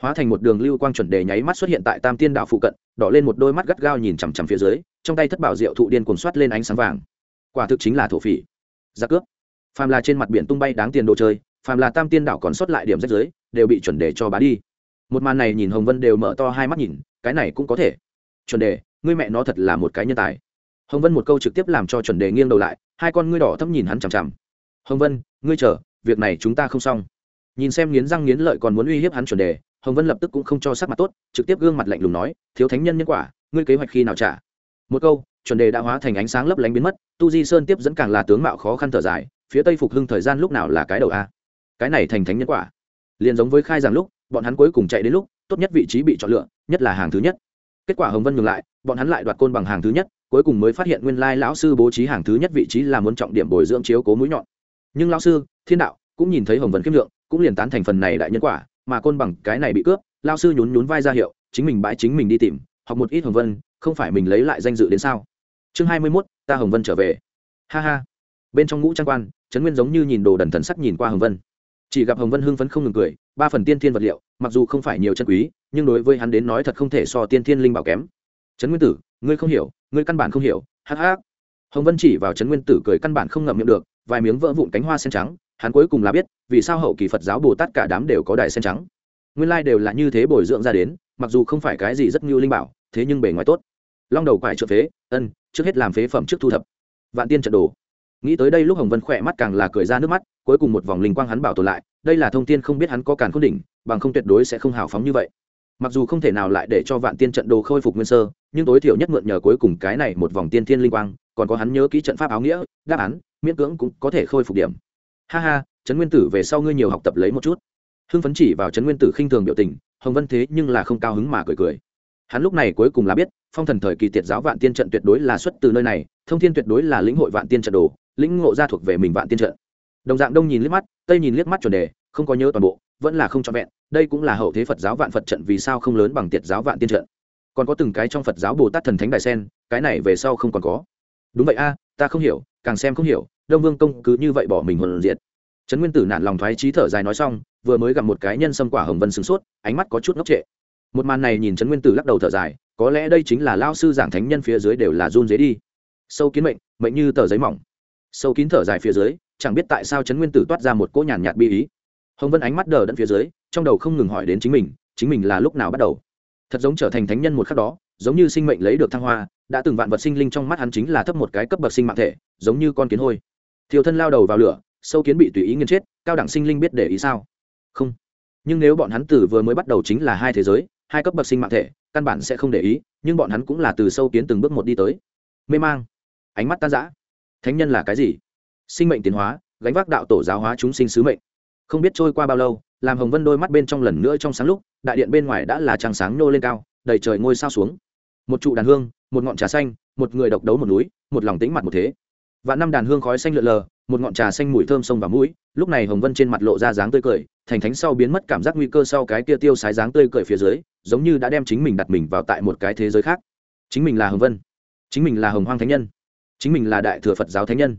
hóa thành một đường lưu quang chuẩn đề nháy mắt xuất hiện tại tam tiên đạo phụ cận, đỏ lên một đôi mắt gắt gao nhìn chằm chằm phía dưới, trong tay thất bảo diệu thụ điên cuồng soát lên ánh sáng vàng. Quả thực chính là thổ phỉ. Gia cướp. Phàm là trên mặt biển tung bay đáng tiền đồ chơi, phàm là tam tiên đảo còn sót lại điểm rách dưới, đều bị chuẩn đề cho bá đi. Một màn này nhìn hồng vân đều mở to hai mắt nhìn, cái này cũng có thể. Chuẩn đề, ngươi mẹ nó thật là một cái nhân tài hồng vân một câu trực tiếp làm cho chuẩn đề nghiêng đầu lại, hai con ngươi đỏ thấp nhìn hắn chằm chằm. Hồng vân, ngươi chờ, việc này chúng ta không xong. Nhìn xem nghiến răng nghiến lợi còn muốn uy hiếp hắn chuẩn đề, hồng vân lập tức cũng không cho sắc mặt tốt, trực tiếp gương mặt lạnh lùng nói, thiếu thánh nhân nhân quả, ngươi kế hoạch khi nào trả? Một câu, chuẩn đề đã hóa thành ánh sáng lấp lánh biến mất, tu di sơn tiếp dẫn càng là tướng mạo khó khăn thở dài, phía tây phục hưng thời gian lúc nào là cái đầu a? Cái này thành thánh nhân quả. Liền giống với khai giảng lúc, bọn hắn cuối cùng chạy đến lúc, tốt nhất vị trí bị chọn lựa, nhất là hàng thứ nhất. Kết quả hồng vân ngừng lại, bọn hắn lại đoạt côn bằng hàng thứ nhất cuối cùng mới phát hiện nguyên lai lão sư bố trí hàng thứ nhất vị trí là muốn trọng điểm bồi dưỡng chiếu cố mũi nhọn. Nhưng lão sư thiên đạo cũng nhìn thấy hồng vân khiêm lượng cũng liền tán thành phần này đại nhân quả mà côn bằng cái này bị cướp lão sư nhún nhún vai ra hiệu chính mình bãi chính mình đi tìm học một ít hồng vân không phải mình lấy lại danh dự đến sao? Chương hai mươi 21, ta hồng vân trở về. Ha ha. Bên trong ngũ trang quan trấn nguyên giống như nhìn đồ đần thần sắc nhìn qua hồng vân. Chỉ gặp hồng vân hưng phấn không ngừng cười ba phần tiên thiên vật liệu mặc dù không phải nhiều chân quý nhưng đối với hắn đến nói thật không thể so tiên thiên linh bảo kém trấn nguyên tử, ngươi không hiểu, ngươi căn bản không hiểu, hắc hắc. Hồng vân chỉ vào trấn nguyên tử cười căn bản không ngậm miệng được, vài miếng vỡ vụn cánh hoa sen trắng, hắn cuối cùng là biết, vì sao hậu kỳ phật giáo bồ tát cả đám đều có đài sen trắng. Nguyên lai đều là như thế bồi dưỡng ra đến, mặc dù không phải cái gì rất ngưu linh bảo, thế nhưng bề ngoài tốt. Long đầu quải trợ phế, ân, trước hết làm phế phẩm trước thu thập. Vạn tiên trận đồ. Nghĩ tới đây lúc hồng vân khỏe mắt càng là cười ra nước mắt, cuối cùng một vòng linh quang hắn bảo tồn lại, đây là thông tin không biết hắn có càn khôn đỉnh, bằng không tuyệt đối sẽ không hào phóng như vậy mặc dù không thể nào lại để cho vạn tiên trận đồ khôi phục nguyên sơ, nhưng tối thiểu nhất mượn nhờ cuối cùng cái này một vòng tiên thiên linh quang, còn có hắn nhớ kỹ trận pháp áo nghĩa, đáp án, miễn cưỡng cũng có thể khôi phục điểm. Ha ha, trấn nguyên tử về sau ngươi nhiều học tập lấy một chút. Hưng phấn chỉ vào trấn nguyên tử khinh thường biểu tình, hồng vân thế nhưng là không cao hứng mà cười cười. Hắn lúc này cuối cùng là biết, phong thần thời kỳ tiệt giáo vạn tiên trận tuyệt đối là xuất từ nơi này, thông thiên tuyệt đối là lĩnh hội vạn tiên trận đồ, lĩnh ngộ ra thuộc về mình vạn tiên trận. Đồng dạng đông nhìn liếc mắt, tây nhìn liếc mắt chuẩn đề, không có nhớ toàn bộ, vẫn là không trọn vẹn đây cũng là hậu thế phật giáo vạn phật trận vì sao không lớn bằng tiệt giáo vạn tiên trận. Còn có từng cái trong phật giáo bồ tát thần thánh đài sen, cái này về sau không còn có. Đúng vậy a, ta không hiểu, càng xem không hiểu, đông vương công cứ như vậy bỏ mình hồn diệt. Trấn nguyên tử nản lòng thoái trí thở dài nói xong, vừa mới gặp một cái nhân sâm quả hồng vân sửng sốt, ánh mắt có chút ngốc trệ. Một màn này nhìn trấn nguyên tử lắc đầu thở dài, có lẽ đây chính là lao sư giảng thánh nhân phía dưới đều là run giấy đi. Sâu kiến mệnh mệnh như tờ giấy mỏng. Sâu kín thở dài phía dưới, chẳng biết tại sao trấn nguyên tử toát ra một cỗ nhàn nhạt bi ý. Hồng vân ánh mắt đờ đẫn phía dưới trong đầu không ngừng hỏi đến chính mình chính mình là lúc nào bắt đầu. Thật giống trở thành thánh nhân một khắc đó, giống như sinh mệnh lấy được thăng hoa, đã từng vạn vật sinh linh trong mắt hắn chính là thấp một cái cấp bậc sinh mạng thể, giống như con kiến hôi. Thiều thân lao đầu vào lửa, sâu kiến bị tùy ý nghiên chết, cao đẳng sinh linh biết để ý sao? Không. Nhưng nếu bọn hắn từ vừa mới bắt đầu chính là hai thế giới, hai cấp bậc sinh mạng thể, căn bản sẽ không để ý, nhưng bọn hắn cũng là từ sâu kiến từng bước một đi tới. Mê mang. Ánh mắt tan giã thánh nhân là cái gì? Sinh mệnh tiến hóa, gánh vác đạo tổ giáo hóa chúng sinh sứ mệnh không biết trôi qua bao lâu, làm hồng vân đôi mắt bên trong lần nữa trong sáng lúc, đại điện bên ngoài đã là trăng sáng nô lên cao, đầy trời ngôi sao xuống. Một trụ đàn hương, một ngọn trà xanh, một người độc đấu một núi, một lòng tĩnh mặt một thế. Và năm đàn hương khói xanh lượn lờ, một ngọn trà xanh mùi thơm sông và mũi, lúc này hồng vân trên mặt lộ ra dáng tươi cười, thành thánh sau biến mất cảm giác nguy cơ sau cái kia tiêu sái dáng tươi cười phía dưới, giống như đã đem chính mình đặt mình vào tại một cái thế giới khác. Chính mình là hồng vân. Chính mình là hồng hoang thánh nhân. Chính mình là đại thừa phật giáo thánh nhân.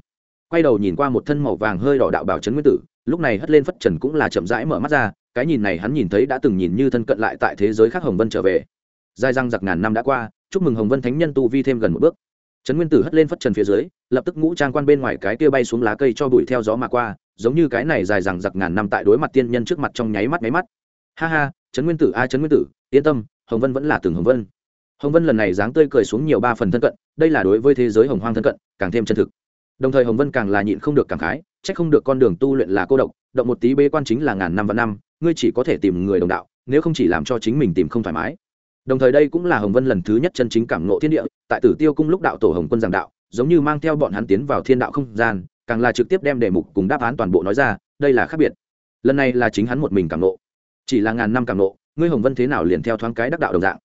Quay đầu nhìn qua một thân màu vàng hơi đỏ đạo bảo trấn nguyên tử lúc này hất lên phất trần cũng là chậm rãi mở mắt ra, cái nhìn này hắn nhìn thấy đã từng nhìn như thân cận lại tại thế giới khác hồng vân trở về. Dài răng giặc ngàn năm đã qua, chúc mừng hồng vân thánh nhân tu vi thêm gần một bước. Trấn nguyên tử hất lên phất trần phía dưới, lập tức ngũ trang quan bên ngoài cái kia bay xuống lá cây cho bụi theo gió mà qua, giống như cái này dài rằng giặc ngàn năm tại đối mặt tiên nhân trước mặt trong nháy mắt nháy mắt. Ha ha, trấn nguyên tử, a, trấn nguyên tử, yên tâm, hồng vân vẫn là từng hồng vân. Hồng vân lần này dáng tươi cười xuống nhiều ba phần thân cận, đây là đối với thế giới hồng hoang thân cận, càng thêm chân thực đồng thời hồng vân càng là nhịn không được cảm khái c h ắ c không được con đường tu luyện là cô độc, động một tí bế quan chính là ngàn năm và năm, ngươi chỉ có thể tìm người đồng đạo, nếu không chỉ làm cho chính mình tìm không thoải mái. Đồng thời đây cũng là hồng vân lần thứ nhất chân chính cảm nộ thiên địa, tại tử tiêu cung lúc đạo tổ hồng quân giảng đạo, giống như mang theo bọn hắn tiến vào thiên đạo không gian, càng là trực tiếp đem đề mục cùng đáp án toàn bộ nói ra, đây là khác biệt. Lần này là chính hắn một mình cảm nộ chỉ là ngàn năm cảm nộ ngươi hồng vân thế nào liền theo thoáng cái đắc đạo đồng dạng.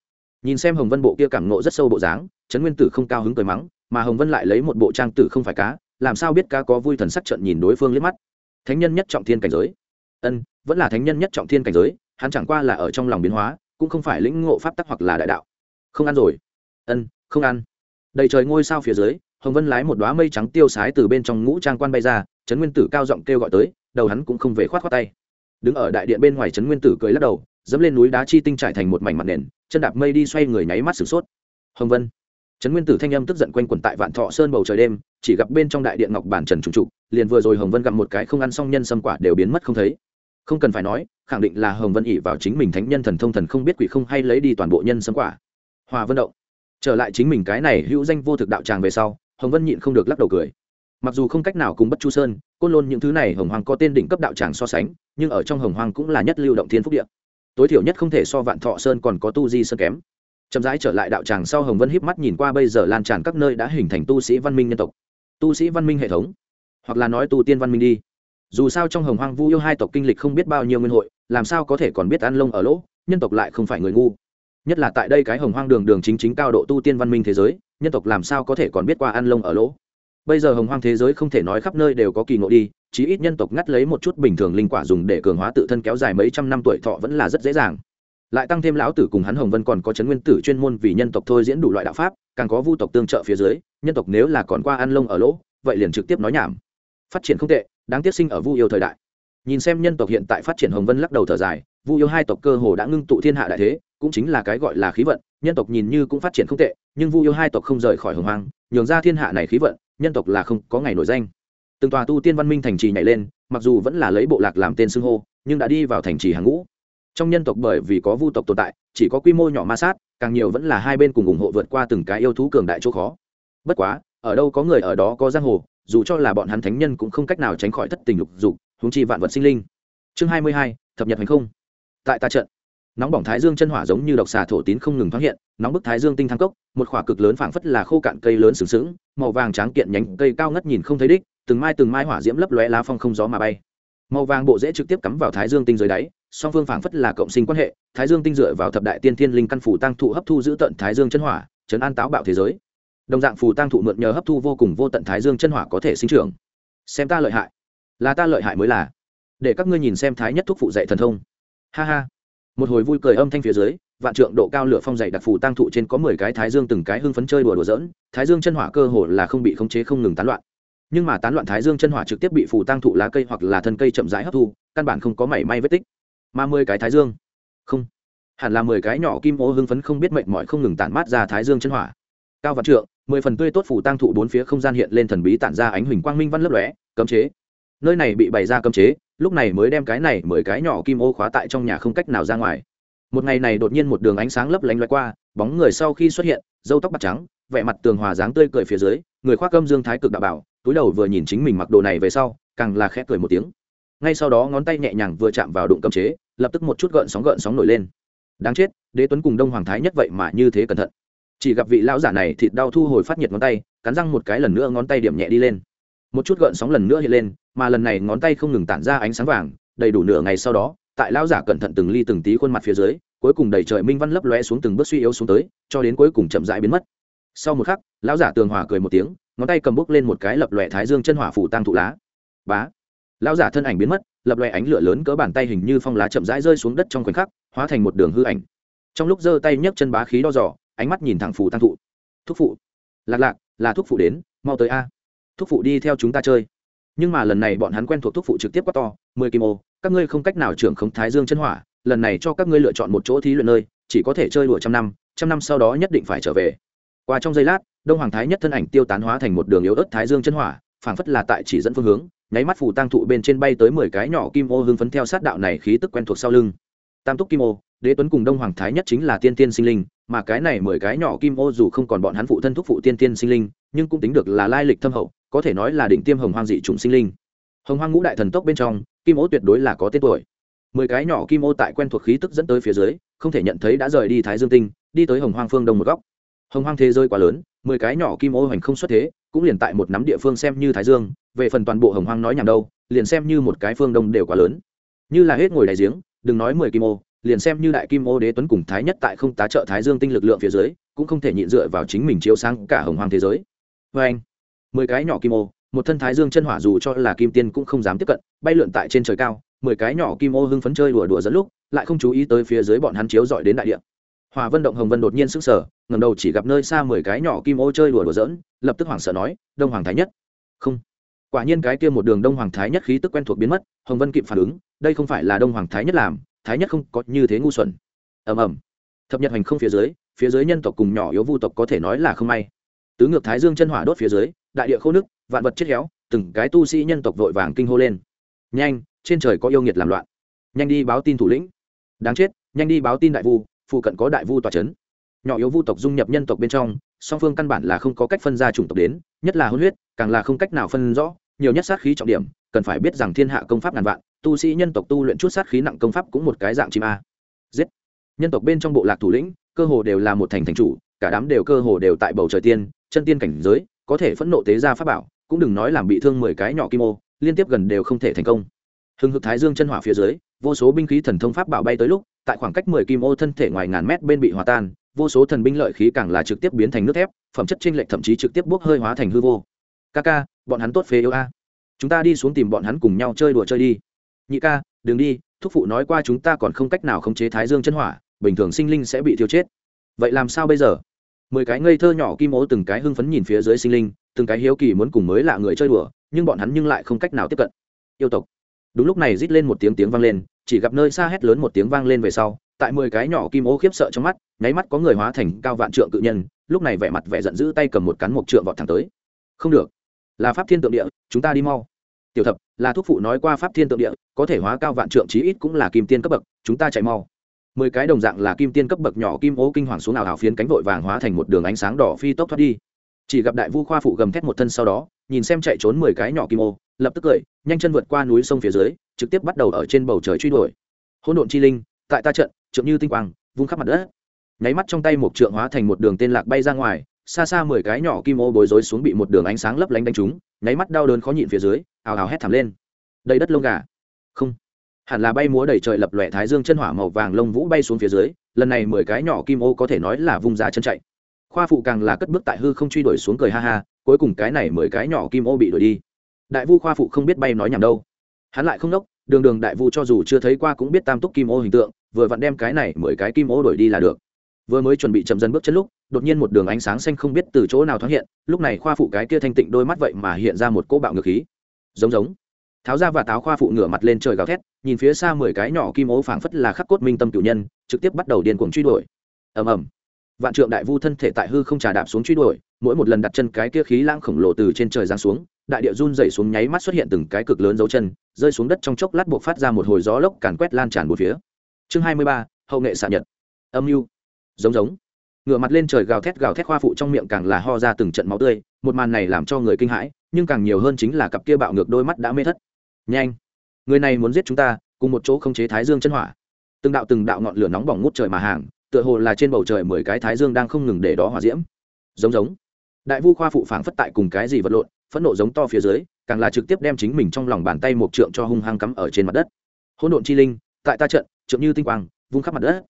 Nhìn xem hồng vân bộ kia cảm nộ rất sâu bộ dáng, trấn nguyên tử không cao hứng cười mắng, mà hồng vân lại lấy một bộ trang tử không phải cá làm sao biết cá có vui thần sắc trận nhìn đối phương liếc mắt? Thánh nhân nhất trọng thiên cảnh giới. Ân, vẫn là thánh nhân nhất trọng thiên cảnh giới, hắn chẳng qua là ở trong lòng biến hóa, cũng không phải lĩnh ngộ pháp tắc hoặc là đại đạo. Không ăn rồi. Ân, không ăn. Đầy trời ngôi sao phía dưới, hồng vân lái một đoá mây trắng tiêu sái từ bên trong ngũ trang quan bay ra, trấn nguyên tử cao giọng kêu gọi tới, đầu hắn cũng không về khoát khoát tay. Đứng ở đại điện bên ngoài trấn nguyên tử cười lắc đầu, dẫm lên núi đá chi tinh trải thành một mảnh mặt nền, chân đạp mây đi xoay người nháy mắt sửng sốt. Hồng vân trấn nguyên tử thanh âm tức giận quanh quẩn tại vạn thọ sơn bầu trời đêm, chỉ gặp bên trong đại điện ngọc bản trần trùng trục, liền vừa rồi hồng vân gặp một cái không ăn xong nhân sâm quả đều biến mất không thấy. Không cần phải nói, khẳng định là hồng vân ỉ vào chính mình thánh nhân thần thông thần không biết quỷ không hay lấy đi toàn bộ nhân sâm quả. Hòa vân động. Trở lại chính mình cái này hữu danh vô thực đạo tràng về sau, hồng vân nhịn không được lắc đầu cười. Mặc dù không cách nào cùng bất chu sơn, côn lôn những thứ này hồng hoàng có tên đỉnh cấp đạo tràng so sánh, nhưng ở trong hồng hoàng cũng là nhất lưu động thiên phúc điện tối thiểu nhất không thể so vạn thọ sơn còn có tu di sơn kém chậm rãi trở lại đạo tràng sau hồng vân híp mắt nhìn qua bây giờ lan tràn các nơi đã hình thành tu sĩ văn minh nhân tộc. Tu sĩ văn minh hệ thống. Hoặc là nói tu tiên văn minh đi. Dù sao trong hồng hoang vu yêu hai tộc kinh lịch không biết bao nhiêu nguyên hội, làm sao có thể còn biết ăn lông ở lỗ, nhân tộc lại không phải người ngu. Nhất là tại đây cái hồng hoang đường đường chính chính cao độ tu tiên văn minh thế giới, nhân tộc làm sao có thể còn biết qua ăn lông ở lỗ. Bây giờ hồng hoang thế giới không thể nói khắp nơi đều có kỳ ngộ đi, chí ít nhân tộc ngắt lấy một chút bình thường linh quả dùng để cường hóa tự thân kéo dài mấy trăm năm tuổi thọ vẫn là rất dễ dàng lại tăng thêm lão tử cùng hắn hồng vân còn có chấn nguyên tử chuyên môn vì nhân tộc thôi diễn đủ loại đạo pháp, càng có vu tộc tương trợ phía dưới, nhân tộc nếu là còn qua ăn lông ở lỗ, vậy liền trực tiếp nói nhảm. Phát triển không tệ, đáng tiếc sinh ở vu yêu thời đại. Nhìn xem nhân tộc hiện tại phát triển hồng vân lắc đầu thở dài, vu yêu hai tộc cơ hồ đã ngưng tụ thiên hạ đại thế, cũng chính là cái gọi là khí vận, nhân tộc nhìn như cũng phát triển không tệ, nhưng vu yêu hai tộc không rời khỏi hồng hoang, nhường ra thiên hạ này khí vận, nhân tộc là không có ngày nổi danh. Từng tòa tu tiên văn minh thành trì nhảy lên, mặc dù vẫn là lấy bộ lạc làm tên xưng hô, nhưng đã đi vào thành trì hàng ngũ trong nhân tộc bởi vì có vu tộc tồn tại, chỉ có quy mô nhỏ ma sát, càng nhiều vẫn là hai bên cùng ủng hộ vượt qua từng cái yêu thú cường đại chỗ khó. Bất quá, ở đâu có người ở đó có giang hồ, dù cho là bọn hắn thánh nhân cũng không cách nào tránh khỏi thất tình lục dục húng chi vạn vật sinh linh. Chương hai mươi hai, thập nhật hành không. Tại ta trận, nóng bỏng thái dương chân hỏa giống như độc xà thổ tín không ngừng thoáng hiện, nóng bức thái dương tinh thăng cốc, một khỏa cực lớn phảng phất là khô cạn cây lớn sừng sững, màu vàng tráng kiện nhánh cây cao ngất nhìn không thấy đích, từng mai từng mai hỏa diễm lấp lóe lá phong không gió mà bay màu vàng bộ dễ trực tiếp cắm vào thái dương tinh dưới đáy, song phương phảng phất là cộng sinh quan hệ, thái dương tinh dựa vào thập đại tiên thiên linh căn phủ tăng thụ hấp thu giữ tận thái dương chân hỏa, chấn an táo bạo thế giới. Đồng dạng phù tăng thụ mượn nhờ hấp thu vô cùng vô tận thái dương chân hỏa có thể sinh trưởng. Xem ta lợi hại. Là ta lợi hại mới là. Để các ngươi nhìn xem thái nhất thúc phụ dạy thần thông. Ha ha. Một hồi vui cười âm thanh phía dưới, vạn trượng độ cao lửa phong dày đặc phù tăng thụ trên có mười cái thái dương từng cái hưng phấn chơi đùa đùa dỡn thái dương chân hỏa cơ hồ là không bị khống chế không ngừng tán loạn nhưng mà tán loạn thái dương chân hỏa trực tiếp bị phù tăng thụ lá cây hoặc là thân cây chậm rãi hấp thu, căn bản không có mảy may vết tích. Mà mười cái thái dương? Không. Hẳn là mười cái nhỏ kim ô hưng phấn không biết mệnh mọi không ngừng tản mát ra thái dương chân hỏa. Cao vạn trượng, mười phần tươi tốt phủ tăng thụ bốn phía không gian hiện lên thần bí tản ra ánh huỳnh quang minh văn lấp lóe, cấm chế. Nơi này bị bày ra cấm chế, lúc này mới đem cái này mười cái nhỏ kim ô khóa tại trong nhà không cách nào ra ngoài. Một ngày này đột nhiên một đường ánh sáng lấp lánh loay qua, bóng người sau khi xuất hiện dâu tóc bạc trắng, vẻ mặt tường hòa dáng tươi cười phía dưới, người khoác cơm dương thái cực đạo bảo túi đầu vừa nhìn chính mình mặc đồ này về sau, càng là khẽ cười một tiếng. Ngay sau đó ngón tay nhẹ nhàng vừa chạm vào đụng cầm chế, lập tức một chút gợn sóng gợn sóng nổi lên. Đáng chết, đế tuấn cùng đông hoàng thái nhất vậy mà như thế cẩn thận. Chỉ gặp vị lão giả này thịt đau thu hồi phát nhiệt ngón tay, cắn răng một cái lần nữa ngón tay điểm nhẹ đi lên. Một chút gợn sóng lần nữa hiện lên, mà lần này ngón tay không ngừng tản ra ánh sáng vàng, đầy đủ nửa ngày sau đó, tại lão giả cẩn thận từng ly từng tí khuôn mặt phía dưới, cuối cùng đầy trời minh văn lấp lóe xuống từng bước suy yếu xuống tới, cho đến cuối cùng chậm rãi biến mất. Sau một khắc, lão giả tường hòa cười một tiếng ngón tay cầm bốc lên một cái lập lòe thái dương chân hỏa phủ tăng thụ lá. Bá. Lão giả thân ảnh biến mất, lập lòe ánh lửa lớn cỡ bàn tay hình như phong lá chậm rãi rơi xuống đất trong khoảnh khắc, hóa thành một đường hư ảnh. Trong lúc giơ tay nhấc chân bá khí đo dò, ánh mắt nhìn thẳng phủ tăng thụ. Thúc phụ. Lạc lạc, là thúc phụ đến, mau tới a. Thúc phụ đi theo chúng ta chơi. Nhưng mà lần này bọn hắn quen thuộc thúc phụ trực tiếp quá to, mười kim ô, các ngươi không cách nào trưởng khống thái dương chân hỏa, lần này cho các ngươi lựa chọn một chỗ thí luyện nơi, chỉ có thể chơi đùa trăm năm trăm năm sau đó nhất định phải trở về qua trong giây lát, đông hoàng thái nhất thân ảnh tiêu tán hóa thành một đường yếu ớt thái dương chân hỏa, phảng phất là tại chỉ dẫn phương hướng, nháy mắt phủ tăng thụ bên trên bay tới mười cái nhỏ kim ô hưng phấn theo sát đạo này khí tức quen thuộc sau lưng. Tam túc kim ô, đế tuấn cùng đông hoàng thái nhất chính là tiên tiên sinh linh, mà cái này mười cái nhỏ kim ô dù không còn bọn hắn phụ thân thúc phụ tiên tiên sinh linh, nhưng cũng tính được là lai lịch thâm hậu, có thể nói là đỉnh tiêm hồng hoang dị trùng sinh linh. Hồng hoang ngũ đại thần tốc bên trong, kim ô tuyệt đối là có tên tuổi. Mười cái nhỏ kim ô tại quen thuộc khí tức dẫn tới phía dưới, không thể nhận thấy đã rời đi thái dương tinh, đi tới hồng hoang phương đông một góc hồng hoang thế giới quá lớn, mười cái nhỏ kim ô hành không xuất thế, cũng liền tại một nắm địa phương xem như thái dương, về phần toàn bộ hồng hoang nói nhảm đâu, liền xem như một cái phương đông đều quá lớn. Như là hết ngồi đại giếng, đừng nói mười kim ô, liền xem như đại kim ô đế tuấn cùng thái nhất tại không tá trợ thái dương tinh lực lượng phía dưới, cũng không thể nhịn dựa vào chính mình chiếu sáng cả hồng hoang thế giới. Vê anh, mười cái nhỏ kim ô, một thân thái dương chân hỏa dù cho là kim tiên cũng không dám tiếp cận, bay lượn tại trên trời cao, mười cái nhỏ kim ô hưng phấn chơi đùa đùa dẫn lúc, lại không chú ý tới phía dưới bọn hắn chiếu dọi đến đại địa hòa vân động hồng vân đột nhiên sững sờ ngầm đầu chỉ gặp nơi xa mười cái nhỏ kim ô chơi đùa đùa dỡn lập tức hoảng sợ nói, đông hoàng thái nhất. Không. Quả nhiên cái kia một đường đông hoàng thái nhất khí tức quen thuộc biến mất, hồng vân kịp phản ứng, đây không phải là đông hoàng thái nhất làm, thái nhất không có như thế ngu xuẩn. Ầm ầm. Thập nhật hành không phía dưới phía dưới nhân tộc cùng nhỏ yếu vu tộc có thể nói là không may. Tứ ngược thái dương chân hỏa đốt phía dưới, đại địa khô nước vạn vật chết héo, từng cái tu sĩ nhân tộc vội vàng kinh hô lên. Nhanh, trên trời có yêu nghiệt làm loạn. Nhanh đi báo tin thủ lĩnh. Đáng chết, nhanh đi báo tin đại vu phụ cận có đại vu tòa trấn nhỏ yếu vu tộc dung nhập nhân tộc bên trong, song phương căn bản là không có cách phân ra chủng tộc đến, nhất là hôn huyết, càng là không cách nào phân rõ, nhiều nhất sát khí trọng điểm, cần phải biết rằng thiên hạ công pháp ngàn vạn, tu sĩ nhân tộc tu luyện chút sát khí nặng công pháp cũng một cái dạng chim a. Giết. Nhân tộc bên trong bộ lạc thủ lĩnh, cơ hồ đều là một thành thành chủ, cả đám đều cơ hồ đều tại bầu trời tiên, chân tiên cảnh giới, có thể phẫn nộ tế ra pháp bảo, cũng đừng nói làm bị thương mười cái nhỏ kim ô, liên tiếp gần đều không thể thành công. Hừng hực thái dương chân hỏa phía dưới, vô số binh khí thần thông pháp bảo bay tới lúc tại khoảng cách mười kim ô thân thể ngoài ngàn mét bên bị hòa tan, vô số thần binh lợi khí càng là trực tiếp biến thành nước thép, phẩm chất chênh lệch thậm chí trực tiếp bốc hơi hóa thành hư vô. Ca ca, bọn hắn tốt phế yêu a. Chúng ta đi xuống tìm bọn hắn cùng nhau chơi đùa chơi đi. Nhị ca, đừng đi, thúc phụ nói qua chúng ta còn không cách nào khống chế thái dương chân hỏa, bình thường sinh linh sẽ bị thiêu chết. Vậy làm sao bây giờ? Mười cái ngây thơ nhỏ kim ô từng cái hưng phấn nhìn phía dưới sinh linh, từng cái hiếu kỳ muốn cùng mới lạ người chơi đùa, nhưng bọn hắn nhưng lại không cách nào tiếp cận. Yêu tộc đúng lúc này rít lên một tiếng tiếng vang lên, chỉ gặp nơi xa hét lớn một tiếng vang lên về sau, tại mười cái nhỏ kim ô khiếp sợ trong mắt, nháy mắt có người hóa thành cao vạn trượng cự nhân, lúc này vẻ mặt vẻ giận dữ tay cầm một cắn mộc trượng vọt thẳng tới. Không được, là pháp thiên tượng địa, chúng ta đi mau. Tiểu thập, là thuốc phụ nói qua pháp thiên tượng địa, có thể hóa cao vạn trượng chí ít cũng là kim tiên cấp bậc, chúng ta chạy mau. Mười cái đồng dạng là kim tiên cấp bậc nhỏ kim ô kinh hoàng xuống nào hào phiến cánh vội vàng hóa thành một đường ánh sáng đỏ phi tốc thoát đi. Chỉ gặp đại vu khoa phụ gầm thét một thân sau đó, nhìn xem chạy trốn mười cái nhỏ kim ô lập tức cười, nhanh chân vượt qua núi sông phía dưới, trực tiếp bắt đầu ở trên bầu trời truy đuổi. Hỗn độn chi linh, tại ta trận, trượng như tinh quang, vung khắp mặt đất. Nháy mắt trong tay một trượng hóa thành một đường tên lạc bay ra ngoài, xa xa mười cái nhỏ kim ô bối rối xuống bị một đường ánh sáng lấp lánh đánh trúng, nháy mắt đau đớn khó nhịn phía dưới, ào ào hét thảm lên. Đầy đất lông gà. Không. Hẳn là bay múa đầy trời lập lòe thái dương chân hỏa màu vàng lông vũ bay xuống phía dưới, lần này mười cái nhỏ kim ô có thể nói là vung ra chân chạy. Khoa phụ càng là cất bước tại hư không truy đuổi xuống cười ha ha, cuối cùng cái này mười cái nhỏ kim ô bị đuổi đi đại vu khoa phụ không biết bay nói nhảm đâu. Hắn lại không đốc, đường đường đại vu cho dù chưa thấy qua cũng biết tam túc kim ô hình tượng, vừa vặn đem cái này mười cái kim ô đuổi đi là được. Vừa mới chuẩn bị chậm dần bước chân lúc, đột nhiên một đường ánh sáng xanh không biết từ chỗ nào thoáng hiện, lúc này khoa phụ cái kia thanh tịnh đôi mắt vậy mà hiện ra một cỗ bạo ngược khí. Giống giống. Tháo ra và táo khoa phụ ngửa mặt lên trời gào thét, nhìn phía xa mười cái nhỏ kim ô phảng phất là khắc cốt minh tâm cửu nhân, trực tiếp bắt đầu điên cuồng truy đuổi. Ầm ầm. Vạn trượng đại vu thân thể tại hư không trà đạp xuống truy đuổi, mỗi một lần đặt chân cái kia khí lãng khổng lồ từ trên trời giáng xuống đại địa run dày xuống nháy mắt xuất hiện từng cái cực lớn dấu chân, rơi xuống đất trong chốc lát buộc phát ra một hồi gió lốc càn quét lan tràn một phía. Chương hai mươi ba, hậu nghệ xạ nhật. Âm mưu. Giống giống. Ngửa mặt lên trời gào thét gào thét khoa phụ trong miệng càng là ho ra từng trận máu tươi, một màn này làm cho người kinh hãi, nhưng càng nhiều hơn chính là cặp kia bạo ngược đôi mắt đã mê thất. Nhanh. Người này muốn giết chúng ta, cùng một chỗ không chế thái dương chân hỏa. Từng đạo từng đạo ngọn lửa nóng bỏng ngút trời mà hàng, tựa hồ là trên bầu trời mười cái thái dương đang không ngừng để đó hỏa diễm. Giống giống. Đại vu khoa phụ phảng phất tại cùng cái gì vật lộn phẫn nộ giống to phía dưới, càng là trực tiếp đem chính mình trong lòng bàn tay một trượng cho hung hăng cắm ở trên mặt đất. Hỗn độn chi linh, tại ta trận, trượng như tinh quang, vung khắp mặt đất.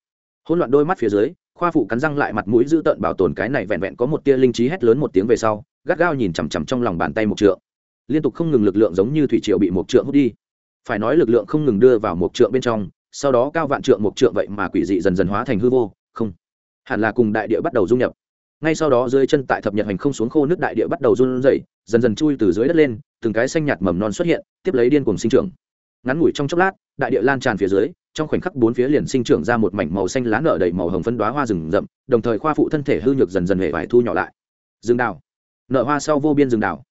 Hỗn loạn đôi mắt phía dưới, khoa phụ cắn răng lại mặt mũi giữ tợn bảo tồn cái này vẹn vẹn có một tia linh trí hét lớn một tiếng về sau, gắt gao nhìn chằm chằm trong lòng bàn tay một trượng. Liên tục không ngừng lực lượng giống như thủy triệu bị một trượng hút đi. Phải nói lực lượng không ngừng đưa vào một trượng bên trong, sau đó cao vạn trượng một trượng vậy mà quỷ dị dần dần hóa thành hư vô, không. Hẳn là cùng đại địa bắt đầu dung nhập ngay sau đó dưới chân tại thập nhật hành không xuống khô nước đại địa bắt đầu run rẩy, dần dần chui từ dưới đất lên, từng cái xanh nhạt mầm non xuất hiện, tiếp lấy điên cùng sinh trưởng. Ngắn ngủi trong chốc lát, đại địa lan tràn phía dưới, trong khoảnh khắc bốn phía liền sinh trưởng ra một mảnh màu xanh lá nở đầy màu hồng phân đoá hoa rừng rậm, đồng thời khoa phụ thân thể hư nhược dần dần hề vải thu nhỏ lại. Rừng đào nở hoa sau vô biên rừng đào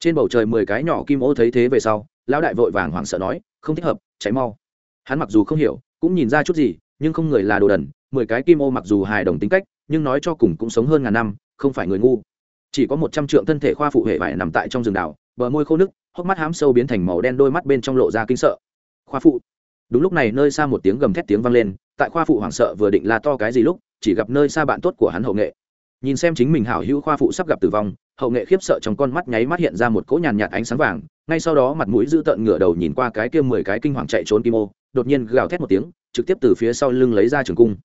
trên bầu trời mười cái nhỏ kim ô thấy thế về sau, lão đại vội vàng hoảng sợ nói, không thích hợp cháy mau. Hắn mặc dù không hiểu, cũng nhìn ra chút gì, nhưng không người là đồ đần, mười cái kim ô mặc dù hài đồng tính cách nhưng nói cho cùng cũng sống hơn ngàn năm, không phải người ngu. Chỉ có một trăm trượng thân thể khoa phụ hệ vải nằm tại trong rừng đảo, bờ môi khô nước hốc mắt hám sâu biến thành màu đen, đôi mắt bên trong lộ ra kinh sợ. Khoa phụ. Đúng lúc này nơi xa một tiếng gầm thét tiếng vang lên, tại khoa phụ hoảng sợ vừa định la to cái gì lúc, chỉ gặp nơi xa bạn tốt của hắn hậu nghệ. Nhìn xem chính mình hảo hữu khoa phụ sắp gặp tử vong, hậu nghệ khiếp sợ trong con mắt nháy mắt hiện ra một cỗ nhàn nhạt ánh sáng vàng, ngay sau đó mặt mũi giữ tợn ngửa đầu nhìn qua cái kia mười cái kinh hoàng chạy trốn kim ô, đột nhiên gào thét một tiếng, trực tiếp từ phía sau lưng lấy ra trường cung.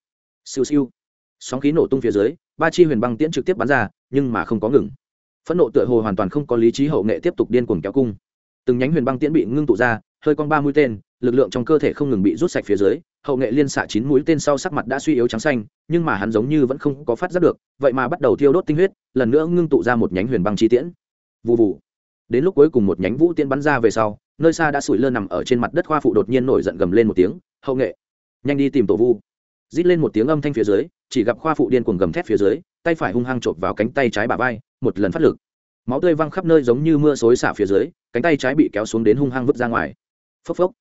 Siêu siêu sóng khí nổ tung phía dưới, ba chi huyền băng tiễn trực tiếp bắn ra, nhưng mà không có ngừng. Phẫn nộ tựa hồ hoàn toàn không có lý trí hậu nghệ tiếp tục điên cuồng kéo cung. Từng nhánh huyền băng tiễn bị ngưng tụ ra, hơi con ba mũi tên, lực lượng trong cơ thể không ngừng bị rút sạch phía dưới, hậu nghệ liên xạ chín mũi tên sau sắc mặt đã suy yếu trắng xanh, nhưng mà hắn giống như vẫn không có phát giác được, vậy mà bắt đầu thiêu đốt tinh huyết, lần nữa ngưng tụ ra một nhánh huyền băng chi tiễn. Vụ vụ đến lúc cuối cùng một nhánh vũ tiễn bắn ra về sau, nơi xa đã sủi lơ nằm ở trên mặt đất khoa phụ đột nhiên nổi giận gầm lên một tiếng, hậu nghệ, nhanh đi tìm tổ vu rít lên một tiếng âm thanh phía dưới, chỉ gặp khoa phụ điên cuồng gầm thét phía dưới, tay phải hung hăng chộp vào cánh tay trái bà vai, một lần phát lực. Máu tươi văng khắp nơi giống như mưa xối xả phía dưới, cánh tay trái bị kéo xuống đến hung hăng vứt ra ngoài. Phốc phốc.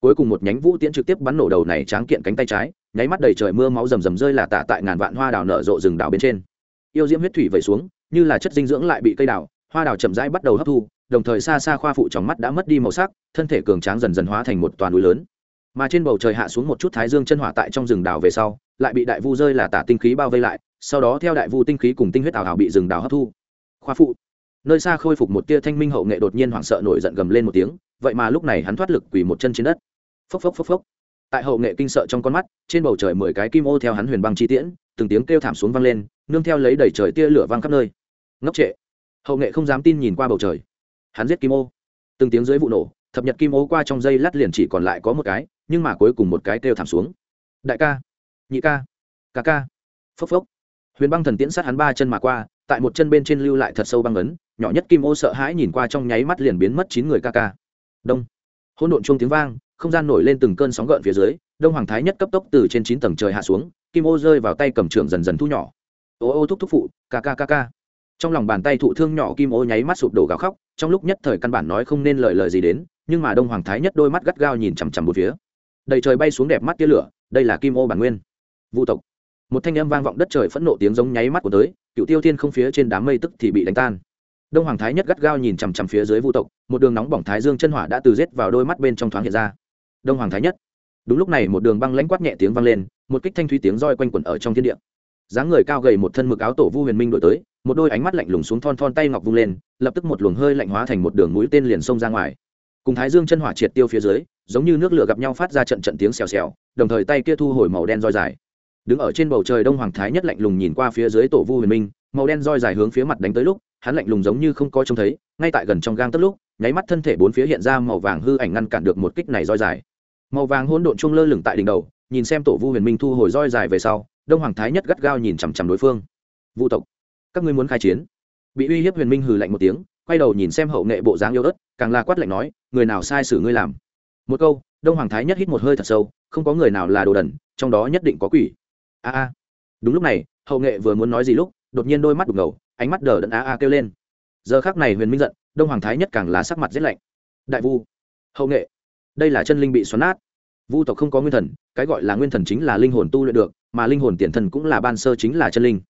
Cuối cùng một nhánh vũ tiễn trực tiếp bắn nổ đầu này tráng kiện cánh tay trái, nháy mắt đầy trời mưa máu rầm rầm rơi là tạ tại ngàn vạn hoa đào nở rộ rừng đào bên trên. Yêu diễm huyết thủy vẩy xuống, như là chất dinh dưỡng lại bị cây đào, hoa đào chậm rãi bắt đầu hấp thu, đồng thời xa xa khoa phụ trong mắt đã mất đi màu sắc, thân thể cường tráng dần dần hóa thành một toàn núi lớn mà trên bầu trời hạ xuống một chút thái dương chân hỏa tại trong rừng đào về sau, lại bị đại vu rơi là tả tinh khí bao vây lại, sau đó theo đại vu tinh khí cùng tinh huyết ảo hảo bị rừng đào hấp thu. Khoa phụ. Nơi xa khôi phục một tia thanh minh hậu nghệ đột nhiên hoảng sợ nổi giận gầm lên một tiếng, vậy mà lúc này hắn thoát lực quỳ một chân trên đất. Phốc phốc phốc phốc. Tại hậu nghệ kinh sợ trong con mắt, trên bầu trời mười cái kim ô theo hắn huyền băng chi tiễn, từng tiếng kêu thảm xuống vang lên, nương theo lấy đầy trời tia lửa văng khắp nơi. Ngốc trệ. Hậu nghệ không dám tin nhìn qua bầu trời. Hắn giết kim ô. Từng tiếng dưới vụ nổ, thập nhật kim ô qua trong dây lát liền chỉ còn lại có một cái nhưng mà cuối cùng một cái kêu thảm xuống. Đại ca, nhị ca ca ca. Phốc phốc. Huyền băng thần tiễn sát hắn ba chân mà qua, tại một chân bên trên lưu lại thật sâu băng ấn, nhỏ nhất kim ô sợ hãi nhìn qua trong nháy mắt liền biến mất chín người ca ca. Đông. Hỗn độn chuông tiếng vang, không gian nổi lên từng cơn sóng gợn phía dưới, đông hoàng thái nhất cấp tốc từ trên chín tầng trời hạ xuống, kim ô rơi vào tay cầm trưởng dần dần thu nhỏ. Ô ô thúc thúc phụ, ca ca ca ca. Trong lòng bàn tay thụ thương nhỏ kim ô nháy mắt sụp đổ gào khóc, trong lúc nhất thời căn bản nói không nên lời lời gì đến, nhưng mà đông hoàng thái nhất đôi mắt gắt gao nhìn chằm chằm một phía đầy trời bay xuống đẹp mắt tia lửa, đây là kim ô bản nguyên. Vũ tộc. Một thanh âm vang vọng đất trời phẫn nộ tiếng giống nháy mắt của tới, cựu tiêu thiên không phía trên đám mây tức thì bị đánh tan. Đông hoàng thái nhất gắt gao nhìn chằm chằm phía dưới vũ tộc, một đường nóng bỏng thái dương chân hỏa đã từ rết vào đôi mắt bên trong thoáng hiện ra. Đông hoàng thái nhất. Đúng lúc này một đường băng lãnh quát nhẹ tiếng vang lên, một kích thanh thúy tiếng roi quanh quẩn ở trong thiên địa. Dáng người cao gầy một thân mực áo tổ vu huyền minh đổi tới, một đôi ánh mắt lạnh lùng xuống thon thon tay ngọc vung lên, lập tức một luồng hơi lạnh hóa thành một đường mũi tên liền xông ra ngoài. Cùng thái dương chân hỏa triệt tiêu phía dưới giống như nước lửa gặp nhau phát ra trận trận tiếng xèo xèo, đồng thời tay kia thu hồi màu đen roi dài. Đứng ở trên bầu trời đông hoàng thái nhất lạnh lùng nhìn qua phía dưới tổ vu huyền minh, màu đen roi dài hướng phía mặt đánh tới lúc, hắn lạnh lùng giống như không có trông thấy, ngay tại gần trong gang tất lúc, nháy mắt thân thể bốn phía hiện ra màu vàng hư ảnh ngăn cản được một kích này roi dài. Màu vàng hỗn độn chung lơ lửng tại đỉnh đầu, nhìn xem tổ vu huyền minh thu hồi roi dài về sau, đông hoàng thái nhất gắt gao nhìn chằm chằm đối phương. Vu tộc, các ngươi muốn khai chiến? Bị uy hiếp huyền minh hừ lạnh một tiếng, quay đầu nhìn xem hậu nghệ bộ dáng yêu ớt, càng là quát lạnh nói, người nào sai xử ngươi làm? Một câu, đông hoàng thái nhất hít một hơi thật sâu, không có người nào là đồ đần, trong đó nhất định có quỷ. A a. Đúng lúc này, hậu nghệ vừa muốn nói gì lúc, đột nhiên đôi mắt đục ngầu, ánh mắt đờ đẫn a a kêu lên. Giờ khác này huyền minh giận, đông hoàng thái nhất càng lá sắc mặt rét lạnh. Đại vu. Hậu nghệ. Đây là chân linh bị xoắn nát. Vu tộc không có nguyên thần, cái gọi là nguyên thần chính là linh hồn tu luyện được, mà linh hồn tiền thần cũng là ban sơ chính là chân linh.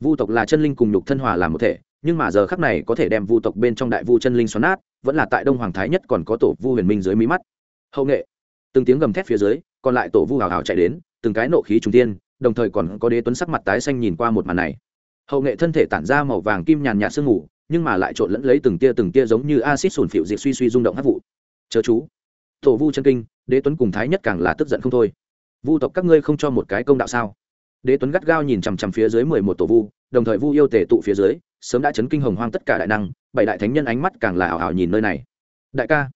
Vu tộc là chân linh cùng nhục thân hòa làm một thể, nhưng mà giờ khắc này có thể đem vu tộc bên trong đại vu chân linh xoắn nát, vẫn là tại đông hoàng thái nhất còn có tổ vu huyền minh dưới mí mắt hậu nghệ. Từng tiếng gầm thét phía dưới, còn lại tổ vu hào hào chạy đến, từng cái nộ khí trung tiên đồng thời còn có đế tuấn sắc mặt tái xanh nhìn qua một màn này. Hậu nghệ thân thể tản ra màu vàng kim nhàn nhạt sương mù, nhưng mà lại trộn lẫn lấy từng tia từng tia giống như acid sùn phịu diệt suy suy rung động hát vụ. Chớ chú. Tổ vu chân kinh, đế tuấn cùng thái nhất càng là tức giận không thôi. Vu tộc các ngươi không cho một cái công đạo sao? Đế tuấn gắt gao nhìn chằm chằm phía dưới mười một tổ vu, đồng thời vu yêu tề tụ phía dưới, sớm đã chấn kinh hồng hoang tất cả đại năng, bảy đại thánh nhân ánh mắt càng là ảo ảo nhìn nơi này. Đại ca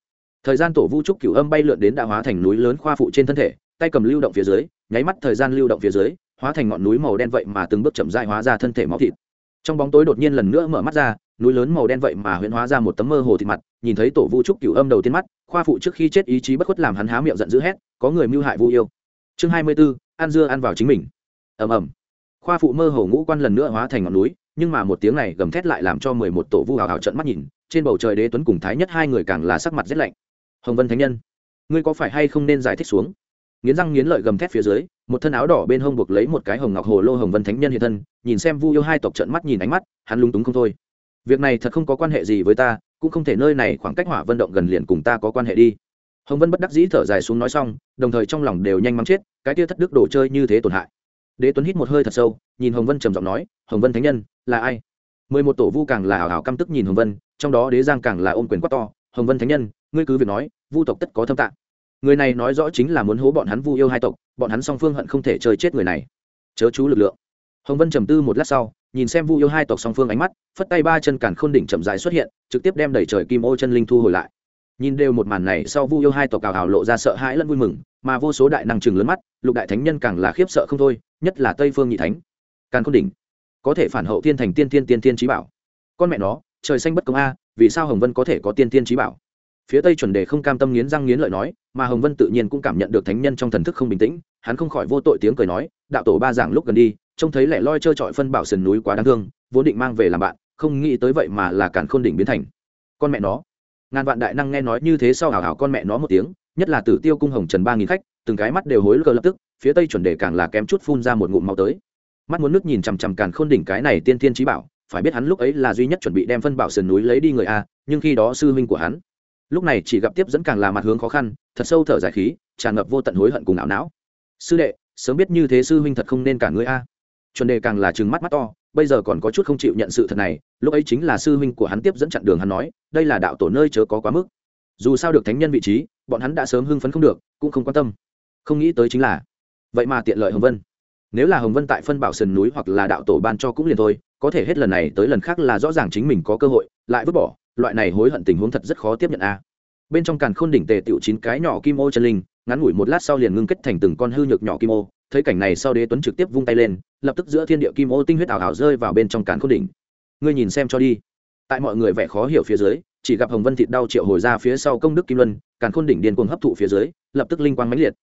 thời gian tổ vu trúc cửu âm bay lượn đến đã hóa thành núi lớn khoa phụ trên thân thể tay cầm lưu động phía dưới nháy mắt thời gian lưu động phía dưới hóa thành ngọn núi màu đen vậy mà từng bước chậm dại hóa ra thân thể máu thịt. Trong bóng tối đột nhiên lần nữa mở mắt ra núi lớn màu đen vậy mà huyễn hóa ra một tấm mơ hồ thịt mặt nhìn thấy tổ vu trúc cửu âm đầu tiên mắt khoa phụ trước khi chết ý chí bất khuất làm hắn há miệng giận dữ hét có người mưu hại vu yêu. Chương hai mươi 24, ăn dưa ăn vào chính mình. Ầm ầm. Khoa phụ mơ hồ ngũ quan lần nữa hóa thành ngọn núi nhưng mà một tiếng này gầm thét lại làm cho mười một tổ vu hào hào trận mắt nhìn trên bầu trời đế tuấn cùng thái nhất hai người càng là sắc mặt rét lạnh hồng vân thánh nhân, ngươi có phải hay không nên giải thích xuống? Nghiến răng nghiến lợi gầm thét phía dưới, một thân áo đỏ bên hông buộc lấy một cái hồng ngọc hồ lô hồng vân thánh nhân hiện thân, nhìn xem vu yêu hai tộc trận mắt nhìn ánh mắt, hắn lúng túng không thôi. Việc này thật không có quan hệ gì với ta, cũng không thể nơi này khoảng cách hỏa vân động gần liền cùng ta có quan hệ đi. Hồng vân bất đắc dĩ thở dài xuống nói xong, đồng thời trong lòng đều nhanh mắng chết, cái tia thất đức đồ chơi như thế tổn hại. Đế tuấn hít một hơi thật sâu, nhìn hồng vân trầm giọng nói, hồng vân thánh nhân, là ai? Mười một tổ vu càng là hào hào căm tức nhìn hồng vân, trong đó đế giang càng là ôm quyền quát to, hồng vân thánh nhân, ngươi cứ việc nói vu tộc tất có thâm tạng. Người này nói rõ chính là muốn hố bọn hắn vu yêu hai tộc, bọn hắn song phương hận không thể chơi chết người này. Chớ chú lực lượng. Hồng vân trầm tư một lát sau, nhìn xem vu yêu hai tộc song phương ánh mắt, phất tay ba chân càn khôn đỉnh chậm dài xuất hiện, trực tiếp đem đẩy trời kim ô chân linh thu hồi lại. Nhìn đều một màn này sau vu yêu hai tộc cào hào lộ ra sợ hãi lẫn vui mừng, mà vô số đại năng chừng lớn mắt, lục đại thánh nhân càng là khiếp sợ không thôi, nhất là tây phương nhị thánh. Càn khôn đỉnh. Có thể phản hậu thiên thành tiên tiên tiên tiên trí bảo. Con mẹ nó, trời xanh bất công a, vì sao hồng vân có thể có tiên tiên trí bảo? Phía tây chuẩn đề không cam tâm nghiến răng nghiến lợi nói, mà hồng vân tự nhiên cũng cảm nhận được thánh nhân trong thần thức không bình tĩnh, hắn không khỏi vô tội tiếng cười nói, đạo tổ ba giảng lúc gần đi, trông thấy lẻ loi trơ trọi phân bảo sườn núi quá đáng thương, vốn định mang về làm bạn, không nghĩ tới vậy mà là cản khôn đỉnh biến thành. Con mẹ nó. Ngàn vạn đại năng nghe nói như thế sau hào hào con mẹ nó một tiếng, nhất là tử tiêu cung hồng trần ba nghìn khách, từng cái mắt đều hối lơ lập tức, phía tây chuẩn đề càng là kém chút phun ra một ngụm máu tới. Mắt muốn nước nhìn chằm chằm càn khôn đỉnh cái này tiên tiên trí bảo, phải biết hắn lúc ấy là duy nhất chuẩn bị đem phân bảo sườn núi lấy đi người a, nhưng khi đó sư huynh của hắn lúc này chỉ gặp tiếp dẫn càng là mặt hướng khó khăn, thật sâu thở dài khí, tràn ngập vô tận hối hận cùng ảo não. Sư đệ, sớm biết như thế sư huynh thật không nên cả ngươi a. Chuẩn đề càng là trừng mắt mắt to, bây giờ còn có chút không chịu nhận sự thật này, lúc ấy chính là sư huynh của hắn tiếp dẫn chặn đường hắn nói, đây là đạo tổ nơi chớ có quá mức. Dù sao được thánh nhân vị trí, bọn hắn đã sớm hưng phấn không được, cũng không quan tâm. Không nghĩ tới chính là vậy mà tiện lợi hồng vân. Nếu là hồng vân tại phân bảo sườn núi hoặc là đạo tổ ban cho cũng liền thôi, có thể hết lần này tới lần khác là rõ ràng chính mình có cơ hội, lại vứt bỏ loại này hối hận tình huống thật rất khó tiếp nhận a. Bên trong càn khôn đỉnh tề tiểu chín cái nhỏ kim ô chân linh, ngắn ngủi một lát sau liền ngưng kết thành từng con hư nhược nhỏ kim ô, thấy cảnh này sau đế tuấn trực tiếp vung tay lên, lập tức giữa thiên địa kim ô tinh huyết ảo ảo rơi vào bên trong càn khôn đỉnh. Ngươi nhìn xem cho đi. Tại mọi người vẻ khó hiểu phía dưới, chỉ gặp hồng vân thịt đau triệu hồi ra phía sau công đức kim luân, càn khôn đỉnh điên cuồng hấp thụ phía dưới, lập tức linh quang mãnh liệt.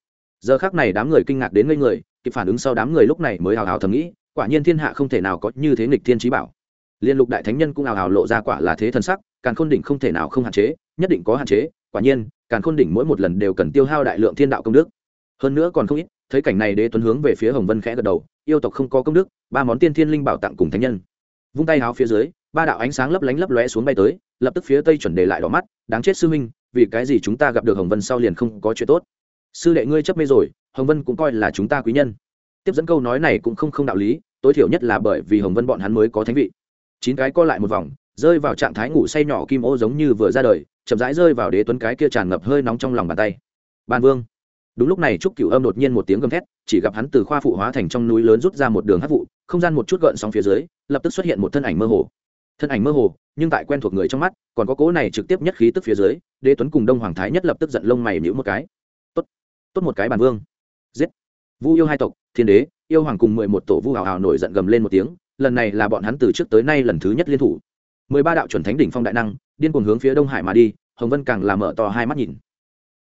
Giờ khác này đám người kinh ngạc đến ngây người, kịp phản ứng sau đám người lúc này mới hào hào thầm nghĩ, quả nhiên thiên hạ không thể nào có như thế nghịch thiên trí bảo. Liên lục đại thánh nhân cũng hào hào lộ ra quả là thế thần sắc càn khôn đỉnh không thể nào không hạn chế, nhất định có hạn chế, quả nhiên, càn khôn đỉnh mỗi một lần đều cần tiêu hao đại lượng thiên đạo công đức. Hơn nữa còn không ít, thấy cảnh này đế tuấn hướng về phía hồng vân khẽ gật đầu, yêu tộc không có công đức, ba món tiên thiên linh bảo tặng cùng thánh nhân. Vung tay háo phía dưới, ba đạo ánh sáng lấp lánh lấp lóe xuống bay tới, lập tức phía tây chuẩn đề lại đỏ mắt, đáng chết sư minh vì cái gì chúng ta gặp được hồng vân sau liền không có chuyện tốt? Sư đệ ngươi chấp mê rồi, hồng vân cũng coi là chúng ta quý nhân. Tiếp dẫn câu nói này cũng không không đạo lý, tối thiểu nhất là bởi vì hồng vân bọn hắn mới có thánh vị. Chín cái co lại một vòng rơi vào trạng thái ngủ say nhỏ kim ô giống như vừa ra đời, chậm rãi rơi vào đế tuấn cái kia tràn ngập hơi nóng trong lòng bàn tay. Ban vương. Đúng lúc này trúc cửu âm đột nhiên một tiếng gầm thét, chỉ gặp hắn từ khoa phụ hóa thành trong núi lớn rút ra một đường hát vụ, không gian một chút gợn sóng phía dưới, lập tức xuất hiện một thân ảnh mơ hồ. Thân ảnh mơ hồ, nhưng tại quen thuộc người trong mắt, còn có cố này trực tiếp nhất khí tức phía dưới, đế tuấn cùng đông hoàng thái nhất lập tức giận lông mày nhữ một cái. Tốt tốt một cái bàn vương. Giết. Vu yêu hai tộc, thiên đế, yêu hoàng cùng mười một tổ vu hào hào nổi giận gầm lên một tiếng, lần này là bọn hắn từ trước tới nay lần thứ nhất liên thủ mười ba đạo chuẩn thánh đỉnh phong đại năng, điên cuồng hướng phía đông hải mà đi, hồng vân càng làm mở to hai mắt nhìn.